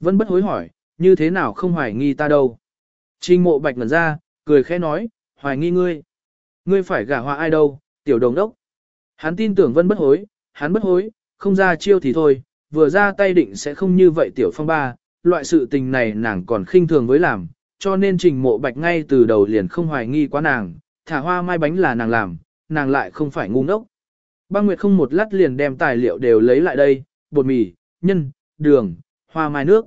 Vân bất hối hỏi, như thế nào không hoài nghi ta đâu. Trình mộ bạch ngẩn ra, cười khẽ nói, hoài nghi ngươi. Ngươi phải gả hoa ai đâu, tiểu đồng đốc. Hắn tin tưởng vân bất hối, hắn bất hối, không ra chiêu thì thôi, vừa ra tay định sẽ không như vậy tiểu phong ba, loại sự tình này nàng còn khinh thường với làm, cho nên trình mộ bạch ngay từ đầu liền không hoài nghi quá nàng, thả hoa mai bánh là nàng làm, nàng lại không phải ngu ngốc. Băng Nguyệt không một lát liền đem tài liệu đều lấy lại đây, bột mì, nhân, đường, hoa mai nước.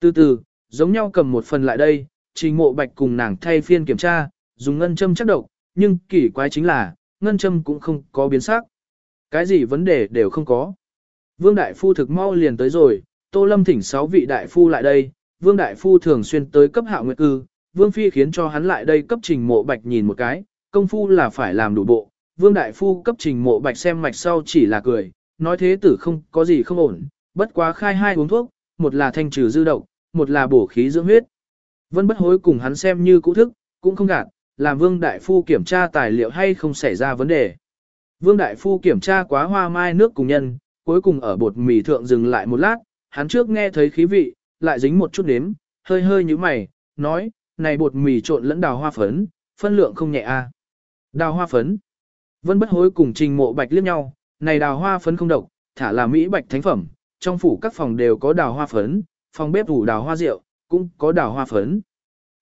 Từ từ, giống nhau cầm một phần lại đây, trình mộ bạch cùng nàng thay phiên kiểm tra, dùng ngân châm chắc độc, nhưng kỳ quái chính là, ngân châm cũng không có biến sắc. Cái gì vấn đề đều không có. Vương Đại Phu thực mau liền tới rồi, Tô Lâm thỉnh sáu vị Đại Phu lại đây, Vương Đại Phu thường xuyên tới cấp hạ nguyệt cư, Vương Phi khiến cho hắn lại đây cấp trình mộ bạch nhìn một cái, công phu là phải làm đủ bộ. Vương Đại Phu cấp trình mộ bạch xem mạch sau chỉ là cười, nói thế tử không có gì không ổn, bất quá khai hai uống thuốc, một là thanh trừ dư độc, một là bổ khí dưỡng huyết. Vân bất hối cùng hắn xem như cũ thức, cũng không gạt, làm Vương Đại Phu kiểm tra tài liệu hay không xảy ra vấn đề. Vương Đại Phu kiểm tra quá hoa mai nước cùng nhân, cuối cùng ở bột mì thượng dừng lại một lát, hắn trước nghe thấy khí vị, lại dính một chút nếm, hơi hơi như mày, nói, này bột mì trộn lẫn đào hoa phấn, phân lượng không nhẹ a. Đào hoa phấn. Vân bất hối cùng trình mộ bạch liếc nhau, này đào hoa phấn không độc, thả là mỹ bạch thánh phẩm, trong phủ các phòng đều có đào hoa phấn, phòng bếp ủ đào hoa rượu, cũng có đào hoa phấn.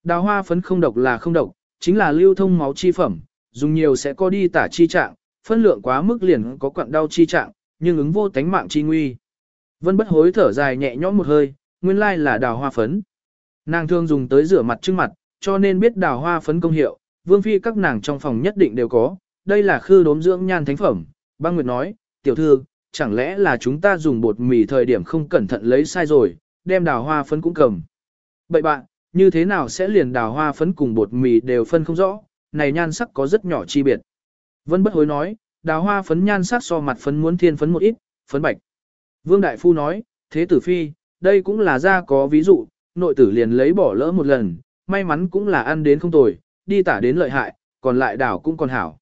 Đào hoa phấn không độc là không độc, chính là lưu thông máu chi phẩm, dùng nhiều sẽ có đi tả chi trạng, phân lượng quá mức liền có quặn đau chi trạng, nhưng ứng vô tánh mạng chi nguy. Vân bất hối thở dài nhẹ nhõm một hơi, nguyên lai là đào hoa phấn. Nàng thường dùng tới rửa mặt trước mặt, cho nên biết đào hoa phấn công hiệu, vương phi các nàng trong phòng nhất định đều có, đây là khư đốm dưỡng nhan thánh phẩm. Băng Nguyệt nói, tiểu thư, chẳng lẽ là chúng ta dùng bột mì thời điểm không cẩn thận lấy sai rồi, đem đào hoa phấn cũng cầm. Bậy bạn, như thế nào sẽ liền đào hoa phấn cùng bột mì đều phân không rõ, này nhan sắc có rất nhỏ chi biệt. Vân bất hối nói, đào hoa phấn nhan sắc so mặt phấn muốn thiên phấn một ít, phấn bạch. Vương Đại Phu nói, thế tử phi, đây cũng là ra có ví dụ, nội tử liền lấy bỏ lỡ một lần, may mắn cũng là ăn đến không tồi, đi tả đến lợi hại, còn lại đảo cũng còn hảo.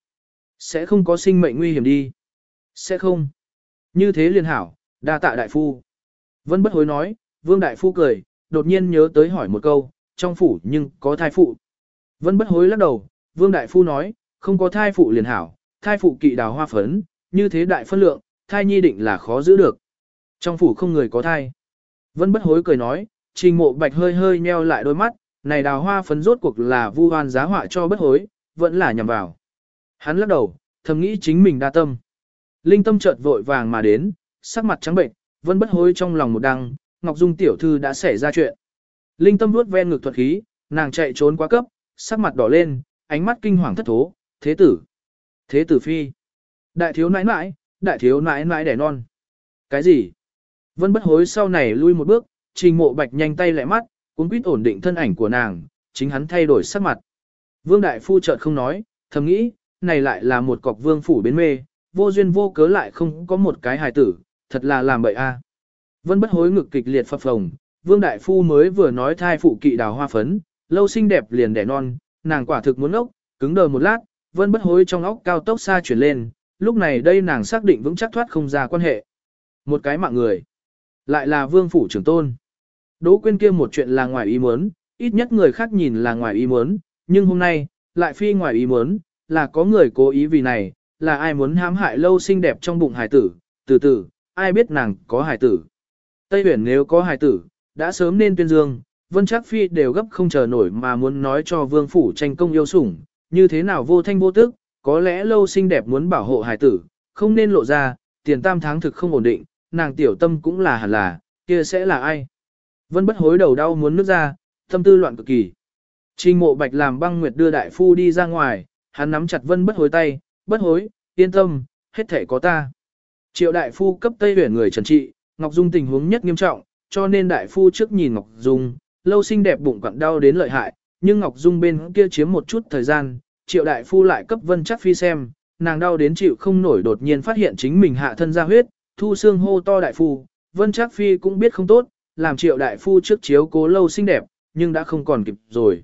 Sẽ không có sinh mệnh nguy hiểm đi. Sẽ không. Như thế liền hảo, đa tạ đại phu. Vân bất hối nói, vương đại phu cười, đột nhiên nhớ tới hỏi một câu, trong phủ nhưng có thai phụ. Vân bất hối lắc đầu, vương đại phu nói, không có thai phụ liền hảo, thai phụ kỵ đào hoa phấn, như thế đại phân lượng, thai nhi định là khó giữ được. Trong phủ không người có thai. Vân bất hối cười nói, trình mộ bạch hơi hơi nheo lại đôi mắt, này đào hoa phấn rốt cuộc là vu hoan giá họa cho bất hối, vẫn là nhằm vào. Hắn lắc đầu, thầm nghĩ chính mình đa tâm. Linh tâm chợt vội vàng mà đến, sắc mặt trắng bệnh, vẫn bất hối trong lòng một đăng, Ngọc Dung tiểu thư đã xảy ra chuyện. Linh tâm vuốt ven ngực thuật khí, nàng chạy trốn quá cấp, sắc mặt đỏ lên, ánh mắt kinh hoàng thất thố, thế tử. Thế tử phi. Đại thiếu nãi nãi, đại thiếu nãi nãi đẻ non. Cái gì? Vân bất hối sau này lui một bước, trình mộ bạch nhanh tay lẹ mắt, cũng quýt ổn định thân ảnh của nàng, chính hắn thay đổi sắc mặt. Vương đại phu chợt không nói, thầm nghĩ, này lại là một cọc vương phủ bến mê, vô duyên vô cớ lại không có một cái hài tử, thật là làm bậy a. Vân bất hối ngực kịch liệt phập phồng, vương đại phu mới vừa nói thai phụ kỵ đào hoa phấn, lâu xinh đẹp liền đẻ non, nàng quả thực muốn ốc, cứng đờ một lát, vân bất hối trong óc cao tốc xa chuyển lên, lúc này đây nàng xác định vững chắc thoát không ra quan hệ. Một cái mạng người, lại là vương phủ trưởng tôn. Đỗ quyên kia một chuyện là ngoài ý muốn, ít nhất người khác nhìn là ngoài ý muốn, nhưng hôm nay, lại phi ngoài ý muốn, là có người cố ý vì này, là ai muốn hãm hại lâu xinh đẹp trong bụng hải tử, từ từ, ai biết nàng có hải tử. Tây huyền nếu có hải tử, đã sớm nên tuyên dương, vân chắc phi đều gấp không chờ nổi mà muốn nói cho vương phủ tranh công yêu sủng, như thế nào vô thanh vô tức, có lẽ lâu xinh đẹp muốn bảo hộ hải tử, không nên lộ ra, tiền tam tháng thực không ổn định, nàng tiểu tâm cũng là hẳn là, kia sẽ là ai. Vân bất hối đầu đau muốn nước ra, tâm tư loạn cực kỳ. Trình mộ bạch làm băng nguyệt đưa đại phu đi ra ngoài, hắn nắm chặt vân bất hối tay, bất hối, yên tâm, hết thể có ta. Triệu đại phu cấp tây huyển người trần trị, Ngọc Dung tình huống nhất nghiêm trọng, cho nên đại phu trước nhìn Ngọc Dung, lâu xinh đẹp bụng quặn đau đến lợi hại, nhưng Ngọc Dung bên kia chiếm một chút thời gian, triệu đại phu lại cấp vân chắc phi xem, nàng đau đến chịu không nổi đột nhiên phát hiện chính mình hạ thân ra huyết, thu xương hô to đại phu, vân chắc phi cũng biết không tốt, làm triệu đại phu trước chiếu cố lâu xinh đẹp, nhưng đã không còn kịp rồi.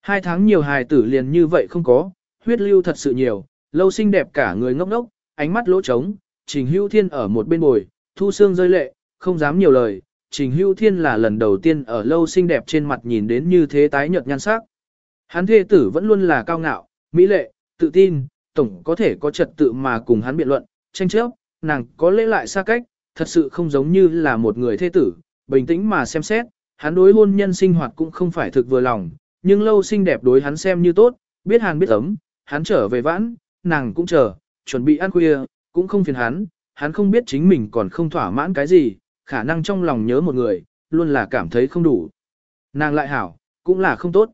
Hai tháng nhiều hài tử liền như vậy không có, huyết lưu thật sự nhiều, lâu xinh đẹp cả người ngốc ngốc, ánh mắt lỗ trống, trình hưu thiên ở một bên bồi, thu xương rơi lệ, không dám nhiều lời, Trình Hữu Thiên là lần đầu tiên ở lâu xinh đẹp trên mặt nhìn đến như thế tái nhợt nhan sắc. Hắn thê tử vẫn luôn là cao ngạo, mỹ lệ, tự tin, tổng có thể có trật tự mà cùng hắn biện luận, tranh chấp, nàng có lễ lại xa cách, thật sự không giống như là một người thê tử, bình tĩnh mà xem xét, hắn đối hôn nhân sinh hoạt cũng không phải thực vừa lòng, nhưng lâu xinh đẹp đối hắn xem như tốt, biết hàn biết ấm, hắn trở về vãn, nàng cũng chờ, chuẩn bị ăn khuya, cũng không phiền hắn, hắn không biết chính mình còn không thỏa mãn cái gì, khả năng trong lòng nhớ một người, luôn là cảm thấy không đủ. Nàng lại hảo, cũng là không tốt.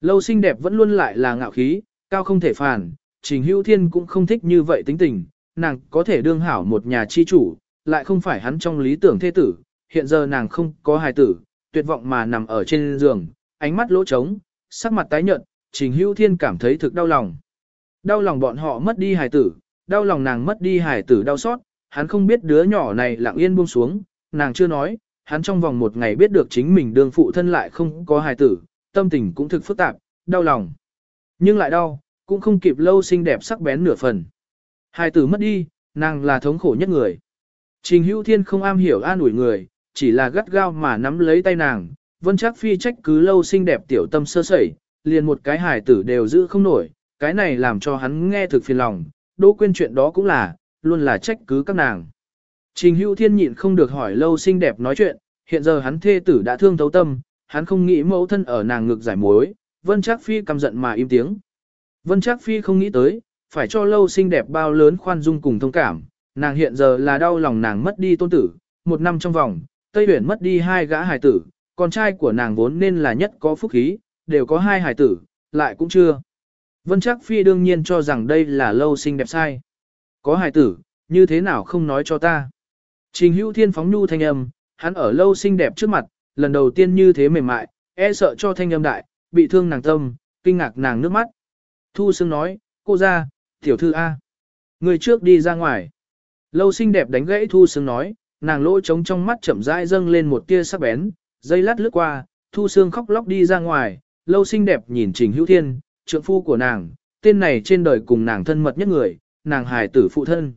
Lâu xinh đẹp vẫn luôn lại là ngạo khí, cao không thể phản, trình hữu thiên cũng không thích như vậy tính tình, nàng có thể đương hảo một nhà chi chủ, lại không phải hắn trong lý tưởng thế tử, hiện giờ nàng không có hài tử, tuyệt vọng mà nằm ở trên giường, ánh mắt lỗ trống, sắc mặt tái nhợt, trình hữu thiên cảm thấy thực đau lòng. Đau lòng bọn họ mất đi hài tử, đau lòng nàng mất đi hài tử đau xót, hắn không biết đứa nhỏ này lặng yên buông xuống, nàng chưa nói, hắn trong vòng một ngày biết được chính mình đương phụ thân lại không có hài tử, tâm tình cũng thực phức tạp, đau lòng. Nhưng lại đau, cũng không kịp lâu xinh đẹp sắc bén nửa phần. Hài tử mất đi, nàng là thống khổ nhất người. Trình hữu thiên không am hiểu an ủi người, chỉ là gắt gao mà nắm lấy tay nàng, vân chắc phi trách cứ lâu xinh đẹp tiểu tâm sơ sẩy, liền một cái hài tử đều giữ không nổi, cái này làm cho hắn nghe thực phiền lòng, đỗ quên chuyện đó cũng là, luôn là trách cứ các nàng. Trình hữu thiên nhịn không được hỏi lâu xinh đẹp nói chuyện, hiện giờ hắn thê tử đã thương thấu tâm, hắn không nghĩ mẫu thân ở nàng ngực giải mối, vân chắc phi căm giận mà im tiếng. Vân chắc phi không nghĩ tới, phải cho lâu xinh đẹp bao lớn khoan dung cùng thông cảm, nàng hiện giờ là đau lòng nàng mất đi tôn tử, một năm trong vòng, Tây Huyền mất đi hai gã hài tử, con trai của nàng vốn nên là nhất có phúc khí, đều có hai hài tử, lại cũng chưa. Vân chắc phi đương nhiên cho rằng đây là lâu Sinh đẹp sai. Có hài tử, như thế nào không nói cho ta. Trình hữu thiên phóng nhu thanh âm, hắn ở lâu xinh đẹp trước mặt, lần đầu tiên như thế mềm mại, e sợ cho thanh âm đại, bị thương nàng tâm, kinh ngạc nàng nước mắt. Thu Sương nói, cô ra, tiểu thư A. Người trước đi ra ngoài. Lâu xinh đẹp đánh gãy Thu Sương nói, nàng lỗ trống trong mắt chậm rãi dâng lên một tia sắc bén, dây lát lướt qua, Thu Sương khóc lóc đi ra ngoài, lâu xinh đẹp nhìn Trình Hữu Thiên, trượng phu của nàng, tên này trên đời cùng nàng thân mật nhất người, nàng hài tử phụ thân.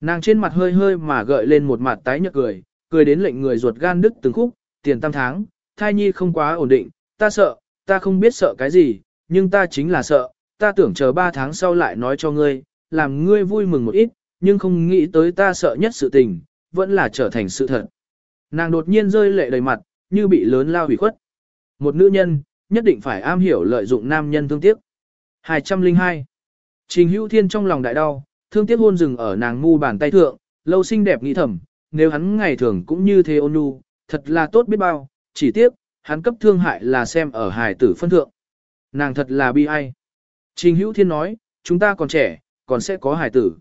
Nàng trên mặt hơi hơi mà gợi lên một mặt tái nhợt cười, cười đến lệnh người ruột gan đứt từng khúc, tiền tam tháng, thai nhi không quá ổn định, ta sợ, ta không biết sợ cái gì, nhưng ta chính là sợ, ta tưởng chờ ba tháng sau lại nói cho ngươi, làm ngươi vui mừng một ít, nhưng không nghĩ tới ta sợ nhất sự tình, vẫn là trở thành sự thật. Nàng đột nhiên rơi lệ đầy mặt, như bị lớn lao hủy khuất. Một nữ nhân, nhất định phải am hiểu lợi dụng nam nhân thương tiếc. 202. Trình hữu thiên trong lòng đại đau, thương tiếc hôn rừng ở nàng mu bàn tay thượng, lâu xinh đẹp nghĩ thầm, nếu hắn ngày thường cũng như thế ôn nhu, thật là tốt biết bao, chỉ tiếc, hắn cấp thương hại là xem ở hài tử phân thượng. Nàng thật là bi ai. Trình hữu thiên nói, chúng ta còn trẻ, còn sẽ có hài tử.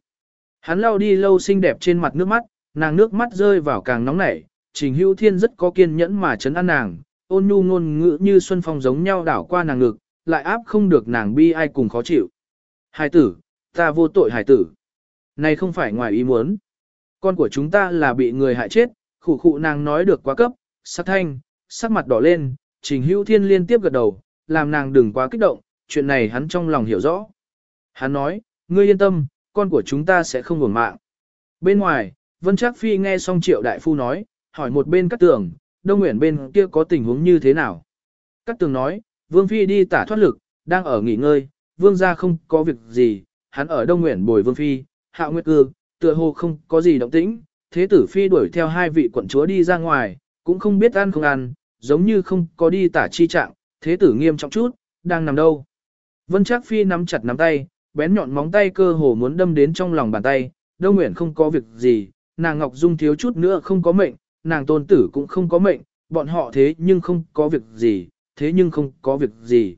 Hắn lau đi lâu xinh đẹp trên mặt nước mắt, nàng nước mắt rơi vào càng nóng nảy, trình hữu thiên rất có kiên nhẫn mà chấn an nàng, ôn nhu ngôn ngữ như xuân phong giống nhau đảo qua nàng ngực, lại áp không được nàng bi ai cùng khó chịu. Hải tử, ta vô tội Hải tử. Này không phải ngoài ý muốn. Con của chúng ta là bị người hại chết, khủ khụ nàng nói được quá cấp, sắc thanh, sắc mặt đỏ lên, trình hữu thiên liên tiếp gật đầu, làm nàng đừng quá kích động, chuyện này hắn trong lòng hiểu rõ. Hắn nói, ngươi yên tâm, con của chúng ta sẽ không hưởng mạng. Bên ngoài, Vân Trác Phi nghe xong triệu đại phu nói, hỏi một bên các tường, Đông Nguyễn bên kia có tình huống như thế nào. Cát tường nói, Vương Phi đi tả thoát lực, đang ở nghỉ ngơi, Vương gia không có việc gì, hắn ở Đông Nguyễn bồi Vương Phi, Hạ Nguyệt Cư, tựa hồ không có gì động tĩnh, thế tử Phi đuổi theo hai vị quận chúa đi ra ngoài, cũng không biết ăn không ăn, giống như không có đi tả chi trạng, thế tử nghiêm trọng chút, đang nằm đâu. Vân Trác Phi nắm chặt nắm tay, bén nhọn móng tay cơ hồ muốn đâm đến trong lòng bàn tay, Đông Nguyễn không có việc gì, nàng Ngọc Dung thiếu chút nữa không có mệnh, nàng tôn tử cũng không có mệnh, bọn họ thế nhưng không có việc gì, thế nhưng không có việc gì.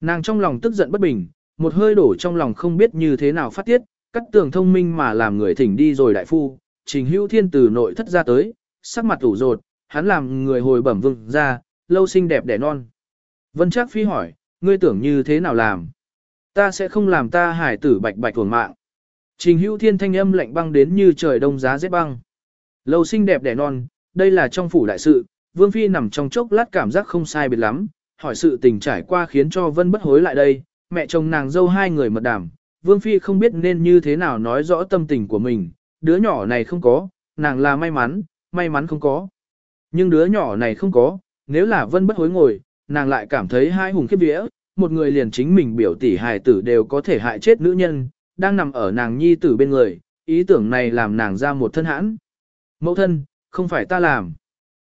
Nàng trong lòng tức giận bất bình, một hơi đổ trong lòng không biết như thế nào phát tiết, cắt tường thông minh mà làm người thỉnh đi rồi đại phu, trình hữu thiên từ nội thất ra tới, sắc mặt ủ rột, hắn làm người hồi bẩm vương ra, lâu xinh đẹp đẻ non. Vân Trác Phi hỏi, ngươi tưởng như thế nào làm? Ta sẽ không làm ta hải tử bạch bạch thuồng mạng. Trình hữu thiên thanh âm lạnh băng đến như trời đông giá rét băng. Lâu xinh đẹp đẻ non, đây là trong phủ đại sự, Vương Phi nằm trong chốc lát cảm giác không sai biệt lắm, hỏi sự tình trải qua khiến cho Vân bất hối lại đây, mẹ chồng nàng dâu hai người mật đảm, Vương Phi không biết nên như thế nào nói rõ tâm tình của mình, đứa nhỏ này không có, nàng là may mắn, may mắn không có. Nhưng đứa nhỏ này không có, nếu là vân bất hối ngồi, nàng lại cảm thấy hai hùng khiếp vía, một người liền chính mình biểu tỷ hài tử đều có thể hại chết nữ nhân, đang nằm ở nàng nhi tử bên người, ý tưởng này làm nàng ra một thân hãn. Mẫu thân, không phải ta làm.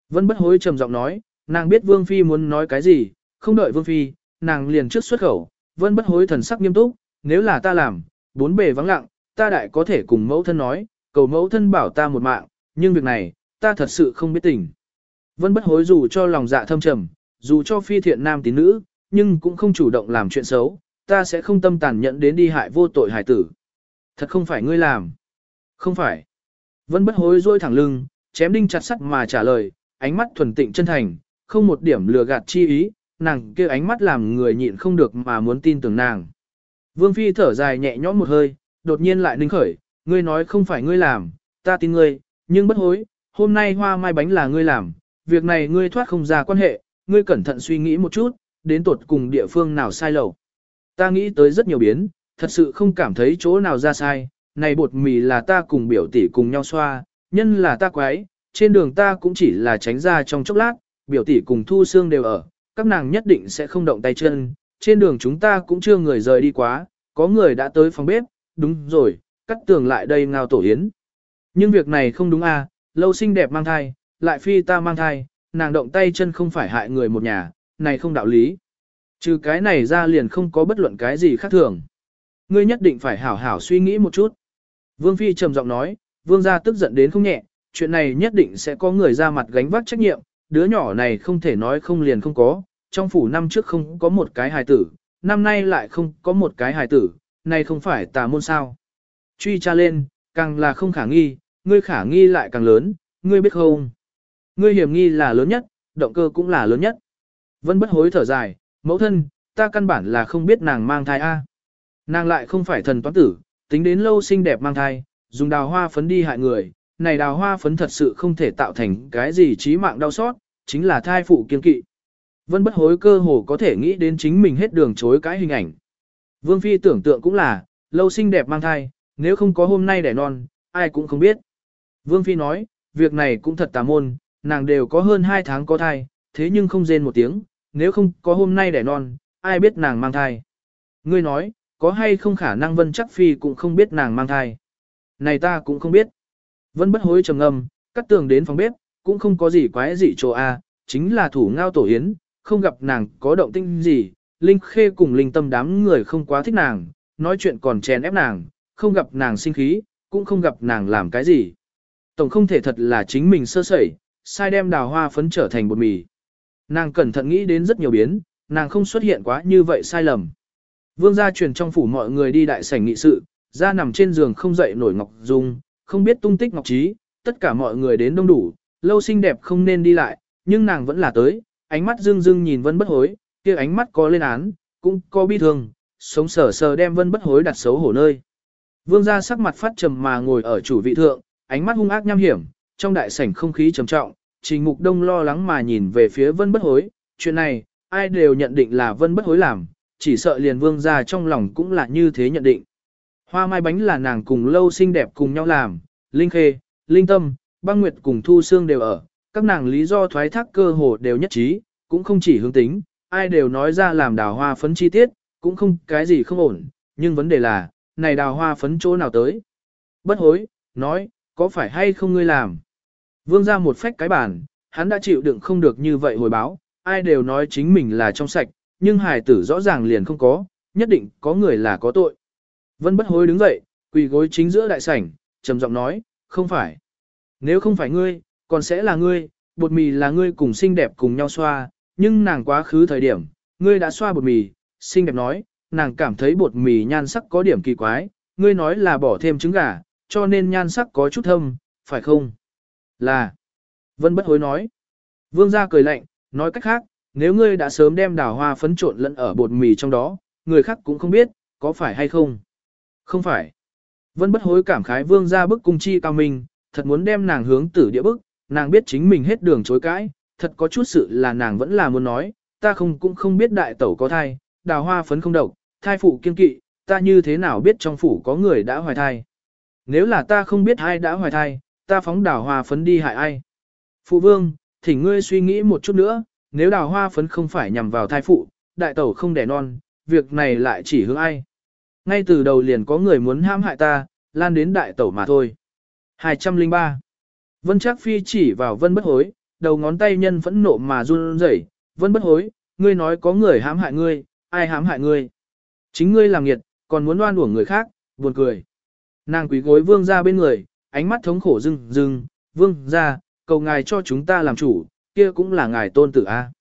Vân bất hối trầm giọng nói, nàng biết Vương Phi muốn nói cái gì, không đợi Vương Phi, nàng liền trước xuất khẩu, Vân bất hối thần sắc nghiêm túc, nếu là ta làm, bốn bề vắng lặng, ta đại có thể cùng mẫu thân nói, cầu mẫu thân bảo ta một mạng, nhưng việc này, ta thật sự không biết tình. Vân bất hối dù cho lòng dạ thâm trầm, dù cho phi thiện nam tín nữ, nhưng cũng không chủ động làm chuyện xấu, ta sẽ không tâm tàn nhẫn đến đi hại vô tội hải tử. Thật không phải ngươi làm. Không phải. Vân bất hối rôi thẳng lưng, chém đinh chặt sắt mà trả lời, ánh mắt thuần tịnh chân thành, không một điểm lừa gạt chi ý, nàng kia ánh mắt làm người nhịn không được mà muốn tin tưởng nàng. Vương Phi thở dài nhẹ nhõm một hơi, đột nhiên lại ninh khởi, ngươi nói không phải ngươi làm, ta tin ngươi, nhưng bất hối, hôm nay hoa mai bánh là ngươi làm, việc này ngươi thoát không ra quan hệ, ngươi cẩn thận suy nghĩ một chút, đến tột cùng địa phương nào sai lầu. Ta nghĩ tới rất nhiều biến, thật sự không cảm thấy chỗ nào ra sai, này bột mì là ta cùng biểu tỷ cùng nhau xoa, nhân là ta quái, trên đường ta cũng chỉ là tránh ra trong chốc lát, biểu tỷ cùng thu xương đều ở, các nàng nhất định sẽ không động tay chân, trên đường chúng ta cũng chưa người rời đi quá, có người đã tới phòng bếp, đúng rồi, cắt tường lại đây ngao tổ yến. Nhưng việc này không đúng à, lâu xinh đẹp mang thai, lại phi ta mang thai, nàng động tay chân không phải hại người một nhà, này không đạo lý. Trừ cái này ra liền không có bất luận cái gì khác thường. Ngươi nhất định phải hảo hảo suy nghĩ một chút. Vương Phi trầm giọng nói, Vương gia tức giận đến không nhẹ, chuyện này nhất định sẽ có người ra mặt gánh vác trách nhiệm, đứa nhỏ này không thể nói không liền không có, trong phủ năm trước không có một cái hài tử, năm nay lại không có một cái hài tử, này không phải tà môn sao. Truy tra lên, càng là không khả nghi, ngươi khả nghi lại càng lớn, ngươi biết không? Ngươi hiểm nghi là lớn nhất, động cơ cũng là lớn nhất. Vân bất hối thở dài, mẫu thân, ta căn bản là không biết nàng mang thai A. Nàng lại không phải thần toán tử, tính đến lâu xinh đẹp mang thai, dùng đào hoa phấn đi hại người, này đào hoa phấn thật sự không thể tạo thành cái gì trí mạng đau xót, chính là thai phụ kiên kỵ. Vân bất hối cơ hồ có thể nghĩ đến chính mình hết đường chối cái hình ảnh. Vương Phi tưởng tượng cũng là, lâu xinh đẹp mang thai, nếu không có hôm nay đẻ non, ai cũng không biết. Vương Phi nói, việc này cũng thật tà môn, nàng đều có hơn 2 tháng có thai, thế nhưng không rên một tiếng, nếu không có hôm nay đẻ non, ai biết nàng mang thai. Ngươi nói, có hay không khả năng Vân chắc Phi cũng không biết nàng mang thai. Này ta cũng không biết. Vân bất hối trầm ngâm, cắt tường đến phòng bếp, cũng không có gì quái gì chỗ a, chính là thủ ngao tổ yến, không gặp nàng có động tinh gì, Linh Khê cùng Linh Tâm đám người không quá thích nàng, nói chuyện còn chèn ép nàng, không gặp nàng sinh khí, cũng không gặp nàng làm cái gì. Tổng không thể thật là chính mình sơ sẩy, sai đem đào hoa phấn trở thành bột mì. Nàng cẩn thận nghĩ đến rất nhiều biến, nàng không xuất hiện quá như vậy sai lầm. Vương gia truyền trong phủ mọi người đi đại sảnh nghị sự, ra nằm trên giường không dậy nổi Ngọc Dung, không biết tung tích Ngọc Trí, tất cả mọi người đến đông đủ, lâu xinh đẹp không nên đi lại, nhưng nàng vẫn là tới, ánh mắt dưng dưng nhìn vân bất hối, kia ánh mắt có lên án, cũng có bi thương, sống sờ sờ đem vân bất hối đặt xấu hổ nơi. Vương gia sắc mặt phát trầm mà ngồi ở chủ vị thượng, ánh mắt hung ác nham hiểm, trong đại sảnh không khí trầm trọng, trình mục đông lo lắng mà nhìn về phía vân bất hối, chuyện này, ai đều nhận định là vân bất hối làm, chỉ sợ liền vương gia trong lòng cũng là như thế nhận định. Hoa mai bánh là nàng cùng lâu xinh đẹp cùng nhau làm, linh khê, linh tâm, băng nguyệt cùng thu Sương đều ở, các nàng lý do thoái thác cơ hồ đều nhất trí, cũng không chỉ hướng tính, ai đều nói ra làm đào hoa phấn chi tiết, cũng không cái gì không ổn, nhưng vấn đề là, này đào hoa phấn chỗ nào tới. Bất hối, nói, có phải hay không ngươi làm? Vương ra một phách cái bản, hắn đã chịu đựng không được như vậy hồi báo, ai đều nói chính mình là trong sạch, nhưng hài tử rõ ràng liền không có, nhất định có người là có tội. Vân bất hối đứng dậy, quỳ gối chính giữa đại sảnh, trầm giọng nói, không phải. Nếu không phải ngươi, còn sẽ là ngươi, bột mì là ngươi cùng xinh đẹp cùng nhau xoa, nhưng nàng quá khứ thời điểm, ngươi đã xoa bột mì, xinh đẹp nói, nàng cảm thấy bột mì nhan sắc có điểm kỳ quái, ngươi nói là bỏ thêm trứng gà, cho nên nhan sắc có chút thâm, phải không? Là. Vân bất hối nói. Vương gia cười lạnh, nói cách khác, nếu ngươi đã sớm đem đào hoa phấn trộn lẫn ở bột mì trong đó, người khác cũng không biết, có phải hay không? Không phải. Vân bất hối cảm khái vương ra bức cung chi cao minh, thật muốn đem nàng hướng tử địa bức, nàng biết chính mình hết đường chối cãi, thật có chút sự là nàng vẫn là muốn nói, ta không cũng không biết đại tẩu có thai, đào hoa phấn không độc, thai phụ kiên kỵ, ta như thế nào biết trong phủ có người đã hoài thai. Nếu là ta không biết ai đã hoài thai, ta phóng đào hoa phấn đi hại ai. Phụ vương, thỉnh ngươi suy nghĩ một chút nữa, nếu đào hoa phấn không phải nhằm vào thai phụ, đại tẩu không đẻ non, việc này lại chỉ hướng ai. Ngay từ đầu liền có người muốn hãm hại ta, lan đến đại tẩu mà thôi. 203. Vân Trác Phi chỉ vào Vân Bất Hối, đầu ngón tay nhân phẫn nộ mà run rẩy. Vân Bất Hối, ngươi nói có người hãm hại ngươi, ai hãm hại ngươi? Chính ngươi làm nghiệt, còn muốn đoan uổng người khác, buồn cười. Nàng quý gối vương ra bên người, ánh mắt thống khổ rưng rưng, vương ra, cầu ngài cho chúng ta làm chủ, kia cũng là ngài tôn tử a.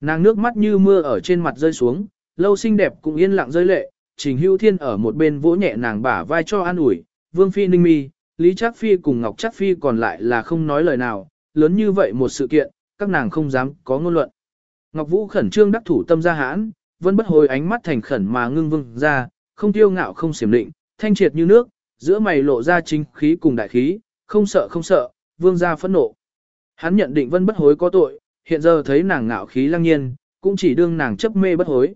Nàng nước mắt như mưa ở trên mặt rơi xuống, lâu xinh đẹp cũng yên lặng rơi lệ, trình hữu thiên ở một bên vỗ nhẹ nàng bả vai cho an ủi, vương phi ninh mi, lý trác phi cùng ngọc trác phi còn lại là không nói lời nào, lớn như vậy một sự kiện, các nàng không dám có ngôn luận. Ngọc Vũ khẩn trương đắc thủ tâm ra hãn, vẫn bất hồi ánh mắt thành khẩn mà ngưng vương ra, không tiêu ngạo không xiểm định, thanh triệt như nước, giữa mày lộ ra chính khí cùng đại khí, không sợ không sợ, vương gia phẫn nộ. Hắn nhận định vân bất hối có tội, hiện giờ thấy nàng ngạo khí lăng nhiên, cũng chỉ đương nàng chấp mê bất hối.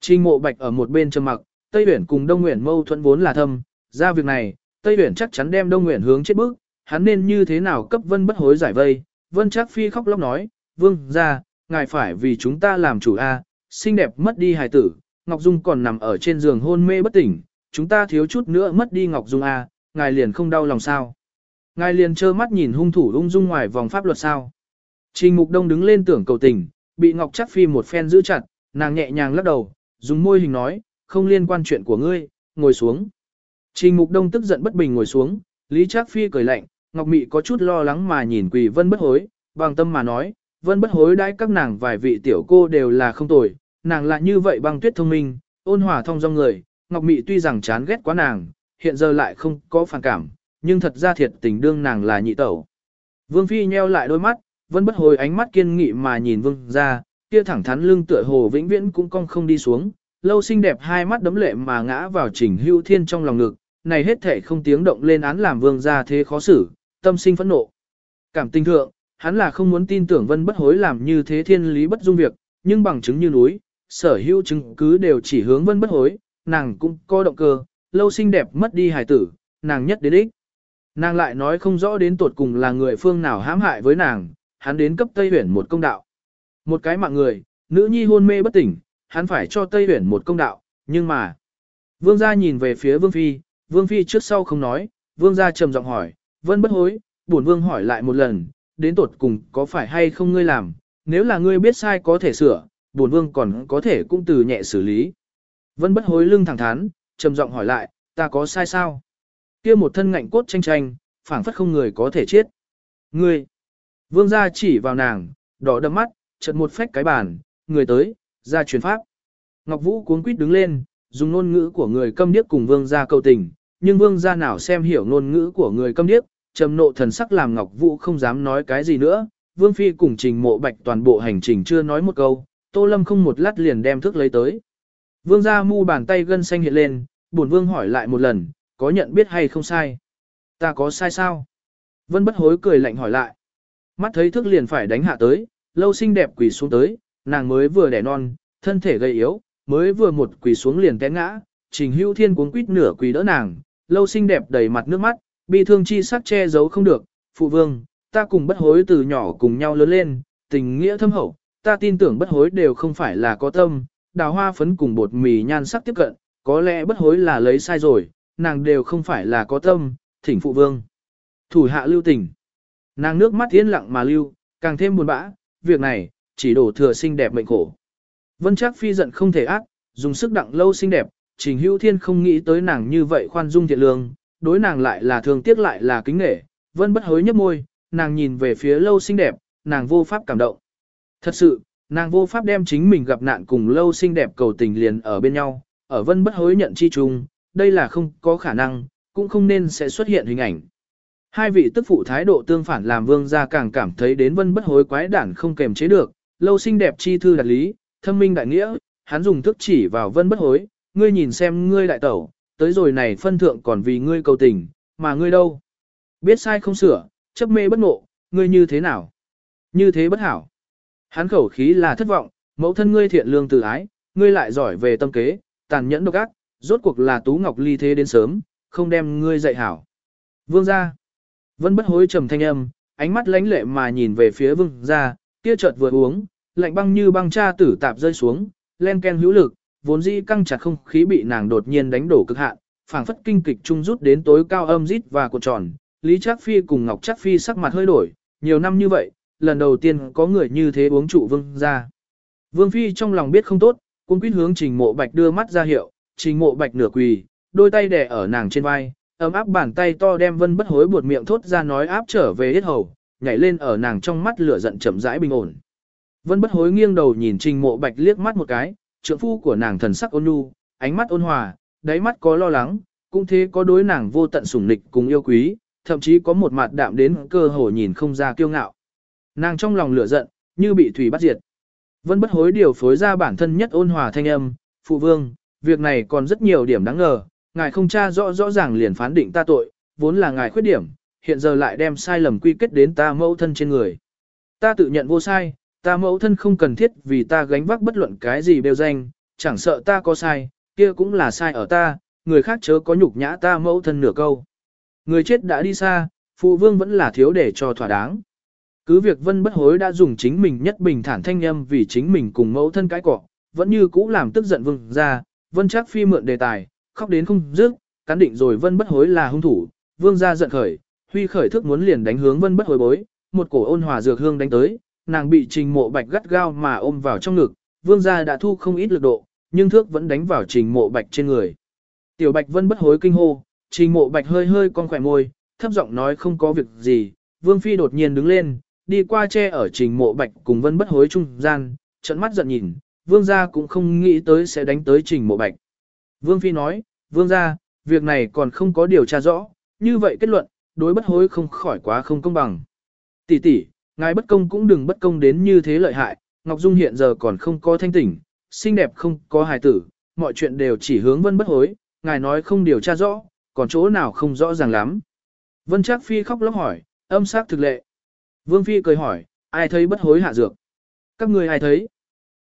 Trình mộ bạch ở một bên trầm mặc, Tây Uyển cùng Đông Uyển mâu thuẫn vốn là thâm, ra việc này, Tây Uyển chắc chắn đem Đông Uyển hướng chết bước, hắn nên như thế nào cấp vân bất hối giải vây. Vân Trác Phi khóc lóc nói, vương gia, ngài phải vì chúng ta làm chủ a, xinh đẹp mất đi hài tử, Ngọc Dung còn nằm ở trên giường hôn mê bất tỉnh, chúng ta thiếu chút nữa mất đi Ngọc Dung a, ngài liền không đau lòng sao. Ngài liền trơ mắt nhìn hung thủ ung dung ngoài vòng pháp luật sao. Trình Mục Đông đứng lên tưởng cầu tình, bị Ngọc Trác Phi một phen giữ chặt, nàng nhẹ nhàng lắc đầu, dùng môi hình nói, không liên quan chuyện của ngươi, ngồi xuống. Trình Mục Đông tức giận bất bình ngồi xuống, Lý Trác Phi cười lạnh, Ngọc Mị có chút lo lắng mà nhìn Quỳ Vân bất hối, bằng tâm mà nói, Vân bất hối đãi các nàng vài vị tiểu cô đều là không tồi, nàng lại như vậy băng tuyết thông minh, ôn hòa thông dong người, Ngọc Mị tuy rằng chán ghét quá nàng, hiện giờ lại không có phản cảm, nhưng thật ra thiệt tình đương nàng là nhị tẩu. Vương Phi nheo lại đôi mắt, Vân bất hối ánh mắt kiên nghị mà nhìn Vương ra, kia thẳng thắn lưng tựa hồ vĩnh viễn cũng cong không đi xuống, lâu xinh đẹp hai mắt đấm lệ mà ngã vào trình hưu thiên trong lòng ngực, này hết thể không tiếng động lên án làm vương gia thế khó xử, tâm sinh phẫn nộ. Cảm tình thượng, hắn là không muốn tin tưởng vân bất hối làm như thế thiên lý bất dung việc, nhưng bằng chứng như núi, sở hữu chứng cứ đều chỉ hướng vân bất hối, nàng cũng có động cơ, lâu xinh đẹp mất đi hài tử, nàng nhất đến ích. Nàng lại nói không rõ đến tột cùng là người phương nào hãm hại với nàng, hắn đến cấp Tây Huyển một công đạo. Một cái mạng người, nữ nhi hôn mê bất tỉnh, hắn phải cho Tây uyển một công đạo, nhưng mà... Vương gia nhìn về phía Vương Phi, Vương Phi trước sau không nói, Vương gia trầm giọng hỏi, Vân bất hối, bổn Vương hỏi lại một lần, đến tột cùng có phải hay không ngươi làm, nếu là ngươi biết sai có thể sửa, bổn Vương còn có thể cũng từ nhẹ xử lý. Vân bất hối lưng thẳng thắn, trầm giọng hỏi lại, ta có sai sao? kia một thân ngạnh cốt tranh tranh, phảng phất không người có thể chết. Ngươi! Vương gia chỉ vào nàng, đỏ đâm mắt, chợt một phách cái bàn, người tới, ra truyền pháp. Ngọc Vũ cuống quýt đứng lên, dùng ngôn ngữ của người câm điếc cùng vương gia cầu tình, nhưng vương gia nào xem hiểu ngôn ngữ của người câm điếc, trầm nộ thần sắc làm Ngọc Vũ không dám nói cái gì nữa. Vương Phi cùng trình mộ bạch toàn bộ hành trình chưa nói một câu, Tô Lâm không một lát liền đem thức lấy tới. Vương gia mu bàn tay gân xanh hiện lên, bổn vương hỏi lại một lần, có nhận biết hay không sai? Ta có sai sao? Vân bất hối cười lạnh hỏi lại. Mắt thấy thức liền phải đánh hạ tới, lâu xinh đẹp quỳ xuống tới, nàng mới vừa đẻ non, thân thể gầy yếu, mới vừa một quỳ xuống liền té ngã, trình hữu thiên cuống quýt nửa quỳ đỡ nàng, lâu xinh đẹp đầy mặt nước mắt, bi thương chi sắc che giấu không được, phụ vương, ta cùng bất hối từ nhỏ cùng nhau lớn lên, tình nghĩa thâm hậu, ta tin tưởng bất hối đều không phải là có tâm, đào hoa phấn cùng bột mì nhan sắc tiếp cận, có lẽ bất hối là lấy sai rồi, nàng đều không phải là có tâm, thỉnh phụ vương. Thủ hạ lưu tình. Nàng nước mắt yên lặng mà lưu, càng thêm buồn bã, việc này, chỉ đổ thừa xinh đẹp mệnh khổ. Vân Trác Phi giận không thể ác, dùng sức đặng lâu xinh đẹp, Trình Hữu Thiên không nghĩ tới nàng như vậy khoan dung thiện lương, đối nàng lại là thương tiếc lại là kính nể. Vân bất hối nhấp môi, nàng nhìn về phía lâu xinh đẹp, nàng vô pháp cảm động. Thật sự, nàng vô pháp đem chính mình gặp nạn cùng lâu xinh đẹp cầu tình liền ở bên nhau, ở vân bất hối nhận chi chung, đây là không có khả năng, cũng không nên sẽ xuất hiện hình ảnh. Hai vị tức phụ thái độ tương phản làm vương gia càng cảm thấy đến vân bất hối quái đản không kềm chế được, lâu xinh đẹp chi thư đặt lý, thâm minh đại nghĩa, hắn dùng thức chỉ vào vân bất hối, ngươi nhìn xem ngươi đại tẩu, tới rồi này phân thượng còn vì ngươi cầu tình, mà ngươi đâu? Biết sai không sửa, chấp mê bất ngộ, ngươi như thế nào? Như thế bất hảo. Hắn khẩu khí là thất vọng, mẫu thân ngươi thiện lương từ ái, ngươi lại giỏi về tâm kế, tàn nhẫn độc ác, rốt cuộc là Tú Ngọc ly thế đến sớm, không đem ngươi dạy hảo. Vương gia. Vân bất hối trầm thanh âm, ánh mắt lánh lệ mà nhìn về phía vương gia, kia chợt vừa uống, lạnh băng như băng cha tử tạp rơi xuống, len ken hữu lực, vốn dĩ căng chặt không khí bị nàng đột nhiên đánh đổ cực hạn, phảng phất kinh kịch trung rút đến tối cao âm rít và cuộn tròn. Lý Trác Phi cùng Ngọc Trác Phi sắc mặt hơi đổi, nhiều năm như vậy, lần đầu tiên có người như thế uống trụ vương gia. Vương Phi trong lòng biết không tốt, cũng quyết hướng Trình Mộ Bạch đưa mắt ra hiệu, Trình Mộ Bạch nửa quỳ, đôi tay đè ở nàng trên vai, ấm áp bàn tay to đem Vân Bất Hối buột miệng thốt ra nói áp trở về hết hầu, nhảy lên ở nàng trong mắt lửa giận chậm rãi bình ổn. Vân Bất Hối nghiêng đầu nhìn Trình Mộ Bạch liếc mắt một cái, trượng phu của nàng thần sắc ôn nhu, ánh mắt ôn hòa, đáy mắt có lo lắng, cũng thế có đối nàng vô tận sủng nịch cùng yêu quý, thậm chí có một mặt đạm đến cơ hồ nhìn không ra kiêu ngạo. Nàng trong lòng lửa giận, như bị thủy bắt diệt. Vân bất hối điều phối ra bản thân nhất ôn hòa thanh âm, phụ vương, việc này còn rất nhiều điểm đáng ngờ, ngài không tra rõ rõ ràng liền phán định ta tội, vốn là ngài khuyết điểm, hiện giờ lại đem sai lầm quy kết đến ta mẫu thân trên người. Ta tự nhận vô sai, ta mẫu thân không cần thiết vì ta gánh vác bất luận cái gì bêu danh, chẳng sợ ta có sai, kia cũng là sai ở ta, người khác chớ có nhục nhã ta mẫu thân nửa câu. Người chết đã đi xa, phụ vương vẫn là thiếu để cho thỏa đáng. Cứ việc vân bất hối đã dùng chính mình nhất bình thản thanh âm vì chính mình cùng mẫu thân cái cọ, vẫn như cũ làm tức giận vương ra, vân chắc phi mượn đề tài, khóc đến không dứt, cán định rồi vân bất hối là hung thủ, vương ra giận khởi, huy khởi thức muốn liền đánh hướng vân bất hối bối, một cổ ôn hòa dược hương đánh tới, nàng bị trình mộ bạch gắt gao mà ôm vào trong ngực, vương gia đã thu không ít lực độ, nhưng thước vẫn đánh vào trình mộ bạch trên người. Tiểu bạch vân bất hối kinh hô, trình mộ bạch hơi hơi con khỏe môi, thấp giọng nói không có việc gì, vương phi đột nhiên đứng lên, đi qua che ở trình mộ bạch cùng vân bất hối trung gian, trận mắt giận nhìn, vương gia cũng không nghĩ tới sẽ đánh tới trình mộ bạch. Vương phi nói, vương gia, việc này còn không có điều tra rõ, như vậy kết luận, đối bất hối không khỏi quá không công bằng. Tỷ tỷ, ngài bất công cũng đừng bất công đến như thế lợi hại, Ngọc Dung hiện giờ còn không có thanh tỉnh, xinh đẹp không có hài tử, mọi chuyện đều chỉ hướng vân bất hối, ngài nói không điều tra rõ, còn chỗ nào không rõ ràng lắm. Vân Trác Phi khóc lóc hỏi, âm sắc thực lệ. Vương Phi cười hỏi, ai thấy bất hối hạ dược? Các người ai thấy?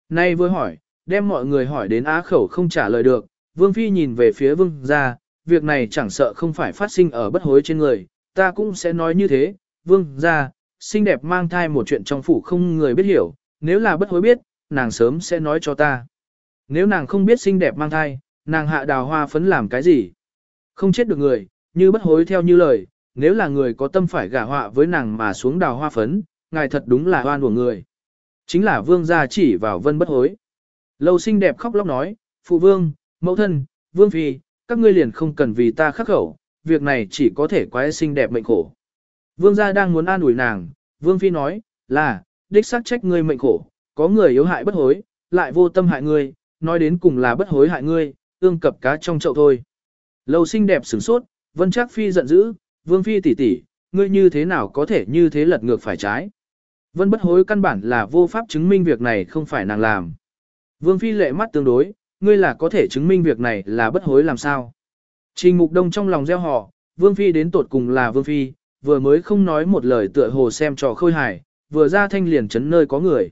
Nay vừa hỏi, đem mọi người hỏi đến á khẩu không trả lời được, Vương Phi nhìn về phía Vương gia, việc này chẳng sợ không phải phát sinh ở bất hối trên người, ta cũng sẽ nói như thế, Vương gia, xinh đẹp mang thai một chuyện trong phủ không người biết hiểu, nếu là bất hối biết, nàng sớm sẽ nói cho ta. Nếu nàng không biết xinh đẹp mang thai, nàng hạ đào hoa phấn làm cái gì? Không chết được người, như bất hối theo như lời, nếu là người có tâm phải gả họa với nàng mà xuống đào hoa phấn, ngài thật đúng là oan của người. Chính là vương gia chỉ vào vân bất hối. Lâu xinh đẹp khóc lóc nói, phụ vương, mẫu thân, vương phi, các ngươi liền không cần vì ta khắc khẩu, việc này chỉ có thể quái xinh đẹp mệnh khổ. Vương gia đang muốn an ủi nàng, vương phi nói, là, đích xác trách ngươi mệnh khổ, có người yếu hại bất hối, lại vô tâm hại ngươi, nói đến cùng là bất hối hại ngươi, ương cập cá trong chậu thôi. Lâu xinh đẹp sửng sốt, vân Trác phi giận dữ, vương phi tỷ tỷ, ngươi như thế nào có thể như thế lật ngược phải trái. Vân bất hối căn bản là vô pháp chứng minh việc này không phải nàng làm. Vương phi lệ mắt tương đối, ngươi là có thể chứng minh việc này là bất hối làm sao. Trình mục đông trong lòng gieo họ, vương phi đến tột cùng là vương phi, vừa mới không nói một lời tựa hồ xem trò khôi hài, vừa ra thanh liền chấn nơi có người.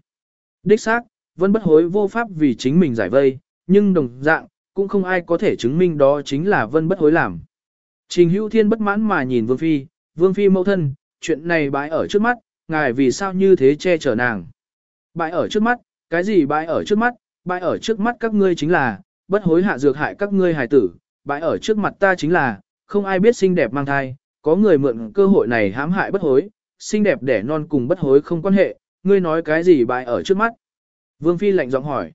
Đích xác, vân bất hối vô pháp vì chính mình giải vây, nhưng đồng dạng, cũng không ai có thể chứng minh đó chính là vân bất hối làm. Trình hữu thiên bất mãn mà nhìn vương phi, vương phi mẫu thân, chuyện này bãi ở trước mắt, ngài vì sao như thế che chở nàng. Bãi ở trước mắt, cái gì bãi ở trước mắt, bãi ở trước mắt các ngươi chính là, bất hối hạ dược hại các ngươi hài tử, bãi ở trước mặt ta chính là, không ai biết xinh đẹp mang thai, có người mượn cơ hội này hãm hại bất hối, xinh đẹp đẻ non cùng bất hối không quan hệ, ngươi nói cái gì bãi ở trước mắt. Vương Phi lạnh giọng hỏi.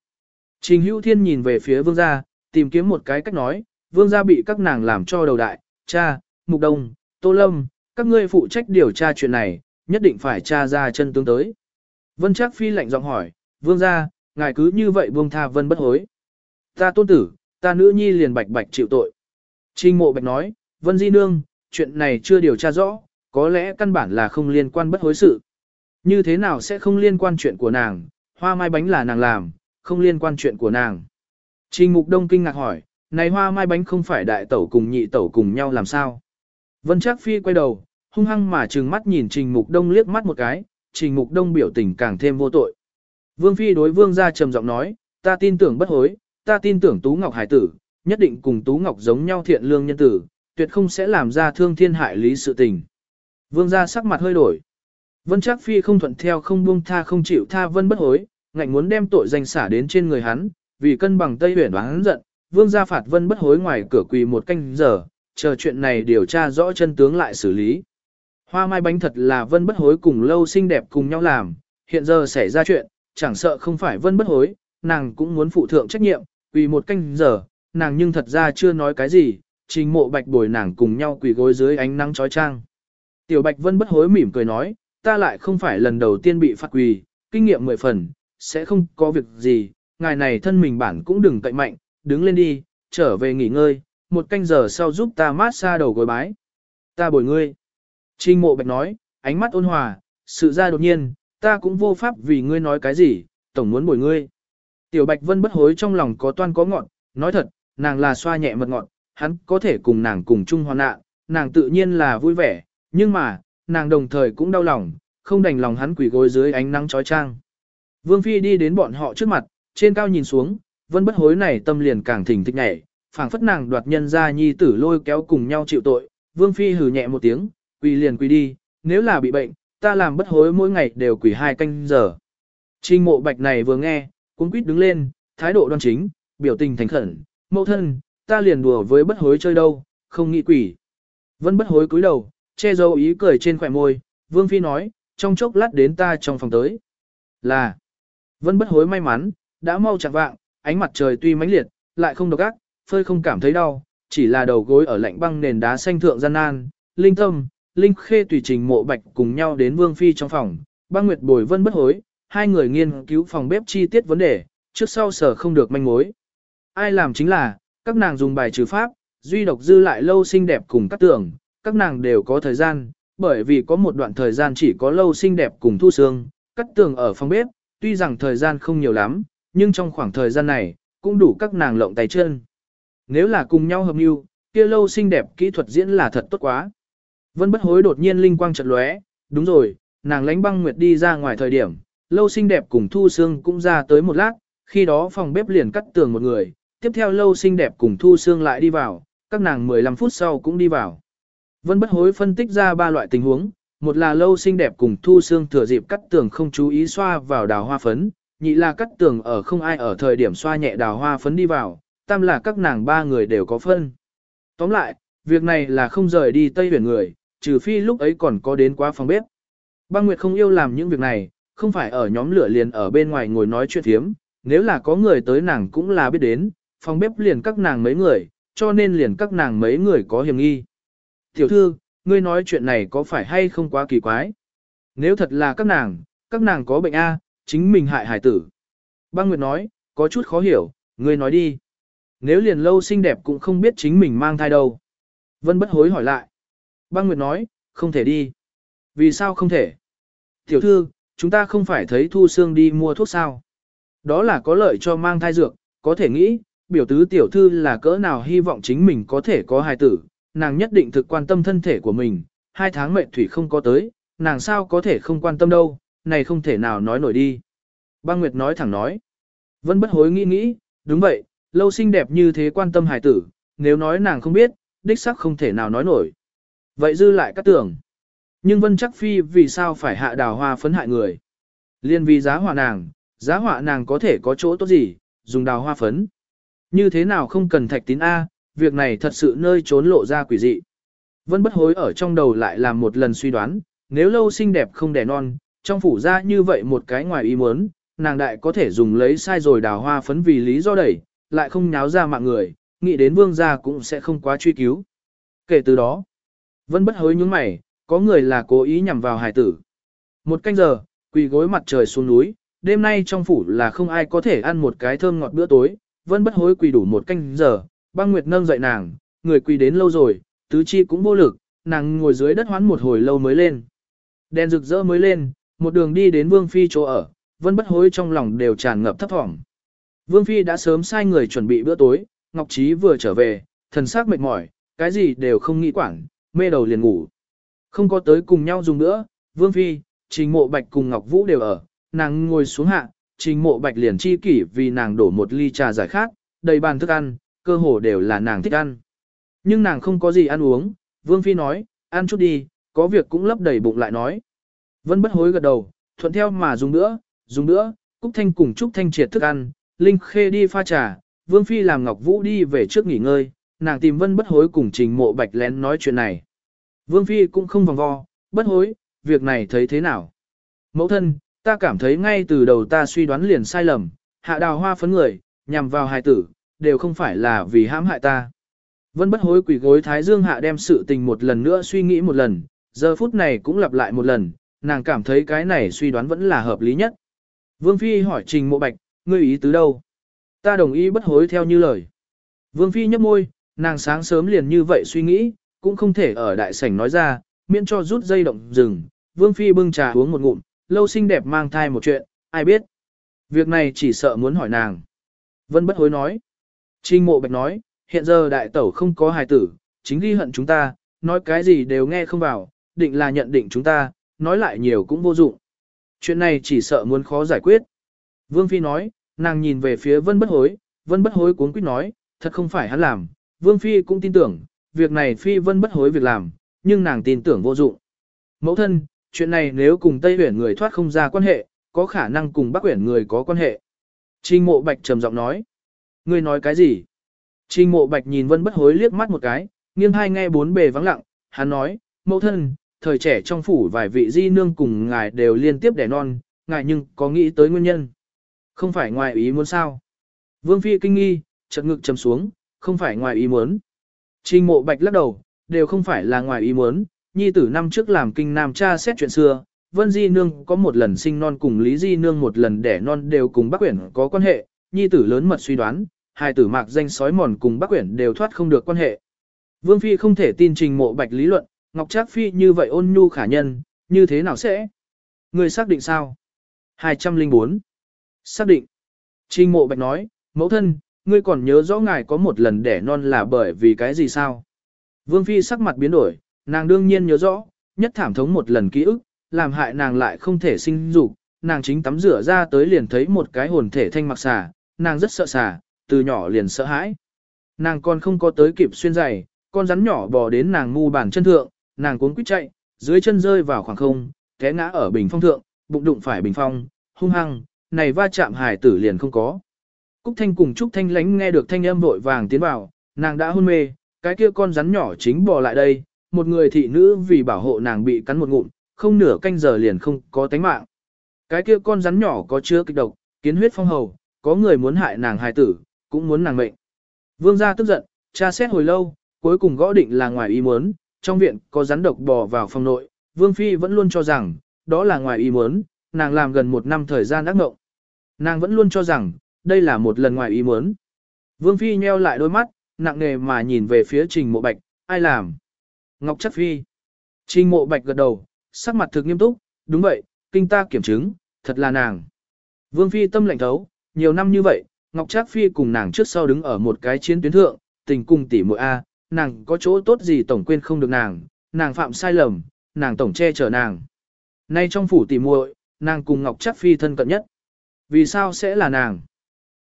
Trình Hữu Thiên nhìn về phía Vương gia, tìm kiếm một cái cách nói, Vương gia bị các nàng làm cho đầu đại, cha, Mục Đông, Tô Lâm, các ngươi phụ trách điều tra chuyện này, nhất định phải tra ra chân tướng tới. Vân Trác Phi lạnh giọng hỏi, Vương gia, ngài cứ như vậy buông tha Vân bất hối. Ta tôn tử, ta nữ nhi liền bạch bạch chịu tội. Trình Mộ Bạch nói, Vân Di Nương, chuyện này chưa điều tra rõ, có lẽ căn bản là không liên quan bất hối sự. Như thế nào sẽ không liên quan chuyện của nàng, hoa mai bánh là nàng làm, không liên quan chuyện của nàng. Trình Mục Đông kinh ngạc hỏi, này hoa mai bánh không phải đại tẩu cùng nhị tẩu cùng nhau làm sao? Vân Trác Phi quay đầu, hung hăng mà trừng mắt nhìn Trình Mục Đông liếc mắt một cái, Trình Mục Đông biểu tình càng thêm vô tội. Vương Phi đối Vương gia trầm giọng nói, ta tin tưởng bất hối, ta tin tưởng Tú Ngọc Hải tử, nhất định cùng Tú Ngọc giống nhau thiện lương nhân tử, tuyệt không sẽ làm ra thương thiên hại lý sự tình. Vương gia sắc mặt hơi đổi. Vân Trác Phi không thuận theo không buông tha không chịu tha Vân bất hối, ngạnh muốn đem tội danh xả đến trên người hắn, vì cân bằng Tây Huyền oán giận, vương gia phạt Vân bất hối ngoài cửa quỳ một canh giờ, chờ chuyện này điều tra rõ chân tướng lại xử lý. Hoa mai bánh thật là Vân bất hối cùng lâu xinh đẹp cùng nhau làm, hiện giờ xảy ra chuyện, chẳng sợ không phải Vân bất hối, nàng cũng muốn phụ thượng trách nhiệm, quỳ một canh giờ, nàng nhưng thật ra chưa nói cái gì, trình mộ bạch bồi nàng cùng nhau quỳ gối dưới ánh nắng trói trang. Tiểu bạch Vân bất hối mỉm cười nói, ta lại không phải lần đầu tiên bị phạt quỳ, kinh nghiệm mười phần, sẽ không có việc gì, ngài này thân mình bản cũng đừng cậy mạnh, đứng lên đi, trở về nghỉ ngơi, một canh giờ sau giúp ta mát xa đầu gối bái. Ta bồi ngươi. Trình mộ bạch nói, ánh mắt ôn hòa, sự ra đột nhiên, ta cũng vô pháp vì ngươi nói cái gì, tổng muốn bồi ngươi. Tiểu bạch vân bất hối trong lòng có toan có ngọn, nói thật, nàng là xoa nhẹ mật ngọn, hắn có thể cùng nàng cùng chung hoàn nạn, nàng tự nhiên là vui vẻ, nhưng mà, nàng đồng thời cũng đau lòng, không đành lòng hắn quỷ gối dưới ánh nắng chói chang. Vương Phi đi đến bọn họ trước mặt, trên cao nhìn xuống, vân bất hối này tâm liền càng thỉnh thích nhảy, phảng phất nàng đoạt nhân ra nhi tử lôi kéo cùng nhau chịu tội. Vương Phi hừ nhẹ một tiếng, quỳ liền quỳ đi, nếu là bị bệnh, ta làm bất hối mỗi ngày đều quỳ hai canh giờ. Trình mộ bạch này vừa nghe, cuống quýt đứng lên, thái độ đoan chính, biểu tình thành khẩn, mẫu thân, ta liền đùa với bất hối chơi đâu, không nghĩ quỷ. Vân bất hối cúi đầu, che giấu ý cười trên khỏe môi, Vương Phi nói, trong chốc lát đến ta trong phòng tới. Là, Vân bất hối may mắn, đã mau chặt vạng, ánh mặt trời tuy mãnh liệt, lại không độc ác, phơi không cảm thấy đau, chỉ là đầu gối ở lạnh băng nền đá xanh thượng gian nan, linh tâm, linh khê tùy trình mộ bạch cùng nhau đến Vương Phi trong phòng, băng nguyệt bồi Vân bất hối, hai người nghiên cứu phòng bếp chi tiết vấn đề, trước sau sở không được manh mối. Ai làm chính là, các nàng dùng bài trừ pháp, duy độc dư lại lâu xinh đẹp cùng các tưởng, các nàng đều có thời gian, bởi vì có một đoạn thời gian chỉ có lâu xinh đẹp cùng thu xương, cắt tường ở phòng bếp, tuy rằng thời gian không nhiều lắm, nhưng trong khoảng thời gian này, cũng đủ các nàng lộng tay chân. Nếu là cùng nhau hợp mưu, kia lâu xinh đẹp kỹ thuật diễn là thật tốt quá. Vân bất hối đột nhiên linh quang chợt lóe, đúng rồi, nàng lánh băng nguyệt đi ra ngoài thời điểm, lâu xinh đẹp cùng thu xương cũng ra tới một lát, khi đó phòng bếp liền cắt tường một người, tiếp theo lâu xinh đẹp cùng thu xương lại đi vào, các nàng 15 phút sau cũng đi vào. Vân bất hối phân tích ra ba loại tình huống, một là lâu xinh đẹp cùng thu xương thừa dịp cắt tường không chú ý xoa vào đào hoa phấn, nhị là cắt tường ở không ai ở thời điểm xoa nhẹ đào hoa phấn đi vào, tam là các nàng ba người đều có phân. Tóm lại, việc này là không rời đi Tây Huyền người, trừ phi lúc ấy còn có đến quá phòng bếp. Băng Nguyệt không yêu làm những việc này, không phải ở nhóm lửa liền ở bên ngoài ngồi nói chuyện thiếm, nếu là có người tới nàng cũng là biết đến, phòng bếp liền các nàng mấy người, cho nên liền các nàng mấy người có hiểm nghi. Tiểu thư, ngươi nói chuyện này có phải hay không quá kỳ quái? Nếu thật là các nàng, các nàng có bệnh A, chính mình hại hải tử. Băng Nguyệt nói, có chút khó hiểu, ngươi nói đi. Nếu liền lâu xinh đẹp cũng không biết chính mình mang thai đâu. Vân bất hối hỏi lại. Băng Nguyệt nói, không thể đi. Vì sao không thể? Tiểu thư, chúng ta không phải thấy Thu Sương đi mua thuốc sao? Đó là có lợi cho mang thai dược, có thể nghĩ, biểu tứ tiểu thư là cỡ nào hy vọng chính mình có thể có hài tử, nàng nhất định thực quan tâm thân thể của mình, hai tháng mệnh thủy không có tới, nàng sao có thể không quan tâm đâu, này không thể nào nói nổi đi. Băng Nguyệt nói thẳng nói. Vân bất hối nghĩ nghĩ, đúng vậy, lâu xinh đẹp như thế quan tâm hài tử, nếu nói nàng không biết, đích sắc không thể nào nói nổi. Vậy dư lại các tưởng. Nhưng Vân chắc phi vì sao phải hạ đào hoa phấn hại người. Liên vì giá hỏa nàng, giá hỏa nàng có thể có chỗ tốt gì, dùng đào hoa phấn. Như thế nào không cần thạch tín A, việc này thật sự nơi trốn lộ ra quỷ dị. Vân bất hối ở trong đầu lại làm một lần suy đoán, nếu lâu xinh đẹp không đẻ non, trong phủ ra như vậy một cái ngoài ý muốn, nàng đại có thể dùng lấy sai rồi đào hoa phấn vì lý do đẩy, lại không nháo ra mạng người, nghĩ đến vương gia cũng sẽ không quá truy cứu. Kể từ đó, Vân bất hối nhướng mày, có người là cố ý nhằm vào hải tử. Một canh giờ, quỳ gối mặt trời xuống núi, đêm nay trong phủ là không ai có thể ăn một cái thơm ngọt bữa tối, Vân bất hối quỳ đủ một canh giờ, băng nguyệt nâng dậy nàng, người quỳ đến lâu rồi, tứ chi cũng vô lực, nàng ngồi dưới đất hoán một hồi lâu mới lên. Đèn rực rỡ mới lên, một đường đi đến Vương Phi chỗ ở, Vân bất hối trong lòng đều tràn ngập thấp thỏm. Vương Phi đã sớm sai người chuẩn bị bữa tối, Ngọc Trí vừa trở về, thần sắc mệt mỏi, cái gì đều không nghĩ quản, mê đầu liền ngủ. Không có tới cùng nhau dùng nữa, Vương Phi, Trình Mộ Bạch cùng Ngọc Vũ đều ở, nàng ngồi xuống hạ, Trình Mộ Bạch liền chi kỷ vì nàng đổ một ly trà giải khát, đầy bàn thức ăn, cơ hồ đều là nàng thích ăn. Nhưng nàng không có gì ăn uống, Vương Phi nói, ăn chút đi, có việc cũng lấp đầy bụng lại nói. Vân bất hối gật đầu, thuận theo mà dùng nữa, dùng nữa, Cúc Thanh cùng Trúc Thanh triệt thức ăn, Linh Khê đi pha trà, Vương Phi làm Ngọc Vũ đi về trước nghỉ ngơi, nàng tìm Vân bất hối cùng trình mộ bạch lén nói chuyện này. Vương Phi cũng không vòng vo, bất hối, việc này thấy thế nào? Mẫu thân, ta cảm thấy ngay từ đầu ta suy đoán liền sai lầm, hạ đào hoa phấn người, nhằm vào hài tử, đều không phải là vì hãm hại ta. Vân bất hối quỷ gối Thái Dương hạ đem sự tình một lần nữa suy nghĩ một lần, giờ phút này cũng lặp lại một lần, nàng cảm thấy cái này suy đoán vẫn là hợp lý nhất. Vương Phi hỏi Trình Mộ Bạch, ngươi ý tứ đâu? Ta đồng ý bất hối theo như lời. Vương Phi nhấp môi, nàng sáng sớm liền như vậy suy nghĩ, cũng không thể ở đại sảnh nói ra, miễn cho rút dây động rừng. Vương Phi bưng trà uống một ngụm, lâu xinh đẹp mang thai một chuyện, ai biết. Việc này chỉ sợ muốn hỏi nàng. Vân bất hối nói. Trình Mộ Bạch nói, hiện giờ đại tẩu không có hài tử, chính ghi hận chúng ta, nói cái gì đều nghe không vào, định là nhận định chúng ta, nói lại nhiều cũng vô dụng. Chuyện này chỉ sợ muốn khó giải quyết. Vương Phi nói, nàng nhìn về phía Vân Bất Hối, Vân Bất Hối cuốn quýt nói, thật không phải hắn làm, Vương Phi cũng tin tưởng, việc này Phi Vân Bất Hối việc làm, nhưng nàng tin tưởng vô dụng. Mẫu thân, chuyện này nếu cùng Tây Huyển người thoát không ra quan hệ, có khả năng cùng Bắc Huyển người có quan hệ. Trình Mộ Bạch trầm giọng nói, ngươi nói cái gì? Trình Mộ Bạch nhìn Vân Bất Hối liếc mắt một cái, nghiêng hai nghe bốn bề vắng lặng, hắn nói, mẫu thân, thời trẻ trong phủ vài vị di nương cùng ngài đều liên tiếp đẻ non, ngài nhưng có nghĩ tới nguyên nhân. Không phải ngoài ý muốn sao. Vương Phi kinh nghi, chợt ngực trầm xuống, không phải ngoài ý muốn. Trình mộ bạch lắc đầu, đều không phải là ngoài ý muốn, nhi tử năm trước làm kinh nam cha xét chuyện xưa, Vân Di Nương có một lần sinh non cùng Lý Di Nương một lần đẻ non đều cùng Bắc Quyển có quan hệ, nhi tử lớn mật suy đoán, hai tử mạc danh sói mòn cùng Bắc Quyển đều thoát không được quan hệ. Vương Phi không thể tin trình mộ bạch lý luận, Ngọc Trác Phi như vậy ôn nhu khả nhân, như thế nào sẽ? Người xác định sao? 204. Xác định. Trình mộ bạch nói, mẫu thân, ngươi còn nhớ rõ ngài có một lần đẻ non là bởi vì cái gì sao? Vương Phi sắc mặt biến đổi, nàng đương nhiên nhớ rõ, nhất thảm thống một lần ký ức, làm hại nàng lại không thể sinh dục, nàng chính tắm rửa ra tới liền thấy một cái hồn thể thanh mặc xà, nàng rất sợ xà, từ nhỏ liền sợ hãi. Nàng còn không có tới kịp xuyên giày, con rắn nhỏ bò đến nàng ngu bàn chân thượng, nàng cuốn quýt chạy, dưới chân rơi vào khoảng không, té ngã ở bình phong thượng, bụng đụng phải bình phong, hung hăng, này va chạm hải tử liền không có. Cúc Thanh cùng Trúc Thanh lánh nghe được thanh âm vội vàng tiến vào, nàng đã hôn mê, cái kia con rắn nhỏ chính bò lại đây, một người thị nữ vì bảo hộ nàng bị cắn một ngụm, không nửa canh giờ liền không có tánh mạng. Cái kia con rắn nhỏ có chứa kịch độc, kiến huyết phong hầu, có người muốn hại nàng hài tử, cũng muốn nàng mệnh. Vương gia tức giận, tra xét hồi lâu, cuối cùng gõ định là ngoài ý muốn, trong viện có rắn độc bò vào phòng nội, Vương Phi vẫn luôn cho rằng, đó là ngoài ý muốn, nàng làm gần một năm thời gian ác mộng. Nàng vẫn luôn cho rằng, đây là một lần ngoài ý muốn. Vương Phi nheo lại đôi mắt, nặng nề mà nhìn về phía Trình Mộ Bạch, ai làm? Ngọc chất Phi. Trình Mộ Bạch gật đầu, sắc mặt thực nghiêm túc, đúng vậy, kinh ta kiểm chứng, thật là nàng. Vương Phi tâm lạnh thấu, nhiều năm như vậy, Ngọc Trác Phi cùng nàng trước sau đứng ở một cái chiến tuyến thượng, tình cùng tỷ muội A, nàng có chỗ tốt gì tổng quên không được nàng, nàng phạm sai lầm, nàng tổng che chở nàng. Nay trong phủ tỷ muội, nàng cùng Ngọc Trác Phi thân cận nhất. Vì sao sẽ là nàng?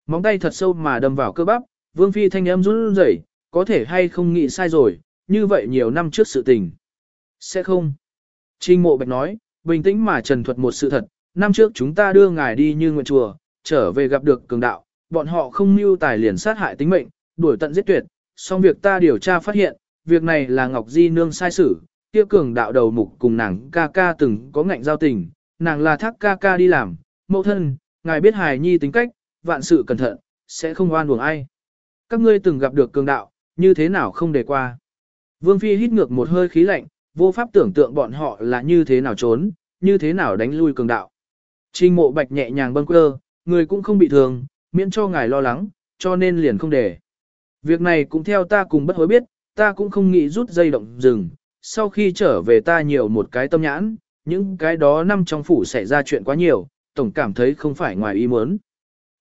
Móng tay thật sâu mà đâm vào cơ bắp, Vương Phi thanh âm run rẩy, có thể hay không nghĩ sai rồi, như vậy nhiều năm trước sự tình. Sẽ không. Trinh Mộ Bạch nói, bình tĩnh mà trần thuật một sự thật, năm trước chúng ta đưa ngài đi như nguyện chùa, trở về gặp được cường đạo, bọn họ không mưu tài liền sát hại tính mệnh, đuổi tận giết tuyệt, song việc ta điều tra phát hiện, việc này là Ngọc Di Nương sai xử, kia cường đạo đầu mục cùng nàng ca ca từng có ngạnh giao tình, nàng là thác ca ca đi làm, mẫu thân, ngài biết hài nhi tính cách, vạn sự cẩn thận, sẽ không oan uổng ai. Các ngươi từng gặp được cường đạo, như thế nào không để qua. Vương Phi hít ngược một hơi khí lạnh, vô pháp tưởng tượng bọn họ là như thế nào trốn, như thế nào đánh lui cường đạo. Trình mộ bạch nhẹ nhàng bâng quơ, người cũng không bị thương, miễn cho ngài lo lắng, cho nên liền không để. Việc này cũng theo ta cùng bất hối biết, ta cũng không nghĩ rút dây động rừng, sau khi trở về ta nhiều một cái tâm nhãn, những cái đó năm trong phủ xảy ra chuyện quá nhiều, tổng cảm thấy không phải ngoài ý muốn.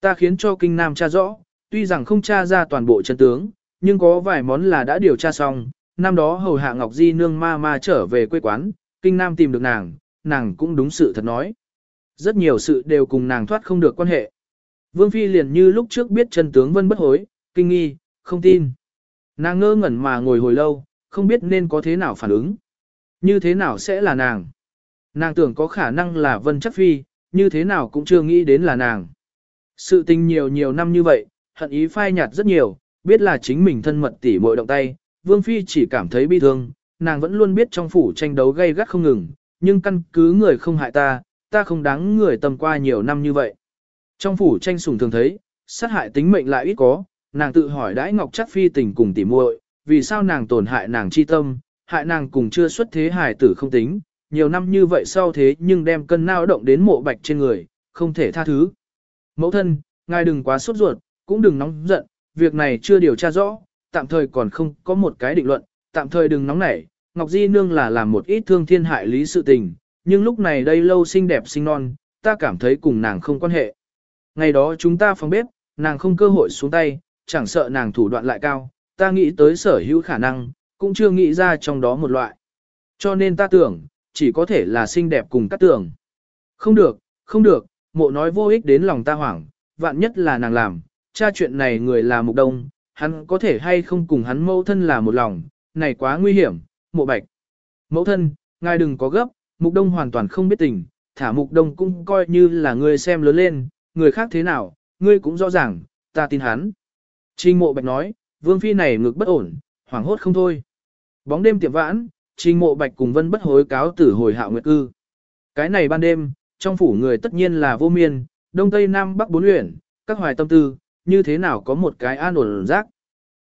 Ta khiến cho kinh nam tra rõ, tuy rằng không tra ra toàn bộ chân tướng, nhưng có vài món là đã điều tra xong, năm đó hầu hạ Ngọc Di nương ma ma trở về quê quán, kinh nam tìm được nàng, nàng cũng đúng sự thật nói. Rất nhiều sự đều cùng nàng thoát không được quan hệ. Vương Phi liền như lúc trước biết chân tướng vân bất hối, kinh nghi, không tin. Nàng ngơ ngẩn mà ngồi hồi lâu, không biết nên có thế nào phản ứng. Như thế nào sẽ là nàng? Nàng tưởng có khả năng là Vân Chắc Phi, như thế nào cũng chưa nghĩ đến là nàng. Sự tình nhiều nhiều năm như vậy, hận ý phai nhạt rất nhiều, biết là chính mình thân mật tỉ muội động tay, Vương Phi chỉ cảm thấy bi thương, nàng vẫn luôn biết trong phủ tranh đấu gay gắt không ngừng, nhưng căn cứ người không hại ta, ta không đáng người tầm qua nhiều năm như vậy. Trong phủ tranh sủng thường thấy, sát hại tính mệnh lại ít có, nàng tự hỏi đãi Ngọc Chắc Phi tình cùng tỉ muội, vì sao nàng tổn hại nàng chi tâm, hại nàng cùng chưa xuất thế hài tử không tính, nhiều năm như vậy sau thế nhưng đem cân nao động đến mộ bạch trên người, không thể tha thứ. Mẫu thân, ngài đừng quá sốt ruột, cũng đừng nóng giận, việc này chưa điều tra rõ, tạm thời còn không có một cái định luận, tạm thời đừng nóng nảy, Ngọc Di Nương là làm một ít thương thiên hại lý sự tình, nhưng lúc này đây lâu xinh đẹp sinh non, ta cảm thấy cùng nàng không quan hệ. Ngày đó chúng ta phòng bếp, nàng không cơ hội xuống tay, chẳng sợ nàng thủ đoạn lại cao, ta nghĩ tới sở hữu khả năng, cũng chưa nghĩ ra trong đó một loại. Cho nên ta tưởng, chỉ có thể là xinh đẹp cùng các tưởng. Không được, không được, mộ nói vô ích đến lòng ta hoảng, vạn nhất là nàng làm, cha chuyện này người là mục đông, hắn có thể hay không cùng hắn mẫu thân là một lòng, này quá nguy hiểm, mộ bạch. Mẫu thân, ngài đừng có gấp, mục đông hoàn toàn không biết tình, thả mục đông cũng coi như là người xem lớn lên, người khác thế nào, ngươi cũng rõ ràng, ta tin hắn. Trình mộ bạch nói, vương phi này ngực bất ổn, hoảng hốt không thôi. Bóng đêm tiệm vãn, trình mộ bạch cùng vân bất hối cáo tử hồi hạo nguyệt cư. Cái này ban đêm, trong phủ người tất nhiên là vô miên, đông tây nam bắc bốn luyện, các hoài tâm tư, như thế nào có một cái an ổn rác.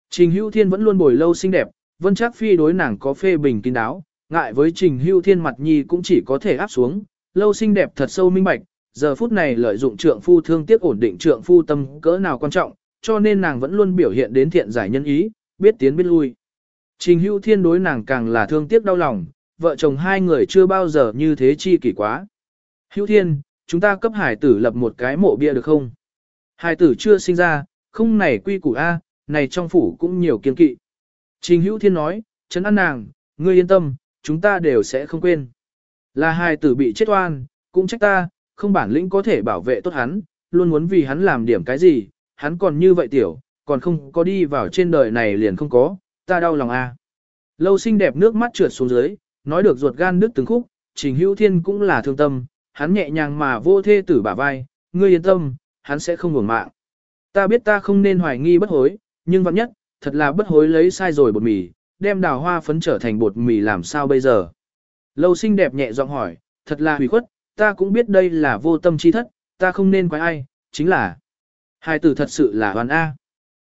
Trình hữu thiên vẫn luôn bồi lâu xinh đẹp, vân trác phi đối nàng có phê bình kín đáo, ngại với trình hữu thiên mặt nhi cũng chỉ có thể áp xuống, lâu xinh đẹp thật sâu minh bạch, giờ phút này lợi dụng trượng phu thương tiếc ổn định trượng phu tâm cỡ nào quan trọng, cho nên nàng vẫn luôn biểu hiện đến thiện giải nhân ý, biết tiến biết lui. Trình hữu thiên đối nàng càng là thương tiếc đau lòng, vợ chồng hai người chưa bao giờ như thế chi kỷ quá. Hữu thiên, chúng ta cấp hải tử lập một cái mộ bia được không? Hải tử chưa sinh ra, không này quy củ A, này trong phủ cũng nhiều kiên kỵ. Trình hữu thiên nói, chấn an nàng, ngươi yên tâm, chúng ta đều sẽ không quên. Là hải tử bị chết oan, cũng trách ta, không bản lĩnh có thể bảo vệ tốt hắn, luôn muốn vì hắn làm điểm cái gì, hắn còn như vậy tiểu, còn không có đi vào trên đời này liền không có, ta đau lòng a. Lâu xinh đẹp nước mắt trượt xuống dưới, nói được ruột gan nước từng khúc, Trình Hữu Thiên cũng là thương tâm, hắn nhẹ nhàng mà vô thê tử bả vai, ngươi yên tâm, hắn sẽ không ngủ mạng. Ta biết ta không nên hoài nghi bất hối, nhưng vạn nhất, thật là bất hối lấy sai rồi bột mì, đem đào hoa phấn trở thành bột mì làm sao bây giờ. Lâu xinh đẹp nhẹ giọng hỏi, thật là hủy khuất, ta cũng biết đây là vô tâm chi thất, ta không nên quái ai, chính là hai tử thật sự là hoàn A.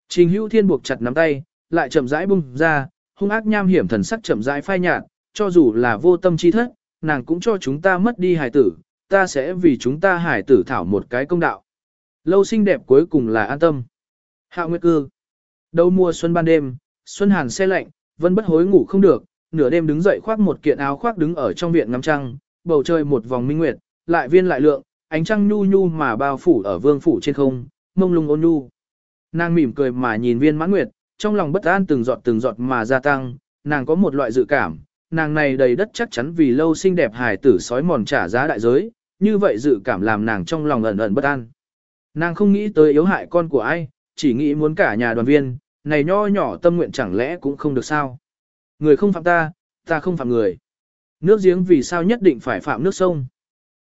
Trình hữu thiên buộc chặt nắm tay, lại chậm rãi bung ra, hung ác nham hiểm thần sắc chậm rãi phai nhạt, cho dù là vô tâm chi thất, nàng cũng cho chúng ta mất đi hài tử, ta sẽ vì chúng ta hải tử thảo một cái công đạo. Lâu xinh đẹp cuối cùng là an tâm. hạ Nguyệt Cư. Đầu mùa xuân ban đêm, xuân hàn xe lạnh, vẫn bất hối ngủ không được, nửa đêm đứng dậy khoác một kiện áo khoác đứng ở trong viện ngắm trăng, bầu trời một vòng minh nguyệt, lại viên lại lượng, ánh trăng nhu nhu mà bao phủ ở vương phủ trên không, mông lung ôn nhu. Nàng mỉm cười mà nhìn viên mãn nguyệt, trong lòng bất an từng giọt từng giọt mà gia tăng, nàng có một loại dự cảm, nàng này đầy đất chắc chắn vì lâu xinh đẹp hài tử sói mòn trả giá đại giới, như vậy dự cảm làm nàng trong lòng ẩn ẩn bất an. Nàng không nghĩ tới yếu hại con của ai, chỉ nghĩ muốn cả nhà đoàn viên, này nho nhỏ tâm nguyện chẳng lẽ cũng không được sao. Người không phạm ta, ta không phạm người. Nước giếng vì sao nhất định phải phạm nước sông.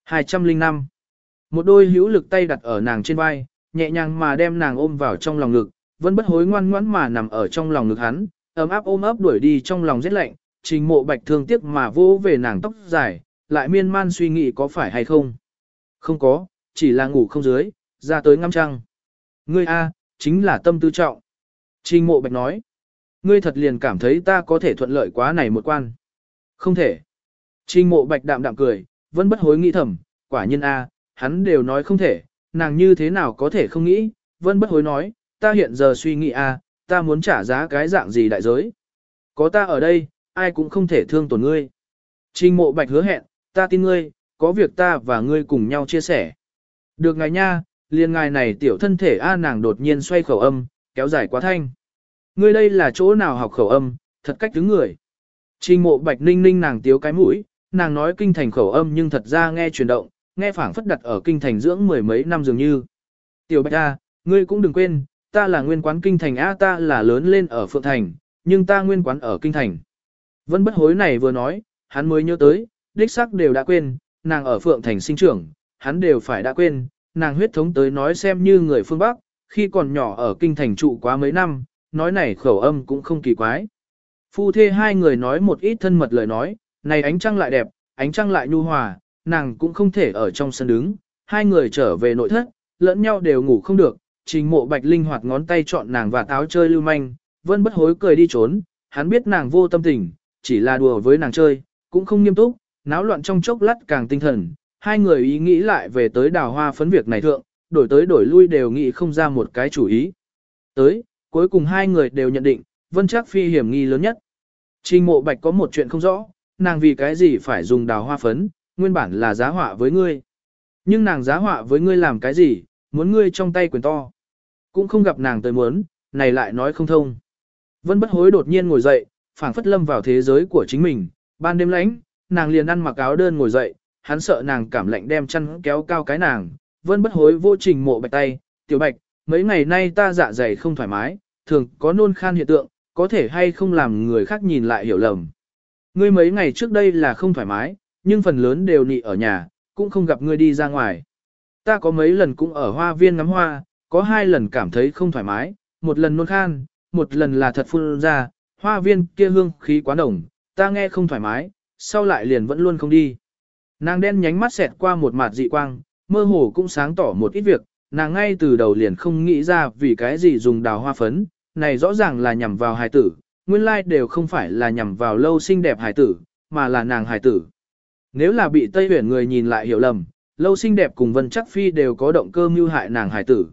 205. Một đôi hữu lực tay đặt ở nàng trên vai, nhẹ nhàng mà đem nàng ôm vào trong lòng ngực, vẫn bất hối ngoan ngoãn mà nằm ở trong lòng ngực hắn, ấm áp ôm ấp đuổi đi trong lòng rét lạnh, trình mộ bạch thương tiếc mà vô về nàng tóc dài, lại miên man suy nghĩ có phải hay không. Không có, chỉ là ngủ không dưới, ra tới ngắm trăng. Ngươi A, chính là tâm tư trọng. Trình mộ bạch nói, ngươi thật liền cảm thấy ta có thể thuận lợi quá này một quan. Không thể. Trình mộ bạch đạm đạm cười, vẫn bất hối nghĩ thầm, quả nhiên A, hắn đều nói không thể, nàng như thế nào có thể không nghĩ, vẫn bất hối nói, ta hiện giờ suy nghĩ A, ta muốn trả giá cái dạng gì đại giới. Có ta ở đây, ai cũng không thể thương tổn ngươi. Trình mộ bạch hứa hẹn, ta tin ngươi, có việc ta và ngươi cùng nhau chia sẻ. Được ngài nha, liền ngài này tiểu thân thể A nàng đột nhiên xoay khẩu âm, kéo dài quá thanh. Ngươi đây là chỗ nào học khẩu âm, thật cách đứng người. Trình mộ bạch ninh ninh nàng tiếu cái mũi, nàng nói kinh thành khẩu âm nhưng thật ra nghe chuyển động, nghe phảng phất đặt ở kinh thành dưỡng mười mấy năm dường như. Tiểu bạch A, ngươi cũng đừng quên, ta là nguyên quán kinh thành A ta là lớn lên ở Phượng Thành, nhưng ta nguyên quán ở kinh thành. Vân bất hối này vừa nói, hắn mới nhớ tới, đích xác đều đã quên, nàng ở Phượng Thành sinh trưởng, hắn đều phải đã quên, nàng huyết thống tới nói xem như người phương Bắc, khi còn nhỏ ở kinh thành trụ quá mấy năm, nói này khẩu âm cũng không kỳ quái. Phu thê hai người nói một ít thân mật lời nói, này ánh trăng lại đẹp, ánh trăng lại nhu hòa, nàng cũng không thể ở trong sân đứng, hai người trở về nội thất, lẫn nhau đều ngủ không được, trình mộ bạch linh hoạt ngón tay chọn nàng và táo chơi lưu manh, vân bất hối cười đi trốn, hắn biết nàng vô tâm tình, chỉ là đùa với nàng chơi, cũng không nghiêm túc, náo loạn trong chốc lát càng tinh thần, hai người ý nghĩ lại về tới đào hoa phấn việc này thượng, đổi tới đổi lui đều nghĩ không ra một cái chủ ý. Tới, cuối cùng hai người đều nhận định, vân chắc phi hiểm nghi lớn nhất. Trình mộ bạch có một chuyện không rõ, nàng vì cái gì phải dùng đào hoa phấn, nguyên bản là giá họa với ngươi. Nhưng nàng giá họa với ngươi làm cái gì, muốn ngươi trong tay quyền to. Cũng không gặp nàng tới muốn, này lại nói không thông. Vân bất hối đột nhiên ngồi dậy, phảng phất lâm vào thế giới của chính mình, ban đêm lạnh, nàng liền ăn mặc áo đơn ngồi dậy, hắn sợ nàng cảm lạnh đem chăn kéo cao cái nàng. Vân bất hối vô trình mộ bạch tay, tiểu bạch, mấy ngày nay ta dạ dày không thoải mái, thường có nôn khan hiện tượng, có thể hay không làm người khác nhìn lại hiểu lầm. Ngươi mấy ngày trước đây là không thoải mái, nhưng phần lớn đều nị ở nhà, cũng không gặp ngươi đi ra ngoài. Ta có mấy lần cũng ở hoa viên ngắm hoa, có hai lần cảm thấy không thoải mái, một lần nôn khan, một lần là thật phun ra, hoa viên kia hương khí quá nồng, ta nghe không thoải mái, sau lại liền vẫn luôn không đi. Nàng đen nhánh mắt xẹt qua một mặt dị quang, mơ hồ cũng sáng tỏ một ít việc, nàng ngay từ đầu liền không nghĩ ra vì cái gì dùng đào hoa phấn, này rõ ràng là nhằm vào hài tử, nguyên lai đều không phải là nhằm vào lâu xinh đẹp hài tử, mà là nàng hài tử. Nếu là bị Tây Huyền người nhìn lại hiểu lầm, lâu xinh đẹp cùng Vân Chắc Phi đều có động cơ mưu hại nàng hài tử.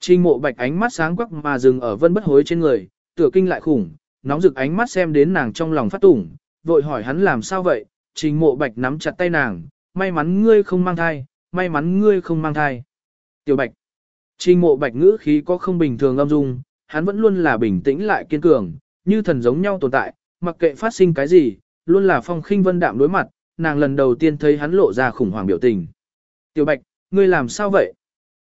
Trình mộ bạch ánh mắt sáng quắc mà dừng ở Vân bất hối trên người, tựa kinh lại khủng, nóng rực ánh mắt xem đến nàng trong lòng phát tủng, vội hỏi hắn làm sao vậy, trình mộ bạch nắm chặt tay nàng, may mắn ngươi không mang thai, may mắn ngươi không mang thai. Tiểu bạch, trình mộ bạch ngữ khí có không bình thường âm dung, hắn vẫn luôn là bình tĩnh lại kiên cường, như thần giống nhau tồn tại, mặc kệ phát sinh cái gì, luôn là phong khinh vân đạm đối mặt, nàng lần đầu tiên thấy hắn lộ ra khủng hoảng biểu tình. Tiểu Bạch, ngươi làm sao vậy?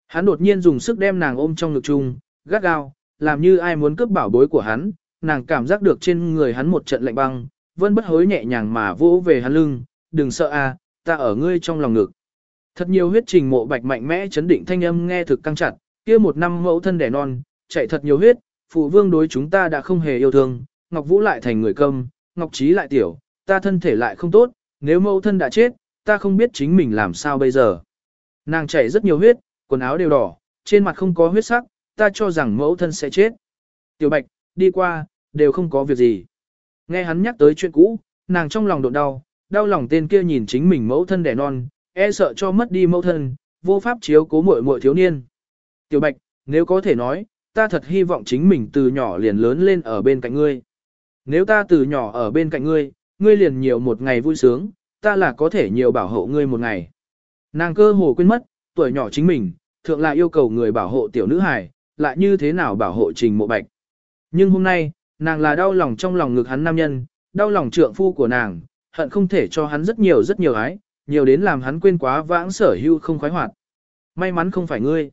Hắn đột nhiên dùng sức đem nàng ôm trong ngực chung, gắt gao, làm như ai muốn cướp bảo bối của hắn, nàng cảm giác được trên người hắn một trận lạnh băng, vân bất hối nhẹ nhàng mà vỗ về hắn lưng, đừng sợ a, ta ở ngươi trong lòng ngực. Thật nhiều huyết trình mộ bạch mạnh mẽ chấn định thanh âm nghe thực căng chặt, kia một năm mẫu thân đẻ non, chạy thật nhiều huyết, phụ vương đối chúng ta đã không hề yêu thương, Ngọc Vũ lại thành người câm, Ngọc Trí lại tiểu, ta thân thể lại không tốt, nếu mẫu thân đã chết, ta không biết chính mình làm sao bây giờ. Nàng chảy rất nhiều huyết, quần áo đều đỏ, trên mặt không có huyết sắc, ta cho rằng mẫu thân sẽ chết. Tiểu Bạch, đi qua, đều không có việc gì. Nghe hắn nhắc tới chuyện cũ, nàng trong lòng đột đau, đau lòng tên kia nhìn chính mình mẫu thân đẻ non, e sợ cho mất đi mẫu thân, vô pháp chiếu cố muội muội thiếu niên. Tiểu Bạch, nếu có thể nói, ta thật hy vọng chính mình từ nhỏ liền lớn lên ở bên cạnh ngươi. Nếu ta từ nhỏ ở bên cạnh ngươi, ngươi liền nhiều một ngày vui sướng, ta là có thể nhiều bảo hộ ngươi một ngày. Nàng cơ hồ quên mất, tuổi nhỏ chính mình, thượng lại yêu cầu người bảo hộ tiểu nữ hài, lại như thế nào bảo hộ trình mộ bạch. Nhưng hôm nay, nàng là đau lòng trong lòng ngực hắn nam nhân, đau lòng trượng phu của nàng, hận không thể cho hắn rất nhiều rất nhiều ái, nhiều đến làm hắn quên quá vãng sở hưu không khoái hoạt. May mắn không phải ngươi.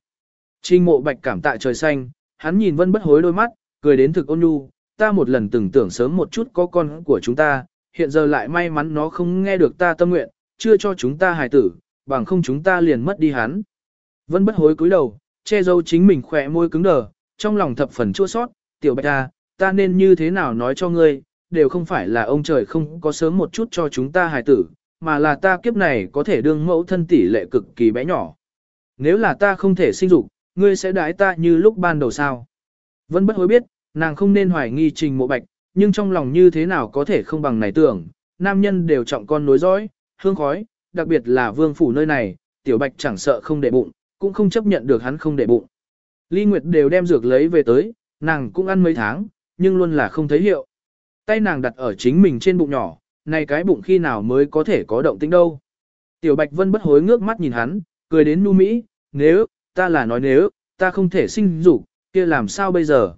Trình mộ bạch cảm tạ trời xanh, hắn nhìn vân bất hối đôi mắt, cười đến thực ôn nhu, ta một lần từng tưởng sớm một chút có con của chúng ta, hiện giờ lại may mắn nó không nghe được ta tâm nguyện, chưa cho chúng ta hài tử, bằng không chúng ta liền mất đi hắn. Vân bất hối cúi đầu, che dâu chính mình khỏe môi cứng đờ, trong lòng thập phần chua sót, tiểu bạch ta, ta nên như thế nào nói cho ngươi, đều không phải là ông trời không có sớm một chút cho chúng ta hài tử, mà là ta kiếp này có thể đương mẫu thân tỷ lệ cực kỳ bé nhỏ. Nếu là ta không thể sinh dục, ngươi sẽ đái ta như lúc ban đầu sao. Vân bất hối biết, nàng không nên hoài nghi trình mộ bạch, nhưng trong lòng như thế nào có thể không bằng này tưởng, nam nhân đều trọng con nối dõi, hương khói, đặc biệt là vương phủ nơi này, tiểu bạch chẳng sợ không để bụng, cũng không chấp nhận được hắn không để bụng. Ly Nguyệt đều đem dược lấy về tới, nàng cũng ăn mấy tháng, nhưng luôn là không thấy hiệu. Tay nàng đặt ở chính mình trên bụng nhỏ, này cái bụng khi nào mới có thể có động tĩnh đâu. Tiểu Bạch Vân bất hối ngước mắt nhìn hắn, cười đến nu mỹ, nếu, ta là nói nếu, ta không thể sinh dục, kia làm sao bây giờ?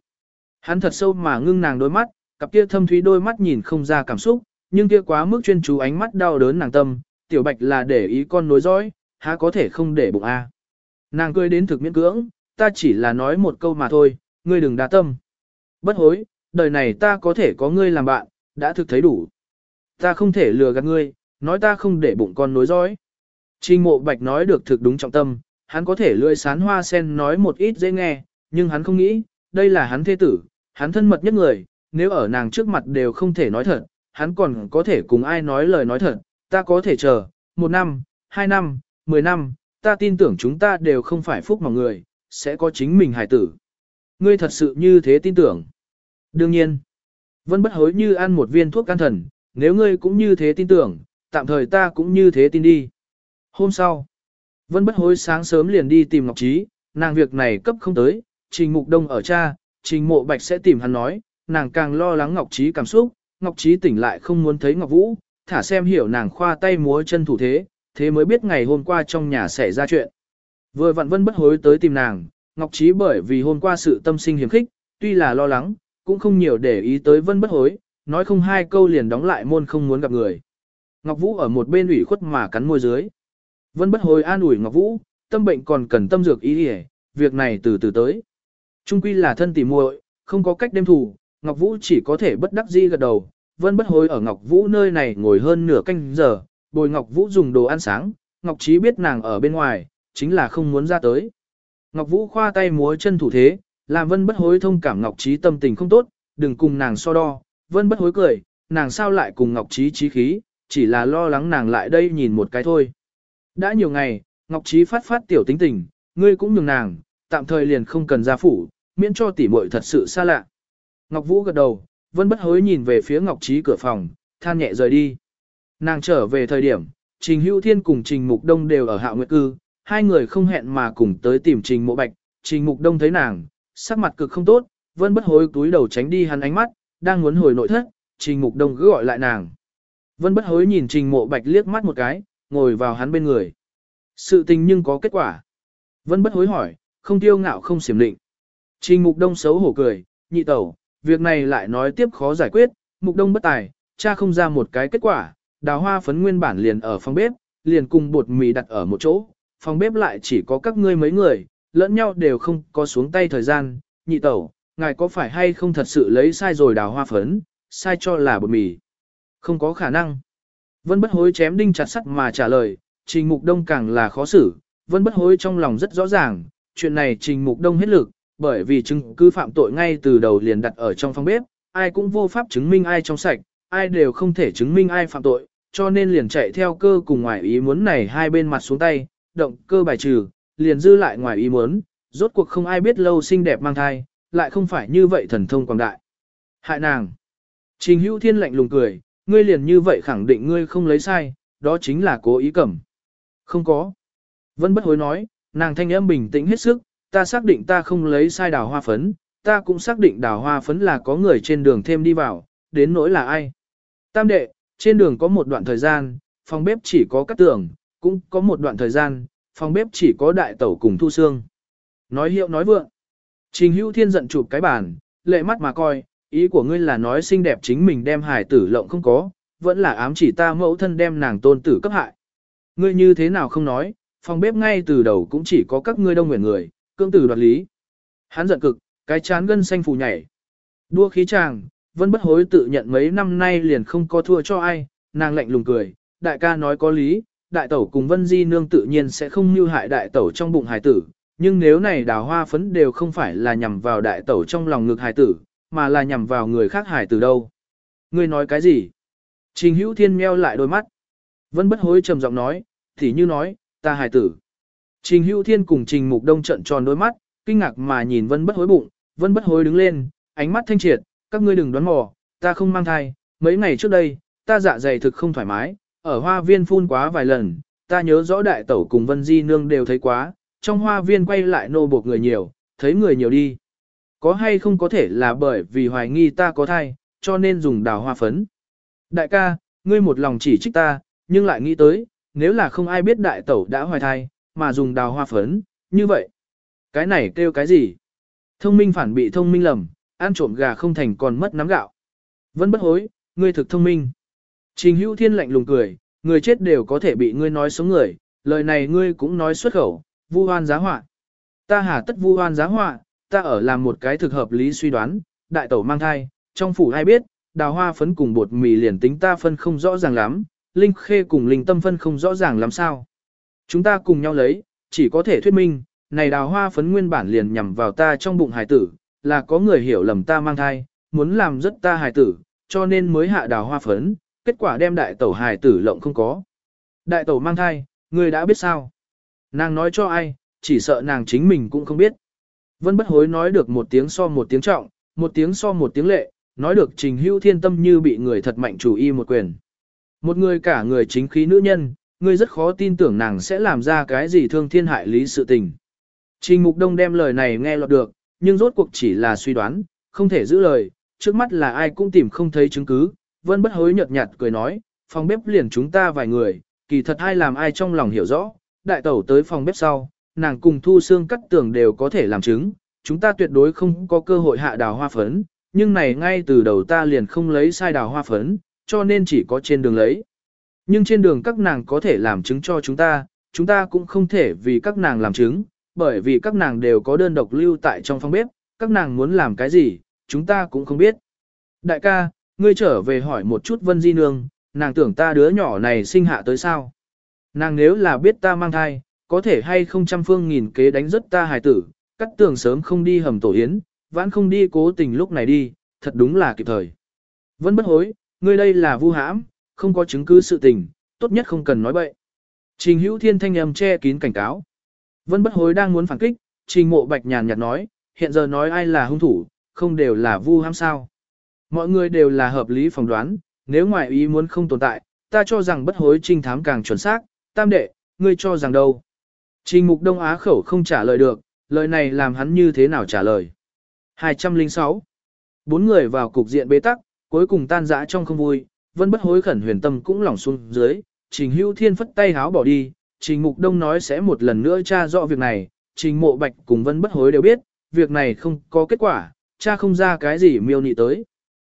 Hắn thật sâu mà ngưng nàng đôi mắt, cặp kia thâm thúy đôi mắt nhìn không ra cảm xúc, nhưng kia quá mức chuyên chú ánh mắt đau đớn nàng tâm, tiểu bạch là để ý con nối dõi, há có thể không để bụng a. Nàng cười đến thực miễn cưỡng, ta chỉ là nói một câu mà thôi, ngươi đừng đa tâm. Bất hối, đời này ta có thể có ngươi làm bạn, đã thực thấy đủ. Ta không thể lừa gạt ngươi, nói ta không để bụng con nối dõi. Trình mộ bạch nói được thực đúng trọng tâm, hắn có thể lưỡi sán hoa sen nói một ít dễ nghe, nhưng hắn không nghĩ, đây là hắn thế tử, hắn thân mật nhất người, nếu ở nàng trước mặt đều không thể nói thật, hắn còn có thể cùng ai nói lời nói thật, ta có thể chờ, một năm, hai năm, mười năm, ta tin tưởng chúng ta đều không phải phúc mà người, sẽ có chính mình hài tử. Ngươi thật sự như thế tin tưởng. Đương nhiên, Vân bất hối như ăn một viên thuốc can thần, nếu ngươi cũng như thế tin tưởng, tạm thời ta cũng như thế tin đi. Hôm sau, Vân bất hối sáng sớm liền đi tìm Ngọc Trí, nàng việc này cấp không tới, Trình Mục Đông ở cha, Trình Mộ Bạch sẽ tìm hắn nói, nàng càng lo lắng Ngọc Trí cảm xúc, Ngọc Trí tỉnh lại không muốn thấy Ngọc Vũ, thả xem hiểu nàng khoa tay múa chân thủ thế, thế mới biết ngày hôm qua trong nhà xảy ra chuyện. Vừa vặn Vân bất hối tới tìm nàng, Ngọc Trí bởi vì hôm qua sự tâm sinh hiểm khích, tuy là lo lắng, cũng không nhiều để ý tới Vân bất hối, nói không hai câu liền đóng lại môn không muốn gặp người. Ngọc Vũ ở một bên ủy khuất mà cắn môi dưới. Vân bất hối an ủi Ngọc Vũ, tâm bệnh còn cần tâm dược ý hề, việc này từ từ tới. Trung quy là thân tỉ muội, không có cách đem thủ, Ngọc Vũ chỉ có thể bất đắc dĩ gật đầu. Vân bất hối ở Ngọc Vũ nơi này ngồi hơn nửa canh giờ, bồi Ngọc Vũ dùng đồ ăn sáng, Ngọc Trí biết nàng ở bên ngoài, chính là không muốn ra tới. Ngọc Vũ khoa tay múa chân thủ thế, làm Vân bất hối thông cảm Ngọc Trí tâm tình không tốt, đừng cùng nàng so đo. Vân bất hối cười, nàng sao lại cùng Ngọc Trí trí khí, chỉ là lo lắng nàng lại đây nhìn một cái thôi. Đã nhiều ngày, Ngọc Trí phát phát tiểu tính tình, ngươi cũng nhường nàng, tạm thời liền không cần ra phủ, miễn cho tỉ muội thật sự xa lạ. Ngọc Vũ gật đầu, Vân bất hối nhìn về phía Ngọc Trí cửa phòng, than nhẹ rời đi. Nàng trở về thời điểm, Trình Hữu Thiên cùng Trình Mục Đông đều ở Hạo Nguyệt Cư, hai người không hẹn mà cùng tới tìm Trình Mộ Bạch. Trình Mục Đông thấy nàng, sắc mặt cực không tốt, vẫn bất hối túi đầu tránh đi hắn ánh mắt, đang muốn hồi nội thất, Trình Mục Đông cứ gọi lại nàng. Vân bất hối nhìn Trình Mộ Bạch liếc mắt một cái, ngồi vào hắn bên người. Sự tình nhưng có kết quả. Vân bất hối hỏi, không tiêu ngạo không xiểm định. Trình Mục Đông xấu hổ cười, nhị tẩu, việc này lại nói tiếp khó giải quyết, Mục Đông bất tài, cha không ra một cái kết quả, đào hoa phấn nguyên bản liền ở phòng bếp, liền cùng bột mì đặt ở một chỗ, phòng bếp lại chỉ có các ngươi mấy người, lẫn nhau đều không có xuống tay thời gian, nhị tẩu, ngài có phải hay không thật sự lấy sai rồi đào hoa phấn, sai cho là bột mì. Không có khả năng. Vân bất hối chém đinh chặt sắt mà trả lời, trình mục đông càng là khó xử, vân bất hối trong lòng rất rõ ràng, chuyện này trình mục đông hết lực, bởi vì chứng cứ phạm tội ngay từ đầu liền đặt ở trong phòng bếp, ai cũng vô pháp chứng minh ai trong sạch, ai đều không thể chứng minh ai phạm tội, cho nên liền chạy theo cơ cùng ngoài ý muốn này hai bên mặt xuống tay, động cơ bài trừ, liền dư lại ngoài ý muốn, rốt cuộc không ai biết lâu xinh đẹp mang thai, lại không phải như vậy thần thông quảng đại. Hại nàng. Trình hữu thiên lạnh lùng cười, ngươi liền như vậy khẳng định ngươi không lấy sai, đó chính là cố ý cẩm. Không có. Vân bất hối nói, nàng thanh âm bình tĩnh hết sức, ta xác định ta không lấy sai đào hoa phấn, ta cũng xác định đào hoa phấn là có người trên đường thêm đi vào, đến nỗi là ai. Tam đệ, trên đường có một đoạn thời gian, phòng bếp chỉ có cắt tường, cũng có một đoạn thời gian, phòng bếp chỉ có đại tẩu cùng thu xương. Nói hiệu nói vượng. Trình hữu thiên giận chụp cái bàn, lệ mắt mà coi, ý của ngươi là nói xinh đẹp chính mình đem hài tử lộng không có, vẫn là ám chỉ ta mẫu thân đem nàng tôn tử cấp hại. Ngươi như thế nào không nói, phòng bếp ngay từ đầu cũng chỉ có các ngươi đông nguyện người, cương tử đoạt lý. Hắn giận cực, cái chán gân xanh phù nhảy. Đua khí chàng, vẫn bất hối tự nhận mấy năm nay liền không có thua cho ai, nàng lạnh lùng cười, đại ca nói có lý, đại tẩu cùng vân di nương tự nhiên sẽ không mưu hại đại tẩu trong bụng hài tử, nhưng nếu này đào hoa phấn đều không phải là nhằm vào đại tẩu trong lòng ngực hài tử, mà là nhằm vào người khác hài tử đâu. Ngươi nói cái gì? Trình hữu thiên meo lại đôi mắt. Vân bất hối trầm giọng nói, thì như nói, ta hài tử. Trình hữu thiên cùng trình mục đông trận tròn đôi mắt, kinh ngạc mà nhìn vân bất hối bụng, vân bất hối đứng lên, ánh mắt thanh triệt, các ngươi đừng đoán mò, ta không mang thai, mấy ngày trước đây, ta dạ dày thực không thoải mái, ở hoa viên phun quá vài lần, ta nhớ rõ đại tẩu cùng vân di nương đều thấy quá, trong hoa viên quay lại nô buộc người nhiều, thấy người nhiều đi. Có hay không có thể là bởi vì hoài nghi ta có thai, cho nên dùng đào hoa phấn. Đại ca, ngươi một lòng chỉ trích ta, nhưng lại nghĩ tới, nếu là không ai biết đại tẩu đã hoài thai, mà dùng đào hoa phấn, như vậy. Cái này kêu cái gì? Thông minh phản bị thông minh lầm, ăn trộm gà không thành còn mất nắm gạo. Vẫn bất hối, ngươi thực thông minh. Trình hữu thiên lạnh lùng cười, người chết đều có thể bị ngươi nói sống người, lời này ngươi cũng nói xuất khẩu, vu hoan giá họa. Ta hà tất vu hoan giá họa, ta ở làm một cái thực hợp lý suy đoán, đại tẩu mang thai, trong phủ ai biết, đào hoa phấn cùng bột mì liền tính ta phân không rõ ràng lắm, linh khê cùng linh tâm phân không rõ ràng lắm sao. Chúng ta cùng nhau lấy, chỉ có thể thuyết minh, này đào hoa phấn nguyên bản liền nhằm vào ta trong bụng Hải tử, là có người hiểu lầm ta mang thai, muốn làm rất ta Hải tử, cho nên mới hạ đào hoa phấn, kết quả đem đại tẩu hài tử lộng không có. Đại tẩu mang thai, người đã biết sao? Nàng nói cho ai, chỉ sợ nàng chính mình cũng không biết. Vân bất hối nói được một tiếng so một tiếng trọng, một tiếng so một tiếng lệ, nói được trình hữu thiên tâm như bị người thật mạnh chủ y một quyền. Một người cả người chính khí nữ nhân, người rất khó tin tưởng nàng sẽ làm ra cái gì thương thiên hại lý sự tình. Trình Mục Đông đem lời này nghe lọt được, nhưng rốt cuộc chỉ là suy đoán, không thể giữ lời, trước mắt là ai cũng tìm không thấy chứng cứ, vân bất hối nhợt nhạt cười nói, phòng bếp liền chúng ta vài người, kỳ thật ai làm ai trong lòng hiểu rõ, đại tẩu tới phòng bếp sau, nàng cùng thu xương cắt tường đều có thể làm chứng, chúng ta tuyệt đối không có cơ hội hạ đào hoa phấn, nhưng này ngay từ đầu ta liền không lấy sai đào hoa phấn, cho nên chỉ có trên đường lấy. Nhưng trên đường các nàng có thể làm chứng cho chúng ta, chúng ta cũng không thể vì các nàng làm chứng, bởi vì các nàng đều có đơn độc lưu tại trong phòng bếp, các nàng muốn làm cái gì, chúng ta cũng không biết. Đại ca, ngươi trở về hỏi một chút Vân Di Nương, nàng tưởng ta đứa nhỏ này sinh hạ tới sao? Nàng nếu là biết ta mang thai, có thể hay không trăm phương nghìn kế đánh rất ta hài tử, cắt tường sớm không đi hầm tổ yến, vãn không đi cố tình lúc này đi, thật đúng là kịp thời. Vân bất hối, ngươi đây là vu hãm, không có chứng cứ sự tình, tốt nhất không cần nói bậy. Trình hữu thiên thanh âm che kín cảnh cáo. Vân bất hối đang muốn phản kích, trình mộ bạch nhàn nhạt nói, hiện giờ nói ai là hung thủ, không đều là vu hãm sao. Mọi người đều là hợp lý phỏng đoán, nếu ngoại ý muốn không tồn tại, ta cho rằng bất hối trinh thám càng chuẩn xác, tam đệ, ngươi cho rằng đâu. Trình mục Đông Á khẩu không trả lời được, lời này làm hắn như thế nào trả lời. 206. Bốn người vào cục diện bế tắc, cuối cùng tan rã trong không vui, vân bất hối khẩn huyền tâm cũng lỏng xuống dưới, trình hữu thiên phất tay háo bỏ đi, trình mục đông nói sẽ một lần nữa tra rõ việc này, trình mộ bạch cùng vân bất hối đều biết, việc này không có kết quả, cha không ra cái gì miêu nị tới.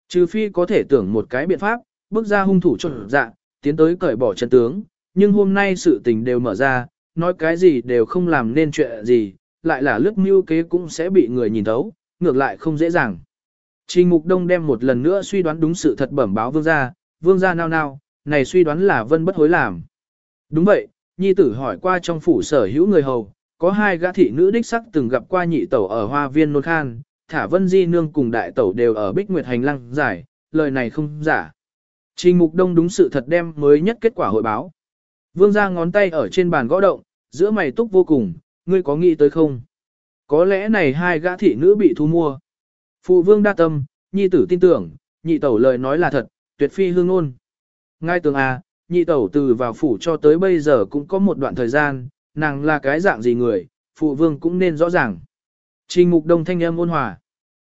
Trừ phi có thể tưởng một cái biện pháp, bước ra hung thủ cho dạ, tiến tới cởi bỏ chân tướng, nhưng hôm nay sự tình đều mở ra, nói cái gì đều không làm nên chuyện gì, lại là lướt mưu kế cũng sẽ bị người nhìn thấu, ngược lại không dễ dàng. Trình Mục Đông đem một lần nữa suy đoán đúng sự thật bẩm báo vương gia, vương gia nao nao, này suy đoán là vân bất hối làm. Đúng vậy, nhi tử hỏi qua trong phủ sở hữu người hầu, có hai gã thị nữ đích sắc từng gặp qua nhị tẩu ở hoa viên nôn khan, thả vân di nương cùng đại tẩu đều ở bích nguyệt hành lăng giải, lời này không giả. Trình Mục Đông đúng sự thật đem mới nhất kết quả hội báo. Vương ra ngón tay ở trên bàn gõ động, giữa mày túc vô cùng, ngươi có nghĩ tới không? Có lẽ này hai gã thị nữ bị thu mua. Phụ vương đa tâm, nhi tử tin tưởng, nhị tẩu lời nói là thật, tuyệt phi hương ôn. Ngay tường à, nhị tẩu từ vào phủ cho tới bây giờ cũng có một đoạn thời gian, nàng là cái dạng gì người, phụ vương cũng nên rõ ràng. Trình mục đông thanh âm ôn hòa.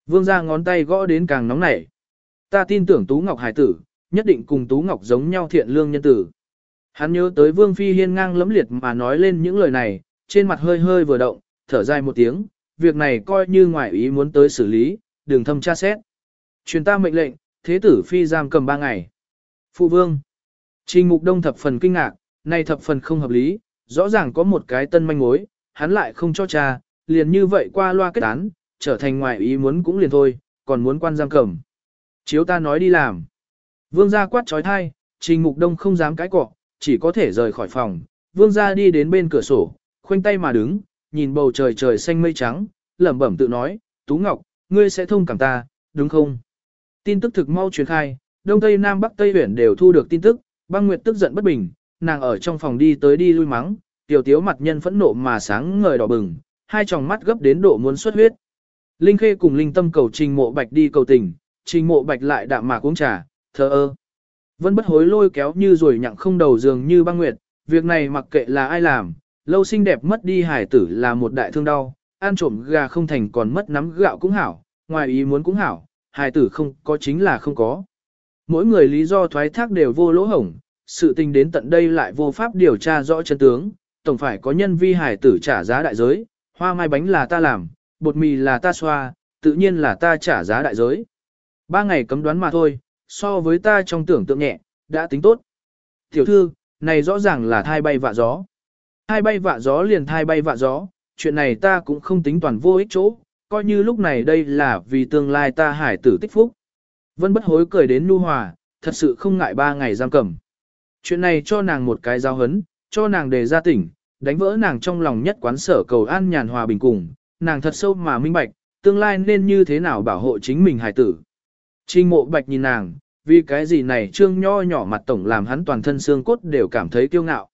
Vương ra ngón tay gõ đến càng nóng nảy. Ta tin tưởng Tú Ngọc Hải tử, nhất định cùng Tú Ngọc giống nhau thiện lương nhân tử. Hắn nhớ tới Vương Phi Hiên ngang lấm liệt mà nói lên những lời này, trên mặt hơi hơi vừa động, thở dài một tiếng, việc này coi như ngoại ý muốn tới xử lý, đừng thâm tra xét. Truyền ta mệnh lệnh, thế tử Phi giam cầm ba ngày. Phụ Vương. Trình Mục Đông thập phần kinh ngạc, này thập phần không hợp lý, rõ ràng có một cái tân manh mối, hắn lại không cho cha, liền như vậy qua loa kết án, trở thành ngoại ý muốn cũng liền thôi, còn muốn quan giam cầm. Chiếu ta nói đi làm. Vương gia quát trói thai, Trình Mục Đông không dám cãi cọ, chỉ có thể rời khỏi phòng. Vương gia đi đến bên cửa sổ, khoanh tay mà đứng, nhìn bầu trời trời xanh mây trắng, lẩm bẩm tự nói, Tú Ngọc, ngươi sẽ thông cảm ta, đúng không? Tin tức thực mau truyền khai, Đông Tây Nam Bắc Tây huyện đều thu được tin tức, băng nguyệt tức giận bất bình, nàng ở trong phòng đi tới đi lui mắng, tiểu tiếu mặt nhân phẫn nộ mà sáng ngời đỏ bừng, hai tròng mắt gấp đến độ muốn xuất huyết. Linh Khê cùng Linh Tâm cầu Trình Mộ Bạch đi cầu tình, Trình Mộ Bạch lại đạm mạc uống trà, thờ ơ. vẫn bất hối lôi kéo như rồi nhặng không đầu giường như băng nguyệt, việc này mặc kệ là ai làm, lâu xinh đẹp mất đi hải tử là một đại thương đau, ăn trộm gà không thành còn mất nắm gạo cũng hảo, ngoài ý muốn cũng hảo, hải tử không có chính là không có. Mỗi người lý do thoái thác đều vô lỗ hổng, sự tình đến tận đây lại vô pháp điều tra rõ chân tướng, tổng phải có nhân vi hải tử trả giá đại giới, hoa mai bánh là ta làm, bột mì là ta xoa, tự nhiên là ta trả giá đại giới. Ba ngày cấm đoán mà thôi, so với ta trong tưởng tượng nhẹ, đã tính tốt. Tiểu thư, này rõ ràng là thai bay vạ gió. Thai bay vạ gió liền thai bay vạ gió, chuyện này ta cũng không tính toàn vô ích chỗ, coi như lúc này đây là vì tương lai ta hải tử tích phúc. Vân bất hối cười đến nu hòa, thật sự không ngại ba ngày giam cầm. Chuyện này cho nàng một cái giao hấn, cho nàng đề ra tỉnh, đánh vỡ nàng trong lòng nhất quán sở cầu an nhàn hòa bình cùng, nàng thật sâu mà minh bạch, tương lai nên như thế nào bảo hộ chính mình hài tử. Trình mộ bạch nhìn nàng, vì cái gì này trương nho nhỏ mặt tổng làm hắn toàn thân xương cốt đều cảm thấy kiêu ngạo.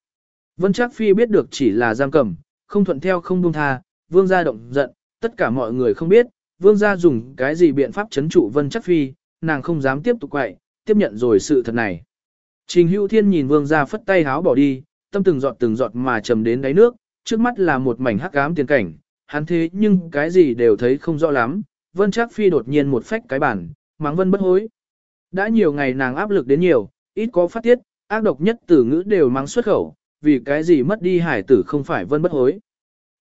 Vân Trác Phi biết được chỉ là giam cầm, không thuận theo không buông tha, vương gia động giận, tất cả mọi người không biết, vương gia dùng cái gì biện pháp chấn trụ Vân Trác Phi, nàng không dám tiếp tục quậy, tiếp nhận rồi sự thật này. Trình Hữu Thiên nhìn vương gia phất tay háo bỏ đi, tâm từng giọt từng giọt mà trầm đến đáy nước, trước mắt là một mảnh hắc ám tiền cảnh, hắn thế nhưng cái gì đều thấy không rõ lắm, Vân Trác Phi đột nhiên một phách cái bản, mắng Vân bất hối. Đã nhiều ngày nàng áp lực đến nhiều, ít có phát tiết, ác độc nhất từ ngữ đều mắng xuất khẩu, vì cái gì mất đi hải tử không phải Vân bất hối.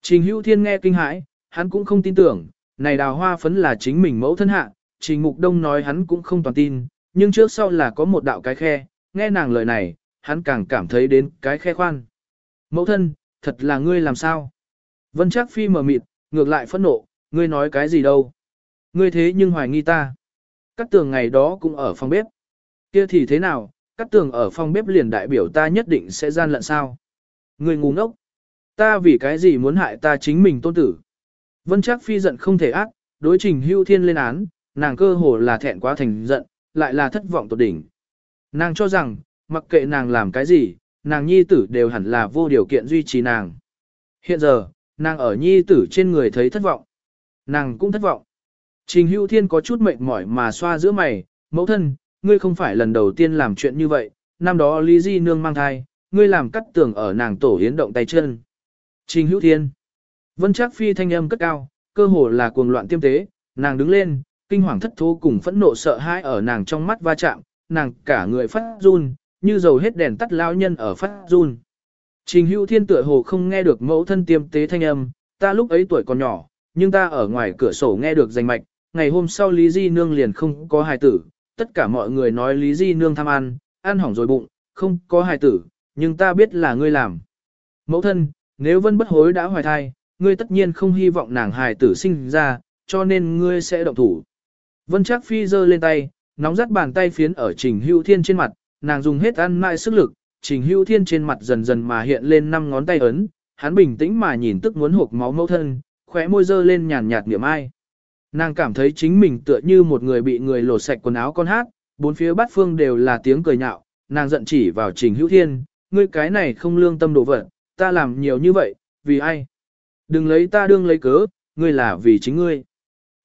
Trình Hữu Thiên nghe kinh hãi, hắn cũng không tin tưởng, này đào hoa phấn là chính mình mẫu thân hạ, Trình Mục Đông nói hắn cũng không toàn tin, nhưng trước sau là có một đạo cái khe, nghe nàng lời này, hắn càng cảm thấy đến cái khe khoan. Mẫu thân, thật là ngươi làm sao? Vân Trác Phi mở mịt, ngược lại phẫn nộ, ngươi nói cái gì đâu? Ngươi thế nhưng hoài nghi ta. cắt tường ngày đó cũng ở phòng bếp. Kia thì thế nào, cắt tường ở phòng bếp liền đại biểu ta nhất định sẽ gian lận sao? Ngươi ngu ngốc. Ta vì cái gì muốn hại ta chính mình tôn tử? Vân Trác Phi giận không thể ác, đối trình hưu thiên lên án, nàng cơ hồ là thẹn quá thành giận, lại là thất vọng tột đỉnh. Nàng cho rằng, mặc kệ nàng làm cái gì, nàng nhi tử đều hẳn là vô điều kiện duy trì nàng. Hiện giờ, nàng ở nhi tử trên người thấy thất vọng. Nàng cũng thất vọng. Trình hữu thiên có chút mệt mỏi mà xoa giữa mày, mẫu thân, ngươi không phải lần đầu tiên làm chuyện như vậy, năm đó Lý Di Nương mang thai, ngươi làm cắt tường ở nàng tổ hiến động tay chân. Trình hữu thiên. Vân Trác Phi thanh âm cất cao, cơ hồ là cuồng loạn tiêm tế, nàng đứng lên, kinh hoàng thất thố cùng phẫn nộ sợ hãi ở nàng trong mắt va chạm, nàng cả người phát run, như dầu hết đèn tắt lao nhân ở phát run. Trình hữu thiên tựa hồ không nghe được mẫu thân tiêm tế thanh âm, ta lúc ấy tuổi còn nhỏ, nhưng ta ở ngoài cửa sổ nghe được danh mạch, ngày hôm sau Lý Di Nương liền không có hài tử, tất cả mọi người nói Lý Di Nương tham ăn, ăn hỏng rồi bụng, không có hài tử, nhưng ta biết là ngươi làm. Mẫu thân, nếu vân bất hối đã hoài thai, ngươi tất nhiên không hy vọng nàng hài tử sinh ra, cho nên ngươi sẽ động thủ. Vân Trác Phi giơ lên tay, nóng rát bàn tay phiến ở Trình Hữu Thiên trên mặt, nàng dùng hết ăn mãi sức lực, Trình Hữu Thiên trên mặt dần dần mà hiện lên năm ngón tay ấn, hắn bình tĩnh mà nhìn tức muốn hộp máu mẫu thân, khóe môi dơ lên nhàn nhạt niệm ai. Nàng cảm thấy chính mình tựa như một người bị người lột sạch quần áo con hát, bốn phía bát phương đều là tiếng cười nhạo, nàng giận chỉ vào Trình Hữu Thiên, ngươi cái này không lương tâm đổ vật, ta làm nhiều như vậy, vì ai? Đừng lấy ta đương lấy cớ, ngươi là vì chính ngươi.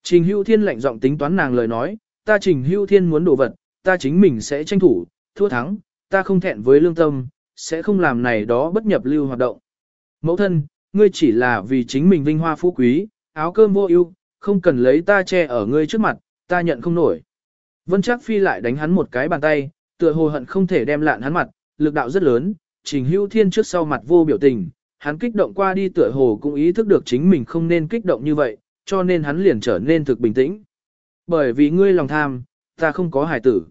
Trình Hữu Thiên lạnh giọng tính toán nàng lời nói, ta Trình Hữu Thiên muốn đổ vật, ta chính mình sẽ tranh thủ, thua thắng, ta không thẹn với lương tâm, sẽ không làm này đó bất nhập lưu hoạt động. Mẫu thân, ngươi chỉ là vì chính mình vinh hoa phú quý, áo cơm vô ưu, không cần lấy ta che ở ngươi trước mặt, ta nhận không nổi. Vân Trác Phi lại đánh hắn một cái bàn tay, tựa hồ hận không thể đem lạn hắn mặt, lực đạo rất lớn, Trình Hữu Thiên trước sau mặt vô biểu tình, hắn kích động qua đi tựa hồ cũng ý thức được chính mình không nên kích động như vậy, cho nên hắn liền trở nên thực bình tĩnh. Bởi vì ngươi lòng tham, ta không có hài tử.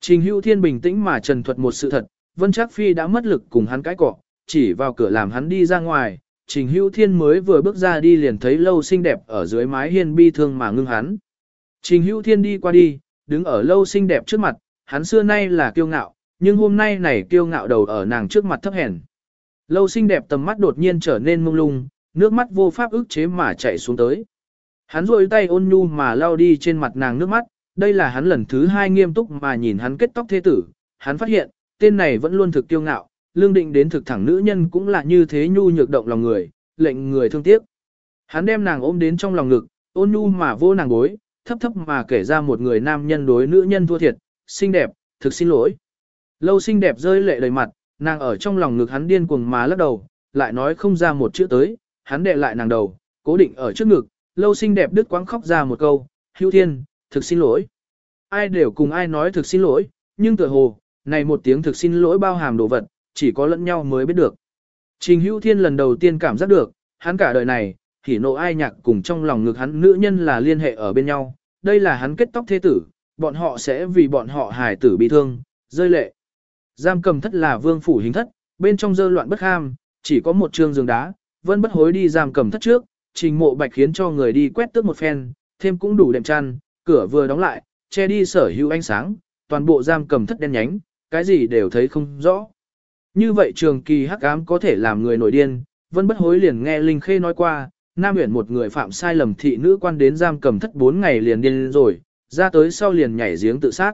Trình Hữu Thiên bình tĩnh mà trần thuật một sự thật, Vân Trác Phi đã mất lực cùng hắn cãi cọ, chỉ vào cửa làm hắn đi ra ngoài, Trình Hữu Thiên mới vừa bước ra đi liền thấy lâu xinh đẹp ở dưới mái hiên bi thương mà ngưng hắn. Trình Hữu Thiên đi qua đi, đứng ở lâu xinh đẹp trước mặt, hắn xưa nay là kiêu ngạo, nhưng hôm nay này kiêu ngạo đầu ở nàng trước mặt thấp hèn. Lâu xinh đẹp tầm mắt đột nhiên trở nên mông lung, nước mắt vô pháp ức chế mà chảy xuống tới. Hắn rôi tay ôn nhu mà lau đi trên mặt nàng nước mắt, đây là hắn lần thứ hai nghiêm túc mà nhìn hắn kết tóc thế tử. Hắn phát hiện, tên này vẫn luôn thực kiêu ngạo, lương định đến thực thẳng nữ nhân cũng là như thế nhu nhược động lòng người, lệnh người thương tiếc. Hắn đem nàng ôm đến trong lòng ngực, ôn nhu mà vô nàng bối, thấp thấp mà kể ra một người nam nhân đối nữ nhân thua thiệt, xinh đẹp, thực xin lỗi. Lâu xinh đẹp rơi lệ đầy mặt, nàng ở trong lòng ngực hắn điên cuồng mà lắc đầu, lại nói không ra một chữ tới, hắn đệ lại nàng đầu, cố định ở trước ngực, lâu xinh đẹp đứt quãng khóc ra một câu, hữu thiên, thực xin lỗi. Ai đều cùng ai nói thực xin lỗi, nhưng tựa hồ, này một tiếng thực xin lỗi bao hàm đồ vật, chỉ có lẫn nhau mới biết được. Trình hữu thiên lần đầu tiên cảm giác được, hắn cả đời này, thì nộ ai nhạc cùng trong lòng ngực hắn nữ nhân là liên hệ ở bên nhau, đây là hắn kết tóc thế tử, bọn họ sẽ vì bọn họ hài tử bị thương, rơi lệ. Giam cầm thất là vương phủ hình thất, bên trong dơ loạn bất ham, chỉ có một trường giường đá, vẫn bất hối đi giam cầm thất trước, trình mộ bạch khiến cho người đi quét tước một phen, thêm cũng đủ đệm chăn, cửa vừa đóng lại, che đi sở hữu ánh sáng, toàn bộ giam cầm thất đen nhánh, cái gì đều thấy không rõ. Như vậy trường kỳ hắc ám có thể làm người nổi điên, Vân Bất Hối liền nghe Linh Khê nói qua, Nam Uyển một người phạm sai lầm thị nữ quan đến giam cầm thất 4 ngày liền điên rồi, ra tới sau liền nhảy giếng tự sát.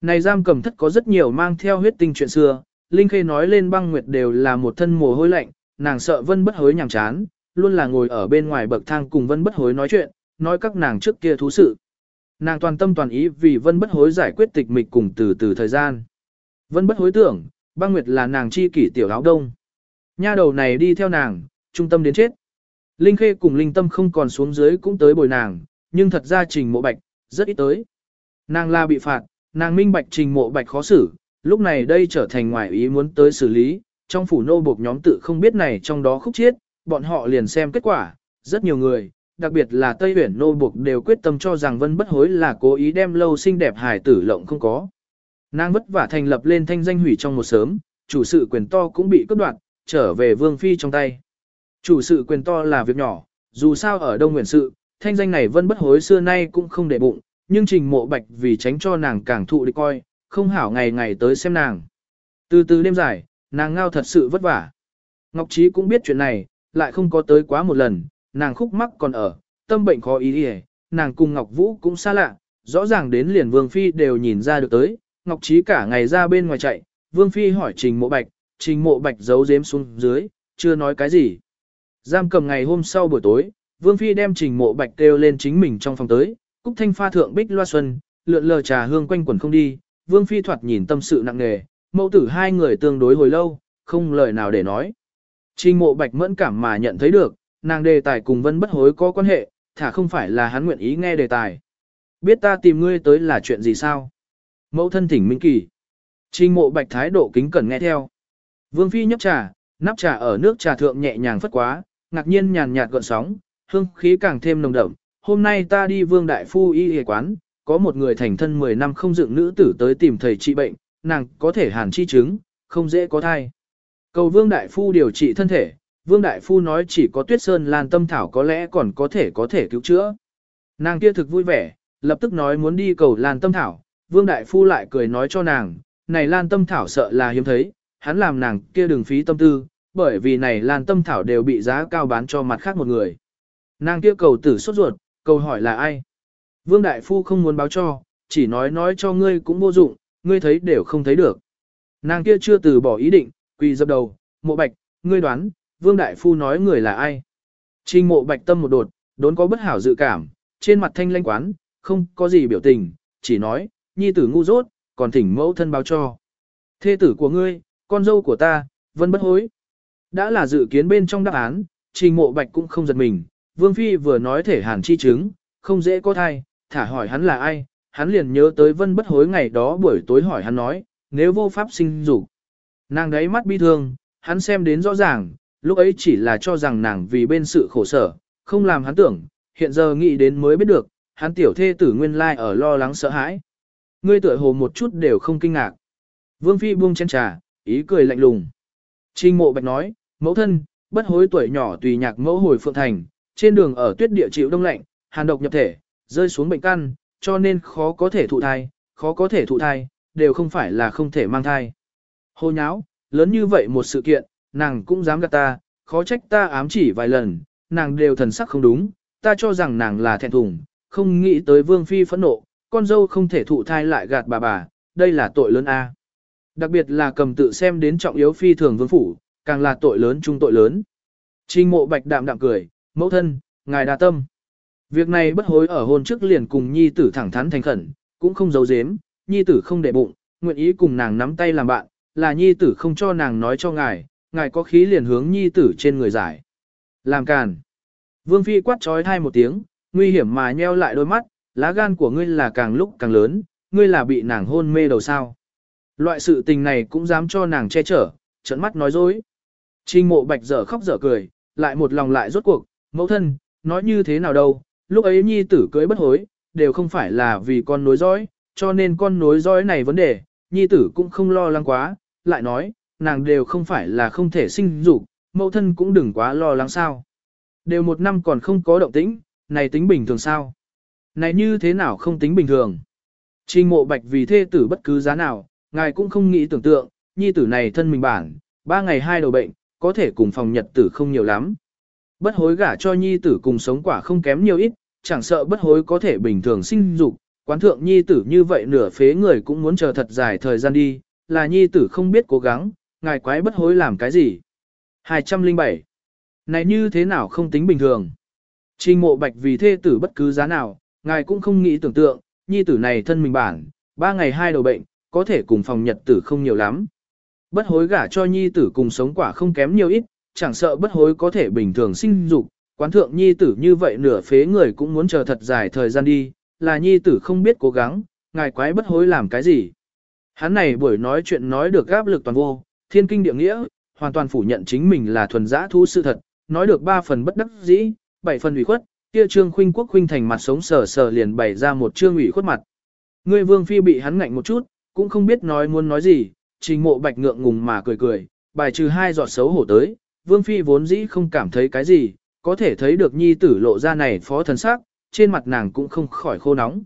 Này giam cầm thất có rất nhiều mang theo huyết tinh chuyện xưa, Linh Khê nói lên băng nguyệt đều là một thân mồ hôi lạnh, nàng sợ Vân Bất Hối nhàm chán, luôn là ngồi ở bên ngoài bậc thang cùng Vân Bất Hối nói chuyện, nói các nàng trước kia thú sự. Nàng toàn tâm toàn ý vì Vân Bất Hối giải quyết tịch mịch cùng từ từ thời gian. Vân Bất Hối tưởng, băng nguyệt là nàng chi kỷ tiểu áo đông. Nha đầu này đi theo nàng, trung tâm đến chết. Linh Khê cùng Linh Tâm không còn xuống dưới cũng tới bồi nàng, nhưng thật ra trình mộ bạch, rất ít tới. Nàng la bị phạt, nàng minh bạch trình mộ bạch khó xử, lúc này đây trở thành ngoại ý muốn tới xử lý, trong phủ nô buộc nhóm tự không biết này trong đó khúc chiết, bọn họ liền xem kết quả, rất nhiều người, đặc biệt là Tây Huyền nô buộc đều quyết tâm cho rằng Vân Bất Hối là cố ý đem lâu xinh đẹp hài tử lộng không có. Nàng vất vả thành lập lên thanh danh hủy trong một sớm, chủ sự quyền to cũng bị cướp đoạt, trở về vương phi trong tay. Chủ sự quyền to là việc nhỏ, dù sao ở Đông Nguyện sự, thanh danh này Vân Bất Hối xưa nay cũng không để bụng, nhưng Trình Mộ Bạch vì tránh cho nàng càng thụ địch coi, không hảo ngày ngày tới xem nàng. Từ từ đêm dài, nàng ngao thật sự vất vả. Ngọc Trí cũng biết chuyện này, lại không có tới quá một lần, nàng khúc mắc còn ở, tâm bệnh khó ý đi nàng cùng Ngọc Vũ cũng xa lạ, rõ ràng đến liền Vương Phi đều nhìn ra được tới, Ngọc Trí cả ngày ra bên ngoài chạy, Vương Phi hỏi Trình Mộ Bạch, Trình Mộ Bạch giấu giếm xuống dưới, chưa nói cái gì. Giam cầm ngày hôm sau buổi tối, Vương Phi đem Trình Mộ Bạch kêu lên chính mình trong phòng tới, Cúc Thanh pha thượng bích loa xuân, lượn lờ trà hương quanh quẩn không đi, Vương Phi thoạt nhìn tâm sự nặng nề, mẫu tử hai người tương đối hồi lâu, không lời nào để nói. Trình Mộ Bạch mẫn cảm mà nhận thấy được, nàng đề tài cùng Vân Bất Hối có quan hệ, thả không phải là hắn nguyện ý nghe đề tài. Biết ta tìm ngươi tới là chuyện gì sao? Mẫu thân thỉnh minh kỳ. Trình Mộ Bạch thái độ kính cẩn nghe theo. Vương Phi nhấp trà, nắp trà ở nước trà thượng nhẹ nhàng phất quá, ngạc nhiên nhàn nhạt gợn sóng, hương khí càng thêm nồng đậm. Hôm nay ta đi Vương Đại Phu y y quán, có một người thành thân 10 năm không dựng nữ tử tới tìm thầy trị bệnh, nàng có thể hàn chi chứng, không dễ có thai. Cầu Vương Đại Phu điều trị thân thể, Vương Đại Phu nói chỉ có tuyết sơn lan tâm thảo có lẽ còn có thể có thể cứu chữa. Nàng kia thực vui vẻ, lập tức nói muốn đi cầu lan tâm thảo, Vương Đại Phu lại cười nói cho nàng, này lan tâm thảo sợ là hiếm thấy, hắn làm nàng kia đừng phí tâm tư, bởi vì này lan tâm thảo đều bị giá cao bán cho mặt khác một người. Nàng kia cầu tử sốt ruột, cầu hỏi là ai? Vương Đại Phu không muốn báo cho, chỉ nói nói cho ngươi cũng vô dụng, ngươi thấy đều không thấy được. Nàng kia chưa từ bỏ ý định, quỳ dập đầu, mộ bạch, ngươi đoán, Vương Đại Phu nói người là ai? Trình mộ bạch tâm một đột, đốn có bất hảo dự cảm, trên mặt thanh lanh quán, không có gì biểu tình, chỉ nói, nhi tử ngu dốt, còn thỉnh mẫu thân báo cho. Thê tử của ngươi, con dâu của ta, vân bất hối. Đã là dự kiến bên trong đáp án, trình mộ bạch cũng không giật mình, Vương Phi vừa nói thể hàn chi chứng, không dễ có thai, thả hỏi hắn là ai, hắn liền nhớ tới vân bất hối ngày đó buổi tối hỏi hắn nói, nếu vô pháp sinh dục Nàng đấy mắt bi thương, hắn xem đến rõ ràng, lúc ấy chỉ là cho rằng nàng vì bên sự khổ sở, không làm hắn tưởng, hiện giờ nghĩ đến mới biết được, hắn tiểu thê tử nguyên lai ở lo lắng sợ hãi. Ngươi tựa hồ một chút đều không kinh ngạc. Vương Phi buông chén trà, ý cười lạnh lùng. Trình mộ bạch nói, mẫu thân, bất hối tuổi nhỏ tùy nhạc mẫu hồi phượng thành, trên đường ở tuyết địa chịu đông lạnh, hàn độc nhập thể, rơi xuống bệnh căn, cho nên khó có thể thụ thai, khó có thể thụ thai, đều không phải là không thể mang thai. Hồ nháo, lớn như vậy một sự kiện, nàng cũng dám gạt ta, khó trách ta ám chỉ vài lần, nàng đều thần sắc không đúng, ta cho rằng nàng là thẹn thùng, không nghĩ tới vương phi phẫn nộ, con dâu không thể thụ thai lại gạt bà bà, đây là tội lớn a. Đặc biệt là cầm tự xem đến trọng yếu phi thường vương phủ, càng là tội lớn chung tội lớn. Trình mộ bạch đạm đạm cười, mẫu thân, ngài đa tâm. Việc này bất hối ở hôn trước liền cùng nhi tử thẳng thắn thành khẩn, cũng không giấu giếm, nhi tử không để bụng, nguyện ý cùng nàng nắm tay làm bạn, là nhi tử không cho nàng nói cho ngài, ngài có khí liền hướng nhi tử trên người giải. Làm càn. Vương Phi quát trói thai một tiếng, nguy hiểm mà nheo lại đôi mắt, lá gan của ngươi là càng lúc càng lớn, ngươi là bị nàng hôn mê đầu sao. Loại sự tình này cũng dám cho nàng che chở, trận mắt nói dối. Trình mộ bạch dở khóc dở cười, lại một lòng lại rốt cuộc, mẫu thân, nói như thế nào đâu, lúc ấy nhi tử cưới bất hối, đều không phải là vì con nối dõi, cho nên con nối dõi này vấn đề, nhi tử cũng không lo lắng quá, lại nói, nàng đều không phải là không thể sinh dục, mẫu thân cũng đừng quá lo lắng sao. Đều một năm còn không có động tĩnh, này tính bình thường sao? Này như thế nào không tính bình thường? Trình mộ bạch vì thê tử bất cứ giá nào, ngài cũng không nghĩ tưởng tượng, nhi tử này thân mình bản, ba ngày hai đầu bệnh, có thể cùng phòng nhật tử không nhiều lắm. Bất hối gả cho nhi tử cùng sống quả không kém nhiều ít, chẳng sợ bất hối có thể bình thường sinh dục, quán thượng nhi tử như vậy nửa phế người cũng muốn chờ thật dài thời gian đi, là nhi tử không biết cố gắng, ngài quái bất hối làm cái gì. 207. Này như thế nào không tính bình thường. Trình mộ bạch vì thê tử bất cứ giá nào, ngài cũng không nghĩ tưởng tượng, nhi tử này thân mình bản, ba ngày hai đầu bệnh, có thể cùng phòng nhật tử không nhiều lắm. Bất hối gả cho nhi tử cùng sống quả không kém nhiều ít, chẳng sợ bất hối có thể bình thường sinh dục, quán thượng nhi tử như vậy nửa phế người cũng muốn chờ thật dài thời gian đi, là nhi tử không biết cố gắng, ngài quái bất hối làm cái gì. Hắn này buổi nói chuyện nói được gáp lực toàn vô, thiên kinh địa nghĩa, hoàn toàn phủ nhận chính mình là thuần giã thú sự thật, nói được ba phần bất đắc dĩ, bảy phần ủy khuất, kia trương khuynh quốc khuynh thành mặt sống sờ sờ liền bày ra một trương ủy khuất mặt. Ngươi vương phi bị hắn ngạnh một chút, cũng không biết nói muốn nói gì, trình mộ bạch ngượng ngùng mà cười cười, bài trừ hai giọt xấu hổ tới, vương phi vốn dĩ không cảm thấy cái gì, có thể thấy được nhi tử lộ ra này phó thần sắc, trên mặt nàng cũng không khỏi khô nóng.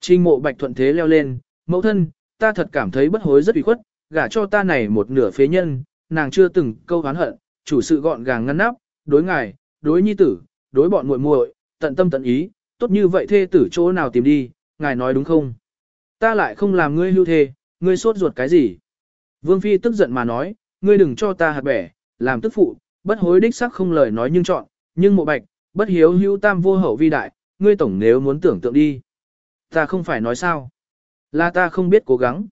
Trình mộ bạch thuận thế leo lên, mẫu thân, ta thật cảm thấy bất hối rất ủy khuất, gả cho ta này một nửa phế nhân, nàng chưa từng câu hán hận, chủ sự gọn gàng ngăn nắp, đối ngài, đối nhi tử, đối bọn muội muội, tận tâm tận ý, tốt như vậy thê tử chỗ nào tìm đi, ngài nói đúng không? Ta lại không làm ngươi hưu thê, ngươi sốt ruột cái gì? Vương Phi tức giận mà nói, ngươi đừng cho ta hạt bẻ, làm tức phụ, bất hối đích sắc không lời nói nhưng chọn, nhưng mộ bạch, bất hiếu hưu tam vô hậu vi đại, ngươi tổng nếu muốn tưởng tượng đi. Ta không phải nói sao? Là ta không biết cố gắng.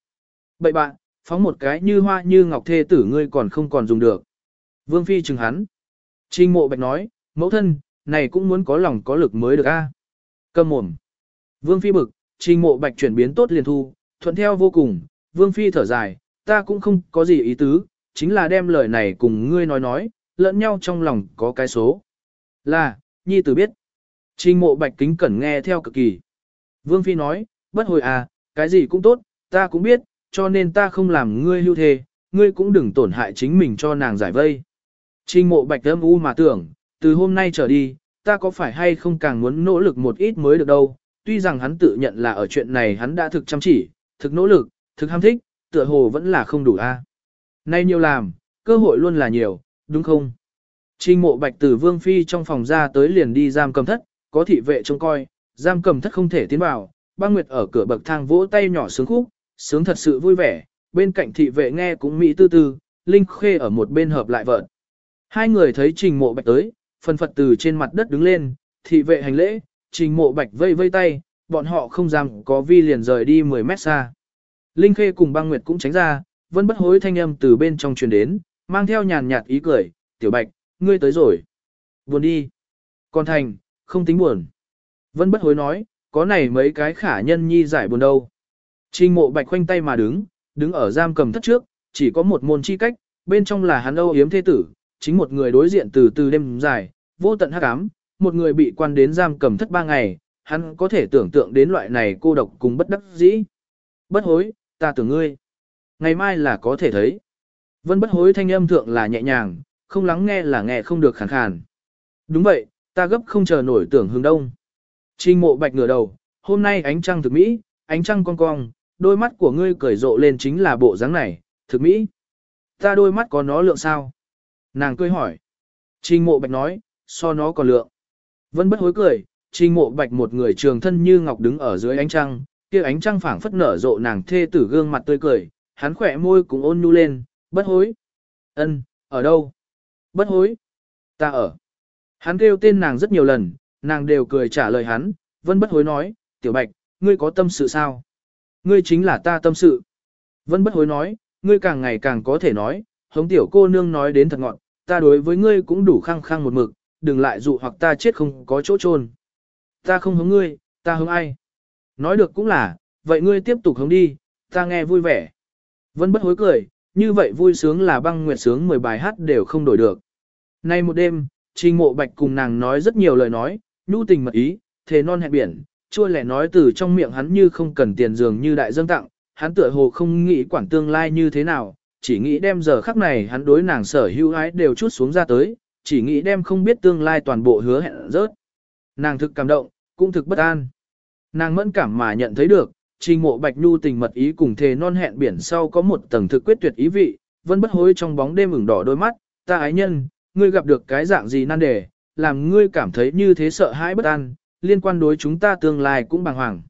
Bậy bạn, phóng một cái như hoa như ngọc thê tử ngươi còn không còn dùng được. Vương Phi chừng hắn. Trình mộ bạch nói, mẫu thân, này cũng muốn có lòng có lực mới được a. À? Cầm mồm. Vương Phi bực, trình mộ bạch chuyển biến tốt liền thu, thuận theo vô cùng, Vương Phi thở dài, ta cũng không có gì ý tứ, chính là đem lời này cùng ngươi nói nói, lẫn nhau trong lòng có cái số. Là, nhi tử biết. Trình mộ bạch kính cẩn nghe theo cực kỳ. Vương Phi nói, bất hồi à, cái gì cũng tốt, ta cũng biết, cho nên ta không làm ngươi hưu thề, ngươi cũng đừng tổn hại chính mình cho nàng giải vây. Trình mộ bạch âm u mà tưởng, từ hôm nay trở đi, ta có phải hay không càng muốn nỗ lực một ít mới được đâu, tuy rằng hắn tự nhận là ở chuyện này hắn đã thực chăm chỉ, thực nỗ lực, thực ham thích, tựa hồ vẫn là không đủ a. À? Nay nhiều làm, cơ hội luôn là nhiều, đúng không? Trình mộ bạch từ vương phi trong phòng ra tới liền đi giam cầm thất, có thị vệ trông coi, giam cầm thất không thể tiến vào, băng nguyệt ở cửa bậc thang vỗ tay nhỏ sướng khúc, sướng thật sự vui vẻ, bên cạnh thị vệ nghe cũng mỹ tư tư, Linh Khê ở một bên hợp lại vợt. Hai người thấy trình mộ bạch tới, phần phật từ trên mặt đất đứng lên, thị vệ hành lễ, trình mộ bạch vây vây tay, bọn họ không dám có vi liền rời đi 10 mét xa. Linh Khê cùng băng nguyệt cũng tránh ra, vẫn bất hối thanh âm từ bên trong truyền đến, mang theo nhàn nhạt ý cười, tiểu bạch, ngươi tới rồi. Buồn đi. Còn thành, không tính buồn. Vân bất hối nói, có này mấy cái khả nhân nhi giải buồn đâu. Trình mộ bạch khoanh tay mà đứng, đứng ở giam cầm thất trước, chỉ có một môn chi cách, bên trong là hắn âu yếm thế tử, chính một người đối diện từ từ đêm dài, vô tận hắc ám, một người bị quan đến giam cầm thất ba ngày, hắn có thể tưởng tượng đến loại này cô độc cùng bất đắc dĩ. Bất hối, ta tưởng ngươi. Ngày mai là có thể thấy. Vân bất hối thanh âm thượng là nhẹ nhàng, không lắng nghe là nghe không được khàn khàn. Đúng vậy, ta gấp không chờ nổi tưởng hướng đông. Trình mộ bạch ngửa đầu, hôm nay ánh trăng thực mỹ, ánh trăng cong cong, đôi mắt của ngươi cởi rộ lên chính là bộ dáng này, thực mỹ. Ta đôi mắt có nó lượng sao? Nàng cười hỏi. Trình mộ bạch nói, so nó còn lượng. Vân bất hối cười, trình mộ bạch một người trường thân như ngọc đứng ở dưới ánh trăng, kia ánh trăng phảng phất nở rộ nàng thê tử gương mặt tươi cười, hắn khỏe môi cũng ôn nhu lên, bất hối. Ân, ở đâu? Bất hối. Ta ở. Hắn kêu tên nàng rất nhiều lần, nàng đều cười trả lời hắn, vân bất hối nói, tiểu bạch, ngươi có tâm sự sao? Ngươi chính là ta tâm sự. Vân bất hối nói, ngươi càng ngày càng có thể nói, hống tiểu cô nương nói đến thật ngọn, ta đối với ngươi cũng đủ khăng khăng một mực, đừng lại dụ hoặc ta chết không có chỗ chôn. Ta không hống ngươi, ta hống ai? Nói được cũng là, vậy ngươi tiếp tục hống đi, ta nghe vui vẻ. Vân bất hối cười, như vậy vui sướng là băng nguyệt sướng 10 bài hát đều không đổi được. Nay một đêm, Trình Mộ Bạch cùng nàng nói rất nhiều lời nói, nhu tình mật ý, thề non hẹn biển, chua lẻ nói từ trong miệng hắn như không cần tiền dường như đại dâng tặng, hắn tựa hồ không nghĩ quản tương lai như thế nào, chỉ nghĩ đem giờ khắc này hắn đối nàng sở hữu ái đều chút xuống ra tới, chỉ nghĩ đem không biết tương lai toàn bộ hứa hẹn rớt. Nàng thực cảm động, cũng thực bất an. Nàng mẫn cảm mà nhận thấy được, trình mộ bạch nhu tình mật ý cùng thề non hẹn biển sau có một tầng thực quyết tuyệt ý vị, vẫn bất hối trong bóng đêm ửng đỏ đôi mắt, ta ái nhân, ngươi gặp được cái dạng gì nan đề, làm ngươi cảm thấy như thế sợ hãi bất an, liên quan đối chúng ta tương lai cũng bàng hoàng.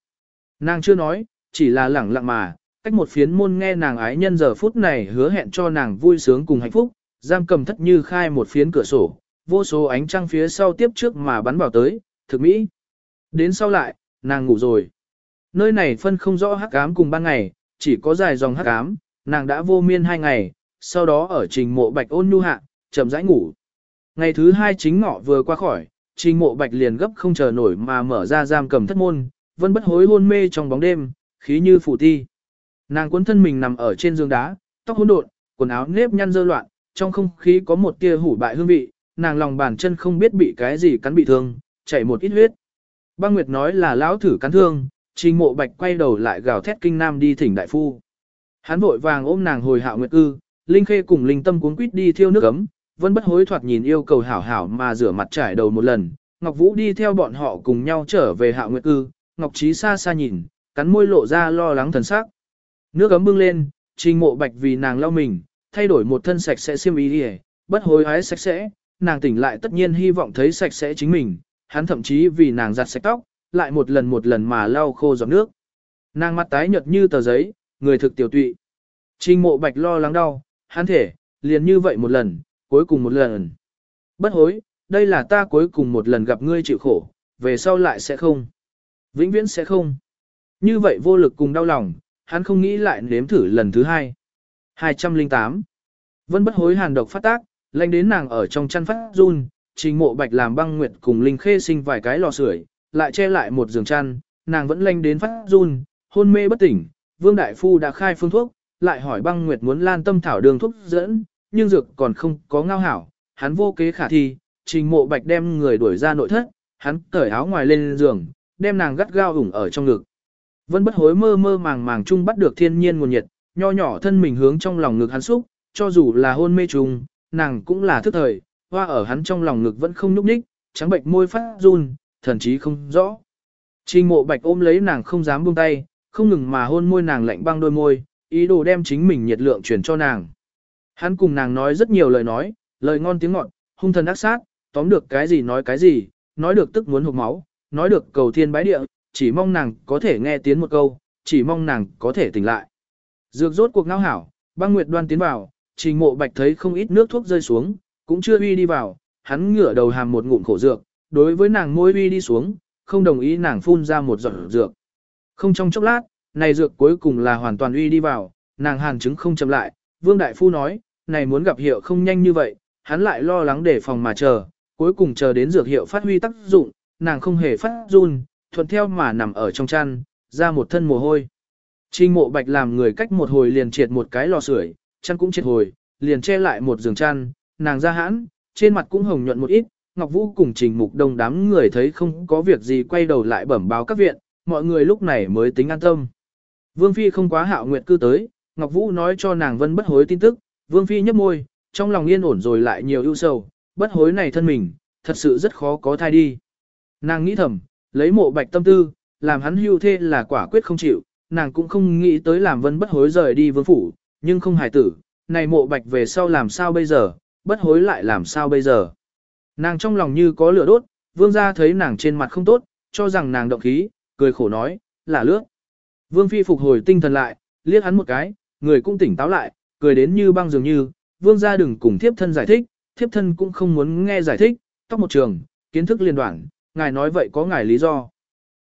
Nàng chưa nói, chỉ là lẳng lặng mà, cách một phiến môn nghe nàng ái nhân giờ phút này hứa hẹn cho nàng vui sướng cùng hạnh phúc, giam cầm thất như khai một phiến cửa sổ, vô số ánh trăng phía sau tiếp trước mà bắn vào tới, thực mỹ. Đến sau lại, nàng ngủ rồi. Nơi này phân không rõ hắc ám cùng ban ngày, chỉ có dài dòng hắc ám, nàng đã vô miên hai ngày, sau đó ở trình mộ bạch ôn nhu hạ, chậm rãi ngủ. Ngày thứ hai chính ngọ vừa qua khỏi, trình mộ bạch liền gấp không chờ nổi mà mở ra giam cầm thất môn, vẫn bất hối hôn mê trong bóng đêm, khí như phủ ti. Nàng cuốn thân mình nằm ở trên giường đá, tóc hỗn độn, quần áo nếp nhăn dơ loạn, trong không khí có một tia hủ bại hương vị, nàng lòng bàn chân không biết bị cái gì cắn bị thương, chảy một ít huyết. Băng Nguyệt nói là lão thử cắn thương, Trình Mộ Bạch quay đầu lại gào thét kinh nam đi thỉnh đại phu. Hắn vội vàng ôm nàng hồi Hạo Nguyệt cư, Linh Khê cùng Linh Tâm cuốn quýt đi thiêu nước ấm, vẫn bất hối thoạt nhìn yêu cầu hảo hảo mà rửa mặt trải đầu một lần. Ngọc Vũ đi theo bọn họ cùng nhau trở về hạ Nguyệt cư, Ngọc Trí xa xa nhìn, cắn môi lộ ra lo lắng thần sắc. Nước ấm bưng lên, Trình Mộ Bạch vì nàng lau mình, thay đổi một thân sạch sẽ xiêm y đi, bất hối hái sạch sẽ, nàng tỉnh lại tất nhiên hy vọng thấy sạch sẽ chính mình, hắn thậm chí vì nàng giặt sạch tóc, lại một lần một lần mà lau khô giọt nước. Nàng mặt tái nhợt như tờ giấy, người thực tiểu tụy. Trình mộ bạch lo lắng đau, hắn thể, liền như vậy một lần, cuối cùng một lần. Bất hối, đây là ta cuối cùng một lần gặp ngươi chịu khổ, về sau lại sẽ không. Vĩnh viễn sẽ không. Như vậy vô lực cùng đau lòng, hắn không nghĩ lại nếm thử lần thứ hai. 208. Vân bất hối hàn độc phát tác, lạnh đến nàng ở trong chăn phát run, trình mộ bạch làm băng nguyệt cùng linh khê sinh vài cái lò sưởi, lại che lại một giường chăn, nàng vẫn lanh đến phát run, hôn mê bất tỉnh, vương đại phu đã khai phương thuốc, lại hỏi băng nguyệt muốn lan tâm thảo đường thuốc dẫn, nhưng dược còn không có ngao hảo, hắn vô kế khả thi, trình mộ bạch đem người đuổi ra nội thất, hắn cởi áo ngoài lên giường, đem nàng gắt gao ủng ở trong ngực. Vân bất hối mơ mơ màng màng chung bắt được thiên nhiên nguồn nhiệt, nho nhỏ thân mình hướng trong lòng ngực hắn xúc, cho dù là hôn mê trùng, nàng cũng là thức thời, hoa ở hắn trong lòng ngực vẫn không nhúc nhích, trắng bệnh môi phát run, thần chí không rõ. Trình mộ bạch ôm lấy nàng không dám buông tay, không ngừng mà hôn môi nàng lạnh băng đôi môi, ý đồ đem chính mình nhiệt lượng truyền cho nàng. Hắn cùng nàng nói rất nhiều lời nói, lời ngon tiếng ngọt, hung thần ác sát, tóm được cái gì nói cái gì, nói được tức muốn hụt máu, nói được cầu thiên bái địa, chỉ mong nàng có thể nghe tiếng một câu, chỉ mong nàng có thể tỉnh lại. Dược rốt cuộc ngao hảo, băng nguyệt đoan tiến vào, trình mộ bạch thấy không ít nước thuốc rơi xuống, cũng chưa uy đi vào, hắn ngửa đầu hàm một ngụm khổ dược, đối với nàng môi uy đi xuống, không đồng ý nàng phun ra một giọt dược. Không trong chốc lát, này dược cuối cùng là hoàn toàn uy đi vào, nàng hàn chứng không chậm lại, vương đại phu nói, này muốn gặp hiệu không nhanh như vậy, hắn lại lo lắng để phòng mà chờ, cuối cùng chờ đến dược hiệu phát huy tác dụng, nàng không hề phát run, thuận theo mà nằm ở trong chăn, ra một thân mồ hôi. Trình mộ bạch làm người cách một hồi liền triệt một cái lò sưởi, chăn cũng triệt hồi, liền che lại một giường chăn, nàng ra hãn, trên mặt cũng hồng nhuận một ít, Ngọc Vũ cùng Trình Mục Đông đám người thấy không có việc gì quay đầu lại bẩm báo các viện, mọi người lúc này mới tính an tâm. Vương Phi không quá hạo nguyện cư tới, Ngọc Vũ nói cho nàng vân bất hối tin tức, Vương Phi nhấp môi, trong lòng yên ổn rồi lại nhiều ưu sầu, bất hối này thân mình, thật sự rất khó có thai đi. Nàng nghĩ thầm, lấy mộ bạch tâm tư, làm hắn hưu thê là quả quyết không chịu, nàng cũng không nghĩ tới làm vân bất hối rời đi vương phủ, nhưng không hài tử, này mộ bạch về sau làm sao bây giờ, bất hối lại làm sao bây giờ. Nàng trong lòng như có lửa đốt, vương gia thấy nàng trên mặt không tốt, cho rằng nàng động khí, cười khổ nói, là lướt. Vương phi phục hồi tinh thần lại, liếc hắn một cái, người cũng tỉnh táo lại, cười đến như băng dường như, vương gia đừng cùng thiếp thân giải thích, thiếp thân cũng không muốn nghe giải thích, tóc một trường, kiến thức liên đoạn, ngài nói vậy có ngài lý do.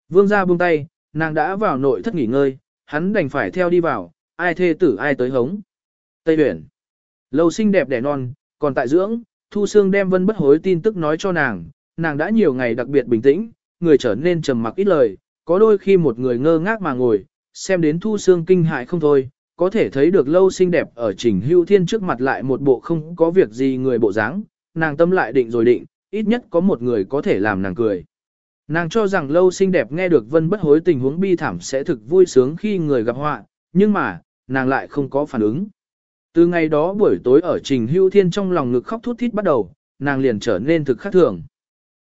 Vương gia buông tay, nàng đã vào nội thất nghỉ ngơi, hắn đành phải theo đi vào, ai thê tử ai tới hống. Tây Uyển. Lâu xinh đẹp đẻ non, còn tại dưỡng, Thu Sương đem vân bất hối tin tức nói cho nàng, nàng đã nhiều ngày đặc biệt bình tĩnh, người trở nên trầm mặc ít lời, có đôi khi một người ngơ ngác mà ngồi, xem đến Thu Sương kinh hại không thôi, có thể thấy được lâu xinh đẹp ở trình hưu thiên trước mặt lại một bộ không có việc gì người bộ dáng, nàng tâm lại định rồi định, ít nhất có một người có thể làm nàng cười. Nàng cho rằng lâu xinh đẹp nghe được vân bất hối tình huống bi thảm sẽ thực vui sướng khi người gặp họa, nhưng mà, nàng lại không có phản ứng. Từ ngày đó buổi tối ở Trình Hưu Thiên trong lòng ngực khóc thút thít bắt đầu, nàng liền trở nên thực khác thường.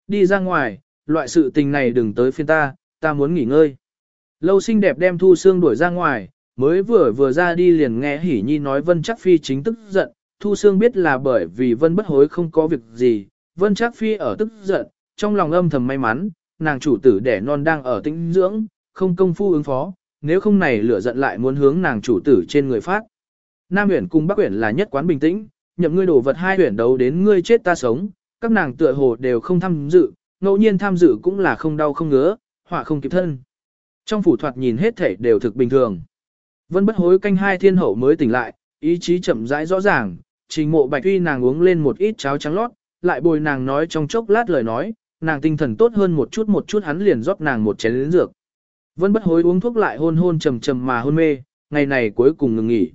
Đi ra ngoài, loại sự tình này đừng tới phiên ta, ta muốn nghỉ ngơi. Lâu xinh đẹp đem Thu xương đuổi ra ngoài, mới vừa vừa ra đi liền nghe Hỉ Nhi nói Vân Chắc Phi chính tức giận, Thu Sương biết là bởi vì Vân bất hối không có việc gì, Vân Trác Phi ở tức giận, trong lòng âm thầm may mắn, nàng chủ tử đẻ non đang ở tĩnh dưỡng, không công phu ứng phó, nếu không này lửa giận lại muốn hướng nàng chủ tử trên người phát. Nam Uyển cùng Bắc Uyển là nhất quán bình tĩnh, nhậm ngươi đổ vật hai uyển đấu đến ngươi chết ta sống, các nàng tựa hồ đều không tham dự, ngẫu nhiên tham dự cũng là không đau không ngứa, họa không kịp thân. Trong phủ thoạt nhìn hết thể đều thực bình thường. Vân bất hối canh hai thiên hậu mới tỉnh lại, ý chí chậm rãi rõ ràng, trình mộ bạch tuy nàng uống lên một ít cháo trắng lót, lại bồi nàng nói trong chốc lát lời nói, nàng tinh thần tốt hơn một chút một chút hắn liền rót nàng một chén lĩnh dược. Vân bất hối uống thuốc lại hôn hôn trầm trầm mà hôn mê, ngày này cuối cùng ngừng nghỉ.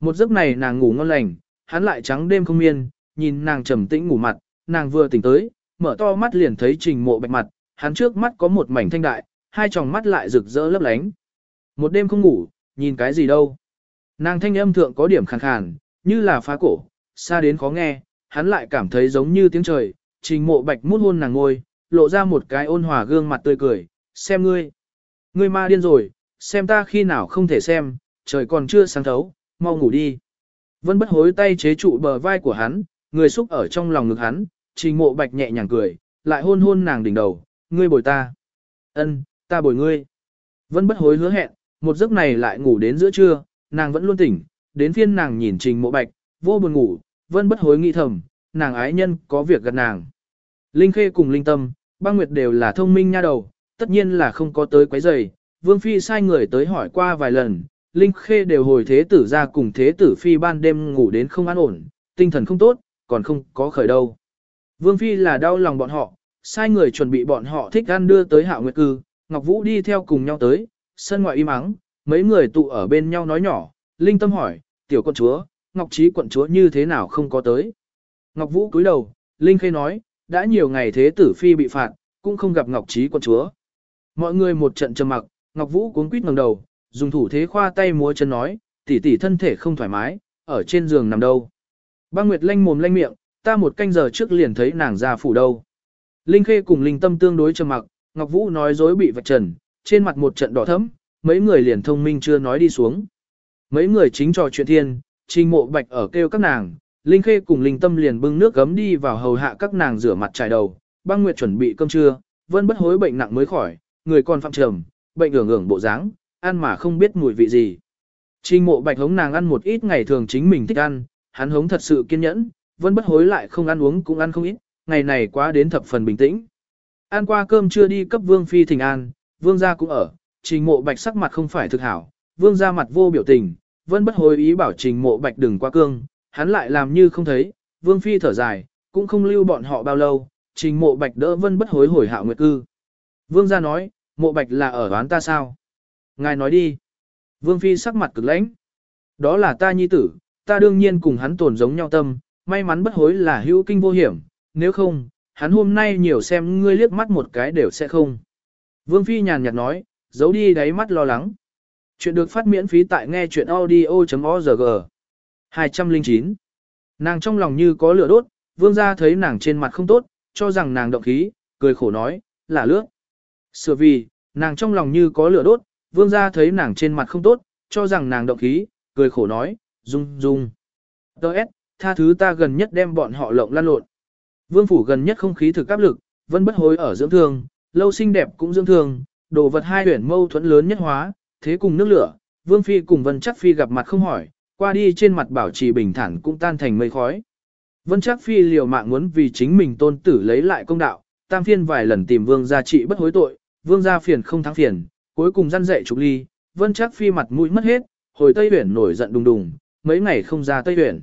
Một giấc này nàng ngủ ngon lành, hắn lại trắng đêm không miên, nhìn nàng trầm tĩnh ngủ mặt, nàng vừa tỉnh tới, mở to mắt liền thấy trình mộ bạch mặt, hắn trước mắt có một mảnh thanh đại, hai tròng mắt lại rực rỡ lấp lánh. Một đêm không ngủ, nhìn cái gì đâu. Nàng thanh âm thượng có điểm khàn khàn, như là phá cổ, xa đến khó nghe, hắn lại cảm thấy giống như tiếng trời, trình mộ bạch mút hôn nàng ngôi, lộ ra một cái ôn hòa gương mặt tươi cười, xem ngươi. Ngươi ma điên rồi, xem ta khi nào không thể xem, trời còn chưa sáng thấu, mau ngủ đi. Vân bất hối tay chế trụ bờ vai của hắn, người xúc ở trong lòng ngực hắn, trình mộ bạch nhẹ nhàng cười, lại hôn hôn nàng đỉnh đầu, ngươi bồi ta. ân ta bồi ngươi. Vân bất hối hứa hẹn, một giấc này lại ngủ đến giữa trưa, nàng vẫn luôn tỉnh, đến phiên nàng nhìn trình mộ bạch, vô buồn ngủ, vân bất hối nghĩ thầm, nàng ái nhân có việc gần nàng. Linh khê cùng linh tâm, băng nguyệt đều là thông minh nha đầu, tất nhiên là không có tới quấy rầy. vương phi sai người tới hỏi qua vài lần, linh khê đều hồi thế tử ra cùng thế tử phi ban đêm ngủ đến không an ổn, tinh thần không tốt, còn không có khởi đâu. Vương phi là đau lòng bọn họ, sai người chuẩn bị bọn họ thích ăn đưa tới hạo nguyệt cư, Ngọc Vũ đi theo cùng nhau tới, sân ngoại im ắng, mấy người tụ ở bên nhau nói nhỏ, Linh Tâm hỏi, tiểu quận chúa, Ngọc Trí quận chúa như thế nào không có tới. Ngọc Vũ cúi đầu, Linh Khê nói, đã nhiều ngày thế tử phi bị phạt, cũng không gặp Ngọc Trí quận chúa. Mọi người một trận trầm mặc, Ngọc Vũ cuống quýt ngẩng đầu, dùng thủ thế khoa tay múa chân nói, tỷ tỷ thân thể không thoải mái, ở trên giường nằm đâu. Băng Nguyệt lanh mồm lanh miệng, ta một canh giờ trước liền thấy nàng ra phủ đâu. Linh Khê cùng Linh Tâm tương đối trầm mặc, Ngọc Vũ nói dối bị vạch trần, trên mặt một trận đỏ thẫm, mấy người liền thông minh chưa nói đi xuống. Mấy người chính trò chuyện thiên, trình mộ bạch ở kêu các nàng, Linh Khê cùng Linh Tâm liền bưng nước gấm đi vào hầu hạ các nàng rửa mặt trải đầu, băng nguyệt chuẩn bị cơm trưa, vân bất hối bệnh nặng mới khỏi, người còn phạm trầm, bệnh ngưỡng ngưỡng bộ dáng, ăn mà không biết mùi vị gì. Trình mộ bạch hống nàng ăn một ít ngày thường chính mình thích ăn, hắn hống thật sự kiên nhẫn, vân bất hối lại không ăn uống cũng ăn không ít, ngày này quá đến thập phần bình tĩnh. Ăn qua cơm trưa đi cấp vương phi thỉnh an, vương gia cũng ở, trình mộ bạch sắc mặt không phải thực hảo, vương gia mặt vô biểu tình, vân bất hối ý bảo trình mộ bạch đừng qua cương, hắn lại làm như không thấy, vương phi thở dài, cũng không lưu bọn họ bao lâu, trình mộ bạch đỡ vân bất hối hồi hạo nguyệt cư. Vương gia nói, mộ bạch là ở đoán ta sao? Ngài nói đi. Vương phi sắc mặt cực lãnh. Đó là ta nhi tử, ta đương nhiên cùng hắn tổn giống nhau tâm, may mắn bất hối là hữu kinh vô hiểm, nếu không, hắn hôm nay nhiều xem ngươi liếc mắt một cái đều sẽ không. Vương Phi nhàn nhạt nói, giấu đi đáy mắt lo lắng. Chuyện được phát miễn phí tại nghe chuyện audio.org. 209. Nàng trong lòng như có lửa đốt, vương gia thấy nàng trên mặt không tốt, cho rằng nàng động khí, cười khổ nói, là lướt. Sửa vì, nàng trong lòng như có lửa đốt, vương gia thấy nàng trên mặt không tốt, cho rằng nàng động khí, cười khổ nói, dung dung. Đỡ tha thứ ta gần nhất đem bọn họ lộng lan lộn. Vương phủ gần nhất không khí thực áp lực, vẫn bất hối ở dưỡng thương, lâu xinh đẹp cũng dưỡng thương, đồ vật hai huyển mâu thuẫn lớn nhất hóa, thế cùng nước lửa, vương phi cùng vân chắc phi gặp mặt không hỏi, qua đi trên mặt bảo trì bình thản cũng tan thành mây khói. Vân chắc phi liều mạng muốn vì chính mình tôn tử lấy lại công đạo, tam phiên vài lần tìm vương gia trị bất hối tội, vương gia phiền không thắng phiền, cuối cùng răn dạy trục ly, vân chắc phi mặt mũi mất hết, hồi Tây Huyển nổi giận đùng đùng, mấy ngày không ra Tây Huyển.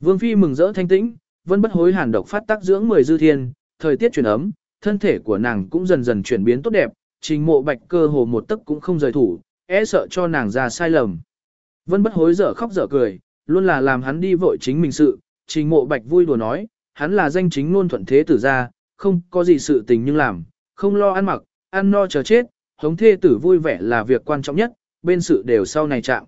Vương phi mừng rỡ thanh tĩnh, vân bất hối hàn độc phát tác dưỡng mười dư thiên, thời tiết chuyển ấm, thân thể của nàng cũng dần dần chuyển biến tốt đẹp, trình mộ bạch cơ hồ một tấc cũng không rời thủ, e sợ cho nàng ra sai lầm. Vân bất hối dở khóc dở cười, luôn là làm hắn đi vội chính mình sự, trình mộ bạch vui đùa nói, hắn là danh chính luôn thuận thế tử ra, không có gì sự tình nhưng làm, không lo ăn mặc, ăn no chờ chết, hống thê tử vui vẻ là việc quan trọng nhất, bên sự đều sau này chạm.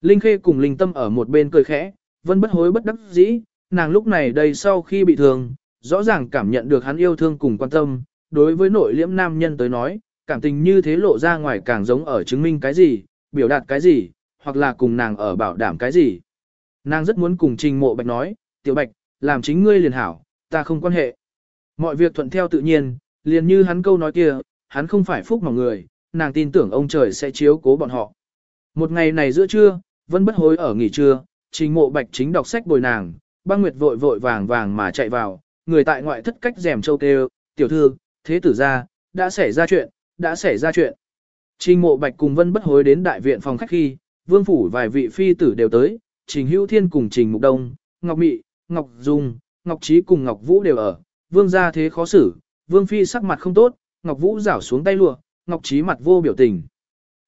Linh Khê cùng Linh Tâm ở một bên cười khẽ, vân bất hối bất đắc dĩ, nàng lúc này đây sau khi bị thương, rõ ràng cảm nhận được hắn yêu thương cùng quan tâm, đối với nội liễm nam nhân tới nói, cảm tình như thế lộ ra ngoài càng giống ở chứng minh cái gì, biểu đạt cái gì, hoặc là cùng nàng ở bảo đảm cái gì. Nàng rất muốn cùng Trình Mộ Bạch nói, "Tiểu Bạch, làm chính ngươi liền hảo, ta không quan hệ." Mọi việc thuận theo tự nhiên, liền như hắn câu nói kia, hắn không phải phúc mỏng người, nàng tin tưởng ông trời sẽ chiếu cố bọn họ. Một ngày này giữa trưa, vẫn bất hối ở nghỉ trưa, Trình Mộ Bạch chính đọc sách bồi nàng, Băng Nguyệt vội vội vàng vàng mà chạy vào, người tại ngoại thất cách rèm châu kêu, "Tiểu thư, thế tử gia, đã xảy ra chuyện, đã xảy ra chuyện." Trình Mộ Bạch cùng Vân bất hối đến đại viện phòng khách khi, vương phủ vài vị phi tử đều tới, Trình Hữu Thiên cùng Trình Mục Đông, Ngọc Mị, Ngọc Dung, Ngọc Trí cùng Ngọc Vũ đều ở, vương gia thế khó xử, vương phi sắc mặt không tốt, Ngọc Vũ rảo xuống tay lụa, Ngọc Trí mặt vô biểu tình.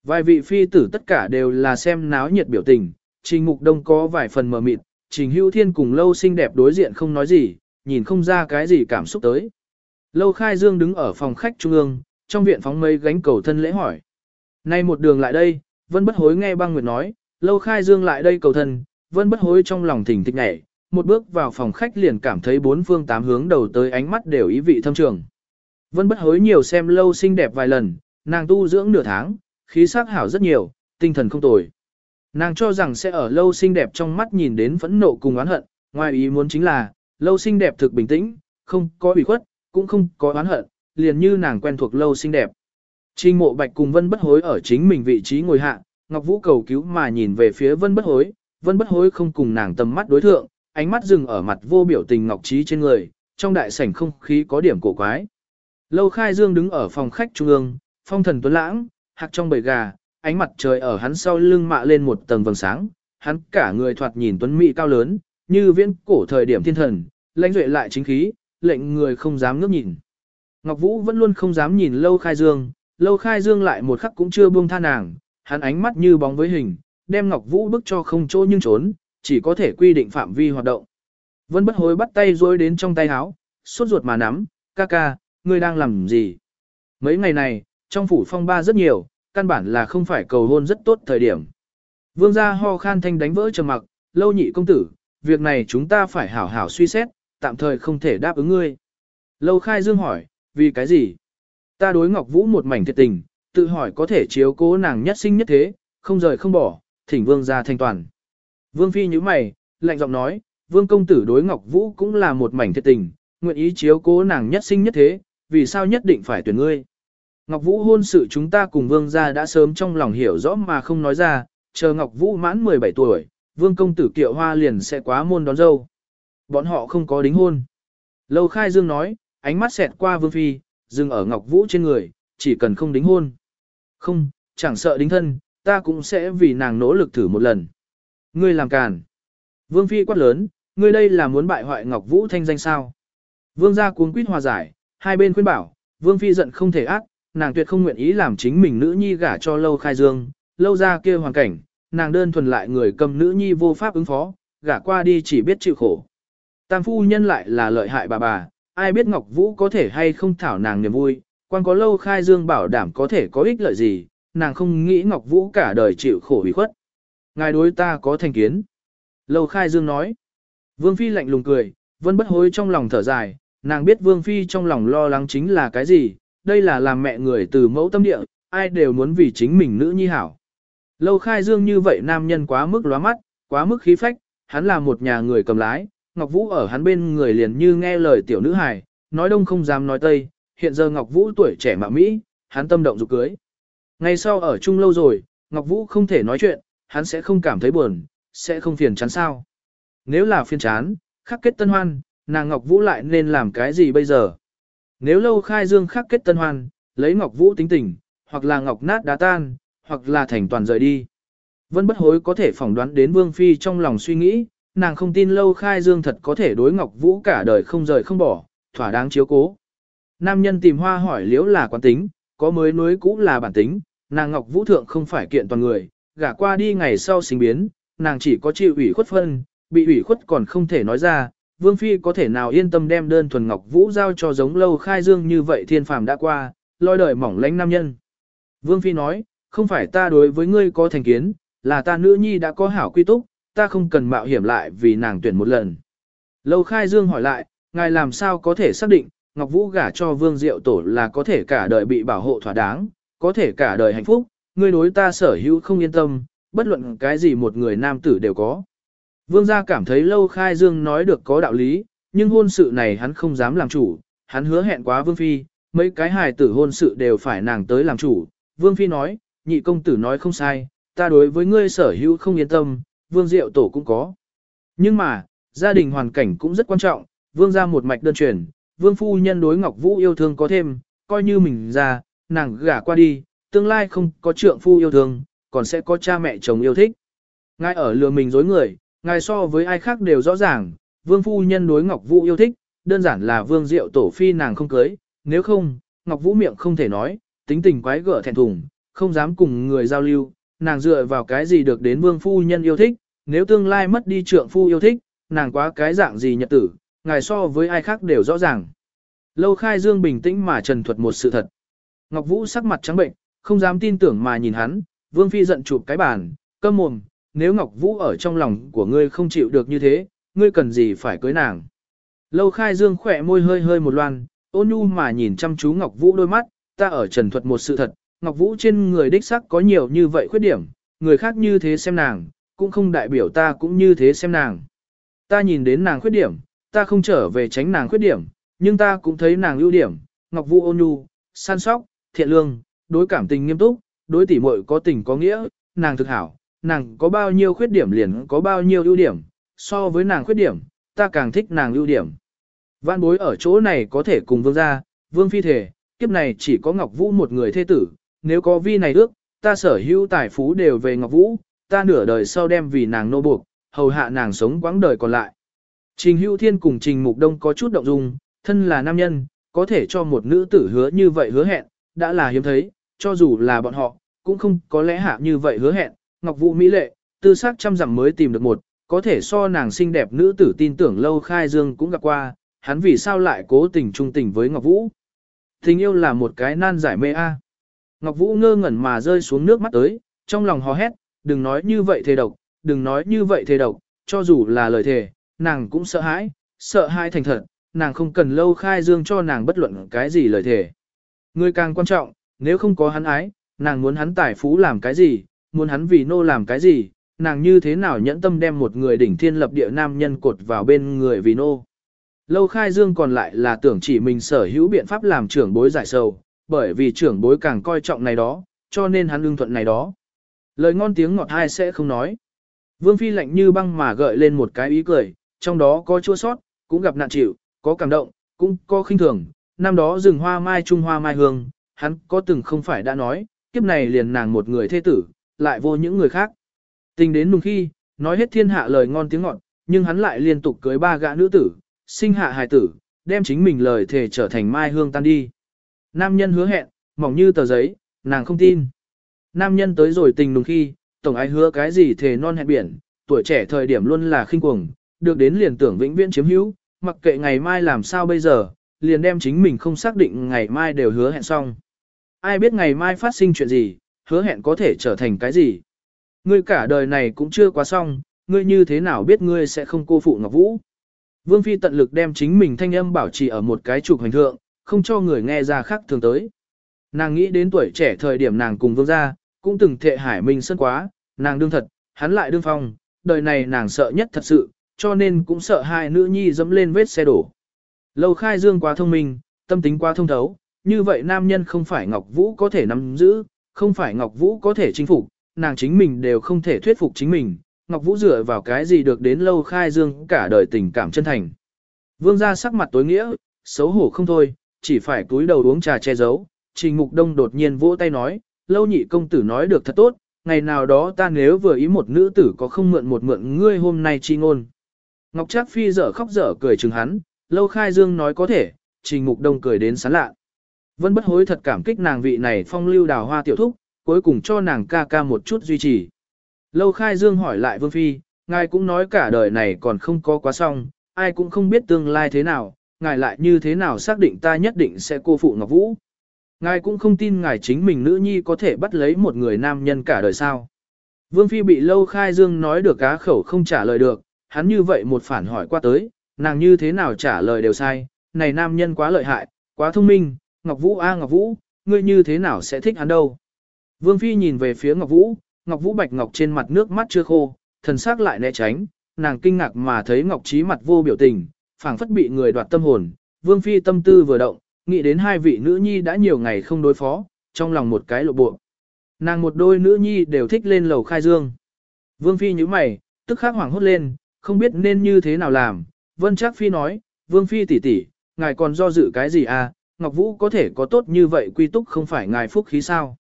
Vài vị phi tử tất cả đều là xem náo nhiệt biểu tình, Trình Mục Đông có vài phần mờ mịt, Trình Hữu Thiên cùng Lâu xinh đẹp đối diện không nói gì, nhìn không ra cái gì cảm xúc tới. Lâu Khai Dương đứng ở phòng khách trung ương, trong viện phóng mây gánh cầu thân lễ hỏi. Nay một đường lại đây, Vân Bất Hối nghe băng nguyệt nói, Lâu Khai Dương lại đây cầu thân, Vân Bất Hối trong lòng thỉnh thịch nhảy, một bước vào phòng khách liền cảm thấy bốn phương tám hướng đầu tới ánh mắt đều ý vị thâm trường. Vân Bất Hối nhiều xem Lâu xinh đẹp vài lần, nàng tu dưỡng nửa tháng, khí sắc hảo rất nhiều, tinh thần không tồi. Nàng cho rằng sẽ ở lâu xinh đẹp trong mắt nhìn đến phẫn nộ cùng oán hận, ngoài ý muốn chính là, lâu xinh đẹp thực bình tĩnh, không có ủy khuất, cũng không có oán hận, liền như nàng quen thuộc lâu xinh đẹp. Trình mộ bạch cùng vân bất hối ở chính mình vị trí ngồi hạ, Ngọc Vũ cầu cứu mà nhìn về phía vân bất hối, vân bất hối không cùng nàng tầm mắt đối thượng, ánh mắt dừng ở mặt vô biểu tình Ngọc Trí trên người, trong đại sảnh không khí có điểm cổ quái. Lâu khai dương đứng ở phòng khách trung ương, phong thần tuấn lãng, hạc trong bầy gà, ánh mặt trời ở hắn sau lưng mạ lên một tầng vầng sáng, hắn cả người thoạt nhìn tuấn mỹ cao lớn, như viễn cổ thời điểm thiên thần, lãnh duệ lại chính khí, lệnh người không dám ngước nhìn. Ngọc Vũ vẫn luôn không dám nhìn Lâu Khai Dương, Lâu Khai Dương lại một khắc cũng chưa buông tha nàng, hắn ánh mắt như bóng với hình, đem Ngọc Vũ bức cho không chỗ nhưng trốn, chỉ có thể quy định phạm vi hoạt động. Vân bất hối bắt tay rối đến trong tay áo, suốt ruột mà nắm, ca ca, ngươi đang làm gì? Mấy ngày này, trong phủ phong ba rất nhiều, căn bản là không phải cầu hôn rất tốt thời điểm. Vương gia ho khan thanh đánh vỡ trầm mặc, lâu nhị công tử, việc này chúng ta phải hảo hảo suy xét, tạm thời không thể đáp ứng ngươi. Lâu khai dương hỏi, vì cái gì? Ta đối Ngọc Vũ một mảnh thiệt tình, tự hỏi có thể chiếu cố nàng nhất sinh nhất thế, không rời không bỏ, thỉnh vương gia thanh toàn. Vương phi như mày, lạnh giọng nói, vương công tử đối Ngọc Vũ cũng là một mảnh thiệt tình, nguyện ý chiếu cố nàng nhất sinh nhất thế, vì sao nhất định phải tuyển ngươi? Ngọc Vũ hôn sự chúng ta cùng vương gia đã sớm trong lòng hiểu rõ mà không nói ra, chờ Ngọc Vũ mãn 17 tuổi, vương công tử kiệu hoa liền sẽ quá môn đón dâu. Bọn họ không có đính hôn. Lâu khai dương nói, ánh mắt xẹt qua vương phi, dừng ở Ngọc Vũ trên người, chỉ cần không đính hôn. Không, chẳng sợ đính thân, ta cũng sẽ vì nàng nỗ lực thử một lần. Ngươi làm càn. Vương phi quát lớn, ngươi đây là muốn bại hoại Ngọc Vũ thanh danh sao. Vương gia cuống quýt hòa giải, hai bên khuyên bảo, vương phi giận không thể ác, nàng tuyệt không nguyện ý làm chính mình nữ nhi gả cho lâu khai dương, lâu ra kia hoàn cảnh, nàng đơn thuần lại người cầm nữ nhi vô pháp ứng phó, gả qua đi chỉ biết chịu khổ. Tam phu nhân lại là lợi hại bà bà, ai biết Ngọc Vũ có thể hay không thảo nàng niềm vui, quan có lâu khai dương bảo đảm có thể có ích lợi gì, nàng không nghĩ Ngọc Vũ cả đời chịu khổ bị khuất. Ngài đối ta có thành kiến. Lâu khai dương nói. Vương Phi lạnh lùng cười, vân bất hối trong lòng thở dài, nàng biết Vương Phi trong lòng lo lắng chính là cái gì, đây là làm mẹ người từ mẫu tâm địa, ai đều muốn vì chính mình nữ nhi hảo. Lâu khai dương như vậy nam nhân quá mức lóa mắt, quá mức khí phách, hắn là một nhà người cầm lái, Ngọc Vũ ở hắn bên người liền như nghe lời tiểu nữ hài, nói đông không dám nói tây, hiện giờ Ngọc Vũ tuổi trẻ mà Mỹ, hắn tâm động dục cưới. Ngày sau ở chung lâu rồi, Ngọc Vũ không thể nói chuyện, hắn sẽ không cảm thấy buồn, sẽ không phiền chán sao. Nếu là phiền chán, khắc kết tân hoan, nàng Ngọc Vũ lại nên làm cái gì bây giờ? Nếu lâu khai dương khắc kết tân hoan, lấy Ngọc Vũ tính tình, hoặc là Ngọc nát đá tan, hoặc là thành toàn rời đi. Vân bất hối có thể phỏng đoán đến Vương Phi trong lòng suy nghĩ, nàng không tin lâu khai dương thật có thể đối Ngọc Vũ cả đời không rời không bỏ, thỏa đáng chiếu cố. Nam nhân tìm hoa hỏi liễu là quán tính, có mới núi cũ là bản tính, nàng Ngọc Vũ thượng không phải kiện toàn người, gả qua đi ngày sau sinh biến, nàng chỉ có chịu ủy khuất phân, bị ủy khuất còn không thể nói ra, Vương Phi có thể nào yên tâm đem đơn thuần Ngọc Vũ giao cho giống lâu khai dương như vậy thiên phàm đã qua, lôi đời mỏng lánh nam nhân. Vương Phi nói, không phải ta đối với ngươi có thành kiến, là ta nữ nhi đã có hảo quy túc, ta không cần mạo hiểm lại vì nàng tuyển một lần. Lâu khai dương hỏi lại, ngài làm sao có thể xác định, Ngọc Vũ gả cho Vương Diệu Tổ là có thể cả đời bị bảo hộ thỏa đáng, có thể cả đời hạnh phúc, ngươi đối ta sở hữu không yên tâm, bất luận cái gì một người nam tử đều có. Vương gia cảm thấy Lâu Khai Dương nói được có đạo lý, nhưng hôn sự này hắn không dám làm chủ, hắn hứa hẹn quá Vương Phi, mấy cái hài tử hôn sự đều phải nàng tới làm chủ. Vương Phi nói, nhị công tử nói không sai, ta đối với ngươi sở hữu không yên tâm, Vương Diệu Tổ cũng có. Nhưng mà, gia đình hoàn cảnh cũng rất quan trọng, Vương gia một mạch đơn truyền, Vương Phu Nhân đối Ngọc Vũ yêu thương có thêm, coi như mình ra, nàng gả qua đi, tương lai không có trượng phu yêu thương, còn sẽ có cha mẹ chồng yêu thích. Ngài ở lừa mình dối người, ngài so với ai khác đều rõ ràng, Vương Phu Nhân đối Ngọc Vũ yêu thích, đơn giản là Vương Diệu Tổ Phi nàng không cưới, nếu không, Ngọc Vũ miệng không thể nói, tính tình quái gở thẹn thùng, không dám cùng người giao lưu, nàng dựa vào cái gì được đến Vương Phu Nhân yêu thích, nếu tương lai mất đi trượng phu yêu thích, nàng quá cái dạng gì nhật tử, ngài so với ai khác đều rõ ràng. Lâu khai dương bình tĩnh mà trần thuật một sự thật. Ngọc Vũ sắc mặt trắng bệnh, không dám tin tưởng mà nhìn hắn, Vương Phi giận chụp cái bàn, câm mồm, nếu Ngọc Vũ ở trong lòng của ngươi không chịu được như thế, ngươi cần gì phải cưới nàng. Lâu khai dương khỏe môi hơi hơi một loan, ôn nhu mà nhìn chăm chú Ngọc Vũ đôi mắt, ta ở trần thuật một sự thật, Ngọc Vũ trên người đích sắc có nhiều như vậy khuyết điểm, người khác như thế xem nàng, cũng không đại biểu ta cũng như thế xem nàng. Ta nhìn đến nàng khuyết điểm, ta không trở về tránh nàng khuyết điểm, nhưng ta cũng thấy nàng ưu điểm, Ngọc Vũ ôn nhu, săn sóc, thiện lương, đối cảm tình nghiêm túc, đối tỉ muội có tình có nghĩa, nàng thực hảo, nàng có bao nhiêu khuyết điểm liền có bao nhiêu ưu điểm, so với nàng khuyết điểm, ta càng thích nàng ưu điểm. Vạn bối ở chỗ này có thể cùng vương gia, vương phi thể, kiếp này chỉ có Ngọc Vũ một người thế tử, nếu có vi này ước, ta sở hữu tài phú đều về Ngọc Vũ, ta nửa đời sau đem vì nàng nô buộc, hầu hạ nàng sống quãng đời còn lại. Trình Hữu Thiên cùng Trình Mục Đông có chút động dung, thân là nam nhân, có thể cho một nữ tử hứa như vậy hứa hẹn, đã là hiếm thấy, cho dù là bọn họ, cũng không có lẽ hạ như vậy hứa hẹn. Ngọc Vũ Mỹ lệ, tư sắc trăm dặm mới tìm được một, có thể so nàng xinh đẹp nữ tử tin tưởng lâu khai dương cũng gặp qua, hắn vì sao lại cố tình trung tình với Ngọc Vũ. Tình yêu là một cái nan giải mê a. Ngọc Vũ ngơ ngẩn mà rơi xuống nước mắt tới, trong lòng hò hét, đừng nói như vậy thề độc, đừng nói như vậy thề độc, cho dù là lời thề, nàng cũng sợ hãi, sợ hãi thành thật, nàng không cần lâu khai dương cho nàng bất luận cái gì lời thề. Người càng quan trọng, nếu không có hắn ái, nàng muốn hắn tài phú làm cái gì, muốn hắn vì nô làm cái gì, nàng như thế nào nhẫn tâm đem một người đỉnh thiên lập địa nam nhân cột vào bên người vì nô. Lâu khai dương còn lại là tưởng chỉ mình sở hữu biện pháp làm trưởng bối giải sầu, bởi vì trưởng bối càng coi trọng này đó, cho nên hắn ưng thuận này đó. Lời ngon tiếng ngọt hai sẽ không nói. Vương Phi lạnh như băng mà gợi lên một cái ý cười, trong đó có chua sót, cũng gặp nạn chịu, có cảm động, cũng có khinh thường. Năm đó rừng hoa mai trung hoa mai hương, hắn có từng không phải đã nói, kiếp này liền nàng một người thê tử, lại vô những người khác. Tình đến nùng khi, nói hết thiên hạ lời ngon tiếng ngọt, nhưng hắn lại liên tục cưới ba gã nữ tử, sinh hạ hài tử, đem chính mình lời thề trở thành mai hương tan đi. Nam nhân hứa hẹn, mỏng như tờ giấy, nàng không tin. Nam nhân tới rồi tình đúng khi, tổng ai hứa cái gì thề non hẹn biển, tuổi trẻ thời điểm luôn là khinh cuồng, được đến liền tưởng vĩnh viễn chiếm hữu, mặc kệ ngày mai làm sao bây giờ, liền đem chính mình không xác định ngày mai đều hứa hẹn xong. Ai biết ngày mai phát sinh chuyện gì, hứa hẹn có thể trở thành cái gì. Ngươi cả đời này cũng chưa quá xong, ngươi như thế nào biết ngươi sẽ không cô phụ Ngọc Vũ. Vương Phi tận lực đem chính mình thanh âm bảo trì ở một cái trục hành thượng, không cho người nghe ra khác thường tới. Nàng nghĩ đến tuổi trẻ thời điểm nàng cùng vương gia, cũng từng thệ hải minh sân quá, nàng đương thật, hắn lại đương phong, đời này nàng sợ nhất thật sự, cho nên cũng sợ hai nữ nhi dẫm lên vết xe đổ. Lâu khai dương quá thông minh, tâm tính quá thông thấu, như vậy nam nhân không phải Ngọc Vũ có thể nắm giữ, không phải Ngọc Vũ có thể chinh phục, nàng chính mình đều không thể thuyết phục chính mình, Ngọc Vũ dựa vào cái gì được đến lâu khai dương cả đời tình cảm chân thành. Vương gia sắc mặt tối nghĩa, xấu hổ không thôi, chỉ phải cúi đầu uống trà che giấu, Trình Mục Đông đột nhiên vỗ tay nói, lâu nhị công tử nói được thật tốt, ngày nào đó ta nếu vừa ý một nữ tử có không mượn một mượn ngươi hôm nay chi ngôn. Ngọc Trác Phi dở khóc dở cười chừng hắn, lâu khai dương nói có thể, Trình Mục Đông cười đến sán lạ. Vân bất hối thật cảm kích nàng vị này phong lưu đào hoa tiểu thúc, cuối cùng cho nàng ca ca một chút duy trì. Lâu khai dương hỏi lại Vương Phi, ngài cũng nói cả đời này còn không có quá xong, ai cũng không biết tương lai thế nào, ngài lại như thế nào xác định ta nhất định sẽ cô phụ Ngọc Vũ. Ngài cũng không tin ngài chính mình nữ nhi có thể bắt lấy một người nam nhân cả đời sao. Vương Phi bị lâu khai dương nói được cá khẩu không trả lời được, hắn như vậy một phản hỏi qua tới, nàng như thế nào trả lời đều sai, này nam nhân quá lợi hại, quá thông minh, Ngọc Vũ a Ngọc Vũ, ngươi như thế nào sẽ thích hắn đâu. Vương Phi nhìn về phía Ngọc Vũ, Ngọc Vũ bạch ngọc trên mặt nước mắt chưa khô, thần sắc lại né tránh, nàng kinh ngạc mà thấy Ngọc Trí mặt vô biểu tình, phảng phất bị người đoạt tâm hồn, Vương Phi tâm tư vừa động, nghĩ đến hai vị nữ nhi đã nhiều ngày không đối phó, trong lòng một cái lộ bộ. Nàng một đôi nữ nhi đều thích lên lầu khai dương. Vương Phi như mày, tức khắc hoảng hốt lên, không biết nên như thế nào làm. Vân Trác Phi nói, Vương Phi tỷ tỷ, ngài còn do dự cái gì à, Ngọc Vũ có thể có tốt như vậy quy túc không phải ngài phúc khí sao.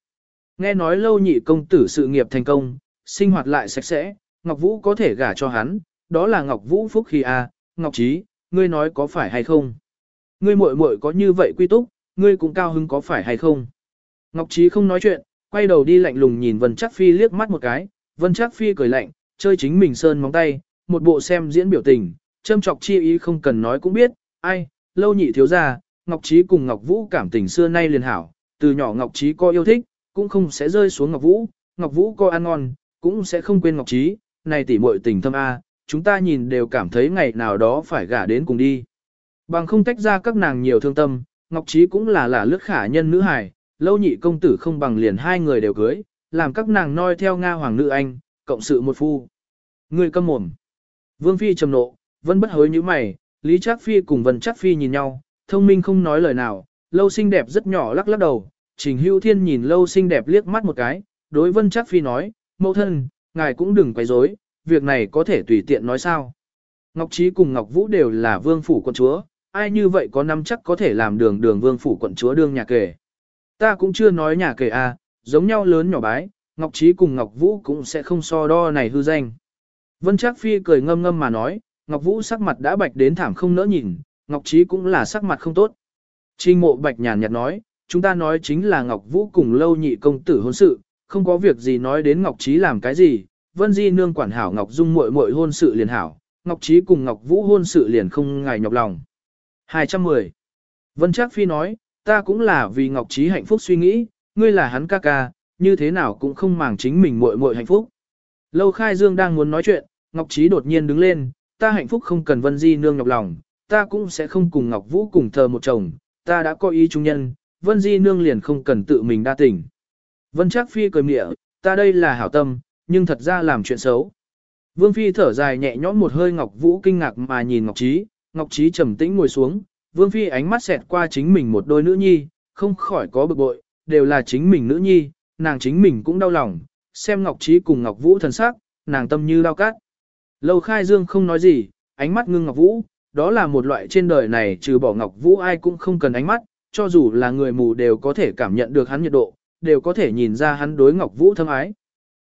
Nghe nói lâu nhị công tử sự nghiệp thành công, sinh hoạt lại sạch sẽ, Ngọc Vũ có thể gả cho hắn, đó là Ngọc Vũ phúc khí à, Ngọc Trí, ngươi nói có phải hay không? Ngươi muội muội có như vậy quy túc, ngươi cũng cao hứng có phải hay không? Ngọc Trí không nói chuyện, quay đầu đi lạnh lùng nhìn Vân Trác Phi liếc mắt một cái, Vân Trác Phi cười lạnh, chơi chính mình sơn móng tay, một bộ xem diễn biểu tình, châm chọc chi ý không cần nói cũng biết, ai, lâu nhị thiếu gia, Ngọc Trí cùng Ngọc Vũ cảm tình xưa nay liền hảo, từ nhỏ Ngọc Trí có yêu thích, cũng không sẽ rơi xuống Ngọc Vũ, Ngọc Vũ có ăn ngon, cũng sẽ không quên Ngọc Trí, này tỷ muội tình thâm A, chúng ta nhìn đều cảm thấy ngày nào đó phải gả đến cùng đi. Bằng không tách ra các nàng nhiều thương tâm, Ngọc Trí cũng là là lướt khả nhân nữ hài, lâu nhị công tử không bằng liền hai người đều cưới, làm các nàng noi theo Nga hoàng nữ anh, cộng sự một phu. Người câm mồm. Vương Phi trầm nộ, vẫn bất hối như mày, Lý Trác Phi cùng Vân Trác Phi nhìn nhau, thông minh không nói lời nào, lâu xinh đẹp rất nhỏ lắc lắc đầu, Trình Hữu Thiên nhìn lâu xinh đẹp liếc mắt một cái, đối Vân Trác Phi nói, mẫu thân, ngài cũng đừng quấy rối, việc này có thể tùy tiện nói sao. Ngọc Trí cùng Ngọc Vũ đều là vương phủ quận chúa, ai như vậy có năm chắc có thể làm đường đường vương phủ quận chúa đương nhà kể. Ta cũng chưa nói nhà kể à, giống nhau lớn nhỏ bái, Ngọc Trí cùng Ngọc Vũ cũng sẽ không so đo này hư danh. Vân Trác Phi cười ngâm ngâm mà nói, Ngọc Vũ sắc mặt đã bạch đến thảm không nỡ nhìn, Ngọc Trí cũng là sắc mặt không tốt. Trình mộ bạch nhàn nhạt nói, chúng ta nói chính là Ngọc Vũ cùng lâu nhị công tử hôn sự, không có việc gì nói đến Ngọc Trí làm cái gì, Vân Di nương quản hảo Ngọc Dung muội muội hôn sự liền hảo, Ngọc Trí cùng Ngọc Vũ hôn sự liền không ngài nhọc lòng. 210. Vân Trác Phi nói, ta cũng là vì Ngọc Trí hạnh phúc suy nghĩ, ngươi là hắn ca ca, như thế nào cũng không màng chính mình muội muội hạnh phúc. Lâu Khai Dương đang muốn nói chuyện, Ngọc Trí đột nhiên đứng lên, ta hạnh phúc không cần Vân Di nương nhọc lòng, ta cũng sẽ không cùng Ngọc Vũ cùng thờ một chồng, ta đã có ý trung nhân, Vân Di nương liền không cần tự mình đa tình. Vân Trác Phi cười mỉa, ta đây là hảo tâm, nhưng thật ra làm chuyện xấu. Vương Phi thở dài nhẹ nhõm một hơi Ngọc Vũ kinh ngạc mà nhìn Ngọc Trí, Ngọc Trí trầm tĩnh ngồi xuống, Vương Phi ánh mắt xẹt qua chính mình một đôi nữ nhi, không khỏi có bực bội, đều là chính mình nữ nhi, nàng chính mình cũng đau lòng, xem Ngọc Trí cùng Ngọc Vũ thần sắc, nàng tâm như đau cát. Lâu khai dương không nói gì, ánh mắt ngưng Ngọc Vũ, đó là một loại trên đời này trừ bỏ Ngọc Vũ ai cũng không cần ánh mắt, cho dù là người mù đều có thể cảm nhận được hắn nhiệt độ, đều có thể nhìn ra hắn đối Ngọc Vũ thâm ái.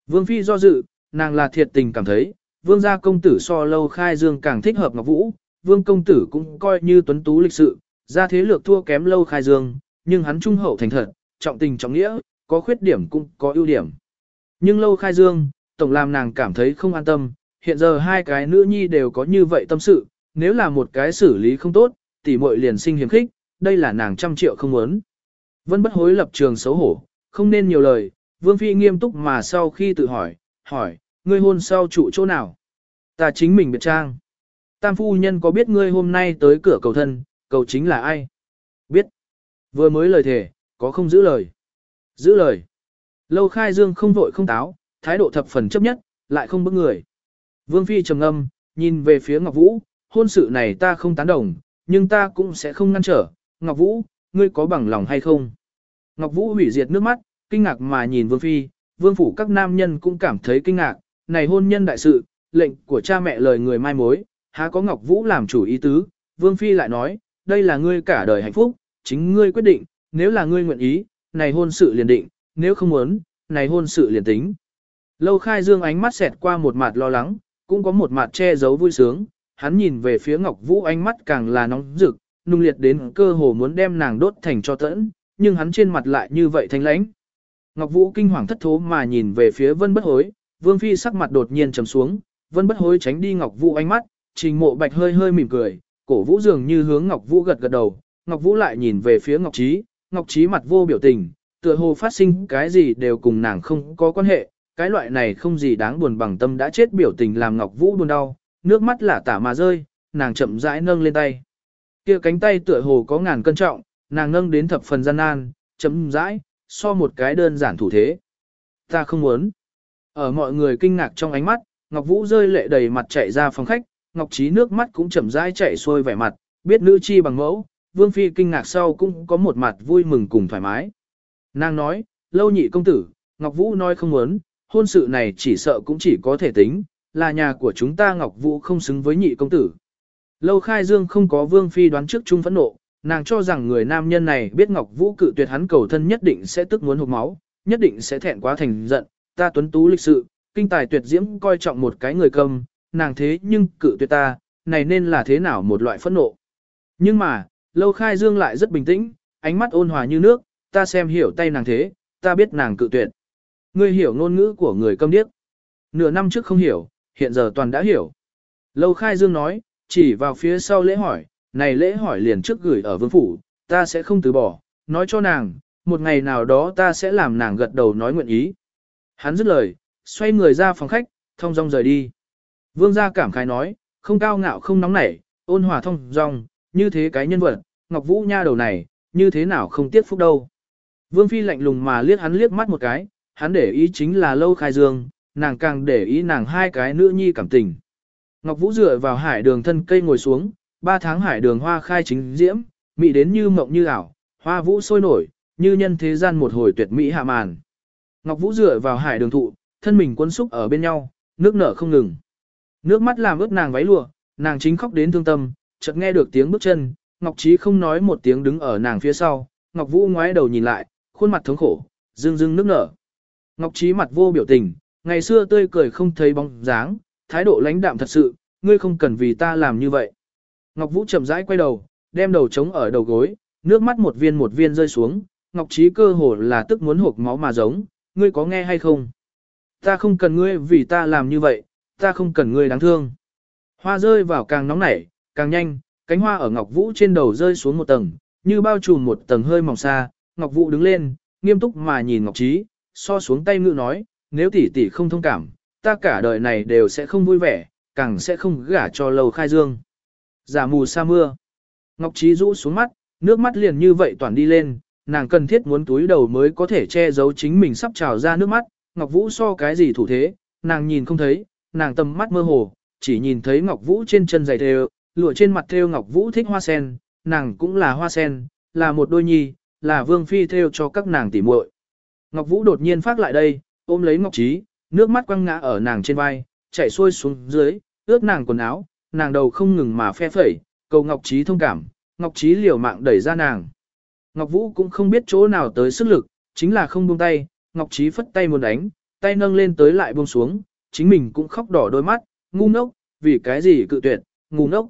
Vương Phi do dự, nàng là thiệt tình cảm thấy, vương gia công tử so lâu khai dương càng thích hợp Ngọc Vũ, vương công tử cũng coi như tuấn tú lịch sự, ra thế lược thua kém lâu khai dương, nhưng hắn trung hậu thành thật, trọng tình trọng nghĩa, có khuyết điểm cũng có ưu điểm. Nhưng lâu khai dương, tổng làm nàng cảm thấy không an tâm, hiện giờ hai cái nữ nhi đều có như vậy tâm sự, nếu là một cái xử lý không tốt, tỷ muội liền sinh hiểm khích, đây là nàng trăm triệu không muốn. Vân bất hối lập trường xấu hổ, không nên nhiều lời, Vương Phi nghiêm túc mà sau khi tự hỏi, hỏi, ngươi hôn sau trụ chỗ nào? Ta chính mình biệt trang. Tam phu nhân có biết ngươi hôm nay tới cửa cầu thân, cầu chính là ai? Biết. Vừa mới lời thề, có không giữ lời? Giữ lời. Lâu khai dương không vội không táo, thái độ thập phần chấp nhất, lại không bức người. Vương Phi trầm ngâm, nhìn về phía Ngọc Vũ, hôn sự này ta không tán đồng, nhưng ta cũng sẽ không ngăn trở. Ngọc Vũ, ngươi có bằng lòng hay không? Ngọc Vũ hủy diệt nước mắt, kinh ngạc mà nhìn Vương Phi, Vương Phủ các nam nhân cũng cảm thấy kinh ngạc, này hôn nhân đại sự, lệnh của cha mẹ lời người mai mối, há có Ngọc Vũ làm chủ ý tứ, Vương Phi lại nói, đây là ngươi cả đời hạnh phúc, chính ngươi quyết định, nếu là ngươi nguyện ý, này hôn sự liền định, nếu không muốn, này hôn sự liền tính. Lâu khai dương ánh mắt xẹt qua một mặt lo lắng, cũng có một mặt che giấu vui sướng, hắn nhìn về phía Ngọc Vũ ánh mắt càng là nóng rực, nung liệt đến cơ hồ muốn đem nàng đốt thành cho tẫn, nhưng hắn trên mặt lại như vậy thanh lãnh. Ngọc Vũ kinh hoàng thất thố mà nhìn về phía Vân Bất Hối, Vương Phi sắc mặt đột nhiên trầm xuống, Vân Bất Hối tránh đi Ngọc Vũ ánh mắt, Trình Mộ Bạch hơi hơi mỉm cười, cổ Vũ dường như hướng Ngọc Vũ gật gật đầu, Ngọc Vũ lại nhìn về phía Ngọc Trí, Ngọc Trí mặt vô biểu tình, tựa hồ phát sinh cái gì đều cùng nàng không có quan hệ, cái loại này không gì đáng buồn bằng tâm đã chết biểu tình làm Ngọc Vũ buồn đau, nước mắt lả tả mà rơi, nàng chậm rãi nâng lên tay. Kia cánh tay tựa hồ có ngàn cân trọng, nàng nâng đến thập phần gian nan, chậm rãi, so một cái đơn giản thủ thế. Ta không muốn. Ở mọi người kinh ngạc trong ánh mắt, Ngọc Vũ rơi lệ đầy mặt chạy ra phòng khách, Ngọc Trí nước mắt cũng chậm rãi chạy xuôi vẻ mặt, biết nữ chi bằng mẫu, Vương Phi kinh ngạc sau cũng có một mặt vui mừng cùng thoải mái. Nàng nói, lâu nhị công tử, Ngọc Vũ nói không muốn, hôn sự này chỉ sợ cũng chỉ có thể tính, là nhà của chúng ta Ngọc Vũ không xứng với nhị công tử. Lâu khai dương không có Vương Phi đoán trước chung phẫn nộ, nàng cho rằng người nam nhân này biết Ngọc Vũ cự tuyệt hắn cầu thân nhất định sẽ tức muốn hụt máu, nhất định sẽ thẹn quá thành giận, ta tuấn tú lịch sự, kinh tài tuyệt diễm coi trọng một cái người cầm, nàng thế nhưng cự tuyệt ta, này nên là thế nào một loại phẫn nộ. Nhưng mà, lâu khai dương lại rất bình tĩnh, ánh mắt ôn hòa như nước, ta xem hiểu tay nàng thế, ta biết nàng cự tuyệt. Ngươi hiểu ngôn ngữ của người câm điếc. Nửa năm trước không hiểu, hiện giờ toàn đã hiểu. Lâu khai dương nói, chỉ vào phía sau lễ hỏi, này lễ hỏi liền trước gửi ở vương phủ, ta sẽ không từ bỏ, nói cho nàng, một ngày nào đó ta sẽ làm nàng gật đầu nói nguyện ý. Hắn dứt lời, xoay người ra phòng khách, thông dong rời đi. Vương gia cảm khái nói, không cao ngạo không nóng nảy, ôn hòa thông dong, như thế cái nhân vật, Ngọc Vũ nha đầu này, như thế nào không tiếc phúc đâu. Vương Phi lạnh lùng mà liếc hắn liếc mắt một cái, hắn để ý chính là lâu khai dương, nàng càng để ý nàng hai cái nữ nhi cảm tình. Ngọc Vũ dựa vào hải đường thân cây ngồi xuống, ba tháng hải đường hoa khai chính diễm, mỹ đến như mộng như ảo, hoa vũ sôi nổi, như nhân thế gian một hồi tuyệt mỹ hạ màn. Ngọc Vũ dựa vào hải đường thụ, thân mình quấn xúc ở bên nhau, nước nở không ngừng. Nước mắt làm ướt nàng váy lụa, nàng chính khóc đến thương tâm, chợt nghe được tiếng bước chân, Ngọc Trí không nói một tiếng đứng ở nàng phía sau, Ngọc Vũ ngoái đầu nhìn lại, khuôn mặt thống khổ, rưng rưng nước nở. Ngọc Trí mặt vô biểu tình, ngày xưa tươi cười không thấy bóng dáng, thái độ lãnh đạm thật sự, ngươi không cần vì ta làm như vậy. Ngọc Vũ chậm rãi quay đầu, đem đầu chống ở đầu gối, nước mắt một viên một viên rơi xuống, Ngọc Trí cơ hồ là tức muốn hộp máu mà giống, ngươi có nghe hay không? Ta không cần ngươi vì ta làm như vậy, ta không cần ngươi đáng thương. Hoa rơi vào càng nóng nảy, càng nhanh, cánh hoa ở Ngọc Vũ trên đầu rơi xuống một tầng, như bao trùm một tầng hơi mỏng xa, Ngọc Vũ đứng lên, nghiêm túc mà nhìn Ngọc Trí, so xuống tay ngự nói, nếu tỷ tỷ không thông cảm, ta cả đời này đều sẽ không vui vẻ, càng sẽ không gả cho lâu khai dương. Giả mù sa mưa. Ngọc Trí rũ xuống mắt, nước mắt liền như vậy toàn đi lên, nàng cần thiết muốn túi đầu mới có thể che giấu chính mình sắp trào ra nước mắt. Ngọc Vũ so cái gì thủ thế, nàng nhìn không thấy, nàng tầm mắt mơ hồ, chỉ nhìn thấy Ngọc Vũ trên chân giày thêu, lụa trên mặt thêu Ngọc Vũ thích hoa sen, nàng cũng là hoa sen, là một đôi nhi, là vương phi thêu cho các nàng tỉ muội. Ngọc Vũ đột nhiên phát lại đây, ôm lấy Ngọc Trí, nước mắt quăng ngã ở nàng trên vai, chảy xuôi xuống dưới, ướt nàng quần áo, nàng đầu không ngừng mà phe phẩy, cầu Ngọc Trí thông cảm, Ngọc Trí liều mạng đẩy ra nàng. Ngọc Vũ cũng không biết chỗ nào tới sức lực, chính là không buông tay, Ngọc Trí phất tay muốn đánh, tay nâng lên tới lại buông xuống, chính mình cũng khóc đỏ đôi mắt, ngu ngốc, vì cái gì cự tuyệt, ngu ngốc.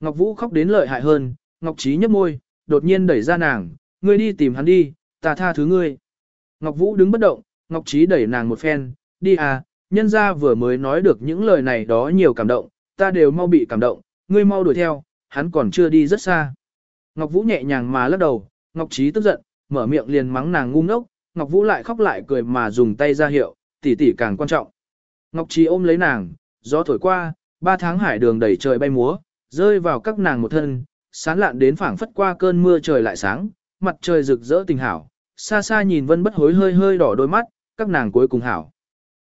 Ngọc Vũ khóc đến lợi hại hơn, Ngọc Trí nhấp môi, đột nhiên đẩy ra nàng, ngươi đi tìm hắn đi, ta tha thứ ngươi. Ngọc Vũ đứng bất động, Ngọc Trí đẩy nàng một phen, đi à, nhân ra vừa mới nói được những lời này đó nhiều cảm động, ta đều mau bị cảm động, ngươi mau đuổi theo, hắn còn chưa đi rất xa. Ngọc Vũ nhẹ nhàng mà lắc đầu, Ngọc Trí tức giận, mở miệng liền mắng nàng ngu ngốc, Ngọc Vũ lại khóc lại cười mà dùng tay ra hiệu, tỷ tỷ càng quan trọng. Ngọc Trí ôm lấy nàng, gió thổi qua, ba tháng hải đường đầy trời bay múa, rơi vào các nàng một thân, sán lạn đến phảng phất qua cơn mưa trời lại sáng, mặt trời rực rỡ tình hảo, xa xa nhìn vân bất hối hơi hơi đỏ đôi mắt, các nàng cuối cùng hảo.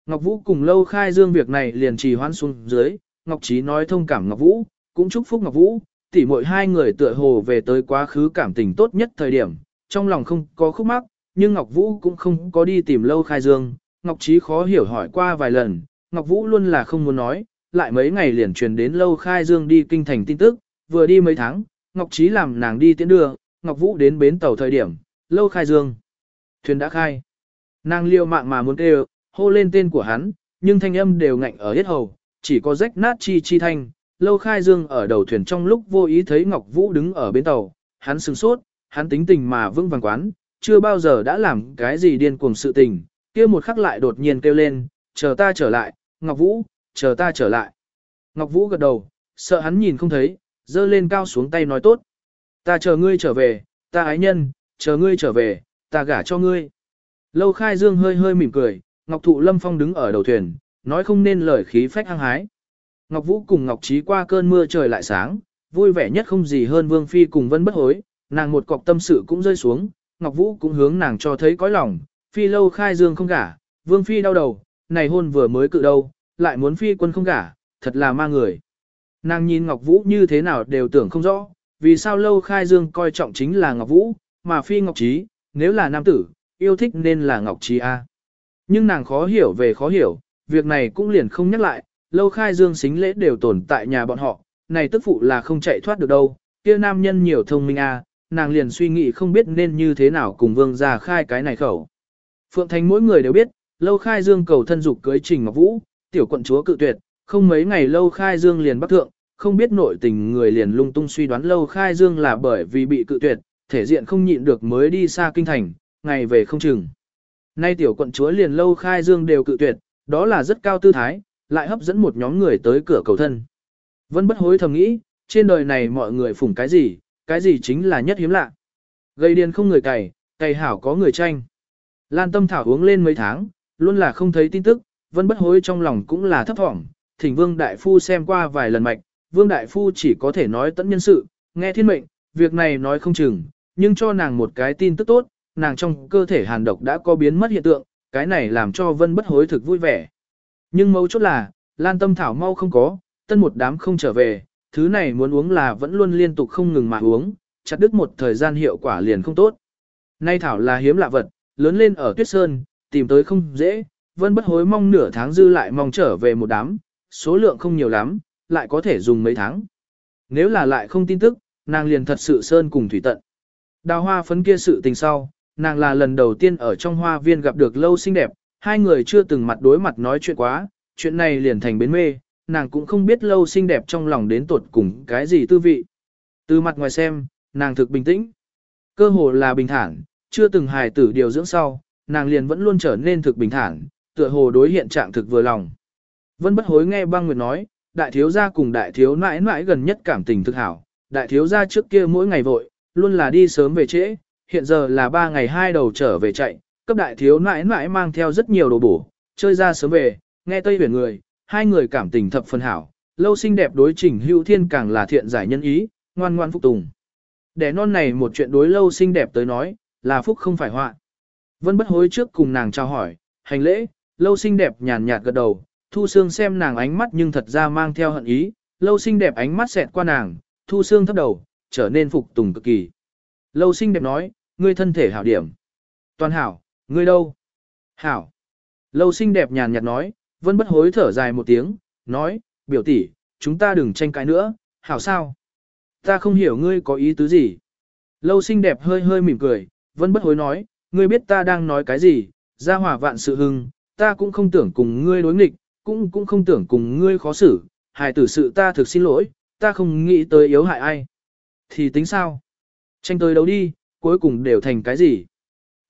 Ngọc Vũ cùng lâu khai dương việc này liền trì hoãn xuống dưới, Ngọc Trí nói thông cảm Ngọc Vũ, cũng chúc phúc Ngọc Vũ, tỉ mỗi hai người tựa hồ về tới quá khứ cảm tình tốt nhất thời điểm, trong lòng không có khúc mắc, nhưng Ngọc Vũ cũng không có đi tìm lâu khai dương, Ngọc Trí khó hiểu hỏi qua vài lần, Ngọc Vũ luôn là không muốn nói, lại mấy ngày liền truyền đến lâu khai dương đi kinh thành tin tức, vừa đi mấy tháng, Ngọc Trí làm nàng đi tiễn đưa, Ngọc Vũ đến bến tàu thời điểm, lâu khai dương. Thuyền đã khai. Nàng liêu mạng mà muốn kêu, hô lên tên của hắn, nhưng thanh âm đều ngạnh ở hết hầu, chỉ có rách nát chi chi thanh. Lâu khai dương ở đầu thuyền trong lúc vô ý thấy Ngọc Vũ đứng ở bên tàu, hắn sừng sốt, hắn tính tình mà vững vàng quán, chưa bao giờ đã làm cái gì điên cuồng sự tình, kia một khắc lại đột nhiên kêu lên, chờ ta trở lại, Ngọc Vũ, chờ ta trở lại. Ngọc Vũ gật đầu, sợ hắn nhìn không thấy, dơ lên cao xuống tay nói tốt. Ta chờ ngươi trở về, ta ái nhân, chờ ngươi trở về, ta gả cho ngươi. Lâu khai dương hơi hơi mỉm cười, Ngọc Thụ Lâm Phong đứng ở đầu thuyền, nói không nên lời khí phách hăng hái. Ngọc Vũ cùng Ngọc Trí qua cơn mưa trời lại sáng, vui vẻ nhất không gì hơn Vương Phi cùng Vân bất hối, nàng một cọc tâm sự cũng rơi xuống, Ngọc Vũ cũng hướng nàng cho thấy cõi lòng, Phi lâu khai dương không gả, Vương Phi đau đầu, này hôn vừa mới cự đâu, lại muốn phi quân không gả, thật là ma người. Nàng nhìn Ngọc Vũ như thế nào đều tưởng không rõ, vì sao lâu khai dương coi trọng chính là Ngọc Vũ, mà phi Ngọc Trí, nếu là nam tử, yêu thích nên là Ngọc Trí A. Nhưng nàng khó hiểu về khó hiểu, việc này cũng liền không nhắc lại, lâu khai dương xính lễ đều tồn tại nhà bọn họ, này tức phụ là không chạy thoát được đâu, kia nam nhân nhiều thông minh A, nàng liền suy nghĩ không biết nên như thế nào cùng vương gia khai cái này khẩu. Phượng Thành mỗi người đều biết, lâu khai dương cầu thân dục cưới Trình Ngọc Vũ, tiểu quận chúa cự tuyệt, không mấy ngày lâu khai dương liền bắt thượng, không biết nội tình người liền lung tung suy đoán lâu khai dương là bởi vì bị cự tuyệt, thể diện không nhịn được mới đi xa kinh thành, ngày về không chừng. Nay tiểu quận chúa liền lâu khai dương đều cự tuyệt, đó là rất cao tư thái, lại hấp dẫn một nhóm người tới cửa cầu thân. Vân bất hối thầm nghĩ, trên đời này mọi người phủng cái gì, cái gì chính là nhất hiếm lạ. Gây điên không người cày, cày hảo có người tranh. Lan tâm thảo uống lên mấy tháng, luôn là không thấy tin tức, vân bất hối trong lòng cũng là thấp thỏm. Thỉnh vương đại phu xem qua vài lần mạch, vương đại phu chỉ có thể nói tận nhân sự, nghe thiên mệnh, việc này nói không chừng, nhưng cho nàng một cái tin tức tốt, nàng trong cơ thể hàn độc đã có biến mất hiện tượng, cái này làm cho vân bất hối thực vui vẻ. Nhưng mấu chốt là, lan tâm thảo mau không có, tân một đám không trở về, thứ này muốn uống là vẫn luôn liên tục không ngừng mà uống, chặt đứt một thời gian hiệu quả liền không tốt. Nay thảo là hiếm lạ vật, lớn lên ở tuyết sơn, tìm tới không dễ, vân bất hối mong nửa tháng dư lại mong trở về một đám, số lượng không nhiều lắm, lại có thể dùng mấy tháng. Nếu là lại không tin tức, nàng liền thật sự sơn cùng thủy tận. Đào hoa phấn kia sự tình sau, nàng là lần đầu tiên ở trong hoa viên gặp được lâu xinh đẹp, hai người chưa từng mặt đối mặt nói chuyện quá, chuyện này liền thành bến mê, nàng cũng không biết lâu xinh đẹp trong lòng đến tột cùng cái gì tư vị. Từ mặt ngoài xem, nàng thực bình tĩnh. Cơ hồ là bình thản, chưa từng hài tử điều dưỡng sau, nàng liền vẫn luôn trở nên thực bình thản, tựa hồ đối hiện trạng thực vừa lòng. Vân bất hối nghe băng nguyệt nói, đại thiếu gia cùng đại thiếu nãi nãi gần nhất cảm tình thực hảo, đại thiếu gia trước kia mỗi ngày vội, luôn là đi sớm về trễ, hiện giờ là ba ngày hai đầu trở về chạy, cấp đại thiếu nãi nãi mang theo rất nhiều đồ bổ, chơi ra sớm về, nghe tây huyền người, hai người cảm tình thập phân hảo, lâu xinh đẹp đối trình hữu thiên càng là thiện giải nhân ý, ngoan ngoan phục tùng. Để non này một chuyện đối lâu xinh đẹp tới nói, là phúc không phải họa. Vân bất hối trước cùng nàng chào hỏi, hành lễ, lâu xinh đẹp nhàn nhạt gật đầu, thu xương xem nàng ánh mắt nhưng thật ra mang theo hận ý, lâu xinh đẹp ánh mắt xẹt qua nàng, thu xương thấp đầu, trở nên phục tùng cực kỳ. Lâu xinh đẹp nói, ngươi thân thể hảo điểm. Toàn hảo, ngươi đâu? Hảo. Lâu xinh đẹp nhàn nhạt nói, vẫn bất hối thở dài một tiếng, nói, biểu tỷ, chúng ta đừng tranh cãi nữa, hảo sao? Ta không hiểu ngươi có ý tứ gì. Lâu xinh đẹp hơi hơi mỉm cười, vẫn bất hối nói, ngươi biết ta đang nói cái gì, ra hỏa vạn sự hưng, ta cũng không tưởng cùng ngươi đối nghịch, cũng cũng không tưởng cùng ngươi khó xử, hài tử sự ta thực xin lỗi, ta không nghĩ tới yếu hại ai. Thì tính sao? Tranh tới đấu đi, cuối cùng đều thành cái gì?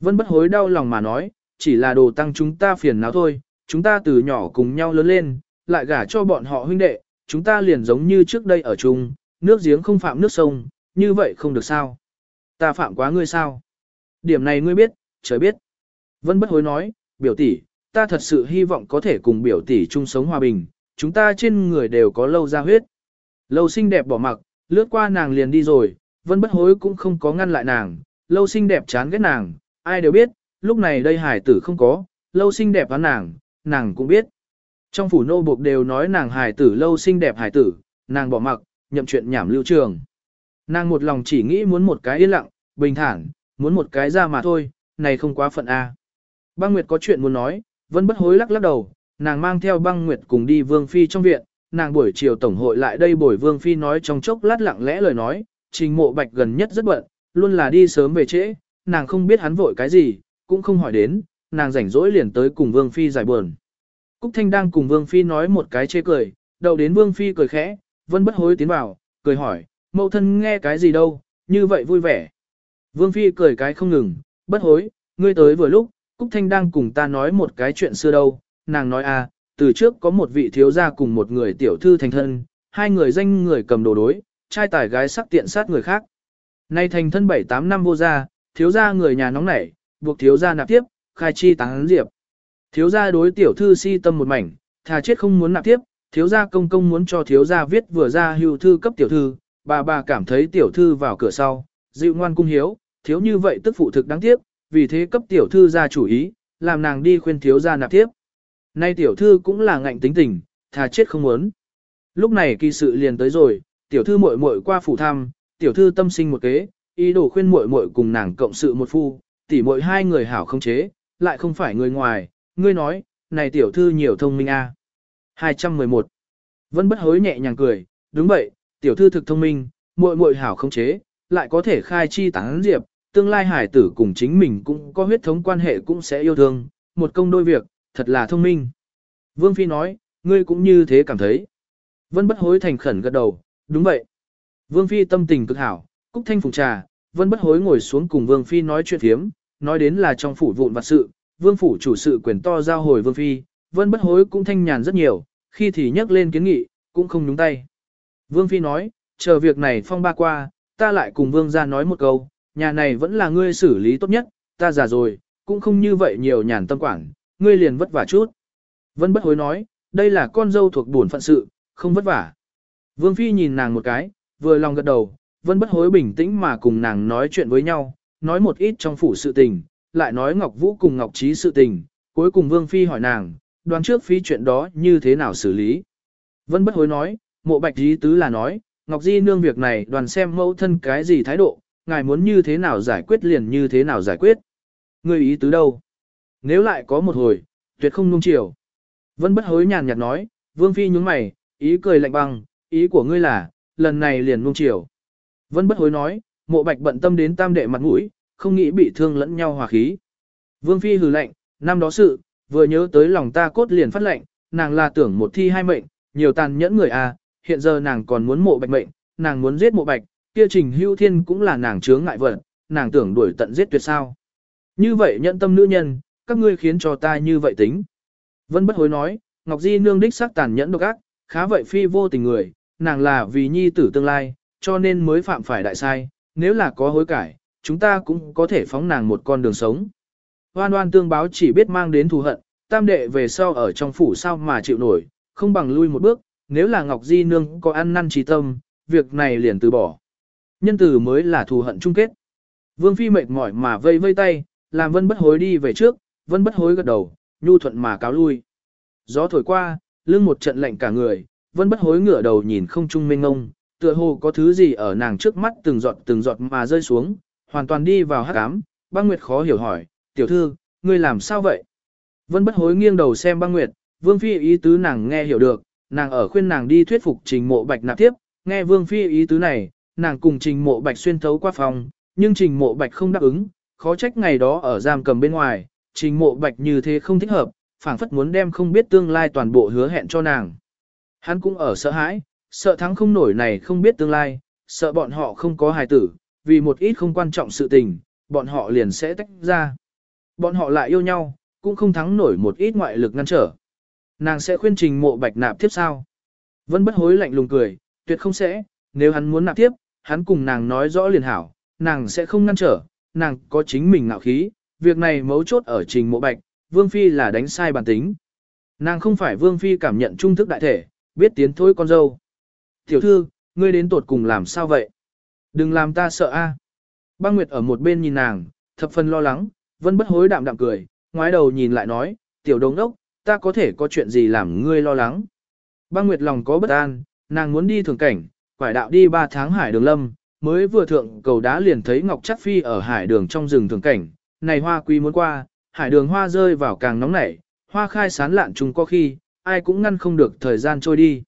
Vân bất hối đau lòng mà nói, chỉ là đồ tăng chúng ta phiền não thôi, chúng ta từ nhỏ cùng nhau lớn lên, lại gả cho bọn họ huynh đệ, chúng ta liền giống như trước đây ở chung, nước giếng không phạm nước sông, như vậy không được sao? Ta phạm quá ngươi sao? Điểm này ngươi biết, trời biết. Vân bất hối nói, biểu tỷ, ta thật sự hy vọng có thể cùng biểu tỷ chung sống hòa bình, chúng ta trên người đều có lâu ra huyết. Lâu xinh đẹp bỏ mặc, lướt qua nàng liền đi rồi, vân bất hối cũng không có ngăn lại nàng, lâu xinh đẹp chán ghét nàng, ai đều biết, lúc này đây hải tử không có, lâu xinh đẹp với nàng, nàng cũng biết. Trong phủ nô buộc đều nói nàng hải tử lâu xinh đẹp hải tử, nàng bỏ mặc, nhậm chuyện nhảm lưu trường. Nàng một lòng chỉ nghĩ muốn một cái yên lặng, bình thản, muốn một cái ra mà thôi, này không quá phận A. Băng Nguyệt có chuyện muốn nói, vẫn bất hối lắc lắc đầu, nàng mang theo băng Nguyệt cùng đi Vương Phi trong viện, nàng buổi chiều tổng hội lại đây buổi Vương Phi nói trong chốc lát lặng lẽ lời nói, trình mộ bạch gần nhất rất bận, luôn là đi sớm về trễ, nàng không biết hắn vội cái gì, cũng không hỏi đến, nàng rảnh rỗi liền tới cùng Vương Phi giải buồn. Cúc Thanh đang cùng Vương Phi nói một cái chê cười, đầu đến Vương Phi cười khẽ, vân bất hối tiến vào, cười hỏi, mẫu thân nghe cái gì đâu, như vậy vui vẻ. Vương Phi cười cái không ngừng, bất hối, ngươi tới vừa lúc, Cúc Thanh đang cùng ta nói một cái chuyện xưa đâu, nàng nói à, từ trước có một vị thiếu gia cùng một người tiểu thư thành thân, hai người danh người cầm đồ đối, trai tài gái sắc tiện sát người khác. Nay thành thân 7-8 năm vô gia, thiếu gia người nhà nóng nảy, buộc thiếu gia nạp tiếp, khai chi táng diệp. Thiếu gia đối tiểu thư si tâm một mảnh, thà chết không muốn nạp tiếp, thiếu gia công công muốn cho thiếu gia viết vừa ra hưu thư cấp tiểu thư, bà bà cảm thấy tiểu thư vào cửa sau, dịu ngoan cung hiếu, thiếu như vậy tức phụ thực đáng tiếc, vì thế cấp tiểu thư ra chủ ý, làm nàng đi khuyên thiếu gia nạp tiếp. Nay tiểu thư cũng là ngạnh tính tình, thà chết không muốn. Lúc này kỳ sự liền tới rồi, tiểu thư muội muội qua phủ thăm, tiểu thư tâm sinh một kế, ý đồ khuyên muội muội cùng nàng cộng sự một phu, tỷ muội hai người hảo không chế, lại không phải người ngoài, ngươi nói, này tiểu thư nhiều thông minh a. À. 211. Vân bất hối nhẹ nhàng cười, đúng vậy, tiểu thư thực thông minh, muội muội hảo không chế, lại có thể khai chi tán diệp, tương lai hải tử cùng chính mình cũng có huyết thống quan hệ cũng sẽ yêu thương, một công đôi việc, thật là thông minh. Vương Phi nói, ngươi cũng như thế cảm thấy. Vân bất hối thành khẩn gật đầu, đúng vậy. Vương Phi tâm tình cực hảo, cúc thanh phùng trà, Vân bất hối ngồi xuống cùng Vương Phi nói chuyện thiếm, nói đến là trong phủ vụn vặt sự, Vương phủ chủ sự quyền to giao hồi Vương Phi, Vân bất hối cũng thanh nhàn rất nhiều, khi thì nhắc lên kiến nghị, cũng không nhúng tay. Vương Phi nói, chờ việc này phong ba qua, ta lại cùng Vương ra nói một câu, nhà này vẫn là ngươi xử lý tốt nhất, ta già rồi, cũng không như vậy nhiều nhàn tâm quản, ngươi liền vất vả chút. Vân bất hối nói, đây là con dâu thuộc bổn phận sự, không vất vả. Vương Phi nhìn nàng một cái, vừa lòng gật đầu, vẫn bất hối bình tĩnh mà cùng nàng nói chuyện với nhau, nói một ít trong phủ sự tình, lại nói Ngọc Vũ cùng Ngọc Trí sự tình, cuối cùng Vương Phi hỏi nàng, đoán trước phi chuyện đó như thế nào xử lý. Vân bất hối nói, mộ bạch ý tứ là nói, Ngọc Di nương việc này đoàn xem mẫu thân cái gì thái độ, ngài muốn như thế nào giải quyết liền như thế nào giải quyết. Người ý tứ đâu? Nếu lại có một hồi, tuyệt không nung chiều. Vân bất hối nhàn nhạt nói, Vương Phi nhúng mày, ý cười lạnh băng, ý của ngươi là, lần này liền nung chiều. Vân bất hối nói, mộ bạch bận tâm đến tam đệ mặt mũi, không nghĩ bị thương lẫn nhau hòa khí. Vương Phi hừ lạnh, năm đó sự, vừa nhớ tới lòng ta cốt liền phát lệnh, nàng là tưởng một thi hai mệnh, nhiều tàn nhẫn người à, hiện giờ nàng còn muốn mộ bạch mệnh, nàng muốn giết mộ bạch, kia trình hưu thiên cũng là nàng chướng ngại vật, nàng tưởng đuổi tận giết tuyệt sao. Như vậy nhận tâm nữ nhân, các ngươi khiến cho ta như vậy tính. Vân bất hối nói, Ngọc Di nương đích xác tàn nhẫn độc ác, khá vậy phi vô tình người, nàng là vì nhi tử tương lai, cho nên mới phạm phải đại sai, nếu là có hối cải, chúng ta cũng có thể phóng nàng một con đường sống. Hoan hoan tương báo chỉ biết mang đến thù hận, tam đệ về sau ở trong phủ sao mà chịu nổi, không bằng lui một bước, nếu là Ngọc Di Nương có ăn năn trí tâm, việc này liền từ bỏ. Nhân tử mới là thù hận chung kết. Vương Phi mệt mỏi mà vây vây tay, làm vân bất hối đi về trước, vân bất hối gật đầu, nhu thuận mà cáo lui. Gió thổi qua, lưng một trận lạnh cả người, vân bất hối ngửa đầu nhìn không trung mênh ngông, tựa hồ có thứ gì ở nàng trước mắt từng giọt từng giọt mà rơi xuống, hoàn toàn đi vào hắc ám. Băng Nguyệt khó hiểu hỏi, tiểu thư, ngươi làm sao vậy? Vân bất hối nghiêng đầu xem băng Nguyệt, Vương Phi ý tứ nàng nghe hiểu được, nàng ở khuyên nàng đi thuyết phục trình mộ bạch nạp tiếp, nghe Vương Phi ý tứ này, nàng cùng trình mộ bạch xuyên thấu qua phòng, nhưng trình mộ bạch không đáp ứng, khó trách ngày đó ở giam cầm bên ngoài, trình mộ bạch như thế không thích hợp, phảng phất muốn đem không biết tương lai toàn bộ hứa hẹn cho nàng. Hắn cũng ở sợ hãi, sợ thắng không nổi này không biết tương lai, sợ bọn họ không có hài tử, vì một ít không quan trọng sự tình, bọn họ liền sẽ tách ra. Bọn họ lại yêu nhau, cũng không thắng nổi một ít ngoại lực ngăn trở. Nàng sẽ khuyên trình mộ bạch nạp tiếp sao? Vân bất hối lạnh lùng cười, tuyệt không sẽ, nếu hắn muốn nạp tiếp, hắn cùng nàng nói rõ liền hảo, nàng sẽ không ngăn trở, nàng có chính mình ngạo khí, việc này mấu chốt ở trình mộ bạch, Vương Phi là đánh sai bản tính. Nàng không phải Vương Phi cảm nhận trung thức đại thể, biết tiến thôi con dâu. Tiểu thư, ngươi đến tột cùng làm sao vậy? Đừng làm ta sợ a. À. Băng Nguyệt ở một bên nhìn nàng, thập phần lo lắng, vẫn bất hối đạm đạm cười, ngoái đầu nhìn lại nói, tiểu đồng đốc, ta có thể có chuyện gì làm ngươi lo lắng. Băng Nguyệt lòng có bất an, nàng muốn đi thường cảnh, quải đạo đi 3 tháng hải đường lâm, mới vừa thượng cầu đá liền thấy Ngọc Chắc Phi ở hải đường trong rừng thường cảnh, này hoa quý muốn qua, hải đường hoa rơi vào càng nóng nảy, hoa khai sán lạn trùng có khi, ai cũng ngăn không được thời gian trôi đi.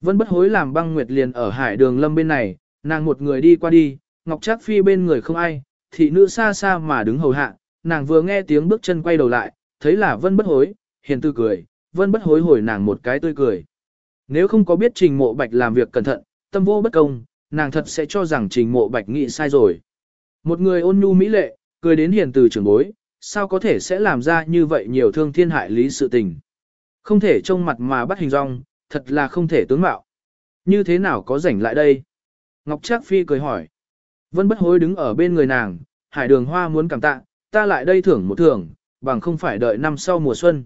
Vân bất hối làm băng nguyệt liền ở hải đường lâm bên này, nàng một người đi qua đi, Ngọc Trác Phi bên người không ai, thị nữ xa xa mà đứng hầu hạ, nàng vừa nghe tiếng bước chân quay đầu lại, thấy là Vân bất hối, hiền tư cười, Vân bất hối hồi nàng một cái tươi cười. Nếu không có biết trình mộ bạch làm việc cẩn thận, tâm vô bất công, nàng thật sẽ cho rằng trình mộ bạch nghĩ sai rồi. Một người ôn nhu mỹ lệ, cười đến hiền từ trưởng bối, sao có thể sẽ làm ra như vậy nhiều thương thiên hại lý sự tình. Không thể trông mặt mà bắt hình rong, thật là không thể tướng mạo. Như thế nào có rảnh lại đây? Ngọc Trác Phi cười hỏi. Vân bất hối đứng ở bên người nàng, hải đường hoa muốn cảm tạ, ta lại đây thưởng một thưởng, bằng không phải đợi năm sau mùa xuân.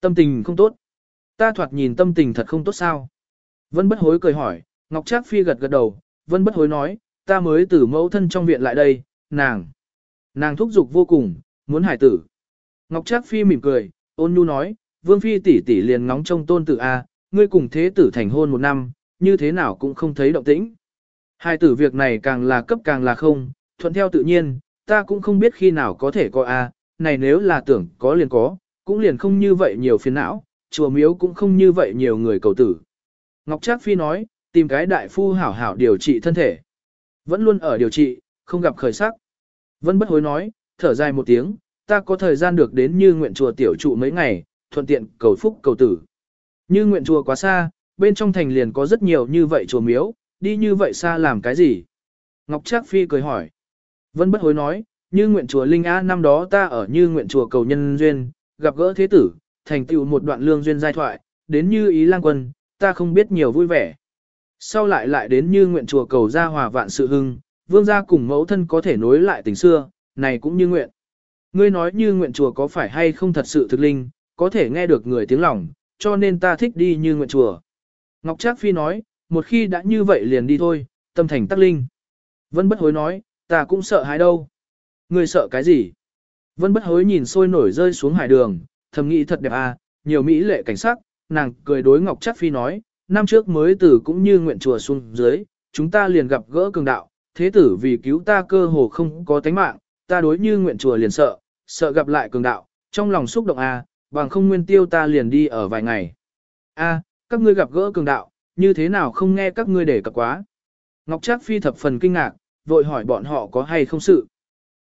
Tâm tình không tốt. Ta thoạt nhìn tâm tình thật không tốt sao? Vân bất hối cười hỏi, Ngọc Trác Phi gật gật đầu, Vân bất hối nói, ta mới từ mẫu thân trong viện lại đây, nàng. Nàng thúc giục vô cùng, muốn hải tử. Ngọc Trác Phi mỉm cười, ôn nhu nói, Vương Phi tỷ tỷ liền ngóng trông tôn tử A, ngươi cùng thế tử thành hôn một năm, như thế nào cũng không thấy động tĩnh. Hai tử việc này càng là cấp càng là không, thuận theo tự nhiên, ta cũng không biết khi nào có thể có A, này nếu là tưởng có liền có, cũng liền không như vậy nhiều phiền não, chùa miếu cũng không như vậy nhiều người cầu tử. Ngọc Trác Phi nói, tìm cái đại phu hảo hảo điều trị thân thể. Vẫn luôn ở điều trị, không gặp khởi sắc. Vân bất hối nói, thở dài một tiếng, ta có thời gian được đến như nguyện chùa tiểu trụ mấy ngày, thuận tiện cầu phúc cầu tử. Như nguyện chùa quá xa, bên trong thành liền có rất nhiều như vậy chùa miếu, đi như vậy xa làm cái gì? Ngọc Trác Phi cười hỏi. Vân bất hối nói, như nguyện chùa Linh A năm đó ta ở như nguyện chùa cầu nhân duyên, gặp gỡ thế tử, thành tựu một đoạn lương duyên giai thoại, đến như ý lang quân, ta không biết nhiều vui vẻ. Sau lại lại đến như nguyện chùa cầu gia hòa vạn sự hưng, vương gia cùng mẫu thân có thể nối lại tình xưa, này cũng như nguyện. Ngươi nói như nguyện chùa có phải hay không thật sự thực linh, có thể nghe được người tiếng lòng, cho nên ta thích đi như nguyện chùa. Ngọc Trác Phi nói, một khi đã như vậy liền đi thôi, tâm thành tắc linh. Vân bất hối nói, ta cũng sợ hãi đâu. người sợ cái gì? Vân bất hối nhìn sôi nổi rơi xuống hải đường, thầm nghĩ thật đẹp à, nhiều mỹ lệ cảnh sắc, nàng cười đối Ngọc Trác Phi nói, năm trước mới tử cũng như nguyện chùa xuống dưới, chúng ta liền gặp gỡ cường đạo, thế tử vì cứu ta cơ hồ không có tánh mạng, ta đối như nguyện chùa liền sợ, sợ gặp lại cường đạo, trong lòng xúc động à, bằng không nguyên tiêu ta liền đi ở vài ngày. A, các ngươi gặp gỡ cường đạo, như thế nào không nghe các ngươi để cập quá. Ngọc Trác Phi thập phần kinh ngạc, vội hỏi bọn họ có hay không sự.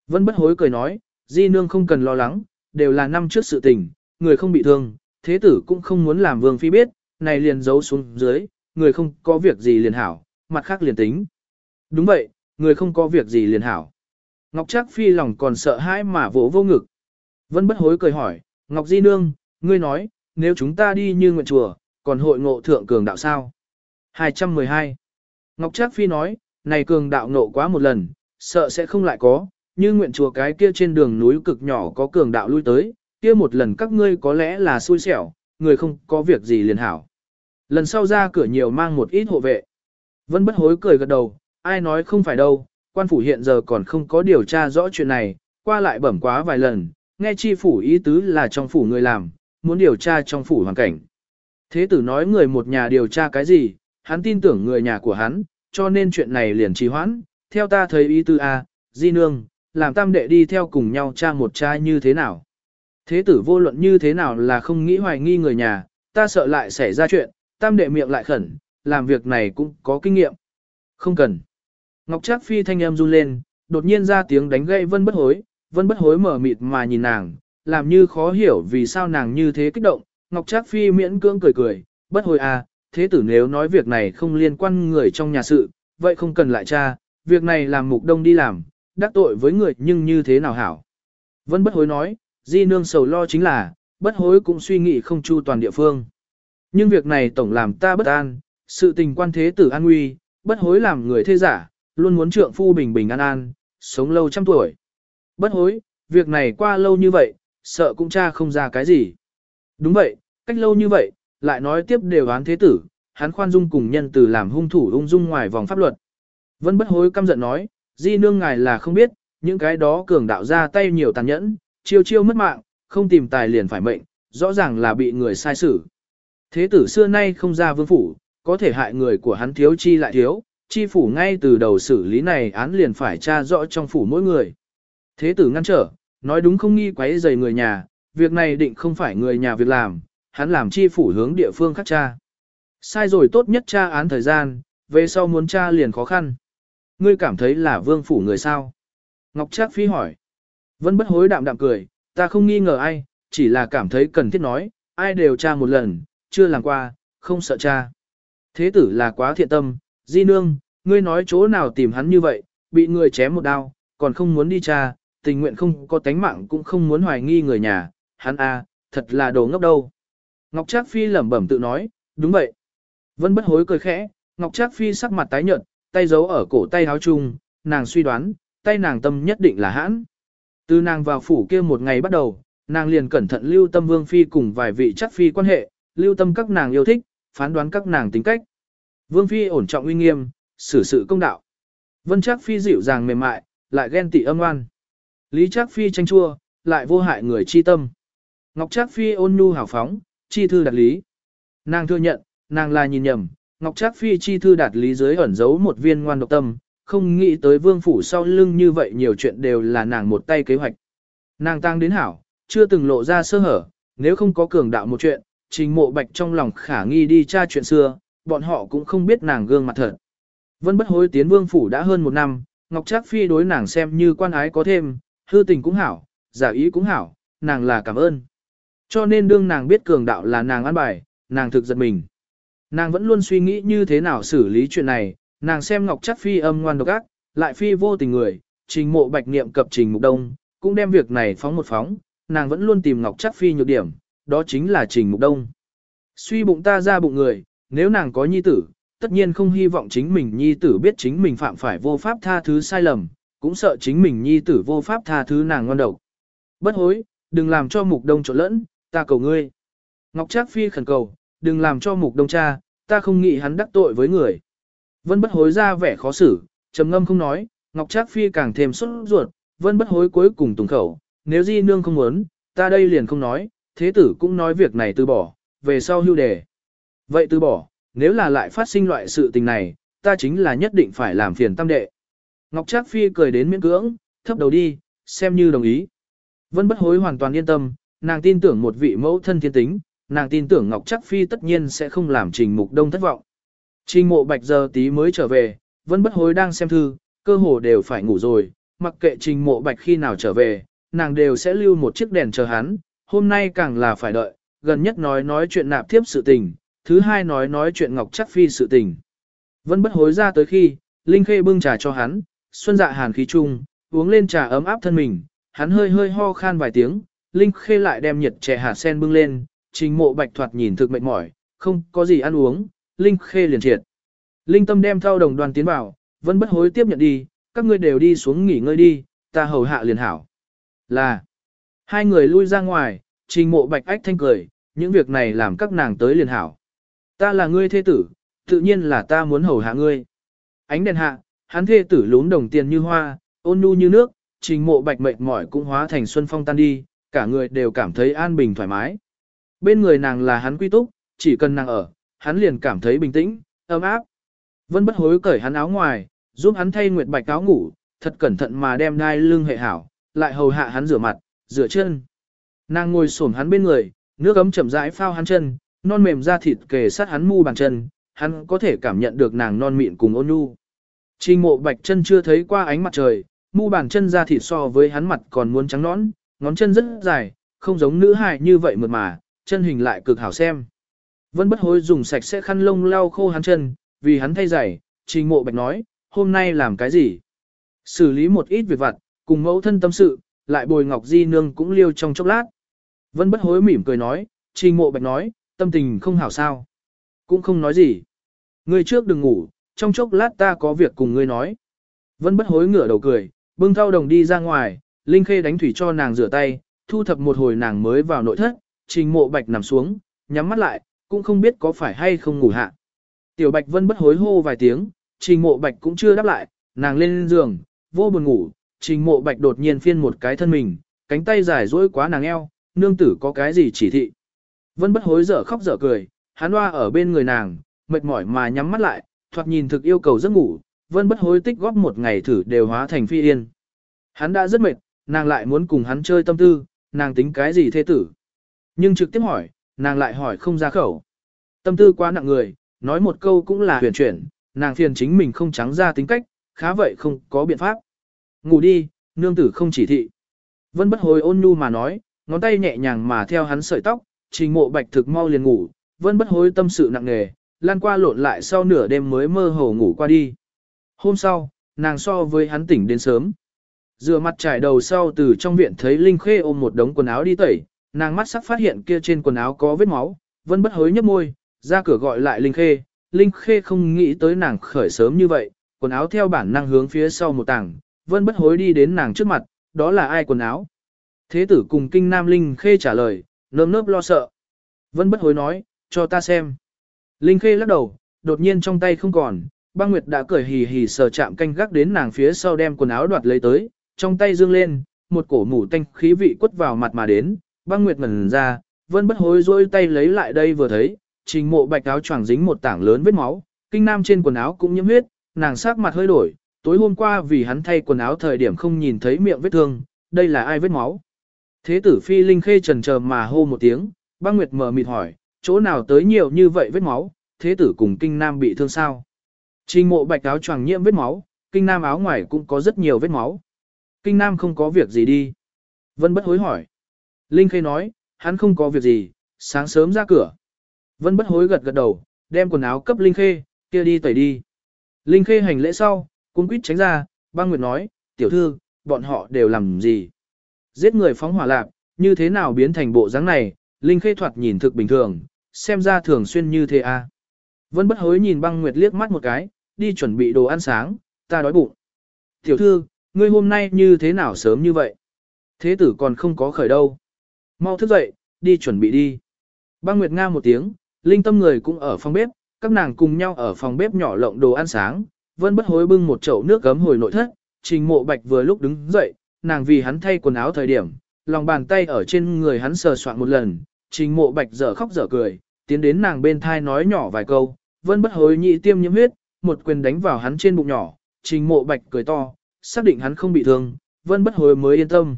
Vân bất hối cười nói, di nương không cần lo lắng, đều là năm trước sự tình, người không bị thương, thế tử cũng không muốn làm vương phi biết, này liền giấu xuống dưới, người không có việc gì liền hảo, mặt khác liền tính. Đúng vậy, người không có việc gì liền hảo. Ngọc Trác Phi lòng còn sợ hãi mà vỗ vô ngực. Vân bất hối cười hỏi, Ngọc Di Nương, ngươi nói, nếu chúng ta đi như nguyện chùa, còn hội ngộ thượng cường đạo sao? 212. Ngọc Trác Phi nói, này cường đạo ngộ quá một lần, sợ sẽ không lại có, như nguyện chùa cái kia trên đường núi cực nhỏ có cường đạo lui tới, kia một lần các ngươi có lẽ là xui xẻo, người không có việc gì liền hảo. Lần sau ra cửa nhiều mang một ít hộ vệ. Vân bất hối cười gật đầu, ai nói không phải đâu, quan phủ hiện giờ còn không có điều tra rõ chuyện này, qua lại bẩm quá vài lần, nghe chi phủ ý tứ là trong phủ người làm, muốn điều tra trong phủ hoàn cảnh. Thế tử nói người một nhà điều tra cái gì, hắn tin tưởng người nhà của hắn, cho nên chuyện này liền trì hoãn, theo ta thấy ý tứ A, di nương, làm tam đệ đi theo cùng nhau tra một cha như thế nào. Thế tử vô luận như thế nào là không nghĩ hoài nghi người nhà, ta sợ lại xảy ra chuyện, tam đệ miệng lại khẩn, làm việc này cũng có kinh nghiệm. Không cần. Ngọc Trác Phi thanh âm run lên, đột nhiên ra tiếng đánh gậy Vân Bất Hối, Vân Bất Hối mở mịt mà nhìn nàng, làm như khó hiểu vì sao nàng như thế kích động. Ngọc Trác Phi miễn cưỡng cười cười, Bất Hối à, thế tử nếu nói việc này không liên quan người trong nhà sự, vậy không cần lại cha, việc này làm mục đông đi làm, đắc tội với người nhưng như thế nào hảo. Vân Bất Hối nói, di nương sầu lo chính là, Bất Hối cũng suy nghĩ không chu toàn địa phương. Nhưng việc này tổng làm ta bất an, sự tình quan thế tử an nguy, Bất Hối làm người thế giả, luôn muốn trượng phu bình bình an an, sống lâu trăm tuổi. Bất hối, việc này qua lâu như vậy, sợ cũng cha không ra cái gì. Đúng vậy, cách lâu như vậy, lại nói tiếp đều án thế tử, hắn khoan dung cùng nhân từ làm hung thủ ung dung ngoài vòng pháp luật. Vân bất hối căm giận nói, di nương ngài là không biết, những cái đó cường đạo ra tay nhiều tàn nhẫn, chiêu chiêu mất mạng, không tìm tài liền phải mệnh, rõ ràng là bị người sai xử. Thế tử xưa nay không ra vương phủ, có thể hại người của hắn thiếu chi lại thiếu, chi phủ ngay từ đầu xử lý này án liền phải tra rõ trong phủ mỗi người. Thế tử ngăn trở, nói đúng không nghi quấy rầy người nhà, việc này định không phải người nhà việc làm, hắn làm chi phủ hướng địa phương khác cha. Sai rồi tốt nhất tra án thời gian, về sau muốn tra liền khó khăn. Ngươi cảm thấy là vương phủ người sao? Ngọc Trác Phi hỏi. Vân bất hối đạm đạm cười, ta không nghi ngờ ai, chỉ là cảm thấy cần thiết nói, ai đều tra một lần, chưa làm qua, không sợ cha. Thế tử là quá thiện tâm, Di nương, ngươi nói chỗ nào tìm hắn như vậy, bị người chém một đao, còn không muốn đi cha, tình nguyện không có tánh mạng cũng không muốn hoài nghi người nhà, hắn a, à, thật là đồ ngốc đâu. Ngọc Trác Phi lẩm bẩm tự nói, đúng vậy. Vân bất hối cười khẽ, Ngọc Trác Phi sắc mặt tái nhợt, tay giấu ở cổ tay áo chung, nàng suy đoán, tay nàng tâm nhất định là hãn. Từ nàng vào phủ kia một ngày bắt đầu, nàng liền cẩn thận lưu tâm Vương Phi cùng vài vị chắc Phi quan hệ, lưu tâm các nàng yêu thích, phán đoán các nàng tính cách. Vương Phi ổn trọng uy nghiêm, xử sự công đạo. Vân Trác Phi dịu dàng mềm mại, lại ghen tị âm oan. Lý Trác Phi tranh chua, lại vô hại người chi tâm. Ngọc Trác Phi ôn nhu hào phóng, chi thư đạt lý. Nàng thừa nhận, nàng là nhìn nhầm, Ngọc Trác Phi chi thư đạt lý dưới ẩn giấu một viên ngoan độc tâm, không nghĩ tới vương phủ sau lưng như vậy nhiều chuyện đều là nàng một tay kế hoạch. Nàng tăng đến hảo, chưa từng lộ ra sơ hở, nếu không có cường đạo một chuyện, trình mộ bạch trong lòng khả nghi đi tra chuyện xưa, bọn họ cũng không biết nàng gương mặt thật. Vân bất hối tiến vương phủ đã hơn một năm, Ngọc Trác Phi đối nàng xem như quan ái có thêm, hư tình cũng hảo, giả ý cũng hảo, nàng là cảm ơn. Cho nên đương nàng biết cường đạo là nàng ăn bài, nàng thực giật mình. Nàng vẫn luôn suy nghĩ như thế nào xử lý chuyện này, nàng xem Ngọc Chắc Phi âm ngoan độc ác, lại phi vô tình người, trình mộ bạch niệm cập trình mục đông, cũng đem việc này phóng một phóng, nàng vẫn luôn tìm Ngọc Chắc Phi nhược điểm, đó chính là trình mục đông. Suy bụng ta ra bụng người, nếu nàng có nhi tử, tất nhiên không hy vọng chính mình nhi tử biết chính mình phạm phải vô pháp tha thứ sai lầm, cũng sợ chính mình nhi tử vô pháp tha thứ nàng ngon độc. Bất hối, đừng làm cho mục đông trộn lẫn, ta cầu ngươi. Ngọc Trác Phi khẩn cầu, đừng làm cho mục đông cha, ta không nghĩ hắn đắc tội với người. Vân bất hối ra vẻ khó xử, trầm ngâm không nói, Ngọc Trác Phi càng thêm sốt ruột, vân bất hối cuối cùng tùng khẩu, nếu di nương không muốn, ta đây liền không nói, thế tử cũng nói việc này từ bỏ, về sau hưu đề. Vậy từ bỏ, nếu là lại phát sinh loại sự tình này, ta chính là nhất định phải làm phiền tam đệ. Ngọc Trác Phi cười đến miễn cưỡng, thấp đầu đi, xem như đồng ý. Vân bất hối hoàn toàn yên tâm, nàng tin tưởng một vị mẫu thân thiên tính, nàng tin tưởng Ngọc Trác Phi tất nhiên sẽ không làm trình mục đông thất vọng. Trình mộ bạch giờ tí mới trở về, Vân bất hối đang xem thư, cơ hồ đều phải ngủ rồi, mặc kệ trình mộ bạch khi nào trở về, nàng đều sẽ lưu một chiếc đèn chờ hắn, hôm nay càng là phải đợi, gần nhất nói nói chuyện nạp thiếp sự tình, thứ hai nói nói chuyện Ngọc Trác Phi sự tình. Vân bất hối ra tới khi, Linh Khê bưng trà cho hắn, xuân dạ hàn khí chung, uống lên trà ấm áp thân mình, hắn hơi hơi ho khan vài tiếng, Linh Khê lại đem nhiệt chè hạt sen bưng lên, trình mộ bạch thoạt nhìn thực mệt mỏi, không có gì ăn uống, Linh Khê liền triệt. Linh Tâm đem thao đồng đoàn tiến vào, vẫn bất hối tiếp nhận đi, các ngươi đều đi xuống nghỉ ngơi đi, ta hầu hạ liền hảo. Là, hai người lui ra ngoài, trình mộ bạch ách thanh cười, những việc này làm các nàng tới liền hảo. Ta là ngươi thê tử, tự nhiên là ta muốn hầu hạ ngươi. Ánh đèn hạ, hắn thê tử lún đồng tiền như hoa, ôn nhu như nước, trình mộ bạch mệt mỏi cũng hóa thành xuân phong tan đi, cả người đều cảm thấy an bình thoải mái. Bên người nàng là hắn quy túc, chỉ cần nàng ở, hắn liền cảm thấy bình tĩnh, ấm áp. Vân bất hối cởi hắn áo ngoài, giúp hắn thay nguyệt bạch áo ngủ, thật cẩn thận mà đem đai lưng hệ hảo, lại hầu hạ hắn rửa mặt, rửa chân. Nàng ngồi xổm hắn bên người, nước ấm chậm rãi phao hắn chân, non mềm da thịt kề sát hắn mu bàn chân, hắn có thể cảm nhận được nàng non mịn cùng ôn nhu. Trình mộ bạch chân chưa thấy qua ánh mặt trời, mu bàn chân ra thịt so với hắn mặt còn muốn trắng nõn, ngón chân rất dài, không giống nữ hài như vậy mượt mà, chân hình lại cực hảo xem. Vân bất hối dùng sạch sẽ khăn lông lau khô hắn chân, vì hắn thay giày, trình mộ bạch nói, hôm nay làm cái gì? Xử lý một ít việc vặt, cùng mẫu thân tâm sự, lại bồi ngọc di nương cũng liêu trong chốc lát. Vân bất hối mỉm cười nói, trình mộ bạch nói, tâm tình không hảo sao. Cũng không nói gì. người trước đừng ngủ, trong chốc lát ta có việc cùng ngươi nói. Vân bất hối ngửa đầu cười, bưng thao đồng đi ra ngoài, Linh Khê đánh thủy cho nàng rửa tay, thu thập một hồi nàng mới vào nội thất, trình mộ bạch nằm xuống, nhắm mắt lại, cũng không biết có phải hay không ngủ hạ. Tiểu bạch vân bất hối hô vài tiếng, trình mộ bạch cũng chưa đáp lại, nàng lên giường, vô buồn ngủ, trình mộ bạch đột nhiên phiên một cái thân mình, cánh tay dài dỗi quá nàng eo, nương tử có cái gì chỉ thị. Vân bất hối dở khóc dở cười, hắn hoa ở bên người nàng, mệt mỏi mà nhắm mắt lại, thoạt nhìn thực yêu cầu giấc ngủ, vân bất hối tích góp một ngày thử đều hóa thành phi yên. Hắn đã rất mệt, nàng lại muốn cùng hắn chơi tâm tư, nàng tính cái gì thê tử. Nhưng trực tiếp hỏi, nàng lại hỏi không ra khẩu. Tâm tư quá nặng người, nói một câu cũng là huyền chuyển, nàng phiền chính mình không trắng ra tính cách, khá vậy không có biện pháp. Ngủ đi, nương tử không chỉ thị. Vân bất hối ôn nhu mà nói, ngón tay nhẹ nhàng mà theo hắn sợi tóc, trình mộ bạch thực mau liền ngủ, vân bất hối tâm sự nặng nề, lan qua lộn lại sau nửa đêm mới mơ hồ ngủ qua đi. Hôm sau, nàng so với hắn tỉnh đến sớm. Rửa mặt trải đầu sau từ trong viện thấy Linh Khê ôm một đống quần áo đi tẩy, nàng mắt sắc phát hiện kia trên quần áo có vết máu, vẫn bất hối nhấp môi, ra cửa gọi lại Linh Khê. Linh Khê không nghĩ tới nàng khởi sớm như vậy, quần áo theo bản năng hướng phía sau một tảng, vẫn bất hối đi đến nàng trước mặt, đó là ai quần áo. Thế tử cùng kinh nam Linh Khê trả lời, nơm nớp lo sợ. Vân bất hối nói, cho ta xem. Linh Khê lắc đầu, đột nhiên trong tay không còn, băng nguyệt đã cười hì hì sờ chạm canh gác đến nàng phía sau đem quần áo đoạt lấy tới, trong tay dương lên, một cổ mủ tanh khí vị quất vào mặt mà đến, băng nguyệt ngẩn ra, vân bất hối rôi tay lấy lại đây vừa thấy, trình mộ bạch áo choàng dính một tảng lớn vết máu, kinh nam trên quần áo cũng nhiễm huyết, nàng sắc mặt hơi đổi, tối hôm qua vì hắn thay quần áo thời điểm không nhìn thấy miệng vết thương, đây là ai vết máu. Thế tử phi linh khê trần chờ mà hô một tiếng, băng nguyệt mở mịt hỏi, chỗ nào tới nhiều như vậy vết máu, thế tử cùng kinh nam bị thương sao. Trình mộ bạch áo choàng nhiễm vết máu, kinh nam áo ngoài cũng có rất nhiều vết máu. Kinh nam không có việc gì đi. Vân bất hối hỏi. Linh khê nói, hắn không có việc gì, sáng sớm ra cửa. Vân bất hối gật gật đầu, đem quần áo cấp Linh khê, kia đi tẩy đi. Linh khê hành lễ sau, cung quýt tránh ra, băng nguyệt nói, tiểu thư, bọn họ đều làm gì? Giết người phóng hỏa lạc, như thế nào biến thành bộ dáng này, Linh khê thoạt nhìn thực bình thường, xem ra thường xuyên như thế à. Vân bất hối nhìn băng nguyệt liếc mắt một cái, đi chuẩn bị đồ ăn sáng, ta đói bụng. Tiểu thư, ngươi hôm nay như thế nào sớm như vậy? Thế tử còn không có khởi đâu. Mau thức dậy, đi chuẩn bị đi. Băng Nguyệt Nga một tiếng, linh tâm người cũng ở phòng bếp, các nàng cùng nhau ở phòng bếp nhỏ lộng đồ ăn sáng, vân bất hối bưng một chậu nước gấm hồi nội thất, trình mộ bạch vừa lúc đứng dậy, nàng vì hắn thay quần áo thời điểm, lòng bàn tay ở trên người hắn sờ soạn một lần, trình mộ bạch dở khóc dở cười, tiến đến nàng bên thai nói nhỏ vài câu, vân bất hối nhị tiêm nhiễm huyết, một quyền đánh vào hắn trên bụng nhỏ, trình mộ bạch cười to, xác định hắn không bị thương, vân bất hối mới yên tâm.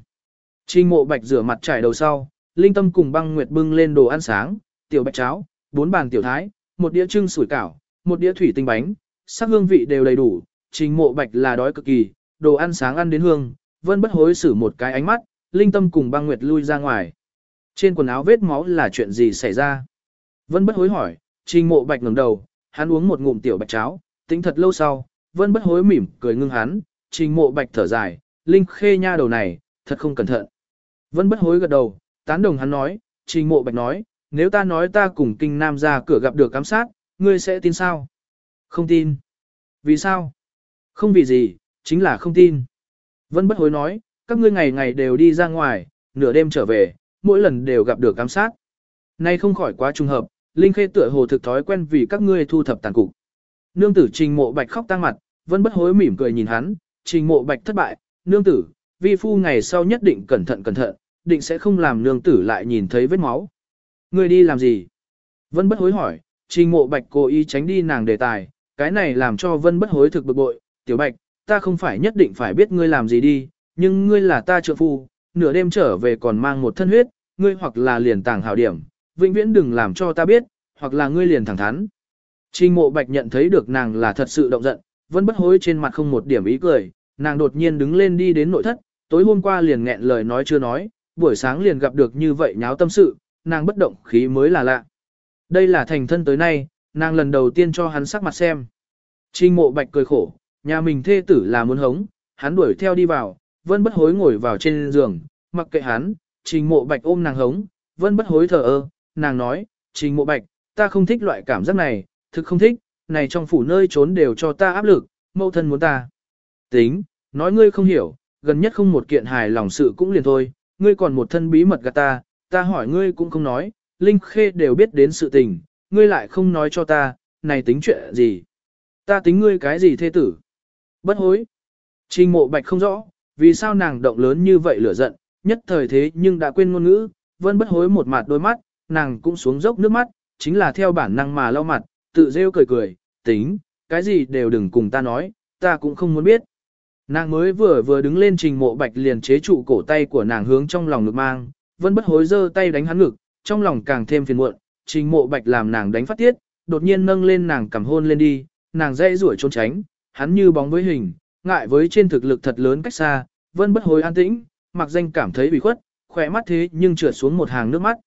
Trình mộ bạch rửa mặt trải đầu sau, linh tâm cùng băng nguyệt bưng lên đồ ăn sáng, tiểu bạch cháo, bốn bàn tiểu thái, một đĩa trưng sủi cảo, một đĩa thủy tinh bánh, sắc hương vị đều đầy đủ, trình mộ bạch là đói cực kỳ, đồ ăn sáng ăn đến hương, vân bất hối xử một cái ánh mắt, linh tâm cùng băng nguyệt lui ra ngoài. Trên quần áo vết máu là chuyện gì xảy ra? Vân bất hối hỏi, trình mộ bạch ngẩng đầu, hắn uống một ngụm tiểu bạch cháo, tính thật lâu sau, vân bất hối mỉm cười ngưng hắn, trình mộ bạch thở dài, linh khê nha đầu này, thật không cẩn thận. Vân bất hối gật đầu, tán đồng hắn nói, trình mộ bạch nói, nếu ta nói ta cùng kinh nam ra cửa gặp được cám sát, ngươi sẽ tin sao? Không tin. Vì sao? Không vì gì, chính là không tin. Vân bất hối nói, các ngươi ngày ngày đều đi ra ngoài, nửa đêm trở về, mỗi lần đều gặp được ám sát. Nay không khỏi quá trùng hợp, Linh Khê tựa hồ thực thói quen vì các ngươi thu thập tàn cục. Nương tử trình mộ bạch khóc tang mặt, vẫn bất hối mỉm cười nhìn hắn, trình mộ bạch thất bại, nương tử, vi phu ngày sau nhất định cẩn thận cẩn thận, định sẽ không làm nương tử lại nhìn thấy vết máu. Ngươi đi làm gì? Vân bất hối hỏi, trình mộ bạch cố ý tránh đi nàng đề tài, cái này làm cho vân bất hối thực bực bội, tiểu bạch, ta không phải nhất định phải biết ngươi làm gì đi, nhưng ngươi là ta trợ phu, nửa đêm trở về còn mang một thân huyết, ngươi hoặc là liền tàng hảo điểm, vĩnh viễn đừng làm cho ta biết, hoặc là ngươi liền thẳng thắn. Trình mộ bạch nhận thấy được nàng là thật sự động giận, vẫn bất hối trên mặt không một điểm ý cười, nàng đột nhiên đứng lên đi đến nội thất, tối hôm qua liền nghẹn lời nói chưa nói, buổi sáng liền gặp được như vậy nháo tâm sự, nàng bất động khí mới là lạ. Đây là thành thân tới nay, nàng lần đầu tiên cho hắn sắc mặt xem. Trình mộ bạch cười khổ, nhà mình thê tử là muốn hống, hắn đuổi theo đi vào, vân bất hối ngồi vào trên giường, mặc kệ hắn, trình mộ bạch ôm nàng hống, vân bất hối thở ơ, nàng nói, trình mộ bạch, ta không thích loại cảm giác này, thực không thích, này trong phủ nơi trốn đều cho ta áp lực, mẫu thân muốn ta. Tính, nói ngươi không hiểu, gần nhất không một kiện hài lòng sự cũng liền thôi, ngươi còn một thân bí mật gạt ta, ta hỏi ngươi cũng không nói, Linh Khê đều biết đến sự tình, ngươi lại không nói cho ta, này tính chuyện gì? Ta tính ngươi cái gì thê tử? Bất hối. Trình mộ bạch không rõ, vì sao nàng động lớn như vậy lửa giận, nhất thời thế nhưng đã quên ngôn ngữ, vân bất hối một mặt đôi mắt, nàng cũng xuống dốc nước mắt, chính là theo bản năng mà lau mặt, tự rêu cười cười, tính, cái gì đều đừng cùng ta nói, ta cũng không muốn biết. Nàng mới vừa vừa đứng lên trình mộ bạch liền chế trụ cổ tay của nàng hướng trong lòng ngực mang, vân bất hối giơ tay đánh hắn ngực, trong lòng càng thêm phiền muộn, trình mộ bạch làm nàng đánh phát tiết, đột nhiên nâng lên nàng cầm hôn lên đi, nàng dễ rủi trốn tránh, hắn như bóng với hình, ngại với trên thực lực thật lớn cách xa, vân bất hối an tĩnh, mặc danh cảm thấy bị khuất, khỏe mắt thế nhưng trượt xuống một hàng nước mắt.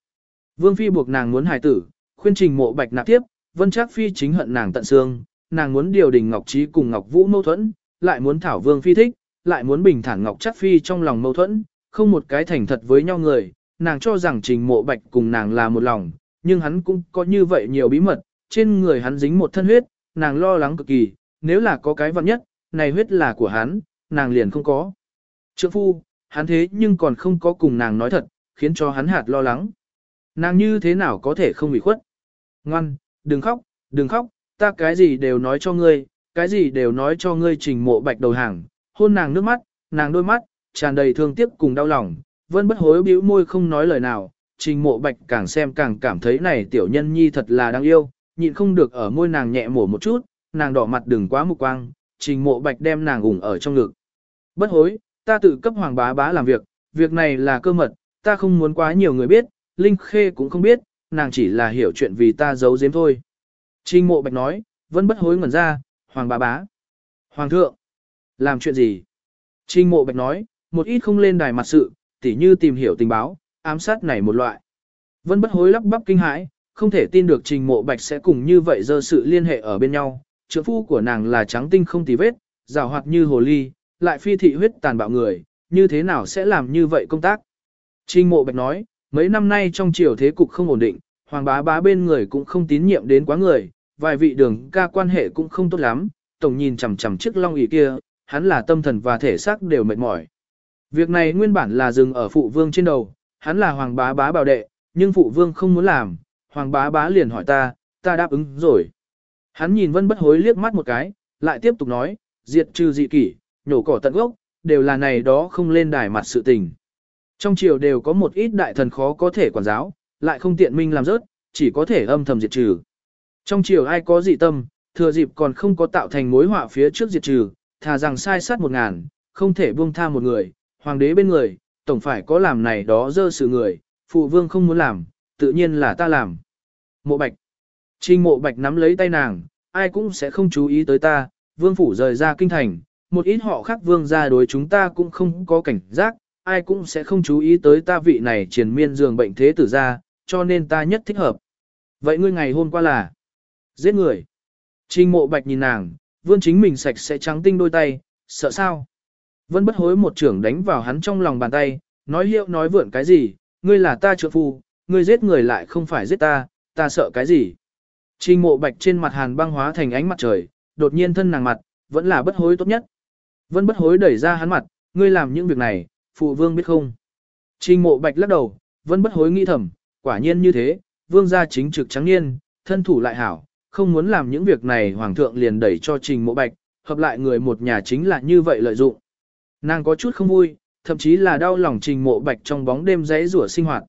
Vương Phi buộc nàng muốn hài tử, khuyên trình mộ bạch nạp tiếp, vân chắc Phi chính hận nàng tận xương, nàng muốn điều đình Ngọc Trí cùng Ngọc Vũ mâu thuẫn, lại muốn thảo Vương Phi thích, lại muốn bình thản Ngọc chắc Phi trong lòng mâu thuẫn, không một cái thành thật với nhau người, nàng cho rằng trình mộ bạch cùng nàng là một lòng, nhưng hắn cũng có như vậy nhiều bí mật, trên người hắn dính một thân huyết, nàng lo lắng cực kỳ, nếu là có cái vật nhất, này huyết là của hắn, nàng liền không có. Trượng phu, hắn thế nhưng còn không có cùng nàng nói thật, khiến cho hắn hạt lo lắng. Nàng như thế nào có thể không bị khuất? Ngoan, đừng khóc, đừng khóc, ta cái gì đều nói cho ngươi, cái gì đều nói cho ngươi trình mộ bạch đầu hàng, hôn nàng nước mắt, nàng đôi mắt, tràn đầy thương tiếc cùng đau lòng, vân bất hối bĩu môi không nói lời nào, trình mộ bạch càng xem càng cảm thấy này tiểu nhân nhi thật là đáng yêu, nhịn không được ở môi nàng nhẹ mổ một chút, nàng đỏ mặt đừng quá mục quang, trình mộ bạch đem nàng ủng ở trong ngực. Bất hối, ta tự cấp hoàng bá bá làm việc, việc này là cơ mật, ta không muốn quá nhiều người biết, Linh Khê cũng không biết, nàng chỉ là hiểu chuyện vì ta giấu giếm thôi. Trình mộ bạch nói, vẫn bất hối ngẩn ra, hoàng bá bá. Hoàng thượng, làm chuyện gì? Trình mộ bạch nói, một ít không lên đài mặt sự, tỉ như tìm hiểu tình báo, ám sát này một loại. Vân bất hối lắp bắp kinh hãi, không thể tin được trình mộ bạch sẽ cùng như vậy dơ sự liên hệ ở bên nhau. Trưởng phu của nàng là trắng tinh không tì vết, rào hoạt như hồ ly, lại phi thị huyết tàn bạo người, như thế nào sẽ làm như vậy công tác? Trình mộ bạch nói, mấy năm nay trong triều thế cục không ổn định, hoàng bá bá bên người cũng không tín nhiệm đến quá người, vài vị đường ca quan hệ cũng không tốt lắm, tổng nhìn chằm chằm chiếc long ỷ kia, hắn là tâm thần và thể xác đều mệt mỏi. Việc này nguyên bản là dừng ở phụ vương trên đầu, hắn là hoàng bá bá bảo đệ, nhưng phụ vương không muốn làm, hoàng bá bá liền hỏi ta, ta đáp ứng rồi. Hắn nhìn vân bất hối liếc mắt một cái, lại tiếp tục nói, diệt trừ dị kỷ, nhổ cỏ tận gốc, đều là này đó không lên đài mặt sự tình. Trong triều đều có một ít đại thần khó có thể quản giáo, lại không tiện minh làm rớt, chỉ có thể âm thầm diệt trừ. Trong triều ai có dị tâm, thừa dịp còn không có tạo thành mối họa phía trước diệt trừ, thà rằng sai sát một ngàn, không thể buông tha một người, hoàng đế bên người, tổng phải có làm này đó dơ sự người, phụ vương không muốn làm, tự nhiên là ta làm. Mộ bạch. Trình mộ bạch nắm lấy tay nàng, ai cũng sẽ không chú ý tới ta, vương phủ rời ra kinh thành, một ít họ khác vương ra đối chúng ta cũng không có cảnh giác, ai cũng sẽ không chú ý tới ta vị này triền miên giường bệnh thế tử ra, cho nên ta nhất thích hợp. Vậy ngươi ngày hôm qua là giết người. Trình mộ bạch nhìn nàng, vương chính mình sạch sẽ trắng tinh đôi tay, sợ sao? Vân bất hối một trưởng đánh vào hắn trong lòng bàn tay, nói hiệu nói vượn cái gì, ngươi là ta trợ phu, ngươi giết người lại không phải giết ta, ta sợ cái gì. Trình mộ bạch trên mặt hàn băng hóa thành ánh mặt trời, đột nhiên thân nàng mặt, vẫn là bất hối tốt nhất. Vân bất hối đẩy ra hắn mặt, ngươi làm những việc này, phụ vương biết không. Trình mộ bạch lắc đầu, vân bất hối nghĩ thầm, quả nhiên như thế, vương gia chính trực trắng niên, thân thủ lại hảo, không muốn làm những việc này hoàng thượng liền đẩy cho trình mộ bạch, hợp lại người một nhà chính là như vậy lợi dụng. Nàng có chút không vui, thậm chí là đau lòng trình mộ bạch trong bóng đêm rẽ rủa sinh hoạt.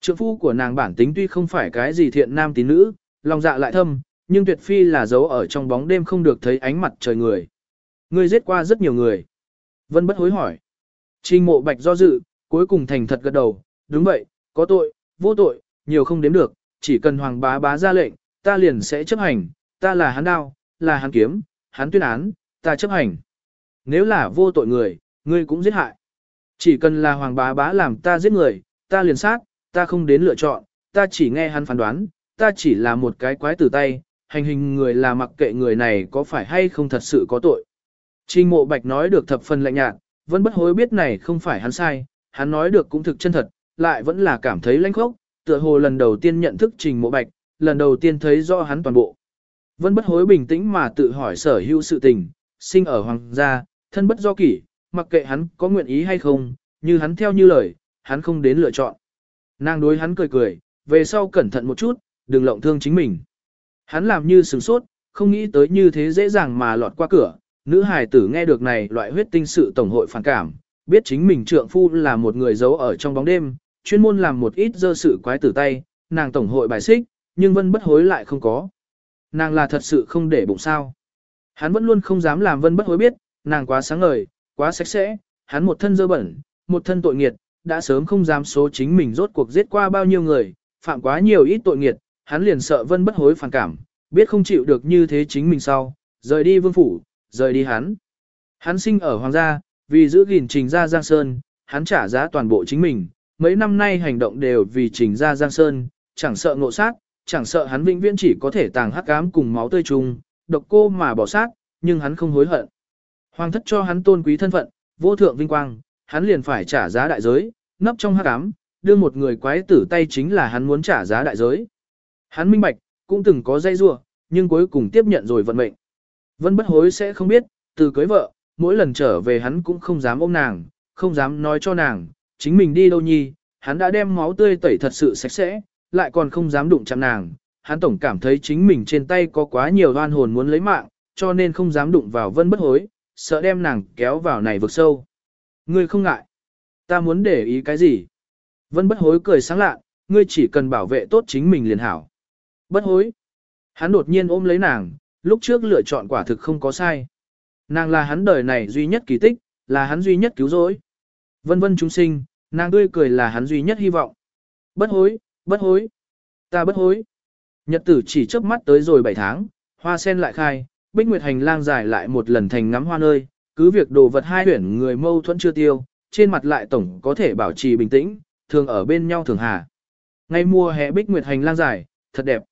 Trượng phu của nàng bản tính tuy không phải cái gì thiện nam tín nữ, lòng dạ lại thâm, nhưng tuyệt phi là giấu ở trong bóng đêm không được thấy ánh mặt trời người. Ngươi giết qua rất nhiều người. Vân bất hối hỏi. Trình mộ bạch do dự, cuối cùng thành thật gật đầu, đúng vậy, có tội, vô tội, nhiều không đếm được, chỉ cần hoàng bá bá ra lệnh, ta liền sẽ chấp hành, ta là hắn đao, là hắn kiếm, hắn tuyên án, ta chấp hành. Nếu là vô tội người, ngươi cũng giết hại. Chỉ cần là hoàng bá bá làm ta giết người, ta liền sát, ta không đến lựa chọn, ta chỉ nghe hắn phán đoán, ta chỉ là một cái quái tử tay, hành hình người là mặc kệ người này có phải hay không thật sự có tội. Trình mộ bạch nói được thập phần lạnh nhạt, vẫn bất hối biết này không phải hắn sai, hắn nói được cũng thực chân thật, lại vẫn là cảm thấy lãnh khốc, tựa hồ lần đầu tiên nhận thức trình mộ bạch, lần đầu tiên thấy rõ hắn toàn bộ. vẫn bất hối bình tĩnh mà tự hỏi sở hữu sự tình, sinh ở hoàng gia, thân bất do kỷ, mặc kệ hắn có nguyện ý hay không, như hắn theo như lời, hắn không đến lựa chọn. Nàng đối hắn cười cười, về sau cẩn thận một chút, đừng lộng thương chính mình. Hắn làm như sừng sốt, không nghĩ tới như thế dễ dàng mà lọt qua cửa, nữ hài tử nghe được này loại huyết tinh sự tổng hội phản cảm, biết chính mình trượng phu là một người giấu ở trong bóng đêm, chuyên môn làm một ít dơ sự quái tử tay, nàng tổng hội bài xích, nhưng vân bất hối lại không có. Nàng là thật sự không để bụng sao. Hắn vẫn luôn không dám làm vân bất hối biết, nàng quá sáng ngời, quá sạch sẽ, hắn một thân dơ bẩn, một thân tội nghiệt, đã sớm không dám số chính mình rốt cuộc giết qua bao nhiêu người, phạm quá nhiều ít tội nghiệt, hắn liền sợ vân bất hối phản cảm, biết không chịu được như thế chính mình sau, rời đi vương phủ, rời đi hắn. Hắn sinh ở hoàng gia, vì giữ gìn trình gia Giang Sơn, hắn trả giá toàn bộ chính mình, mấy năm nay hành động đều vì trình gia Giang Sơn, chẳng sợ ngộ sát, chẳng sợ hắn vĩnh viễn chỉ có thể tàng hắc ám cùng máu tươi chung, độc cô mà bỏ sát, nhưng hắn không hối hận. Hoàng thất cho hắn tôn quý thân phận, vô thượng vinh quang, hắn liền phải trả giá đại giới, nấp trong hắc ám, đưa một người quái tử tay chính là hắn muốn trả giá đại giới. Hắn minh bạch, cũng từng có dây rua, nhưng cuối cùng tiếp nhận rồi vận mệnh. Vân bất hối sẽ không biết, từ cưới vợ, mỗi lần trở về hắn cũng không dám ôm nàng, không dám nói cho nàng, chính mình đi đâu nhi, hắn đã đem máu tươi tẩy thật sự sạch sẽ, lại còn không dám đụng chạm nàng, hắn tổng cảm thấy chính mình trên tay có quá nhiều oan hồn muốn lấy mạng, cho nên không dám đụng vào vân bất hối, sợ đem nàng kéo vào này vực sâu. Ngươi không ngại. Ta muốn để ý cái gì? Vân bất hối cười sáng lạ, ngươi chỉ cần bảo vệ tốt chính mình liền hảo. Bất hối. Hắn đột nhiên ôm lấy nàng, lúc trước lựa chọn quả thực không có sai. Nàng là hắn đời này duy nhất kỳ tích, là hắn duy nhất cứu rỗi. Vân vân chúng sinh, nàng tươi cười là hắn duy nhất hy vọng. Bất hối, bất hối, ta bất hối. Nhật tử chỉ chớp mắt tới rồi 7 tháng, hoa sen lại khai, bích nguyệt hành lang dài lại một lần thành ngắm hoa nơi, cứ việc đồ vật hai huyển người mâu thuẫn chưa tiêu, trên mặt lại tổng có thể bảo trì bình tĩnh, thường ở bên nhau thường hà. Ngay mùa hè bích nguyệt hành lang dài, thật đẹp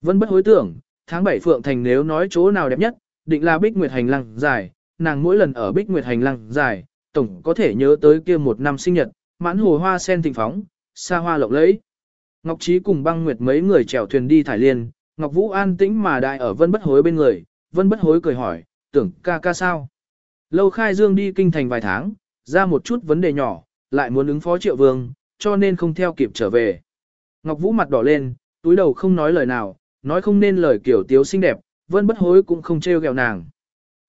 vẫn bất hối tưởng, tháng 7 Phượng Thành nếu nói chỗ nào đẹp nhất, định là bích nguyệt hành lang dài, nàng mỗi lần ở bích nguyệt hành lang dài, tổng có thể nhớ tới kia một năm sinh nhật, mãn hồ hoa sen thịnh phóng, xa hoa lộng lẫy. Ngọc Trí cùng băng nguyệt mấy người chèo thuyền đi thải liên, Ngọc Vũ an tĩnh mà đại ở vân bất hối bên người, vân bất hối cười hỏi, tưởng ca ca sao? Lâu khai dương đi kinh thành vài tháng, ra một chút vấn đề nhỏ, lại muốn ứng phó triệu vương, cho nên không theo kịp trở về. Ngọc Vũ mặt đỏ lên, túi đầu không nói lời nào, nói không nên lời kiểu tiếu xinh đẹp, vân bất hối cũng không trêu ghẹo nàng.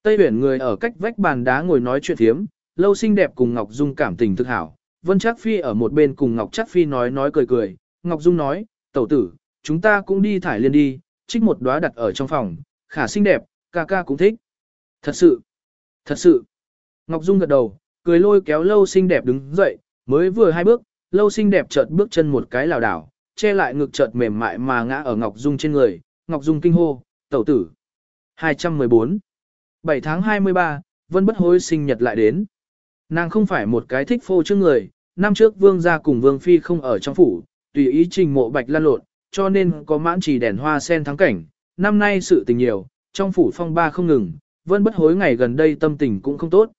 Tây huyển người ở cách vách bàn đá ngồi nói chuyện thiếm, lâu xinh đẹp cùng Ngọc Dung cảm tình thực hảo. Vân Trác Phi ở một bên cùng Ngọc Trác Phi nói nói cười cười, Ngọc Dung nói, tẩu tử, chúng ta cũng đi thải liên đi, trích một đóa đặt ở trong phòng, khả xinh đẹp, ca ca cũng thích. Thật sự, thật sự. Ngọc Dung gật đầu, cười lôi kéo lâu xinh đẹp đứng dậy, mới vừa hai bước, lâu xinh đẹp chợt bước chân một cái lảo đảo, che lại ngực chợt mềm mại mà ngã ở Ngọc Dung trên người, Ngọc Dung kinh hô, tẩu tử. 214 7 tháng 23, Vân Bất Hối sinh nhật lại đến. Nàng không phải một cái thích phô trương người, năm trước vương gia cùng vương phi không ở trong phủ, tùy ý trình mộ bạch lan lộn, cho nên có mãn chỉ đèn hoa sen thắng cảnh. Năm nay sự tình nhiều, trong phủ phong ba không ngừng, Vân Bất Hối ngày gần đây tâm tình cũng không tốt.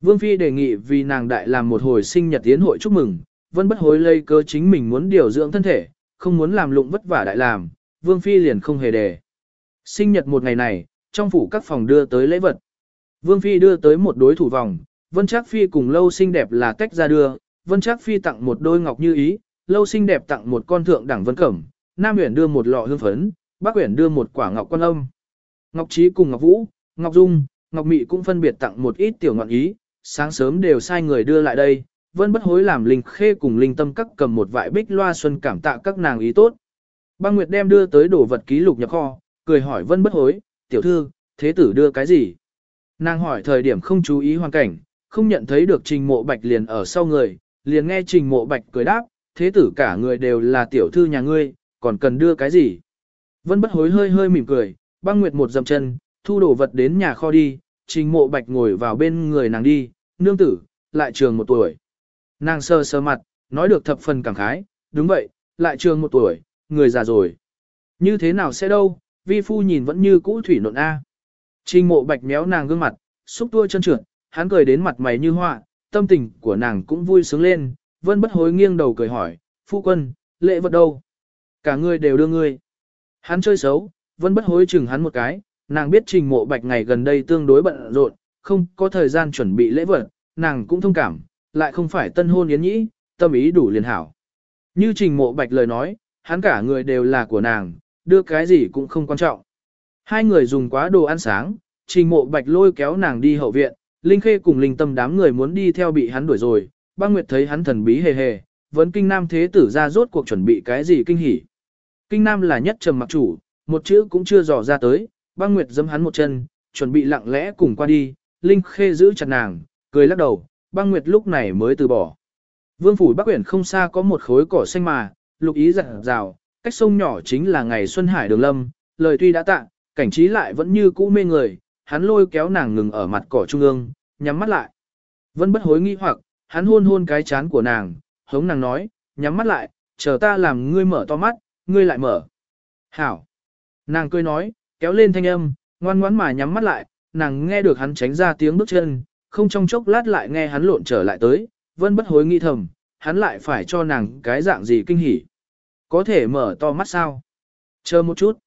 Vương phi đề nghị vì nàng đại làm một hồi sinh nhật tiến hội chúc mừng, Vân Bất Hối lây cơ chính mình muốn điều dưỡng thân thể, không muốn làm lụng vất vả đại làm, Vương phi liền không hề đề. Sinh nhật một ngày này, trong phủ các phòng đưa tới lễ vật. Vương Phi đưa tới một đối thủ vòng, Vân Trác Phi cùng Lâu xinh đẹp là tách ra đưa, Vân Trác Phi tặng một đôi ngọc như ý, Lâu xinh đẹp tặng một con thượng đẳng vân cẩm, Nam Uyển đưa một lọ hương phấn, Bắc Uyển đưa một quả ngọc quan âm. Ngọc Trí cùng Ngọc Vũ, Ngọc Dung, Ngọc Mị cũng phân biệt tặng một ít tiểu ngọn ý, sáng sớm đều sai người đưa lại đây, Vân bất hối làm Linh Khê cùng Linh Tâm các cầm một vại bích loa xuân cảm tạ các nàng ý tốt. Băng Nguyệt đem đưa tới đồ vật ký lục nhập kho, cười hỏi Vân bất hối, tiểu thư, thế tử đưa cái gì? Nàng hỏi thời điểm không chú ý hoàn cảnh, không nhận thấy được trình mộ bạch liền ở sau người, liền nghe trình mộ bạch cười đáp, thế tử cả người đều là tiểu thư nhà ngươi, còn cần đưa cái gì? Vân bất hối hơi hơi mỉm cười, băng nguyệt một dầm chân, thu đồ vật đến nhà kho đi, trình mộ bạch ngồi vào bên người nàng đi, nương tử, lại trường một tuổi. Nàng sơ sơ mặt, nói được thập phần cảm khái, đúng vậy, lại trường một tuổi, người già rồi. Như thế nào sẽ đâu, vi phu nhìn vẫn như cũ thủy nộn A. Trình mộ bạch méo nàng gương mặt, xúc tua chân trượt, hắn cười đến mặt mày như họa, tâm tình của nàng cũng vui sướng lên, vân bất hối nghiêng đầu cười hỏi, phu quân, lễ vật đâu? Cả người đều đưa ngươi. Hắn chơi xấu, vân bất hối chừng hắn một cái, nàng biết trình mộ bạch ngày gần đây tương đối bận rộn, không có thời gian chuẩn bị lễ vật, nàng cũng thông cảm, lại không phải tân hôn yến nhĩ, tâm ý đủ liền hảo. Như trình mộ bạch lời nói, hắn cả người đều là của nàng, đưa cái gì cũng không quan trọng. Hai người dùng quá đồ ăn sáng, trình mộ bạch lôi kéo nàng đi hậu viện, Linh Khê cùng Linh Tâm đám người muốn đi theo bị hắn đuổi rồi, băng nguyệt thấy hắn thần bí hề hề, vẫn kinh nam thế tử ra rốt cuộc chuẩn bị cái gì kinh hỉ. Kinh nam là nhất trầm mặc chủ, một chữ cũng chưa dò ra tới, băng nguyệt giẫm hắn một chân, chuẩn bị lặng lẽ cùng qua đi, Linh Khê giữ chặt nàng, cười lắc đầu, băng nguyệt lúc này mới từ bỏ. Vương phủ Bắc Quyển không xa có một khối cỏ xanh mà, lục ý dặn rào, cách sông nhỏ chính là ngày Xuân Hải Đường Lâm, lời tuy đã tạ, cảnh trí lại vẫn như cũ mê người, hắn lôi kéo nàng ngừng ở mặt cỏ trung ương, nhắm mắt lại. Vẫn bất hối nghi hoặc, hắn hôn hôn cái chán của nàng, hống nàng nói, nhắm mắt lại, chờ ta làm ngươi mở to mắt, ngươi lại mở. Hảo. Nàng cười nói, kéo lên thanh âm, ngoan ngoãn mà nhắm mắt lại, nàng nghe được hắn tránh ra tiếng bước chân, không trong chốc lát lại nghe hắn lộn trở lại tới, vân bất hối nghi thầm, hắn lại phải cho nàng cái dạng gì kinh hỉ. Có thể mở to mắt sao? Chờ một chút.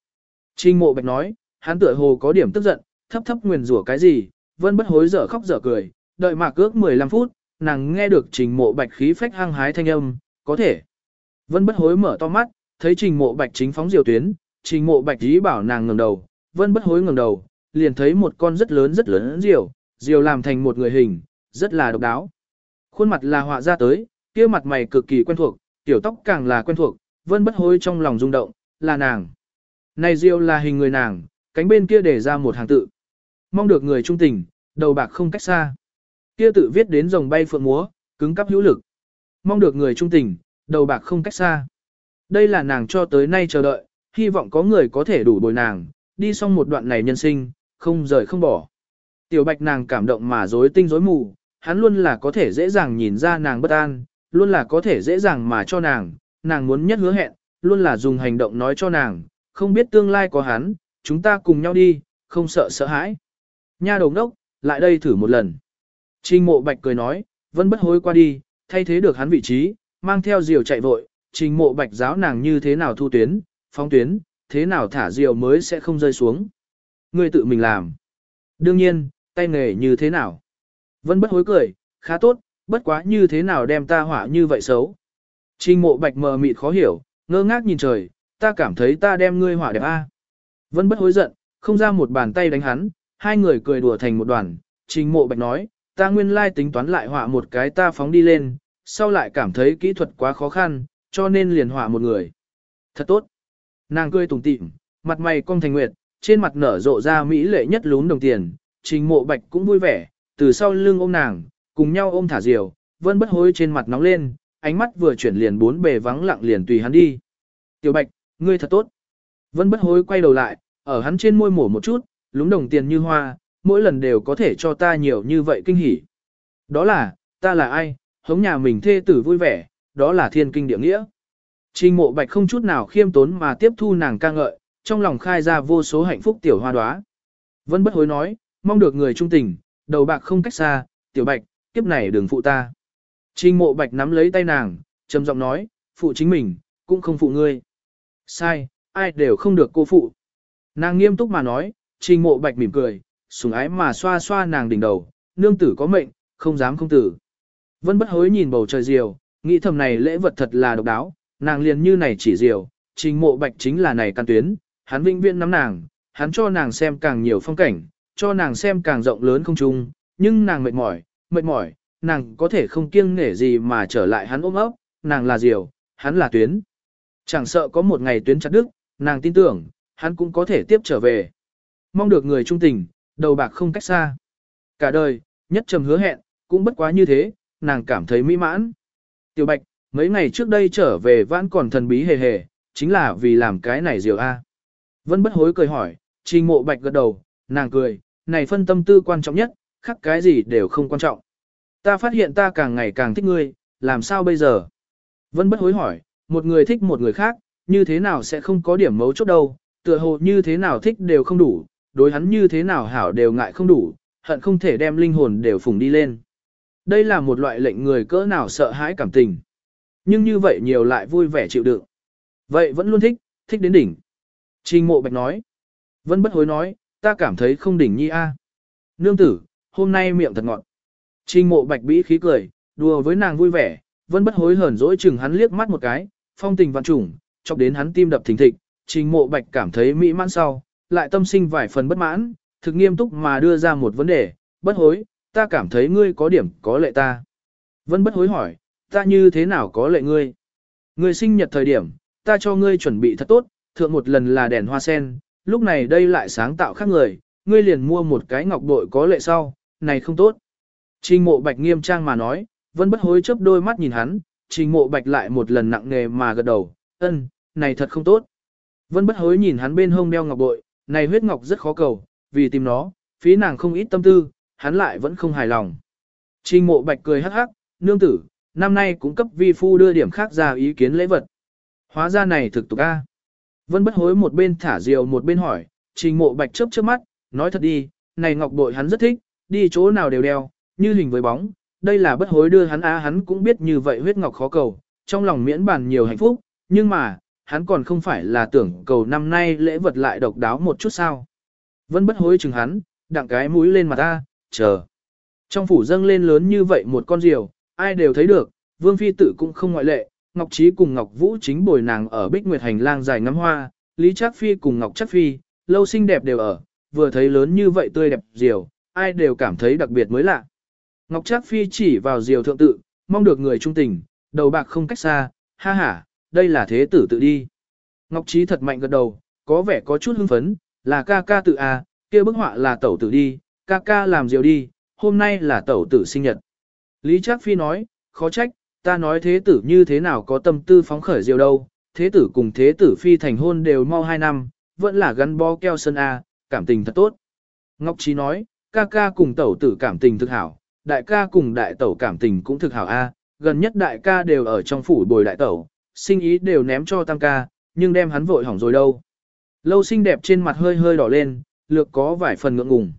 Trình mộ bạch nói, hắn tựa hồ có điểm tức giận, thấp thấp nguyền rủa cái gì, vân bất hối dở khóc dở cười, đợi mạc ước 15 phút, nàng nghe được trình mộ bạch khí phách hăng hái thanh âm, có thể. Vân bất hối mở to mắt, thấy trình mộ bạch chính phóng diều tuyến, trình mộ bạch ý bảo nàng ngẩng đầu, vân bất hối ngẩng đầu, liền thấy một con rất lớn rất lớn diều, diều làm thành một người hình, rất là độc đáo. Khuôn mặt là họa ra tới, kia mặt mày cực kỳ quen thuộc, tiểu tóc càng là quen thuộc, vân bất hối trong lòng rung động, là nàng. Này Diều là hình người nàng, cánh bên kia để ra một hàng tự. Mong được người trung tình, đầu bạc không cách xa. Kia tự viết đến rồng bay phượng múa, cứng cắp hữu lực. Mong được người trung tình, đầu bạc không cách xa. Đây là nàng cho tới nay chờ đợi, hy vọng có người có thể đủ bồi nàng, đi xong một đoạn này nhân sinh, không rời không bỏ. Tiểu bạch nàng cảm động mà rối tinh rối mù, hắn luôn là có thể dễ dàng nhìn ra nàng bất an, luôn là có thể dễ dàng mà cho nàng, nàng muốn nhất hứa hẹn, luôn là dùng hành động nói cho nàng, không biết tương lai có hắn, chúng ta cùng nhau đi, không sợ sợ hãi. Nha đồng đốc, lại đây thử một lần. Trình mộ bạch cười nói, vẫn bất hối qua đi, thay thế được hắn vị trí, mang theo diều chạy vội, trình mộ bạch giáo nàng như thế nào thu tuyến, phóng tuyến, thế nào thả diều mới sẽ không rơi xuống. Ngươi tự mình làm. Đương nhiên, tay nghề như thế nào. Vân bất hối cười, khá tốt, bất quá như thế nào đem ta hỏa như vậy xấu. Trình mộ bạch mờ mịt khó hiểu, ngơ ngác nhìn trời, ta cảm thấy ta đem ngươi hỏa đẹp a. Vân bất hối giận, không ra một bàn tay đánh hắn, hai người cười đùa thành một đoàn. Trình mộ bạch nói, ta nguyên lai tính toán lại hỏa một cái ta phóng đi lên, sau lại cảm thấy kỹ thuật quá khó khăn, cho nên liền hỏa một người. Thật tốt. Nàng cười tủm tỉm, mặt mày cong thành nguyệt, trên mặt nở rộ ra mỹ lệ nhất lún đồng tiền, trình mộ bạch cũng vui vẻ, từ sau lưng ôm nàng, cùng nhau ôm thả diều, vân bất hối trên mặt nóng lên, ánh mắt vừa chuyển liền bốn bề vắng lặng liền tùy hắn đi. Tiểu bạch, ngươi thật tốt. Vân bất hối quay đầu lại, ở hắn trên môi mổ một chút, lúng đồng tiền như hoa, mỗi lần đều có thể cho ta nhiều như vậy kinh hỉ. Đó là, ta là ai, hống nhà mình thê tử vui vẻ, đó là thiên kinh địa nghĩa. Trình mộ bạch không chút nào khiêm tốn mà tiếp thu nàng ca ngợi, trong lòng khai ra vô số hạnh phúc tiểu hoa đoá. Vân bất hối nói, mong được người trung tình, đầu bạc không cách xa, tiểu bạch, kiếp này đừng phụ ta. Trình mộ bạch nắm lấy tay nàng, trầm giọng nói, phụ chính mình, cũng không phụ ngươi. Sai, ai đều không được cô phụ. Nàng nghiêm túc mà nói, trình mộ bạch mỉm cười, sùng ái mà xoa xoa nàng đỉnh đầu, nương tử có mệnh, không dám không tử. Vân bất hối nhìn bầu trời diều, nghĩ thầm này lễ vật thật là độc đáo, nàng liền như này chỉ diều, trình mộ bạch chính là này căn tuyến, hắn vinh viên nắm nàng, hắn cho nàng xem càng nhiều phong cảnh, cho nàng xem càng rộng lớn không trung, nhưng nàng mệt mỏi, mệt mỏi, nàng có thể không kiêng nể gì mà trở lại hắn ôm ấp, nàng là diều, hắn là tuyến. Chẳng sợ có một ngày tuyến chặt đứt, nàng tin tưởng, hắn cũng có thể tiếp trở về. Mong được người trung tình, đầu bạc không cách xa. Cả đời, nhất trầm hứa hẹn, cũng bất quá như thế, nàng cảm thấy mỹ mãn. Tiểu Bạch, mấy ngày trước đây trở về vẫn còn thần bí hề hề, chính là vì làm cái này diều A. Vân bất hối cười hỏi, trình mộ Bạch gật đầu, nàng cười, này phân tâm tư quan trọng nhất, khác cái gì đều không quan trọng. Ta phát hiện ta càng ngày càng thích ngươi, làm sao bây giờ? Vân bất hối hỏi, một người thích một người khác, như thế nào sẽ không có điểm mấu chốt đâu, tựa hồ như thế nào thích đều không đủ, đối hắn như thế nào hảo đều ngại không đủ, hận không thể đem linh hồn đều phùng đi lên. Đây là một loại lệnh người cỡ nào sợ hãi cảm tình. Nhưng như vậy nhiều lại vui vẻ chịu đựng. Vậy vẫn luôn thích, thích đến đỉnh. Trình mộ bạch nói. Vân bất hối nói, ta cảm thấy không đỉnh nhi a. À. Nương tử, hôm nay miệng thật ngọt. Trình mộ bạch bĩ khí cười, đùa với nàng vui vẻ, vẫn bất hối hờn dỗi chừng hắn liếc mắt một cái, phong tình vạn trùng, chọc đến hắn tim đập thình thịch. Trình mộ bạch cảm thấy mỹ mãn sau, lại tâm sinh vài phần bất mãn, thực nghiêm túc mà đưa ra một vấn đề, bất hối, ta cảm thấy ngươi có điểm có lệ ta. vẫn bất hối hỏi, ta như thế nào có lệ ngươi? Ngươi sinh nhật thời điểm, ta cho ngươi chuẩn bị thật tốt, thượng một lần là đèn hoa sen, lúc này đây lại sáng tạo khác người, ngươi liền mua một cái ngọc bội có lệ sau, này không tốt. Trình mộ bạch nghiêm trang mà nói, vân bất hối chớp đôi mắt nhìn hắn, trình mộ bạch lại một lần nặng nề mà gật đầu, ân, này thật không tốt. Vân bất hối nhìn hắn bên hông đeo ngọc bội, này huyết ngọc rất khó cầu, vì tìm nó, phí nàng không ít tâm tư, hắn lại vẫn không hài lòng. Trình mộ bạch cười hắc hắc, nương tử, năm nay cũng cấp vi phu đưa điểm khác ra ý kiến lễ vật. Hóa ra này thực tục a. Vân bất hối một bên thả diều một bên hỏi, trình mộ bạch chớp chớp mắt, nói thật đi, này ngọc bội hắn rất thích, đi chỗ nào đều đeo, như hình với bóng, đây là bất hối đưa hắn á hắn cũng biết như vậy huyết ngọc khó cầu, trong lòng miễn bàn nhiều hạnh phúc, nhưng mà, hắn còn không phải là tưởng cầu năm nay lễ vật lại độc đáo một chút sao. Vân bất hối chừng hắn, đặng cái mũi lên mặt ta, chờ. Trong phủ dâng lên lớn như vậy một con diều, ai đều thấy được, vương phi tử cũng không ngoại lệ, Ngọc Trí cùng Ngọc Vũ chính bồi nàng ở Bích Nguyệt hành lang dài ngắm hoa, Lý Trác Phi cùng Ngọc Trác Phi, lâu xinh đẹp đều ở, vừa thấy lớn như vậy tươi đẹp diều, ai đều cảm thấy đặc biệt mới lạ. Ngọc Trác Phi chỉ vào diều thượng tự, mong được người trung tình, đầu bạc không cách xa, ha ha, đây là thế tử tự đi. Ngọc Trí thật mạnh gật đầu, có vẻ có chút hưng phấn, là ca ca tự à, kia bức họa là tẩu tử đi, ca ca làm diều đi, hôm nay là tẩu tử sinh nhật. Lý Trác Phi nói, khó trách, ta nói thế tử như thế nào có tâm tư phóng khởi diều đâu, thế tử cùng thế tử Phi thành hôn đều mau hai năm, vẫn là gắn bó keo sân A, cảm tình thật tốt. Ngọc Trí nói, ca ca cùng tẩu tử cảm tình thực hảo, đại ca cùng đại tẩu cảm tình cũng thực hảo A, gần nhất đại ca đều ở trong phủ bồi đại tẩu, sinh ý đều ném cho tam ca, nhưng đem hắn vội hỏng rồi đâu. Lâu xinh đẹp trên mặt hơi hơi đỏ lên, lược có vài phần ngượng ngùng.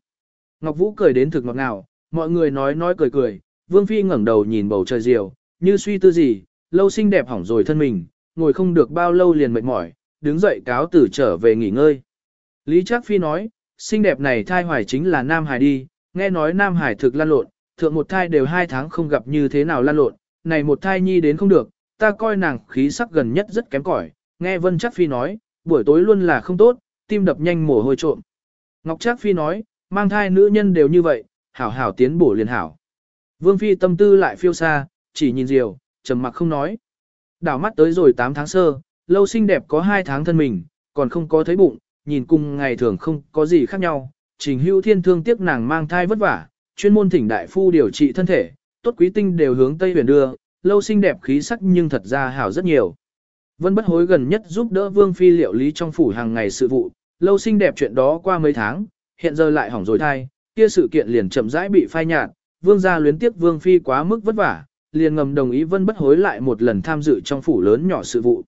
Ngọc Vũ cười đến thực ngọt ngào, mọi người nói nói cười cười, Vương Phi ngẩng đầu nhìn bầu trời diều, như suy tư gì, lâu xinh đẹp hỏng rồi thân mình, ngồi không được bao lâu liền mệt mỏi, đứng dậy cáo tử trở về nghỉ ngơi. Lý Trác Phi nói, xinh đẹp này thai hoài chính là Nam Hải đi, nghe nói Nam Hải thực lan lộn, thượng một thai đều hai tháng không gặp như thế nào lan lộn, này một thai nhi đến không được, ta coi nàng khí sắc gần nhất rất kém cỏi, nghe Vân Trác Phi nói, buổi tối luôn là không tốt, tim đập nhanh mồ hôi trộm. Ngọc Trác Phi nói, mang thai nữ nhân đều như vậy, hảo hảo tiến bổ liền hảo. Vương Phi tâm tư lại phiêu xa, chỉ nhìn Diều, trầm mặc không nói. Đảo mắt tới rồi 8 tháng sơ, lâu xinh đẹp có 2 tháng thân mình, còn không có thấy bụng, nhìn cùng ngày thường không có gì khác nhau. Trình hữu thiên thương tiếc nàng mang thai vất vả, chuyên môn thỉnh đại phu điều trị thân thể, tốt quý tinh đều hướng Tây huyền đưa, lâu xinh đẹp khí sắc nhưng thật ra hảo rất nhiều. Vân bất hối gần nhất giúp đỡ vương phi liệu lý trong phủ hàng ngày sự vụ, lâu xinh đẹp chuyện đó qua mấy tháng, hiện giờ lại hỏng rồi thai, kia sự kiện liền chậm rãi bị phai nhạt, vương gia luyến tiếc vương phi quá mức vất vả, liền ngầm đồng ý vân bất hối lại một lần tham dự trong phủ lớn nhỏ sự vụ.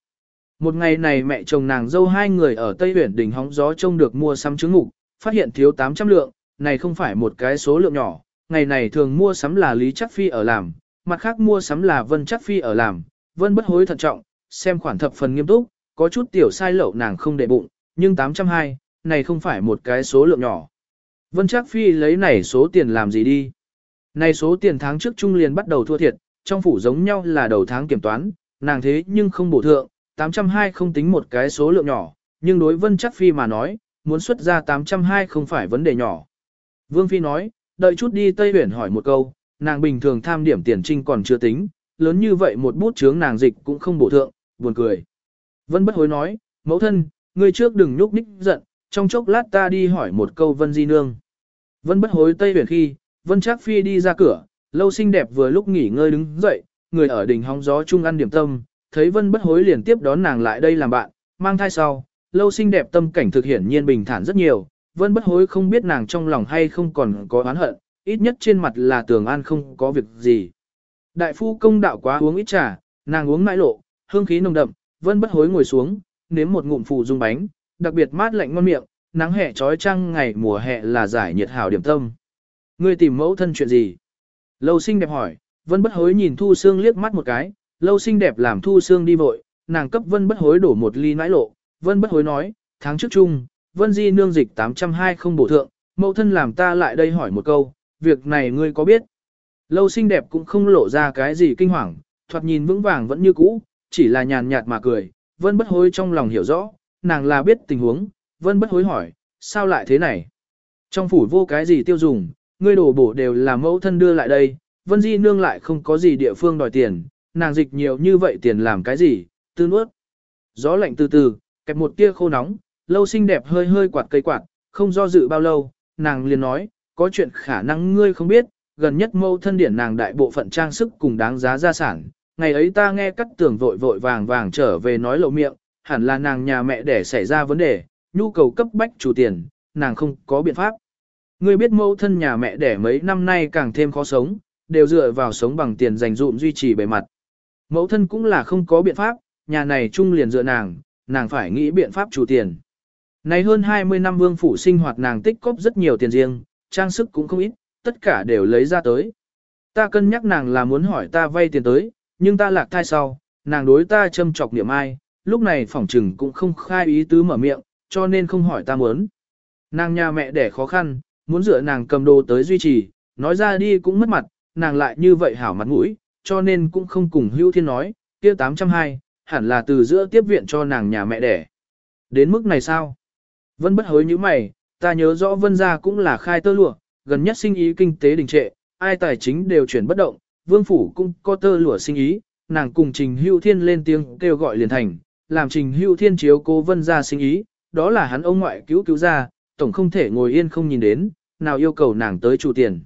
Một ngày này mẹ chồng nàng dâu hai người ở Tây Huyển đỉnh hóng gió trông được mua sắm trứng ngục, phát hiện thiếu 800 lượng, này không phải một cái số lượng nhỏ, ngày này thường mua sắm là Lý Chắc Phi ở làm, mặt khác mua sắm là Vân Chắc Phi ở làm, Vân bất hối thận trọng, xem khoản thập phần nghiêm túc, có chút tiểu sai lậu nàng không để bụng, nhưng 820, này không phải một cái số lượng nhỏ. Vân Trác Phi lấy này số tiền làm gì đi? Này số tiền tháng trước trung liền bắt đầu thua thiệt, trong phủ giống nhau là đầu tháng kiểm toán, nàng thế nhưng không bổ thượng, 820 không tính một cái số lượng nhỏ, nhưng đối Vân chắc Phi mà nói, muốn xuất ra 820 không phải vấn đề nhỏ. Vương Phi nói, đợi chút đi Tây Huyển hỏi một câu, nàng bình thường tham điểm tiền trinh còn chưa tính, lớn như vậy một bút chướng nàng dịch cũng không bổ thượng, buồn cười. Vân bất hối nói, mẫu thân, ngươi trước đừng nhúc nhích giận, trong chốc lát ta đi hỏi một câu Vân Di Nương. Vân bất hối Tây Huyền khi, Vân Trác Phi đi ra cửa, lâu xinh đẹp vừa lúc nghỉ ngơi đứng dậy, người ở đỉnh hóng gió chung ăn điểm tâm, thấy Vân bất hối liền tiếp đón nàng lại đây làm bạn, mang thai sau, lâu xinh đẹp tâm cảnh thực hiển nhiên bình thản rất nhiều, Vân bất hối không biết nàng trong lòng hay không còn có oán hận, ít nhất trên mặt là tường an không có việc gì. Đại phu công đạo quá uống ít trà, nàng uống mãi lộ, hương khí nồng đậm, Vân bất hối ngồi xuống, nếm một ngụm phù dung bánh, đặc biệt mát lạnh ngon miệng, nắng hè trói trăng ngày mùa hè là giải nhiệt hảo điểm tâm. Ngươi tìm mẫu thân chuyện gì? Lâu xinh đẹp hỏi, Vân bất hối nhìn Thu xương liếc mắt một cái, lâu xinh đẹp làm Thu xương đi vội, nàng cấp Vân bất hối đổ một ly nãi lộ, Vân bất hối nói, tháng trước chung, Vân Di nương dịch 820 không bổ thượng, mẫu thân làm ta lại đây hỏi một câu, việc này ngươi có biết? Lâu xinh đẹp cũng không lộ ra cái gì kinh hoàng, thoạt nhìn vững vàng vẫn như cũ, chỉ là nhàn nhạt mà cười, Vân bất hối trong lòng hiểu rõ, nàng là biết tình huống, Vân bất hối hỏi, sao lại thế này? Trong phủ vô cái gì tiêu dùng, ngươi đổ bổ đều là mẫu thân đưa lại đây, Vân Di nương lại không có gì địa phương đòi tiền, nàng dịch nhiều như vậy tiền làm cái gì, tư nuốt. Gió lạnh từ từ, kẹp một tia khô nóng, lâu xinh đẹp hơi hơi quạt cây quạt, không do dự bao lâu, nàng liền nói, có chuyện khả năng ngươi không biết, gần nhất mẫu thân điển nàng đại bộ phận trang sức cùng đáng giá gia sản, ngày ấy ta nghe cắt tưởng vội vội vàng vàng trở về nói lộ miệng, hẳn là nàng nhà mẹ để xảy ra vấn đề, nhu cầu cấp bách chủ tiền, nàng không có biện pháp. Ngươi biết mẫu thân nhà mẹ đẻ mấy năm nay càng thêm khó sống, đều dựa vào sống bằng tiền dành dụm duy trì bề mặt. Mẫu thân cũng là không có biện pháp, nhà này chung liền dựa nàng, nàng phải nghĩ biện pháp chủ tiền. Này hơn 20 năm vương phủ sinh hoạt nàng tích cóp rất nhiều tiền riêng, trang sức cũng không ít, tất cả đều lấy ra tới. Ta cân nhắc nàng là muốn hỏi ta vay tiền tới, nhưng ta lạc thai sau, nàng đối ta châm chọc niệm ai, lúc này phỏng trừng cũng không khai ý tứ mở miệng, cho nên không hỏi ta muốn. Nàng nhà mẹ đẻ khó khăn, muốn dựa nàng cầm đồ tới duy trì, nói ra đi cũng mất mặt, nàng lại như vậy hảo mặt mũi, cho nên cũng không cùng hưu thiên nói, kia 820, hẳn là từ giữa tiếp viện cho nàng nhà mẹ đẻ. Đến mức này sao? Vân bất hối như mày, ta nhớ rõ vân gia cũng là khai tơ lụa, gần nhất sinh ý kinh tế đình trệ, ai tài chính đều chuyển bất động, vương phủ cũng có tơ lụa sinh ý, nàng cùng Trình Hữu Thiên lên tiếng kêu gọi liền thành, làm Trình Hữu Thiên chiếu cố vân ra sinh ý, đó là hắn ông ngoại cứu cứu ra, tổng không thể ngồi yên không nhìn đến, nào yêu cầu nàng tới chủ tiền.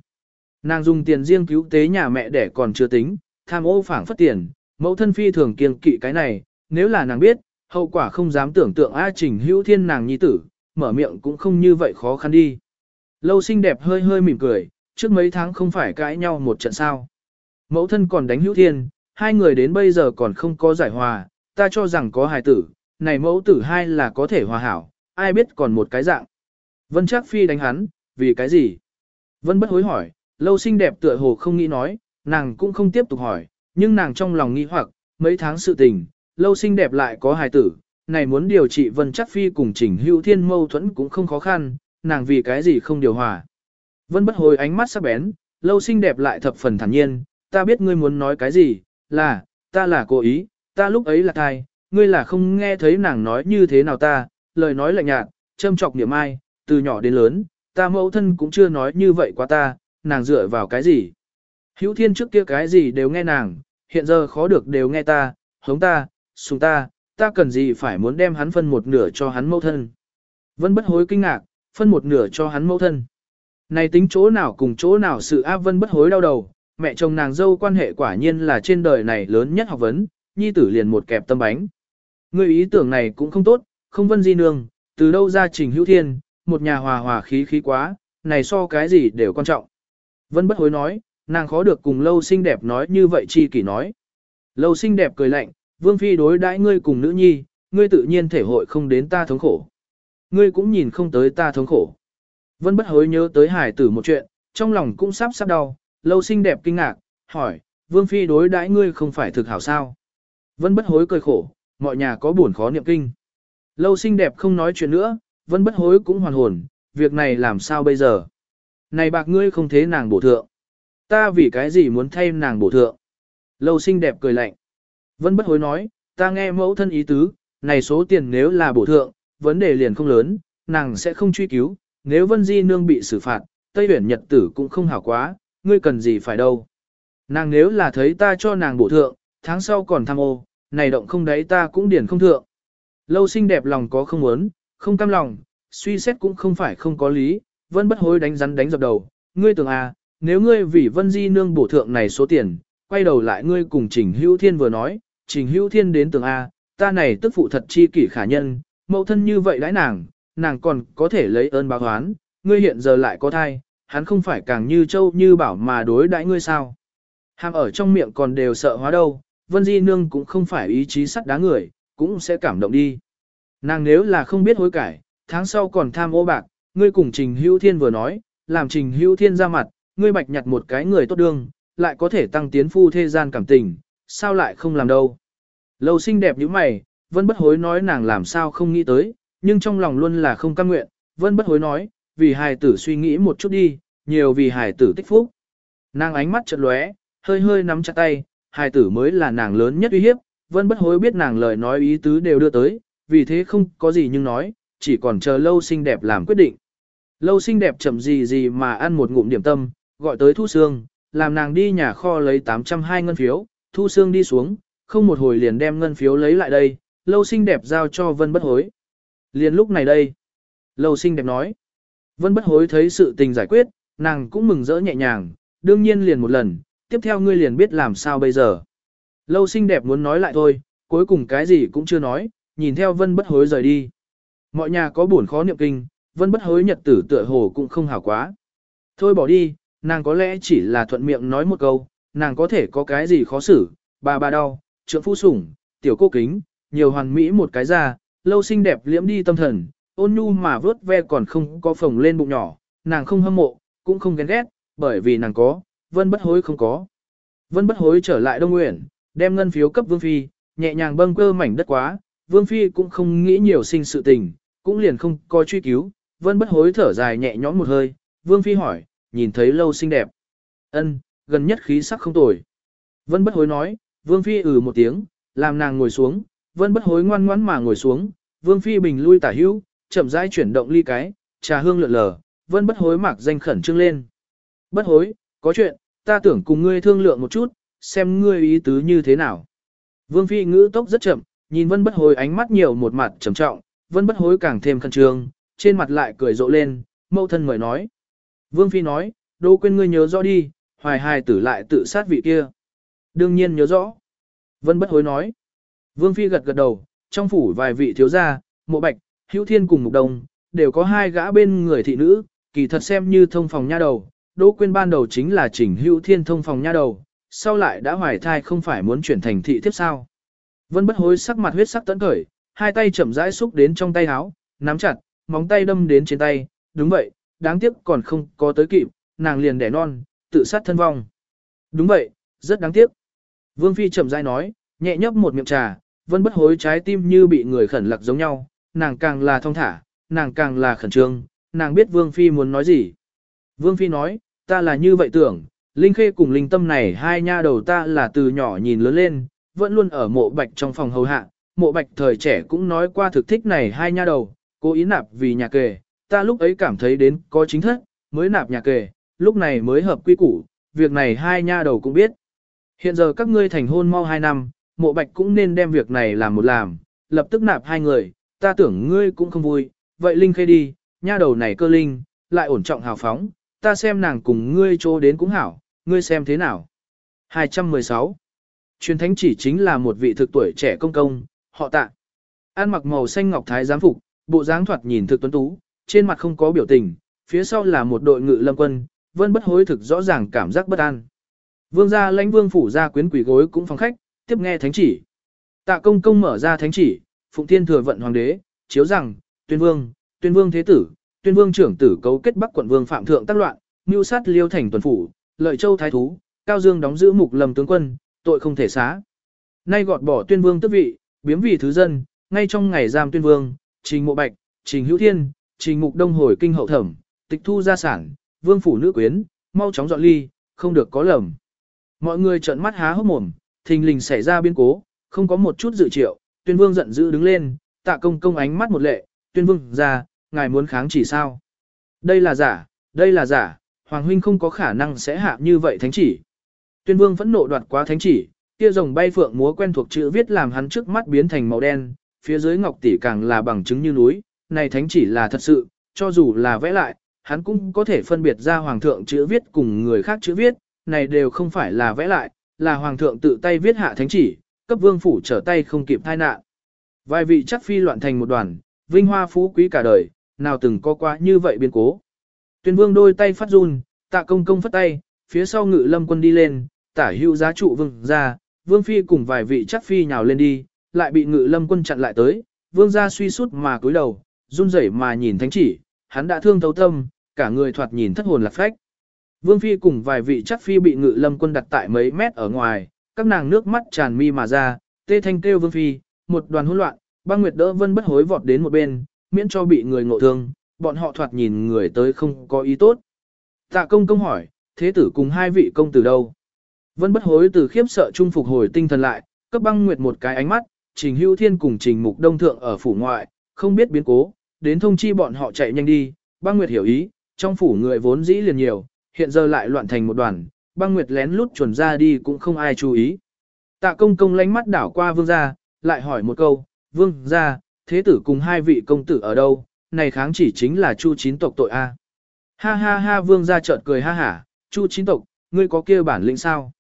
Nàng dùng tiền riêng cứu tế nhà mẹ để còn chưa tính, tham ô phảng phất tiền, mẫu thân phi thường kiêng kỵ cái này, nếu là nàng biết, hậu quả không dám tưởng tượng A Trình Hữu Thiên nàng nhi tử, mở miệng cũng không như vậy khó khăn đi. Lâu xinh đẹp hơi hơi mỉm cười, trước mấy tháng không phải cãi nhau một trận sao. Mẫu thân còn đánh Hữu Thiên, hai người đến bây giờ còn không có giải hòa, ta cho rằng có hài tử, này mẫu tử hai là có thể hòa hảo, ai biết còn một cái dạng. Vân Trác phi đánh hắn, vì cái gì? Vân bất hối hỏi, lâu xinh đẹp tựa hồ không nghĩ nói, nàng cũng không tiếp tục hỏi, nhưng nàng trong lòng nghĩ hoặc, mấy tháng sự tình, lâu xinh đẹp lại có hài tử, này muốn điều trị Vân Trác phi cùng trình hữu thiên mâu thuẫn cũng không khó khăn, nàng vì cái gì không điều hòa. Vân bất hối ánh mắt sắc bén, lâu xinh đẹp lại thập phần thản nhiên, ta biết ngươi muốn nói cái gì, là, ta là cố ý, ta lúc ấy là thai, ngươi là không nghe thấy nàng nói như thế nào ta, lời nói lạnh nhạt, châm chọc niệm ai, từ nhỏ đến lớn, ta mẫu thân cũng chưa nói như vậy quá ta, nàng dựa vào cái gì. Hữu thiên trước kia cái gì đều nghe nàng, hiện giờ khó được đều nghe ta, hống ta, sùng ta, ta cần gì phải muốn đem hắn phân một nửa cho hắn mẫu thân. Vân bất hối kinh ngạc, phân một nửa cho hắn mẫu thân. Này tính chỗ nào cùng chỗ nào sự áp vân bất hối đau đầu, mẹ chồng nàng dâu quan hệ quả nhiên là trên đời này lớn nhất học vấn, nhi tử liền một kẹp tâm bánh. Người ý tưởng này cũng không tốt, không vân di nương, từ đâu ra trình hữu thiên, một nhà hòa hòa khí khí quá, này so cái gì đều quan trọng. Vân bất hối nói, nàng khó được cùng lâu xinh đẹp nói như vậy chi kỷ nói. Lâu xinh đẹp cười lạnh, vương phi đối đãi ngươi cùng nữ nhi, ngươi tự nhiên thể hội không đến ta thống khổ. Ngươi cũng nhìn không tới ta thống khổ. Vân bất hối nhớ tới hải tử một chuyện, trong lòng cũng sắp sắp đau, lâu xinh đẹp kinh ngạc, hỏi, vương phi đối đãi ngươi không phải thực hảo sao. Vân bất hối cười khổ, mọi nhà có buồn khó niệm kinh. Lâu xinh đẹp không nói chuyện nữa, vân bất hối cũng hoàn hồn, việc này làm sao bây giờ? Này bạc ngươi không thế nàng bổ thượng. Ta vì cái gì muốn thay nàng bổ thượng? Lâu xinh đẹp cười lạnh. Vân bất hối nói, ta nghe mẫu thân ý tứ, này số tiền nếu là bổ thượng, vấn đề liền không lớn, nàng sẽ không truy cứu, nếu Vân Di Nương bị xử phạt, Tây Huyển Nhật Tử cũng không hảo quá, ngươi cần gì phải đâu. Nàng nếu là thấy ta cho nàng bổ thượng, tháng sau còn tham ô, này động không đấy ta cũng điển không thượng. Lâu xinh đẹp lòng có không muốn, không cam lòng, suy xét cũng không phải không có lý, vân bất hối đánh rắn đánh dập đầu, ngươi tưởng à, nếu ngươi vì vân di nương bổ thượng này số tiền, quay đầu lại ngươi cùng trình hữu thiên vừa nói, trình hữu thiên đến tưởng a, ta này tức phụ thật chi kỷ khả nhân, mẫu thân như vậy đãi nàng, nàng còn có thể lấy ơn báo oán, ngươi hiện giờ lại có thai, hắn không phải càng như châu như bảo mà đối đãi ngươi sao. Hàm ở trong miệng còn đều sợ hóa đâu, Vân Di Nương cũng không phải ý chí sắt đá người, cũng sẽ cảm động đi. Nàng nếu là không biết hối cải, tháng sau còn tham ô bạc, ngươi cùng Trình Hữu Thiên vừa nói, làm Trình Hữu Thiên ra mặt, ngươi bạch nhặt một cái người tốt đương, lại có thể tăng tiến phu thế gian cảm tình, sao lại không làm đâu. Lâu xinh đẹp như mày, Vân Bất Hối nói nàng làm sao không nghĩ tới, nhưng trong lòng luôn là không cam nguyện, Vân Bất Hối nói, vì hài tử suy nghĩ một chút đi, nhiều vì hài tử tích phúc. Nàng ánh mắt chợt lóe, hơi hơi nắm chặt tay, hài tử mới là nàng lớn nhất uy hiếp, Vân Bất Hối biết nàng lời nói ý tứ đều đưa tới, vì thế không có gì nhưng nói, chỉ còn chờ lâu xinh đẹp làm quyết định. Lâu xinh đẹp chậm gì gì mà ăn một ngụm điểm tâm, gọi tới Thu Sương, làm nàng đi nhà kho lấy 802 ngân phiếu, Thu Sương đi xuống, không một hồi liền đem ngân phiếu lấy lại đây, lâu xinh đẹp giao cho Vân Bất Hối. Liền lúc này đây, lâu xinh đẹp nói, Vân Bất Hối thấy sự tình giải quyết, nàng cũng mừng rỡ nhẹ nhàng, đương nhiên liền một lần, tiếp theo ngươi liền biết làm sao bây giờ. Lâu xinh đẹp muốn nói lại thôi, cuối cùng cái gì cũng chưa nói, nhìn theo Vân Bất Hối rời đi. Mọi nhà có buồn khó niệm kinh, Vân Bất Hối nhật tử tựa hồ cũng không hảo quá. Thôi bỏ đi, nàng có lẽ chỉ là thuận miệng nói một câu, nàng có thể có cái gì khó xử, bà bà đau, trượng phu sủng, tiểu cô kính, nhiều hoàn mỹ một cái ra, lâu xinh đẹp liễm đi tâm thần, ôn nhu mà vớt ve còn không có phồng lên bụng nhỏ, nàng không hâm mộ, cũng không ghen ghét, bởi vì nàng có, vân bất hối không có. Vân bất hối trở lại Đông Nguyện, đem ngân phiếu cấp Vương Phi, nhẹ nhàng bâng cơ mảnh đất quá, Vương Phi cũng không nghĩ nhiều sinh sự tình, cũng liền không coi truy cứu, vẫn bất hối thở dài nhẹ nhõm một hơi, Vương Phi hỏi, nhìn thấy lâu xinh đẹp. ân gần nhất khí sắc không tồi. Vân bất hối nói, Vương Phi ừ một tiếng, làm nàng ngồi xuống, vân bất hối ngoan ngoãn mà ngồi xuống, Vương Phi bình lui tả hữu, chậm rãi chuyển động ly cái, trà hương lượn lờ, vân bất hối mặc danh khẩn trương lên. Bất hối, có chuyện, ta tưởng cùng ngươi thương lượng một chút, xem ngươi ý tứ như thế nào. Vương phi ngữ tốc rất chậm, nhìn vân bất hối ánh mắt nhiều một mặt trầm trọng, vân bất hối càng thêm khẩn trương, trên mặt lại cười rộ lên, mâu thân mời nói. Vương phi nói, đô quên ngươi nhớ rõ đi, hoài hài tử lại tự sát vị kia. Đương nhiên nhớ rõ. Vân bất hối nói. Vương phi gật gật đầu, trong phủ vài vị thiếu gia, mộ bạch, hữu thiên cùng mục đồng đều có hai gã bên người thị nữ, kỳ thật xem như thông phòng nha đầu. Đỗ quên ban đầu chính là chỉnh hữu thiên thông phòng nha đầu, sau lại đã hoài thai không phải muốn chuyển thành thị tiếp sao. Vân bất hối sắc mặt huyết sắc tấn khởi, hai tay chậm rãi xúc đến trong tay áo, nắm chặt, móng tay đâm đến trên tay, đúng vậy, đáng tiếc còn không có tới kịp, nàng liền đẻ non, tự sát thân vong. Đúng vậy, rất đáng tiếc. Vương Phi chậm rãi nói, nhẹ nhấp một miệng trà, vân bất hối trái tim như bị người khẩn lặc giống nhau, nàng càng là thong thả, nàng càng là khẩn trương, nàng biết Vương Phi muốn nói gì. Vương Phi nói, ta là như vậy tưởng, Linh Khê cùng Linh Tâm này hai nha đầu ta là từ nhỏ nhìn lớn lên, vẫn luôn ở mộ bạch trong phòng hầu hạ, mộ bạch thời trẻ cũng nói qua thực thích này hai nha đầu, cố ý nạp vì nhà kề, ta lúc ấy cảm thấy đến có chính thất, mới nạp nhà kề, lúc này mới hợp quy củ, việc này hai nha đầu cũng biết. Hiện giờ các ngươi thành hôn mau hai năm, mộ bạch cũng nên đem việc này làm một làm, lập tức nạp hai người, ta tưởng ngươi cũng không vui, vậy Linh Khê đi, nha đầu này cơ linh, lại ổn trọng hào phóng, ta xem nàng cùng ngươi trô đến cũng hảo, ngươi xem thế nào. 216. Truyền thánh chỉ chính là một vị thực tuổi trẻ công công, họ tạ. An mặc màu xanh ngọc thái giám phục, bộ dáng thoạt nhìn thực tuấn tú, trên mặt không có biểu tình, phía sau là một đội ngự lâm quân, vân bất hối thực rõ ràng cảm giác bất an. Vương gia lãnh vương phủ ra quyến quỷ gối cũng phòng khách, tiếp nghe thánh chỉ. Tạ công công mở ra thánh chỉ, phụng thiên thừa vận hoàng đế, chiếu rằng, tuyên vương, tuyên vương thế tử, tuyên vương trưởng tử cấu kết bắc quận vương phạm thượng tác loạn, mưu sát liêu thành tuần phủ, lợi châu thái thú, cao dương đóng giữ mục lầm tướng quân, tội không thể xá. Nay gọt bỏ tuyên vương tước vị, biếm vị thứ dân, ngay trong ngày giam tuyên vương, trình mộ bạch, trình hữu thiên, trình mục đông hồi kinh hậu thẩm, tịch thu gia sản, vương phủ nữ quyến, mau chóng dọn ly, không được có lầm. Mọi người trợn mắt há hốc mồm, thình lình xảy ra biến cố, không có một chút dự triệu, tuyên vương giận dữ đứng lên, tạ công công ánh mắt một lệ, tuyên vương ra, ngài muốn kháng chỉ sao. Đây là giả, đây là giả, Hoàng huynh không có khả năng sẽ hạ như vậy thánh chỉ. Tuyên vương phẫn nộ đoạt quá thánh chỉ, kia rồng bay phượng múa quen thuộc chữ viết làm hắn trước mắt biến thành màu đen, phía dưới ngọc tỷ càng là bằng chứng như núi, này thánh chỉ là thật sự, cho dù là vẽ lại, hắn cũng có thể phân biệt ra hoàng thượng chữ viết cùng người khác chữ viết, này đều không phải là vẽ lại, là hoàng thượng tự tay viết hạ thánh chỉ, cấp vương phủ trở tay không kịp tai nạn. Vài vị chắc phi loạn thành một đoàn, vinh hoa phú quý cả đời, nào từng có qua như vậy biến cố. Tuyên vương đôi tay phát run, tạ công công phất tay, phía sau ngự lâm quân đi lên, tả hữu giá trụ vương ra, vương phi cùng vài vị chắc phi nhào lên đi, lại bị ngự lâm quân chặn lại tới, vương gia suy sút mà cúi đầu, run rẩy mà nhìn thánh chỉ, hắn đã thương thấu tâm, cả người thoạt nhìn thất hồn lạc phách. Vương phi cùng vài vị chắc phi bị ngự lâm quân đặt tại mấy mét ở ngoài, các nàng nước mắt tràn mi mà ra, tê thanh kêu vương phi, một đoàn hỗn loạn, băng nguyệt đỡ vân bất hối vọt đến một bên, miễn cho bị người ngộ thương, bọn họ thoạt nhìn người tới không có ý tốt. Tạ công công hỏi, thế tử cùng hai vị công tử đâu? Vân bất hối từ khiếp sợ trung phục hồi tinh thần lại, cấp băng nguyệt một cái ánh mắt, trình hữu thiên cùng trình mục đông thượng ở phủ ngoại, không biết biến cố, đến thông chi bọn họ chạy nhanh đi, băng nguyệt hiểu ý, trong phủ người vốn dĩ liền nhiều, hiện giờ lại loạn thành một đoàn, băng nguyệt lén lút chuẩn ra đi cũng không ai chú ý. Tạ công công lánh mắt đảo qua vương gia, lại hỏi một câu, vương gia, thế tử cùng hai vị công tử ở đâu, này kháng chỉ chính là chu chín tộc tội A. Ha ha ha vương gia chợt cười ha hả, chu chín tộc, ngươi có kia bản lĩnh sao?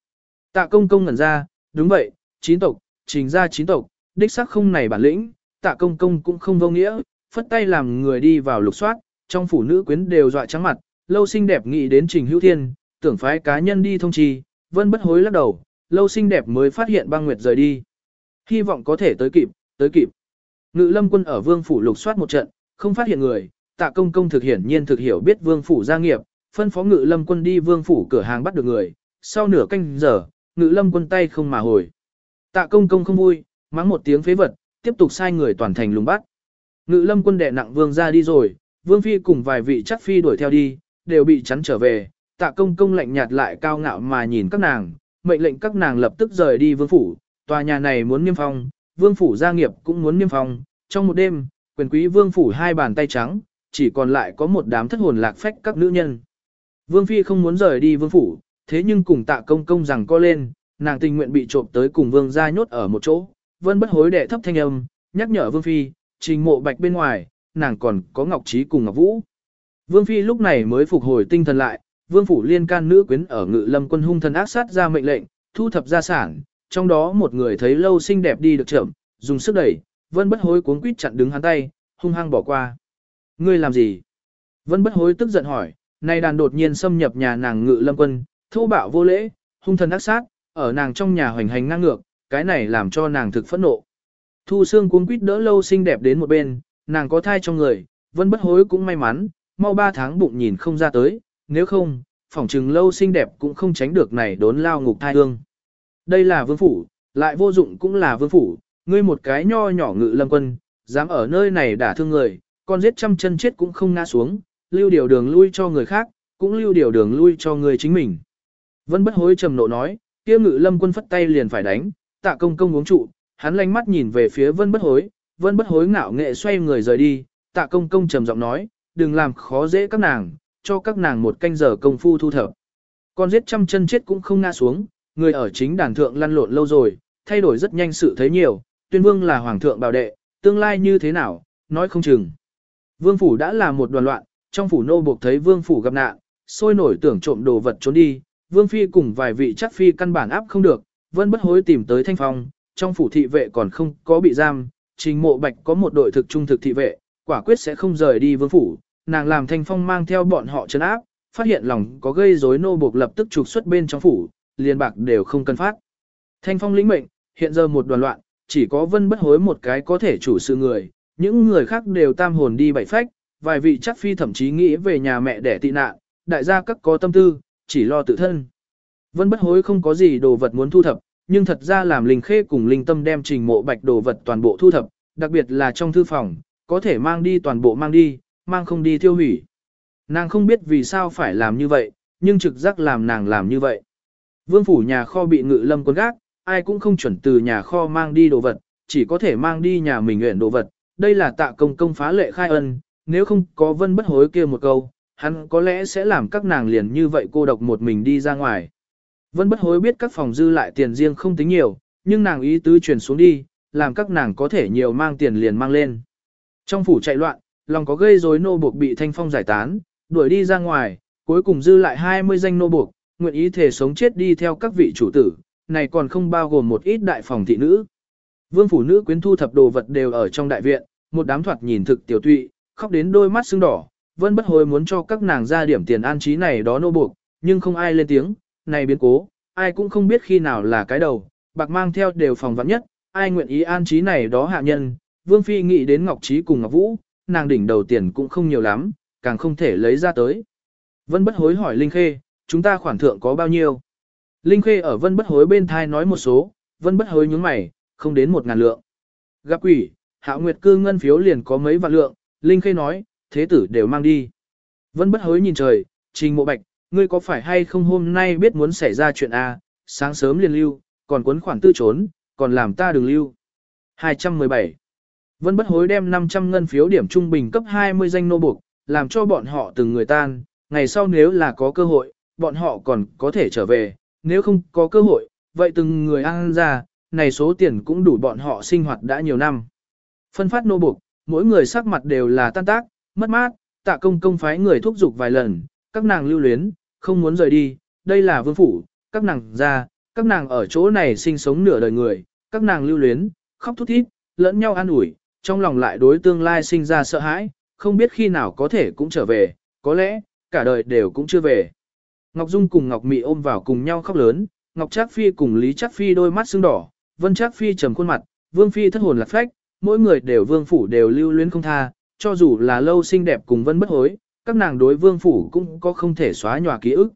Tạ công công ngẩn ra, đúng vậy, chín tộc, trình ra chín tộc, đích xác không này bản lĩnh, tạ công công cũng không vô nghĩa, phất tay làm người đi vào lục soát, trong phủ nữ quyến đều dọa trắng mặt, lâu xinh đẹp nghĩ đến trình hữu thiên, tưởng phái cá nhân đi thông trì, vân bất hối lắc đầu, lâu xinh đẹp mới phát hiện băng nguyệt rời đi. Hy vọng có thể tới kịp, tới kịp. Ngự lâm quân ở vương phủ lục soát một trận, không phát hiện người, tạ công công thực hiển nhiên thực hiểu biết vương phủ gia nghiệp, phân phó ngự lâm quân đi vương phủ cửa hàng bắt được người, sau nửa canh giờ, ngự lâm quân tay không mà hồi. Tạ công công không vui, mắng một tiếng phế vật, tiếp tục sai người toàn thành lùng bắt. Ngự lâm quân đệ nặng vương ra đi rồi, vương phi cùng vài vị chắc phi đuổi theo đi, đều bị chắn trở về, tạ công công lạnh nhạt lại cao ngạo mà nhìn các nàng, mệnh lệnh các nàng lập tức rời đi vương phủ, tòa nhà này muốn niêm phong, vương phủ gia nghiệp cũng muốn niêm phong, trong một đêm, quyền quý vương phủ hai bàn tay trắng, chỉ còn lại có một đám thất hồn lạc phách các nữ nhân. Vương phi không muốn rời đi vương phủ, thế nhưng cùng tạ công công rằng co lên, nàng tình nguyện bị trộm tới cùng vương gia nhốt ở một chỗ. Vân bất hối đệ thấp thanh âm, nhắc nhở vương phi, trình mộ bạch bên ngoài, nàng còn có ngọc trí cùng ngọc vũ. Vương phi lúc này mới phục hồi tinh thần lại, vương phủ liên can nữ quyến ở ngự lâm quân hung thần ác sát ra mệnh lệnh, thu thập gia sản, trong đó một người thấy lâu xinh đẹp đi được chậm, dùng sức đẩy, vân bất hối cuốn quýt chặn đứng hắn tay, hung hăng bỏ qua. Ngươi làm gì? Vân bất hối tức giận hỏi, nay đàn đột nhiên xâm nhập nhà nàng ngự lâm quân, thô bạo vô lễ, hung thần ác sát, ở nàng trong nhà hoành hành ngang ngược, cái này làm cho nàng thực phẫn nộ. Thu xương cuốn quýt đỡ lâu xinh đẹp đến một bên, nàng có thai trong người, vẫn bất hối cũng may mắn, mau ba tháng bụng nhìn không ra tới, nếu không, phỏng trừng lâu xinh đẹp cũng không tránh được này đốn lao ngục thai hương. Đây là vương phủ, lại vô dụng cũng là vương phủ, ngươi một cái nho nhỏ ngự lâm quân, dám ở nơi này đả thương người, con giết trăm chân chết cũng không ngã xuống, lưu điều đường lui cho người khác, cũng lưu điều đường lui cho người chính mình. Vân bất hối trầm nộ nói, kia ngự lâm quân phất tay liền phải đánh, tạ công công uống trụ, hắn lanh mắt nhìn về phía vân bất hối, vân bất hối ngạo nghệ xoay người rời đi, tạ công công trầm giọng nói, đừng làm khó dễ các nàng, cho các nàng một canh giờ công phu thu thập. Con giết trăm chân chết cũng không ngã xuống, người ở chính đàn thượng lăn lộn lâu rồi, thay đổi rất nhanh sự thấy nhiều, tuyên vương là hoàng thượng bảo đệ, tương lai như thế nào, nói không chừng. Vương phủ đã là một đoàn loạn, trong phủ nô buộc thấy vương phủ gặp nạn, sôi nổi tưởng trộm đồ vật trốn đi, vương phi cùng vài vị chắc phi căn bản áp không được, vân bất hối tìm tới thanh phong, trong phủ thị vệ còn không có bị giam, trình mộ bạch có một đội thực trung thực thị vệ, quả quyết sẽ không rời đi vương phủ, nàng làm thanh phong mang theo bọn họ trấn áp, phát hiện lòng có gây rối nô buộc lập tức trục xuất bên trong phủ, liền bạc đều không cần phát. Thanh phong lĩnh mệnh, hiện giờ một đoàn loạn, chỉ có vân bất hối một cái có thể chủ sự người, những người khác đều tam hồn đi bảy phách, vài vị chắc phi thậm chí nghĩ về nhà mẹ để tị nạn, đại gia các có tâm tư, chỉ lo tự thân. Vân bất hối không có gì đồ vật muốn thu thập, nhưng thật ra làm linh khê cùng linh tâm đem trình mộ bạch đồ vật toàn bộ thu thập, đặc biệt là trong thư phòng, có thể mang đi toàn bộ mang đi, mang không đi tiêu hủy. Nàng không biết vì sao phải làm như vậy, nhưng trực giác làm nàng làm như vậy. Vương phủ nhà kho bị ngự lâm quân gác, ai cũng không chuẩn từ nhà kho mang đi đồ vật, chỉ có thể mang đi nhà mình nguyện đồ vật. Đây là tạ công công phá lệ khai ân, nếu không có vân bất hối kia một câu, hắn có lẽ sẽ làm các nàng liền như vậy cô độc một mình đi ra ngoài. Vân bất hối biết các phòng dư lại tiền riêng không tính nhiều, nhưng nàng ý tứ truyền xuống đi, làm các nàng có thể nhiều mang tiền liền mang lên. Trong phủ chạy loạn, lòng có gây rối nô buộc bị thanh phong giải tán, đuổi đi ra ngoài, cuối cùng dư lại 20 danh nô buộc, nguyện ý thể sống chết đi theo các vị chủ tử, này còn không bao gồm một ít đại phòng thị nữ. Vương phủ nữ quyến thu thập đồ vật đều ở trong đại viện, một đám thoạt nhìn thực tiểu tụy, khóc đến đôi mắt sưng đỏ, vân bất hối muốn cho các nàng ra điểm tiền an trí này đó nô buộc, nhưng không ai lên tiếng, này biến cố, ai cũng không biết khi nào là cái đầu, bạc mang theo đều phòng vắng nhất, ai nguyện ý an trí này đó hạ nhân, vương phi nghĩ đến Ngọc Trí cùng Ngọc Vũ, nàng đỉnh đầu tiền cũng không nhiều lắm, càng không thể lấy ra tới. Vân bất hối hỏi Linh Khê, chúng ta khoản thượng có bao nhiêu? Linh Khê ở Vân bất hối bên thai nói một số, Vân bất hối nhướng mày, không đến một ngàn lượng. Gặp quỷ, hạ Nguyệt cư ngân phiếu liền có mấy vạn lượng, Linh Khê nói, thế tử đều mang đi. Vân bất hối nhìn trời, trình mộ bạch, ngươi có phải hay không hôm nay biết muốn xảy ra chuyện A, sáng sớm liền lưu, còn cuốn khoản tư trốn, còn làm ta đừng lưu. 217. Vân bất hối đem 500 ngân phiếu điểm trung bình cấp 20 danh nô buộc, làm cho bọn họ từng người tan, ngày sau nếu là có cơ hội, bọn họ còn có thể trở về, nếu không có cơ hội, vậy từng người ăn ra, này số tiền cũng đủ bọn họ sinh hoạt đã nhiều năm. Phân phát nô buộc, mỗi người sắc mặt đều là tan tác, mất mát, tạ công công phái người thúc giục vài lần, các nàng lưu luyến, không muốn rời đi, đây là vương phủ, các nàng ra, các nàng ở chỗ này sinh sống nửa đời người, các nàng lưu luyến, khóc thút thít, lẫn nhau an ủi, trong lòng lại đối tương lai sinh ra sợ hãi, không biết khi nào có thể cũng trở về, có lẽ, cả đời đều cũng chưa về. Ngọc Dung cùng Ngọc Mị ôm vào cùng nhau khóc lớn, Ngọc Trác Phi cùng Lý Trác Phi đôi mắt sưng đỏ, Vân Trác Phi trầm khuôn mặt, Vương Phi thất hồn lạc phách, mỗi người đều vương phủ đều lưu luyến không tha, cho dù là lâu xinh đẹp cùng Vân bất hối, các nàng đối vương phủ cũng có không thể xóa nhòa ký ức.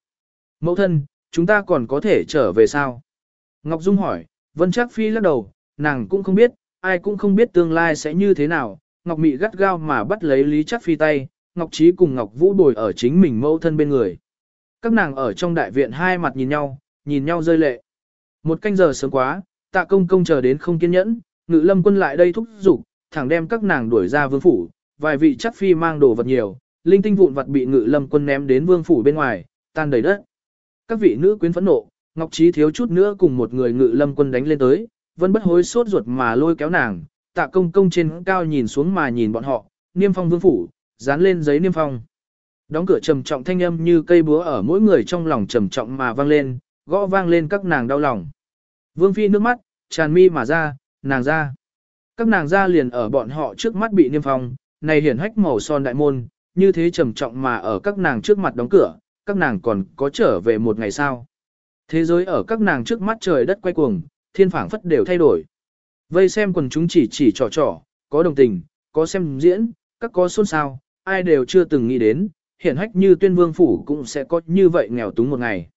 Mẫu thân, chúng ta còn có thể trở về sao? Ngọc Dung hỏi, Vân Trác Phi lắc đầu, nàng cũng không biết, ai cũng không biết tương lai sẽ như thế nào. Ngọc Mị gắt gao mà bắt lấy Lý Trác Phi tay, Ngọc Trí cùng Ngọc Vũ bồi ở chính mình mẫu thân bên người. Các nàng ở trong đại viện hai mặt nhìn nhau, nhìn nhau rơi lệ. Một canh giờ sớm quá, tạ công công chờ đến không kiên nhẫn, ngự lâm quân lại đây thúc giục, thẳng đem các nàng đuổi ra vương phủ, vài vị chắc phi mang đồ vật nhiều, linh tinh vụn vật bị ngự lâm quân ném đến vương phủ bên ngoài, tan đầy đất. Các vị nữ quyến phẫn nộ, Ngọc Trí thiếu chút nữa cùng một người ngự lâm quân đánh lên tới, vẫn bất hối sốt ruột mà lôi kéo nàng, tạ công công trên cao nhìn xuống mà nhìn bọn họ, niêm phong vương phủ, dán lên giấy niêm phong. Đóng cửa trầm trọng thanh âm như cây búa ở mỗi người trong lòng trầm trọng mà vang lên, gõ vang lên các nàng đau lòng. Vương phi nước mắt, tràn mi mà ra, nàng ra. Các nàng ra liền ở bọn họ trước mắt bị niêm phong, này hiển hách màu son đại môn, như thế trầm trọng mà ở các nàng trước mặt đóng cửa, các nàng còn có trở về một ngày sau. Thế giới ở các nàng trước mắt trời đất quay cuồng, thiên phảng phất đều thay đổi. Vây xem quần chúng chỉ chỉ trò trò, có đồng tình, có xem diễn, các có xôn xao, ai đều chưa từng nghĩ đến, hiển hách như tuyên vương phủ cũng sẽ có như vậy nghèo túng một ngày.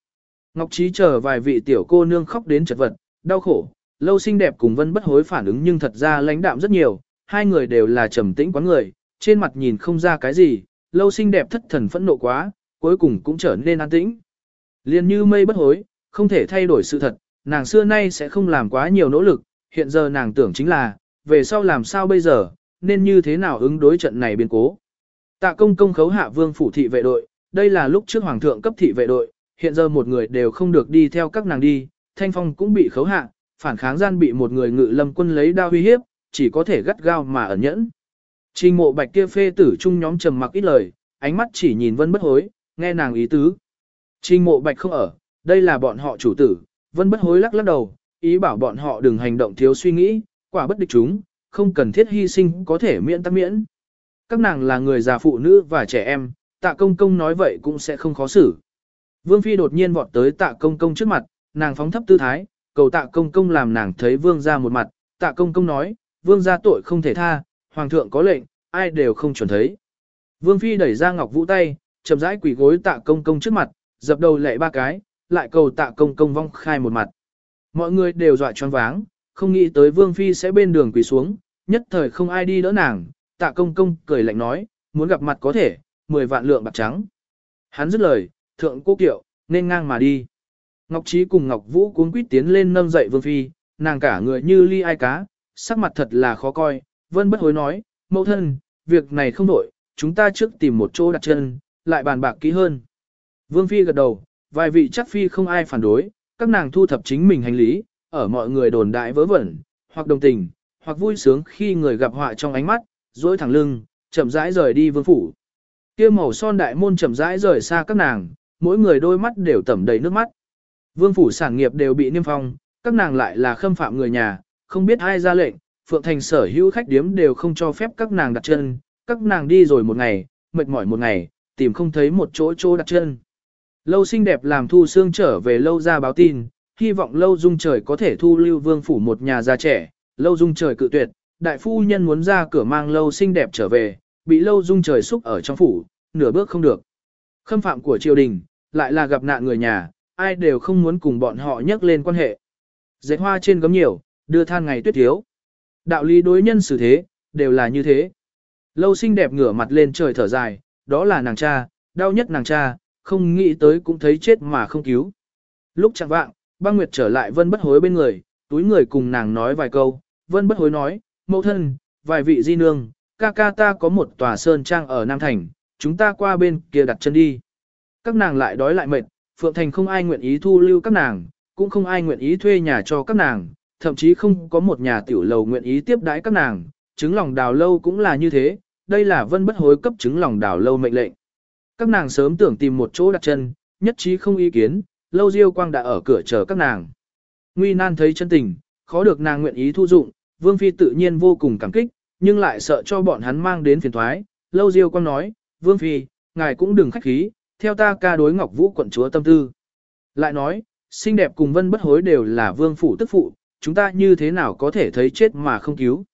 Ngọc Trí chờ vài vị tiểu cô nương khóc đến chật vật, đau khổ, lâu xinh đẹp cùng vân bất hối phản ứng nhưng thật ra lãnh đạm rất nhiều, hai người đều là trầm tĩnh quán người, trên mặt nhìn không ra cái gì, lâu xinh đẹp thất thần phẫn nộ quá, cuối cùng cũng trở nên an tĩnh. Liên như mây bất hối, không thể thay đổi sự thật, nàng xưa nay sẽ không làm quá nhiều nỗ lực, hiện giờ nàng tưởng chính là, về sau làm sao bây giờ, nên như thế nào ứng đối trận này biến cố. Tạ công công khấu hạ vương phủ thị vệ đội, đây là lúc trước hoàng thượng cấp thị vệ đội, hiện giờ một người đều không được đi theo các nàng đi, thanh phong cũng bị khấu hạ, phản kháng gian bị một người ngự lâm quân lấy đao uy hiếp, chỉ có thể gắt gao mà ẩn nhẫn. Trình mộ bạch kia phê tử chung nhóm trầm mặc ít lời, ánh mắt chỉ nhìn vân bất hối, nghe nàng ý tứ. Trình mộ bạch không ở, đây là bọn họ chủ tử, vân bất hối lắc lắc đầu, ý bảo bọn họ đừng hành động thiếu suy nghĩ, quả bất địch chúng, không cần thiết hy sinh có thể miễn tắc miễn. Các nàng là người già phụ nữ và trẻ em, tạ công công nói vậy cũng sẽ không khó xử. Vương Phi đột nhiên vọt tới tạ công công trước mặt, nàng phóng thấp tư thái, cầu tạ công công làm nàng thấy vương ra một mặt, tạ công công nói, vương gia tội không thể tha, hoàng thượng có lệnh, ai đều không chuẩn thấy. Vương Phi đẩy ra ngọc vũ tay, chậm rãi quỳ gối tạ công công trước mặt, dập đầu lệ ba cái, lại cầu tạ công công vong khai một mặt. Mọi người đều dọa choáng váng, không nghĩ tới Vương Phi sẽ bên đường quỳ xuống, nhất thời không ai đi đỡ nàng, tạ công công cười lạnh nói, muốn gặp mặt có thể, 10 vạn lượng bạc trắng. Hắn dứt lời, thượng cô kiệu, nên ngang mà đi. Ngọc Trí cùng Ngọc Vũ cuốn quýt tiến lên nâng dậy Vương Phi, nàng cả người như ly ai cá, sắc mặt thật là khó coi, vân bất hối nói, mẫu thân, việc này không đổi, chúng ta trước tìm một chỗ đặt chân, lại bàn bạc kỹ hơn. Vương Phi gật đầu, vài vị chắc Phi không ai phản đối, các nàng thu thập chính mình hành lý, ở mọi người đồn đại vớ vẩn, hoặc đồng tình, hoặc vui sướng khi người gặp họa trong ánh mắt, duỗi thẳng lưng, chậm rãi rời đi vương phủ. Kia màu son đại môn chậm rãi rời xa các nàng, mỗi người đôi mắt đều tẩm đầy nước mắt. Vương phủ sản nghiệp đều bị niêm phong, các nàng lại là khâm phạm người nhà, không biết ai ra lệnh, Phượng Thành sở hữu khách điếm đều không cho phép các nàng đặt chân, các nàng đi rồi một ngày, mệt mỏi một ngày, tìm không thấy một chỗ chỗ đặt chân. Lâu xinh đẹp làm thu xương trở về lâu ra báo tin, hy vọng lâu dung trời có thể thu lưu vương phủ một nhà già trẻ, lâu dung trời cự tuyệt, đại phu nhân muốn ra cửa mang lâu xinh đẹp trở về, bị lâu dung trời xúc ở trong phủ, nửa bước không được. Khâm phạm của triều đình, lại là gặp nạn người nhà, ai đều không muốn cùng bọn họ nhắc lên quan hệ. Dệt hoa trên gấm nhiều, đưa than ngày tuyết thiếu. Đạo lý đối nhân xử thế, đều là như thế. Lâu xinh đẹp ngửa mặt lên trời thở dài, đó là nàng cha, đau nhất nàng cha, không nghĩ tới cũng thấy chết mà không cứu. Lúc chẳng vạng, băng nguyệt trở lại vân bất hối bên người, túi người cùng nàng nói vài câu, vân bất hối nói, mẫu thân, vài vị di nương, ca ca ta có một tòa sơn trang ở Nam Thành, chúng ta qua bên kia đặt chân đi. Các nàng lại đói lại mệt, Phượng Thành không ai nguyện ý thu lưu các nàng, cũng không ai nguyện ý thuê nhà cho các nàng, thậm chí không có một nhà tiểu lầu nguyện ý tiếp đãi các nàng, trứng lòng đào lâu cũng là như thế, đây là vân bất hối cấp trứng lòng đào lâu mệnh lệnh. Các nàng sớm tưởng tìm một chỗ đặt chân, nhất trí không ý kiến, lâu diêu quang đã ở cửa chờ các nàng. Nguy nan thấy chân tình, khó được nàng nguyện ý thu dụng, vương phi tự nhiên vô cùng cảm kích, nhưng lại sợ cho bọn hắn mang đến phiền thoái. Lâu diêu quang nói, vương phi, ngài cũng đừng khách khí, theo ta ca đối ngọc vũ quận chúa tâm tư. Lại nói, xinh đẹp cùng vân bất hối đều là vương phủ tức phụ, chúng ta như thế nào có thể thấy chết mà không cứu.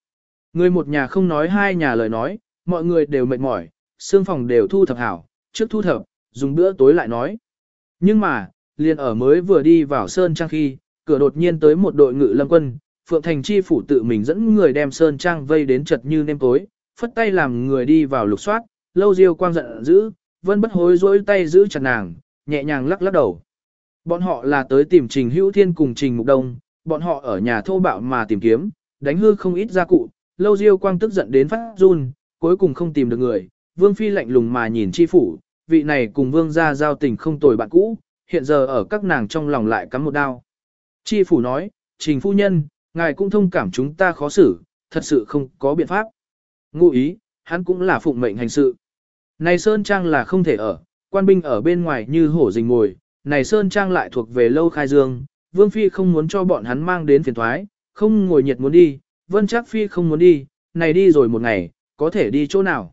Người một nhà không nói hai nhà lời nói, mọi người đều mệt mỏi, xương phòng đều thu thập hảo, trước thu thập, dùng bữa tối lại nói. Nhưng mà, liền ở mới vừa đi vào Sơn Trang khi, cửa đột nhiên tới một đội ngự lâm quân, Phượng Thành Chi phủ tự mình dẫn người đem Sơn Trang vây đến chật như nêm tối, phất tay làm người đi vào lục soát, lâu diêu quang giận dữ, vân bất hối dối tay giữ chặt nàng, nhẹ nhàng lắc lắc đầu. Bọn họ là tới tìm Trình Hữu Thiên cùng Trình Mục Đông, bọn họ ở nhà thô bạo mà tìm kiếm, đánh hư không ít gia cụ, lâu diêu quang tức giận đến phát run, cuối cùng không tìm được người, Vương Phi lạnh lùng mà nhìn chi phủ, vị này cùng Vương gia giao tình không tồi bạn cũ, hiện giờ ở các nàng trong lòng lại cắm một đao. Chi phủ nói, trình phu nhân, ngài cũng thông cảm chúng ta khó xử, thật sự không có biện pháp. Ngụ ý, hắn cũng là phụng mệnh hành sự. Này Sơn Trang là không thể ở, quan binh ở bên ngoài như hổ rình ngồi, này Sơn Trang lại thuộc về lâu khai dương, Vương Phi không muốn cho bọn hắn mang đến phiền thoái, không ngồi nhiệt muốn đi, Vân Trác Phi không muốn đi, này đi rồi một ngày, có thể đi chỗ nào.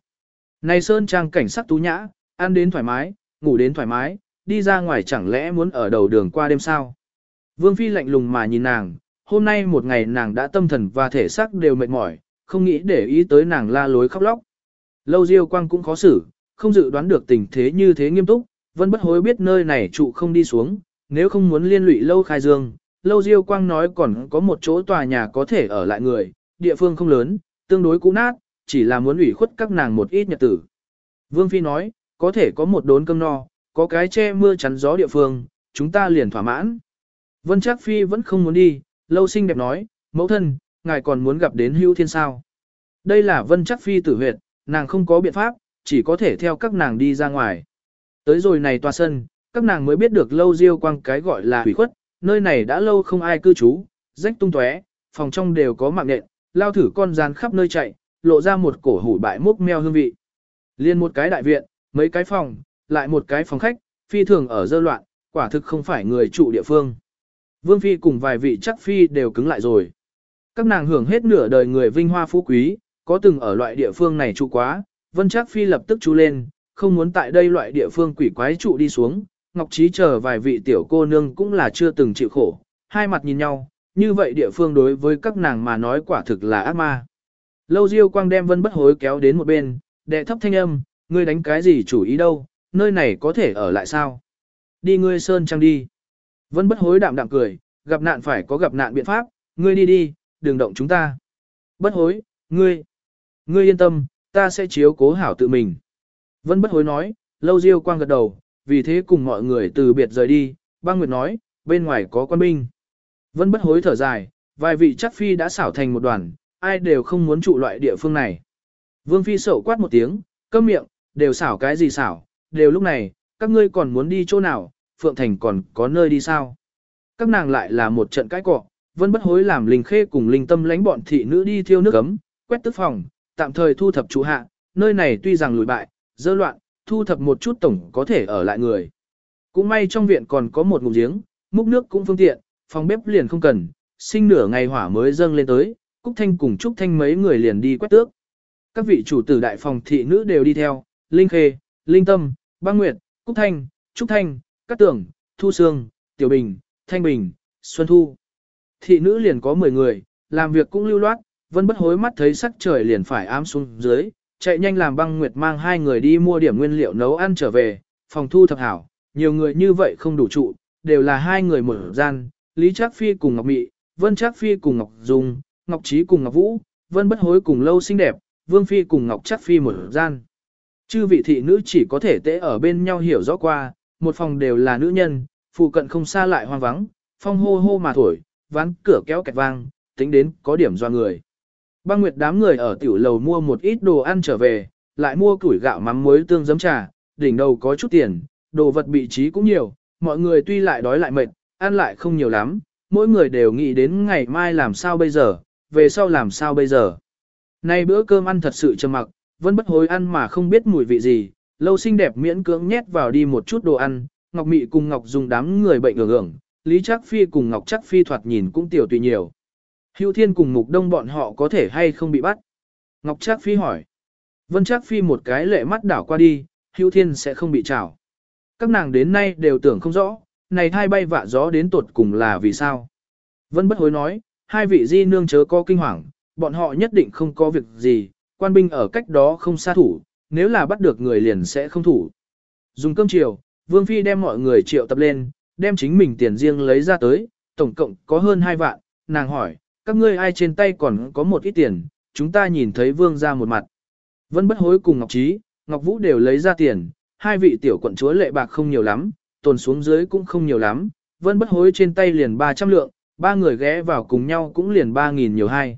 Này Sơn Trang cảnh sắc tú nhã, ăn đến thoải mái, ngủ đến thoải mái, đi ra ngoài chẳng lẽ muốn ở đầu đường qua đêm sao. Vương Phi lạnh lùng mà nhìn nàng, hôm nay một ngày nàng đã tâm thần và thể xác đều mệt mỏi, không nghĩ để ý tới nàng la lối khóc lóc. Lâu Diêu Quang cũng khó xử, không dự đoán được tình thế như thế nghiêm túc, vẫn bất hối biết nơi này trụ không đi xuống, nếu không muốn liên lụy lâu khai dương. Lâu Diêu Quang nói còn có một chỗ tòa nhà có thể ở lại người, địa phương không lớn, tương đối cũ nát, chỉ là muốn ủy khuất các nàng một ít nhật tử. Vương Phi nói, có thể có một đốn cơm no, có cái che mưa chắn gió địa phương, chúng ta liền thỏa mãn. Vân Trác Phi vẫn không muốn đi, lâu sinh đẹp nói, mẫu thân, ngài còn muốn gặp đến hưu thiên sao. Đây là Vân Trác Phi tử huyệt, nàng không có biện pháp, chỉ có thể theo các nàng đi ra ngoài. Tới rồi này tòa sân, các nàng mới biết được lâu diêu quang cái gọi là hủy khuất, nơi này đã lâu không ai cư trú, rách tung tóe, phòng trong đều có mạng nện, lao thử con gian khắp nơi chạy, lộ ra một cổ hủ bại múc meo hương vị. Liên một cái đại viện, mấy cái phòng, lại một cái phòng khách, phi thường ở dơ loạn, quả thực không phải người trụ địa phương. Vương phi cùng vài vị chắc phi đều cứng lại rồi. Các nàng hưởng hết nửa đời người vinh hoa phú quý, có từng ở loại địa phương này trụ quá, vân chắc phi lập tức chú lên, không muốn tại đây loại địa phương quỷ quái trụ đi xuống, Ngọc Trí chờ vài vị tiểu cô nương cũng là chưa từng chịu khổ, hai mặt nhìn nhau, như vậy địa phương đối với các nàng mà nói quả thực là ác ma. Lâu Diêu Quang đem Vân Bất Hối kéo đến một bên, đệ thấp thanh âm, ngươi đánh cái gì chủ ý đâu, nơi này có thể ở lại sao? Đi ngươi sơn trang đi. Vân Bất Hối đạm đạm cười, gặp nạn phải có gặp nạn biện pháp, ngươi đi đi, đừng động chúng ta. Bất Hối, ngươi, ngươi yên tâm, ta sẽ chiếu cố hảo tự mình. Vân Bất Hối nói, Lâu Diêu Quang gật đầu, vì thế cùng mọi người từ biệt rời đi, băng nguyệt nói, bên ngoài có quan binh. Vân bất hối thở dài, vài vị chắc phi đã xảo thành một đoàn, ai đều không muốn trụ loại địa phương này. Vương phi sổ quát một tiếng, câm miệng, đều xảo cái gì xảo, đều lúc này, các ngươi còn muốn đi chỗ nào, Phượng Thành còn có nơi đi sao. Các nàng lại là một trận cãi cọ, vân bất hối làm linh khê cùng linh tâm lánh bọn thị nữ đi thiêu nước cấm, quét tức phòng, tạm thời thu thập chủ hạ, nơi này tuy rằng lùi bại, dơ loạn, thu thập một chút tổng có thể ở lại người. Cũng may trong viện còn có một ngụm giếng, múc nước cũng phương tiện, phòng bếp liền không cần, sinh nửa ngày hỏa mới dâng lên tới, Cúc Thanh cùng Trúc Thanh mấy người liền đi quét tước. Các vị chủ tử đại phòng thị nữ đều đi theo, Linh Khê, Linh Tâm, Băng Nguyệt, Cúc Thanh, Trúc Thanh, Cát Tưởng, Thu Sương, Tiểu Bình, Thanh Bình, Xuân Thu. Thị nữ liền có 10 người, làm việc cũng lưu loát, vân bất hối mắt thấy sắc trời liền phải ám xuống dưới, chạy nhanh làm băng nguyệt mang hai người đi mua điểm nguyên liệu nấu ăn trở về, phòng thu thập hảo, nhiều người như vậy không đủ trụ, đều là hai người một gian, Lý Trác Phi cùng Ngọc Mị, Vân Trác Phi cùng Ngọc Dung, Ngọc Trí cùng Ngọc Vũ, Vân Bất Hối cùng Lâu xinh đẹp, Vương Phi cùng Ngọc Trác Phi một gian. Chư vị thị nữ chỉ có thể tễ ở bên nhau hiểu rõ qua, một phòng đều là nữ nhân, phụ cận không xa lại hoang vắng, phong hô hô mà thổi, ván cửa kéo kẹt vang, tính đến có điểm do người. Băng Nguyệt đám người ở tiểu lầu mua một ít đồ ăn trở về, lại mua củi gạo mắm muối tương giấm trà, đỉnh đầu có chút tiền, đồ vật bị trí cũng nhiều, mọi người tuy lại đói lại mệt, ăn lại không nhiều lắm, mỗi người đều nghĩ đến ngày mai làm sao bây giờ, về sau làm sao bây giờ. Nay bữa cơm ăn thật sự trầm mặc, vẫn bất hối ăn mà không biết mùi vị gì, lâu xinh đẹp miễn cưỡng nhét vào đi một chút đồ ăn, Ngọc Mị cùng Ngọc dùng đám người bệnh ưởng ưởng, Lý Trác Phi cùng Ngọc Trác Phi thoạt nhìn cũng tiểu tùy nhiều. Hưu Thiên cùng Mục Đông bọn họ có thể hay không bị bắt? Ngọc Trác Phi hỏi. Vân Trác Phi một cái lệ mắt đảo qua đi, Hưu Thiên sẽ không bị trảo. Các nàng đến nay đều tưởng không rõ, này thai bay vạ gió đến tột cùng là vì sao? Vân bất hối nói, hai vị di nương chớ có kinh hoàng, bọn họ nhất định không có việc gì, quan binh ở cách đó không xa thủ, nếu là bắt được người liền sẽ không thủ. Dùng cơm chiều, Vương Phi đem mọi người triệu tập lên, đem chính mình tiền riêng lấy ra tới, tổng cộng có hơn hai vạn, nàng hỏi, các ngươi ai trên tay còn có một ít tiền, chúng ta nhìn thấy Vương ra một mặt. Vân bất hối cùng Ngọc Trí, Ngọc Vũ đều lấy ra tiền, hai vị tiểu quận chúa lệ bạc không nhiều lắm, tồn xuống dưới cũng không nhiều lắm, vân bất hối trên tay liền 300 lượng, ba người ghé vào cùng nhau cũng liền 3.000 nhiều hai.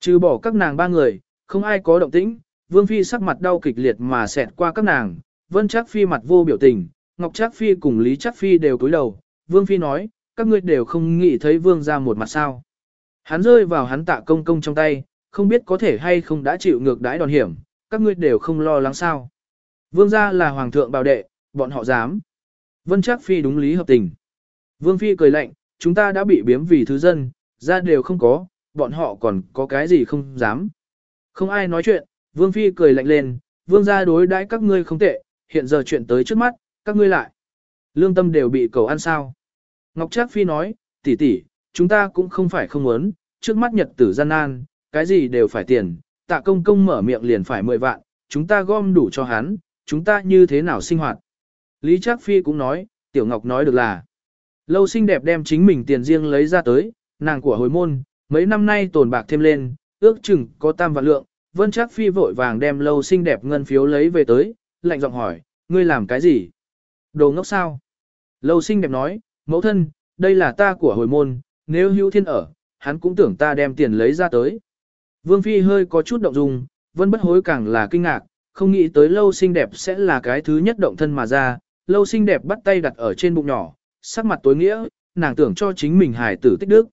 Trừ bỏ các nàng ba người, không ai có động tĩnh, vương phi sắc mặt đau kịch liệt mà xẹt qua các nàng, vân trác phi mặt vô biểu tình, Ngọc Trác Phi cùng Lý Trác Phi đều cúi đầu, Vương Phi nói, các ngươi đều không nghĩ thấy Vương ra một mặt sao. Hắn rơi vào hắn tạ công công trong tay, không biết có thể hay không đã chịu ngược đãi đòn hiểm, các ngươi đều không lo lắng sao. Vương gia là hoàng thượng bảo đệ, bọn họ dám. Vân Trác Phi đúng lý hợp tình. Vương Phi cười lạnh, chúng ta đã bị biếm vì thứ dân, ra đều không có, bọn họ còn có cái gì không dám. Không ai nói chuyện, Vương Phi cười lạnh lên, Vương gia đối đãi các ngươi không tệ, hiện giờ chuyện tới trước mắt, các ngươi lại. Lương tâm đều bị cầu ăn sao. Ngọc Trác Phi nói, tỷ tỷ, chúng ta cũng không phải không muốn, trước mắt nhật tử gian nan, cái gì đều phải tiền, tạ công công mở miệng liền phải 10 vạn, chúng ta gom đủ cho hắn, chúng ta như thế nào sinh hoạt. Lý Trác Phi cũng nói, Tiểu Ngọc nói được là, lâu xinh đẹp đem chính mình tiền riêng lấy ra tới, nàng của hồi môn, mấy năm nay tồn bạc thêm lên, ước chừng có tam vạn lượng, Vân Trác Phi vội vàng đem lâu xinh đẹp ngân phiếu lấy về tới, lạnh giọng hỏi, ngươi làm cái gì? Đồ ngốc sao? Lâu xinh đẹp nói, mẫu thân, đây là ta của hồi môn, nếu hữu thiên ở, hắn cũng tưởng ta đem tiền lấy ra tới. Vương Phi hơi có chút động dung, vân bất hối càng là kinh ngạc, không nghĩ tới lâu xinh đẹp sẽ là cái thứ nhất động thân mà ra, lâu xinh đẹp bắt tay đặt ở trên bụng nhỏ, sắc mặt tối nghĩa, nàng tưởng cho chính mình hài tử tích đức.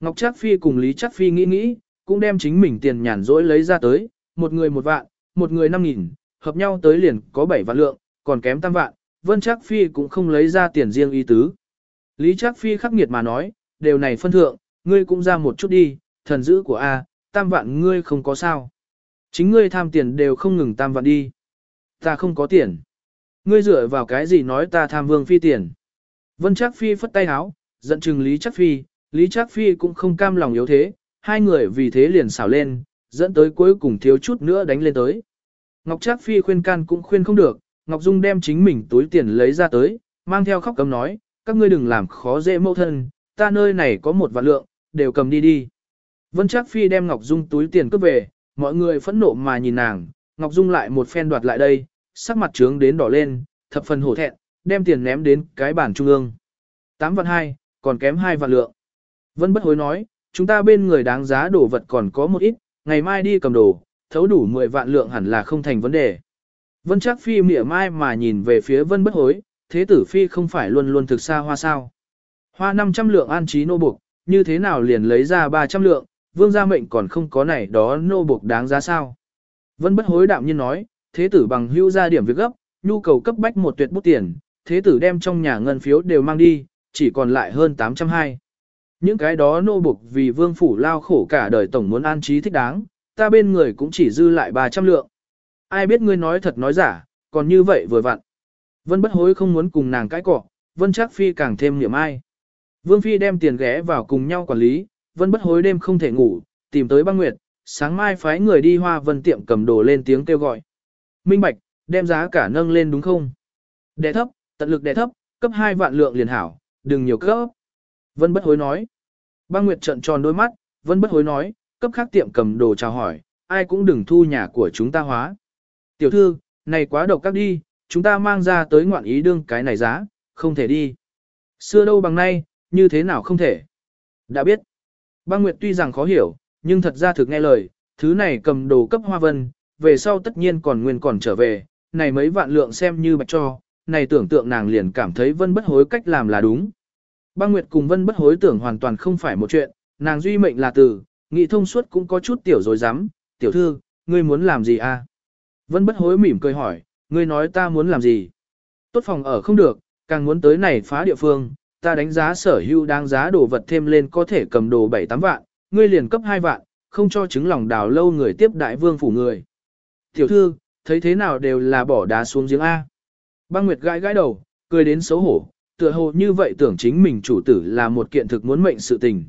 Ngọc Trác Phi cùng Lý Trác Phi nghĩ nghĩ, cũng đem chính mình tiền nhàn rỗi lấy ra tới, một người một vạn, một người năm nghìn, hợp nhau tới liền có bảy vạn lượng, còn kém tam vạn, Vân Trác Phi cũng không lấy ra tiền riêng y tứ. Lý Trác Phi khắc nghiệt mà nói, đều này phân thượng, ngươi cũng ra một chút đi, thần dữ của A, tam vạn ngươi không có sao. Chính ngươi tham tiền đều không ngừng tam vạn đi. Ta không có tiền. Ngươi dựa vào cái gì nói ta tham vương phi tiền. Vân Trác Phi phất tay háo, giận chừng Lý Trác Phi, Lý Trác Phi cũng không cam lòng yếu thế, hai người vì thế liền xảo lên, dẫn tới cuối cùng thiếu chút nữa đánh lên tới. Ngọc Trác Phi khuyên can cũng khuyên không được, Ngọc Dung đem chính mình túi tiền lấy ra tới, mang theo khóc cấm nói, các ngươi đừng làm khó dễ mẫu thân, ta nơi này có một vạn lượng, đều cầm đi đi. Vân Trác Phi đem Ngọc Dung túi tiền cướp về, mọi người phẫn nộ mà nhìn nàng, Ngọc Dung lại một phen đoạt lại đây, sắc mặt trướng đến đỏ lên, thập phần hổ thẹn, đem tiền ném đến cái bản trung ương. 8 vạn 2, còn kém 2 vạn lượng. Vân bất hối nói, chúng ta bên người đáng giá đồ vật còn có một ít, ngày mai đi cầm đồ, thấu đủ 10 vạn lượng hẳn là không thành vấn đề. Vân Trác Phi mỉa mai mà nhìn về phía Vân bất hối, thế tử Phi không phải luôn luôn thực xa hoa sao. Hoa 500 lượng an trí nô buộc, như thế nào liền lấy ra 300 lượng, vương gia mệnh còn không có này đó nô buộc đáng giá sao. Vân bất hối đạm nhiên nói, thế tử bằng hưu ra điểm việc gấp, nhu cầu cấp bách một tuyệt bút tiền, thế tử đem trong nhà ngân phiếu đều mang đi, chỉ còn lại hơn 820. Những cái đó nô buộc vì vương phủ lao khổ cả đời tổng muốn an trí thích đáng, ta bên người cũng chỉ dư lại 300 lượng. Ai biết ngươi nói thật nói giả, còn như vậy vừa vặn. Vân bất hối không muốn cùng nàng cãi cọ, Vân chắc phi càng thêm niệm ai. Vương phi đem tiền ghé vào cùng nhau quản lý, Vân bất hối đêm không thể ngủ, tìm tới băng nguyệt, sáng mai phái người đi hoa vân tiệm cầm đồ lên tiếng kêu gọi. Minh bạch, đem giá cả nâng lên đúng không? Đẻ thấp, tận lực đẻ thấp, cấp 2 vạn lượng liền hảo, đừng nhiều cấp. Vân bất hối nói. Băng Nguyệt trận tròn đôi mắt, Vân bất hối nói, cấp khác tiệm cầm đồ chào hỏi, ai cũng đừng thu nhà của chúng ta hóa. Tiểu thư, này quá độc các đi, chúng ta mang ra tới ngoạn ý đương cái này giá, không thể đi. Xưa đâu bằng nay, như thế nào không thể. Đã biết. Băng Nguyệt tuy rằng khó hiểu, nhưng thật ra thực nghe lời, thứ này cầm đồ cấp hoa vân, về sau tất nhiên còn nguyên còn trở về, này mấy vạn lượng xem như bạch cho, này tưởng tượng nàng liền cảm thấy vân bất hối cách làm là đúng. Băng Nguyệt cùng vân bất hối tưởng hoàn toàn không phải một chuyện, nàng duy mệnh là từ, nghị thông suốt cũng có chút tiểu rồi dám, tiểu thư, ngươi muốn làm gì? À? Vân bất hối mỉm cười hỏi, ngươi nói ta muốn làm gì? Tốt phòng ở không được, càng muốn tới này phá địa phương, ta đánh giá sở hữu đáng giá đồ vật thêm lên có thể cầm đồ 7-8 vạn, ngươi liền cấp 2 vạn, không cho chứng lòng đào lâu người tiếp đại vương phủ người. Tiểu thư, thấy thế nào đều là bỏ đá xuống giếng A. Băng Nguyệt gãi gãi đầu, cười đến xấu hổ, tựa hồ như vậy tưởng chính mình chủ tử là một kiện thực muốn mệnh sự tình.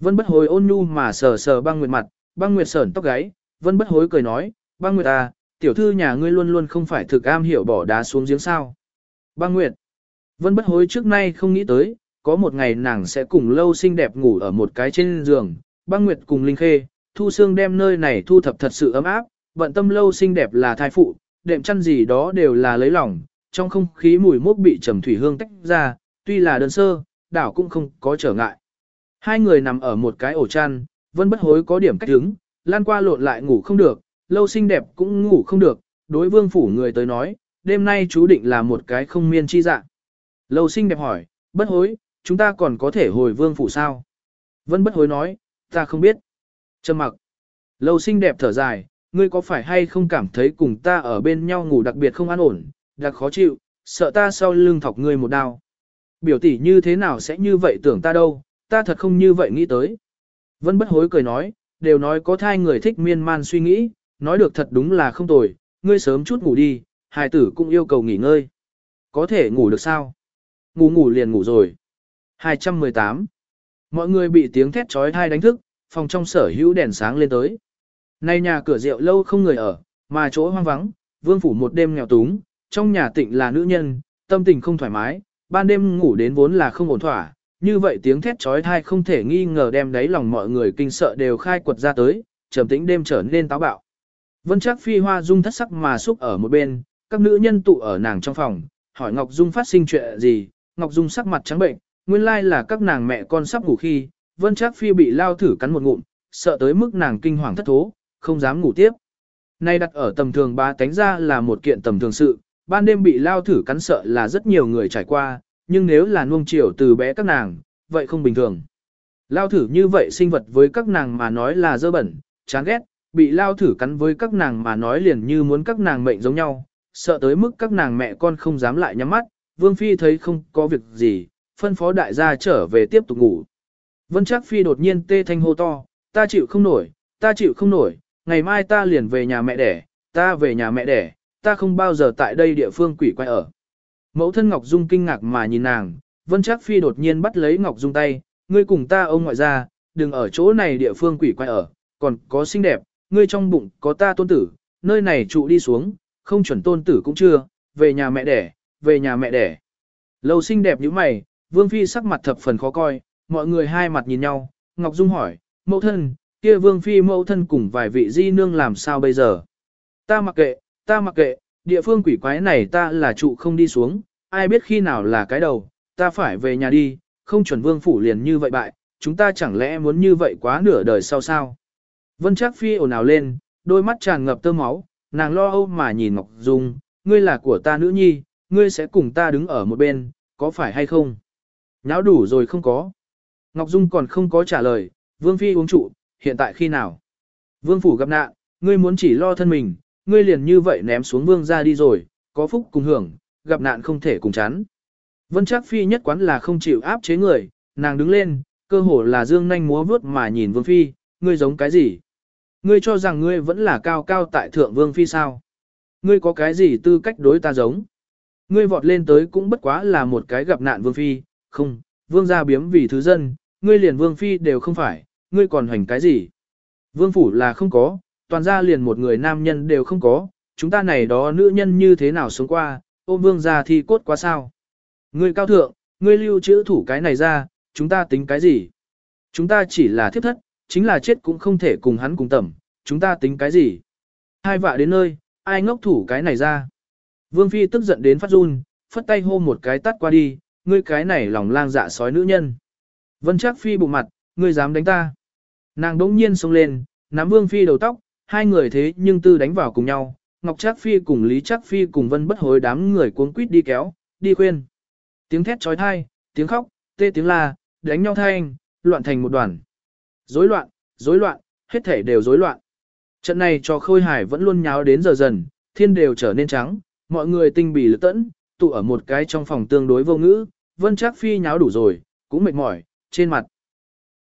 Vân bất hối ôn nhu mà sờ sờ băng Nguyệt mặt, băng Nguyệt sờn tóc gáy, Vân bất hối cười nói, băng Nguyệt à, tiểu thư nhà ngươi luôn luôn không phải thực am hiểu bỏ đá xuống giếng sao. Băng Nguyệt, Vân bất hối trước nay không nghĩ tới, có một ngày nàng sẽ cùng lâu xinh đẹp ngủ ở một cái trên giường, băng Nguyệt cùng Linh Khê, Thu xương đem nơi này thu thập thật sự ấm áp, vận tâm lâu xinh đẹp là thai phụ, đệm chăn gì đó đều là lấy lòng, trong không khí mùi mốc bị trầm thủy hương tách ra, tuy là đơn sơ, đảo cũng không có trở ngại. Hai người nằm ở một cái ổ chăn, vân bất hối có điểm cách đứng, lan qua lộn lại ngủ không được, lâu xinh đẹp cũng ngủ không được, đối vương phủ người tới nói, đêm nay chú định là một cái không miên chi dạng. Lâu sinh đẹp hỏi, bất hối, chúng ta còn có thể hồi vương phủ sao? Vân bất hối nói, ta không biết. Trầm mặc. Lâu sinh đẹp thở dài, ngươi có phải hay không cảm thấy cùng ta ở bên nhau ngủ đặc biệt không an ổn, đặc khó chịu, sợ ta sau lưng thọc ngươi một đao. Biểu tỷ như thế nào sẽ như vậy tưởng ta đâu, ta thật không như vậy nghĩ tới. Vân bất hối cười nói, đều nói có thai người thích miên man suy nghĩ, nói được thật đúng là không tồi, ngươi sớm chút ngủ đi, hài tử cũng yêu cầu nghỉ ngơi. Có thể ngủ được sao? Ngủ ngủ liền ngủ rồi. 218. Mọi người bị tiếng thét trói thai đánh thức, phòng trong sở hữu đèn sáng lên tới. Nay nhà cửa rượu lâu không người ở, mà chỗ hoang vắng, vương phủ một đêm nghèo túng, trong nhà tịnh là nữ nhân, tâm tình không thoải mái, ban đêm ngủ đến vốn là không ổn thỏa, như vậy tiếng thét trói thai không thể nghi ngờ đem đáy lòng mọi người kinh sợ đều khai quật ra tới, trầm tĩnh đêm trở nên táo bạo. Vân chắc phi hoa dung thất sắc mà xúc ở một bên, các nữ nhân tụ ở nàng trong phòng, hỏi Ngọc Dung phát sinh chuyện gì, Ngọc Dung sắc mặt trắng bệnh, nguyên lai là các nàng mẹ con sắp ngủ khi, Vân Trác phi bị lao thử cắn một ngụm, sợ tới mức nàng kinh hoàng thất thố, không dám ngủ tiếp. Nay đặt ở tầm thường ba tánh ra là một kiện tầm thường sự, ban đêm bị lao thử cắn sợ là rất nhiều người trải qua, nhưng nếu là nuông chiều từ bé các nàng, vậy không bình thường. Lao thử như vậy sinh vật với các nàng mà nói là dơ bẩn, chán ghét, bị lao thử cắn với các nàng mà nói liền như muốn các nàng mệnh giống nhau, sợ tới mức các nàng mẹ con không dám lại nhắm mắt, Vương Phi thấy không có việc gì, phân phó đại gia trở về tiếp tục ngủ. Vân Trác Phi đột nhiên tê thanh hô to, ta chịu không nổi, ta chịu không nổi, ngày mai ta liền về nhà mẹ đẻ, ta về nhà mẹ đẻ, ta không bao giờ tại đây địa phương quỷ quay ở. Mẫu thân Ngọc Dung kinh ngạc mà nhìn nàng, Vân Trác Phi đột nhiên bắt lấy Ngọc Dung tay, ngươi cùng ta ông ngoại ra, đừng ở chỗ này địa phương quỷ quay ở, còn có xinh đẹp, ngươi trong bụng có ta tôn tử, nơi này trụ đi xuống, không chuẩn tôn tử cũng chưa, về nhà mẹ đẻ, về nhà mẹ đẻ. Lâu xinh đẹp như mày, Vương Phi sắc mặt thập phần khó coi, mọi người hai mặt nhìn nhau, Ngọc Dung hỏi, mẫu thân, kia Vương Phi mẫu thân cùng vài vị di nương làm sao bây giờ? Ta mặc kệ, ta mặc kệ, địa phương quỷ quái này ta là trụ không đi xuống, ai biết khi nào là cái đầu, ta phải về nhà đi, không chuẩn Vương Phủ liền như vậy bại, chúng ta chẳng lẽ muốn như vậy quá nửa đời sau sao? Vân Trác Phi ồn ào lên, đôi mắt tràn ngập tơ máu, nàng lo âu mà nhìn Ngọc Dung, ngươi là của ta nữ nhi, ngươi sẽ cùng ta đứng ở một bên, có phải hay không? Nháo đủ rồi không có. Ngọc Dung còn không có trả lời, Vương Phi uống trụ, hiện tại khi nào? Vương Phủ gặp nạn, ngươi muốn chỉ lo thân mình, ngươi liền như vậy ném xuống Vương ra đi rồi, có phúc cùng hưởng, gặp nạn không thể cùng chán. Vân Trác Phi nhất quán là không chịu áp chế người, nàng đứng lên, cơ hồ là dương nanh múa vướt mà nhìn Vương Phi, ngươi giống cái gì? Ngươi cho rằng ngươi vẫn là cao cao tại thượng Vương Phi sao? Ngươi có cái gì tư cách đối ta giống? Ngươi vọt lên tới cũng bất quá là một cái gặp nạn Vương Phi, không, Vương gia biếm vì thứ dân, ngươi liền Vương Phi đều không phải, ngươi còn hoành cái gì? Vương Phủ là không có, toàn gia liền một người nam nhân đều không có, chúng ta này đó nữ nhân như thế nào sống qua, ôm Vương gia thì cốt quá sao? Ngươi cao thượng, ngươi lưu trữ thủ cái này ra, chúng ta tính cái gì? Chúng ta chỉ là thiếp thất, chính là chết cũng không thể cùng hắn cùng tẩm, chúng ta tính cái gì? Hai vạ đến nơi, ai ngốc thủ cái này ra? Vương Phi tức giận đến phát run, phất tay hô một cái tắt qua đi, ngươi cái này lòng lang dạ sói nữ nhân. Vân Trác Phi bụng mặt, ngươi dám đánh ta. Nàng đống nhiên xông lên, nắm Vương Phi đầu tóc, hai người thế nhưng tư đánh vào cùng nhau. Ngọc Trác Phi cùng Lý Trác Phi cùng Vân bất hối đám người cuống quýt đi kéo, đi khuyên. Tiếng thét trói thai, tiếng khóc, tê tiếng la, đánh nhau thanh, loạn thành một đoàn. Rối loạn, rối loạn, hết thể đều rối loạn. Trận này cho khôi hải vẫn luôn nháo đến giờ dần, thiên đều trở nên trắng, mọi người tinh bì lực tẫn, tụ ở một cái trong phòng tương đối vô ngữ, vân chắc phi nháo đủ rồi, cũng mệt mỏi, trên mặt.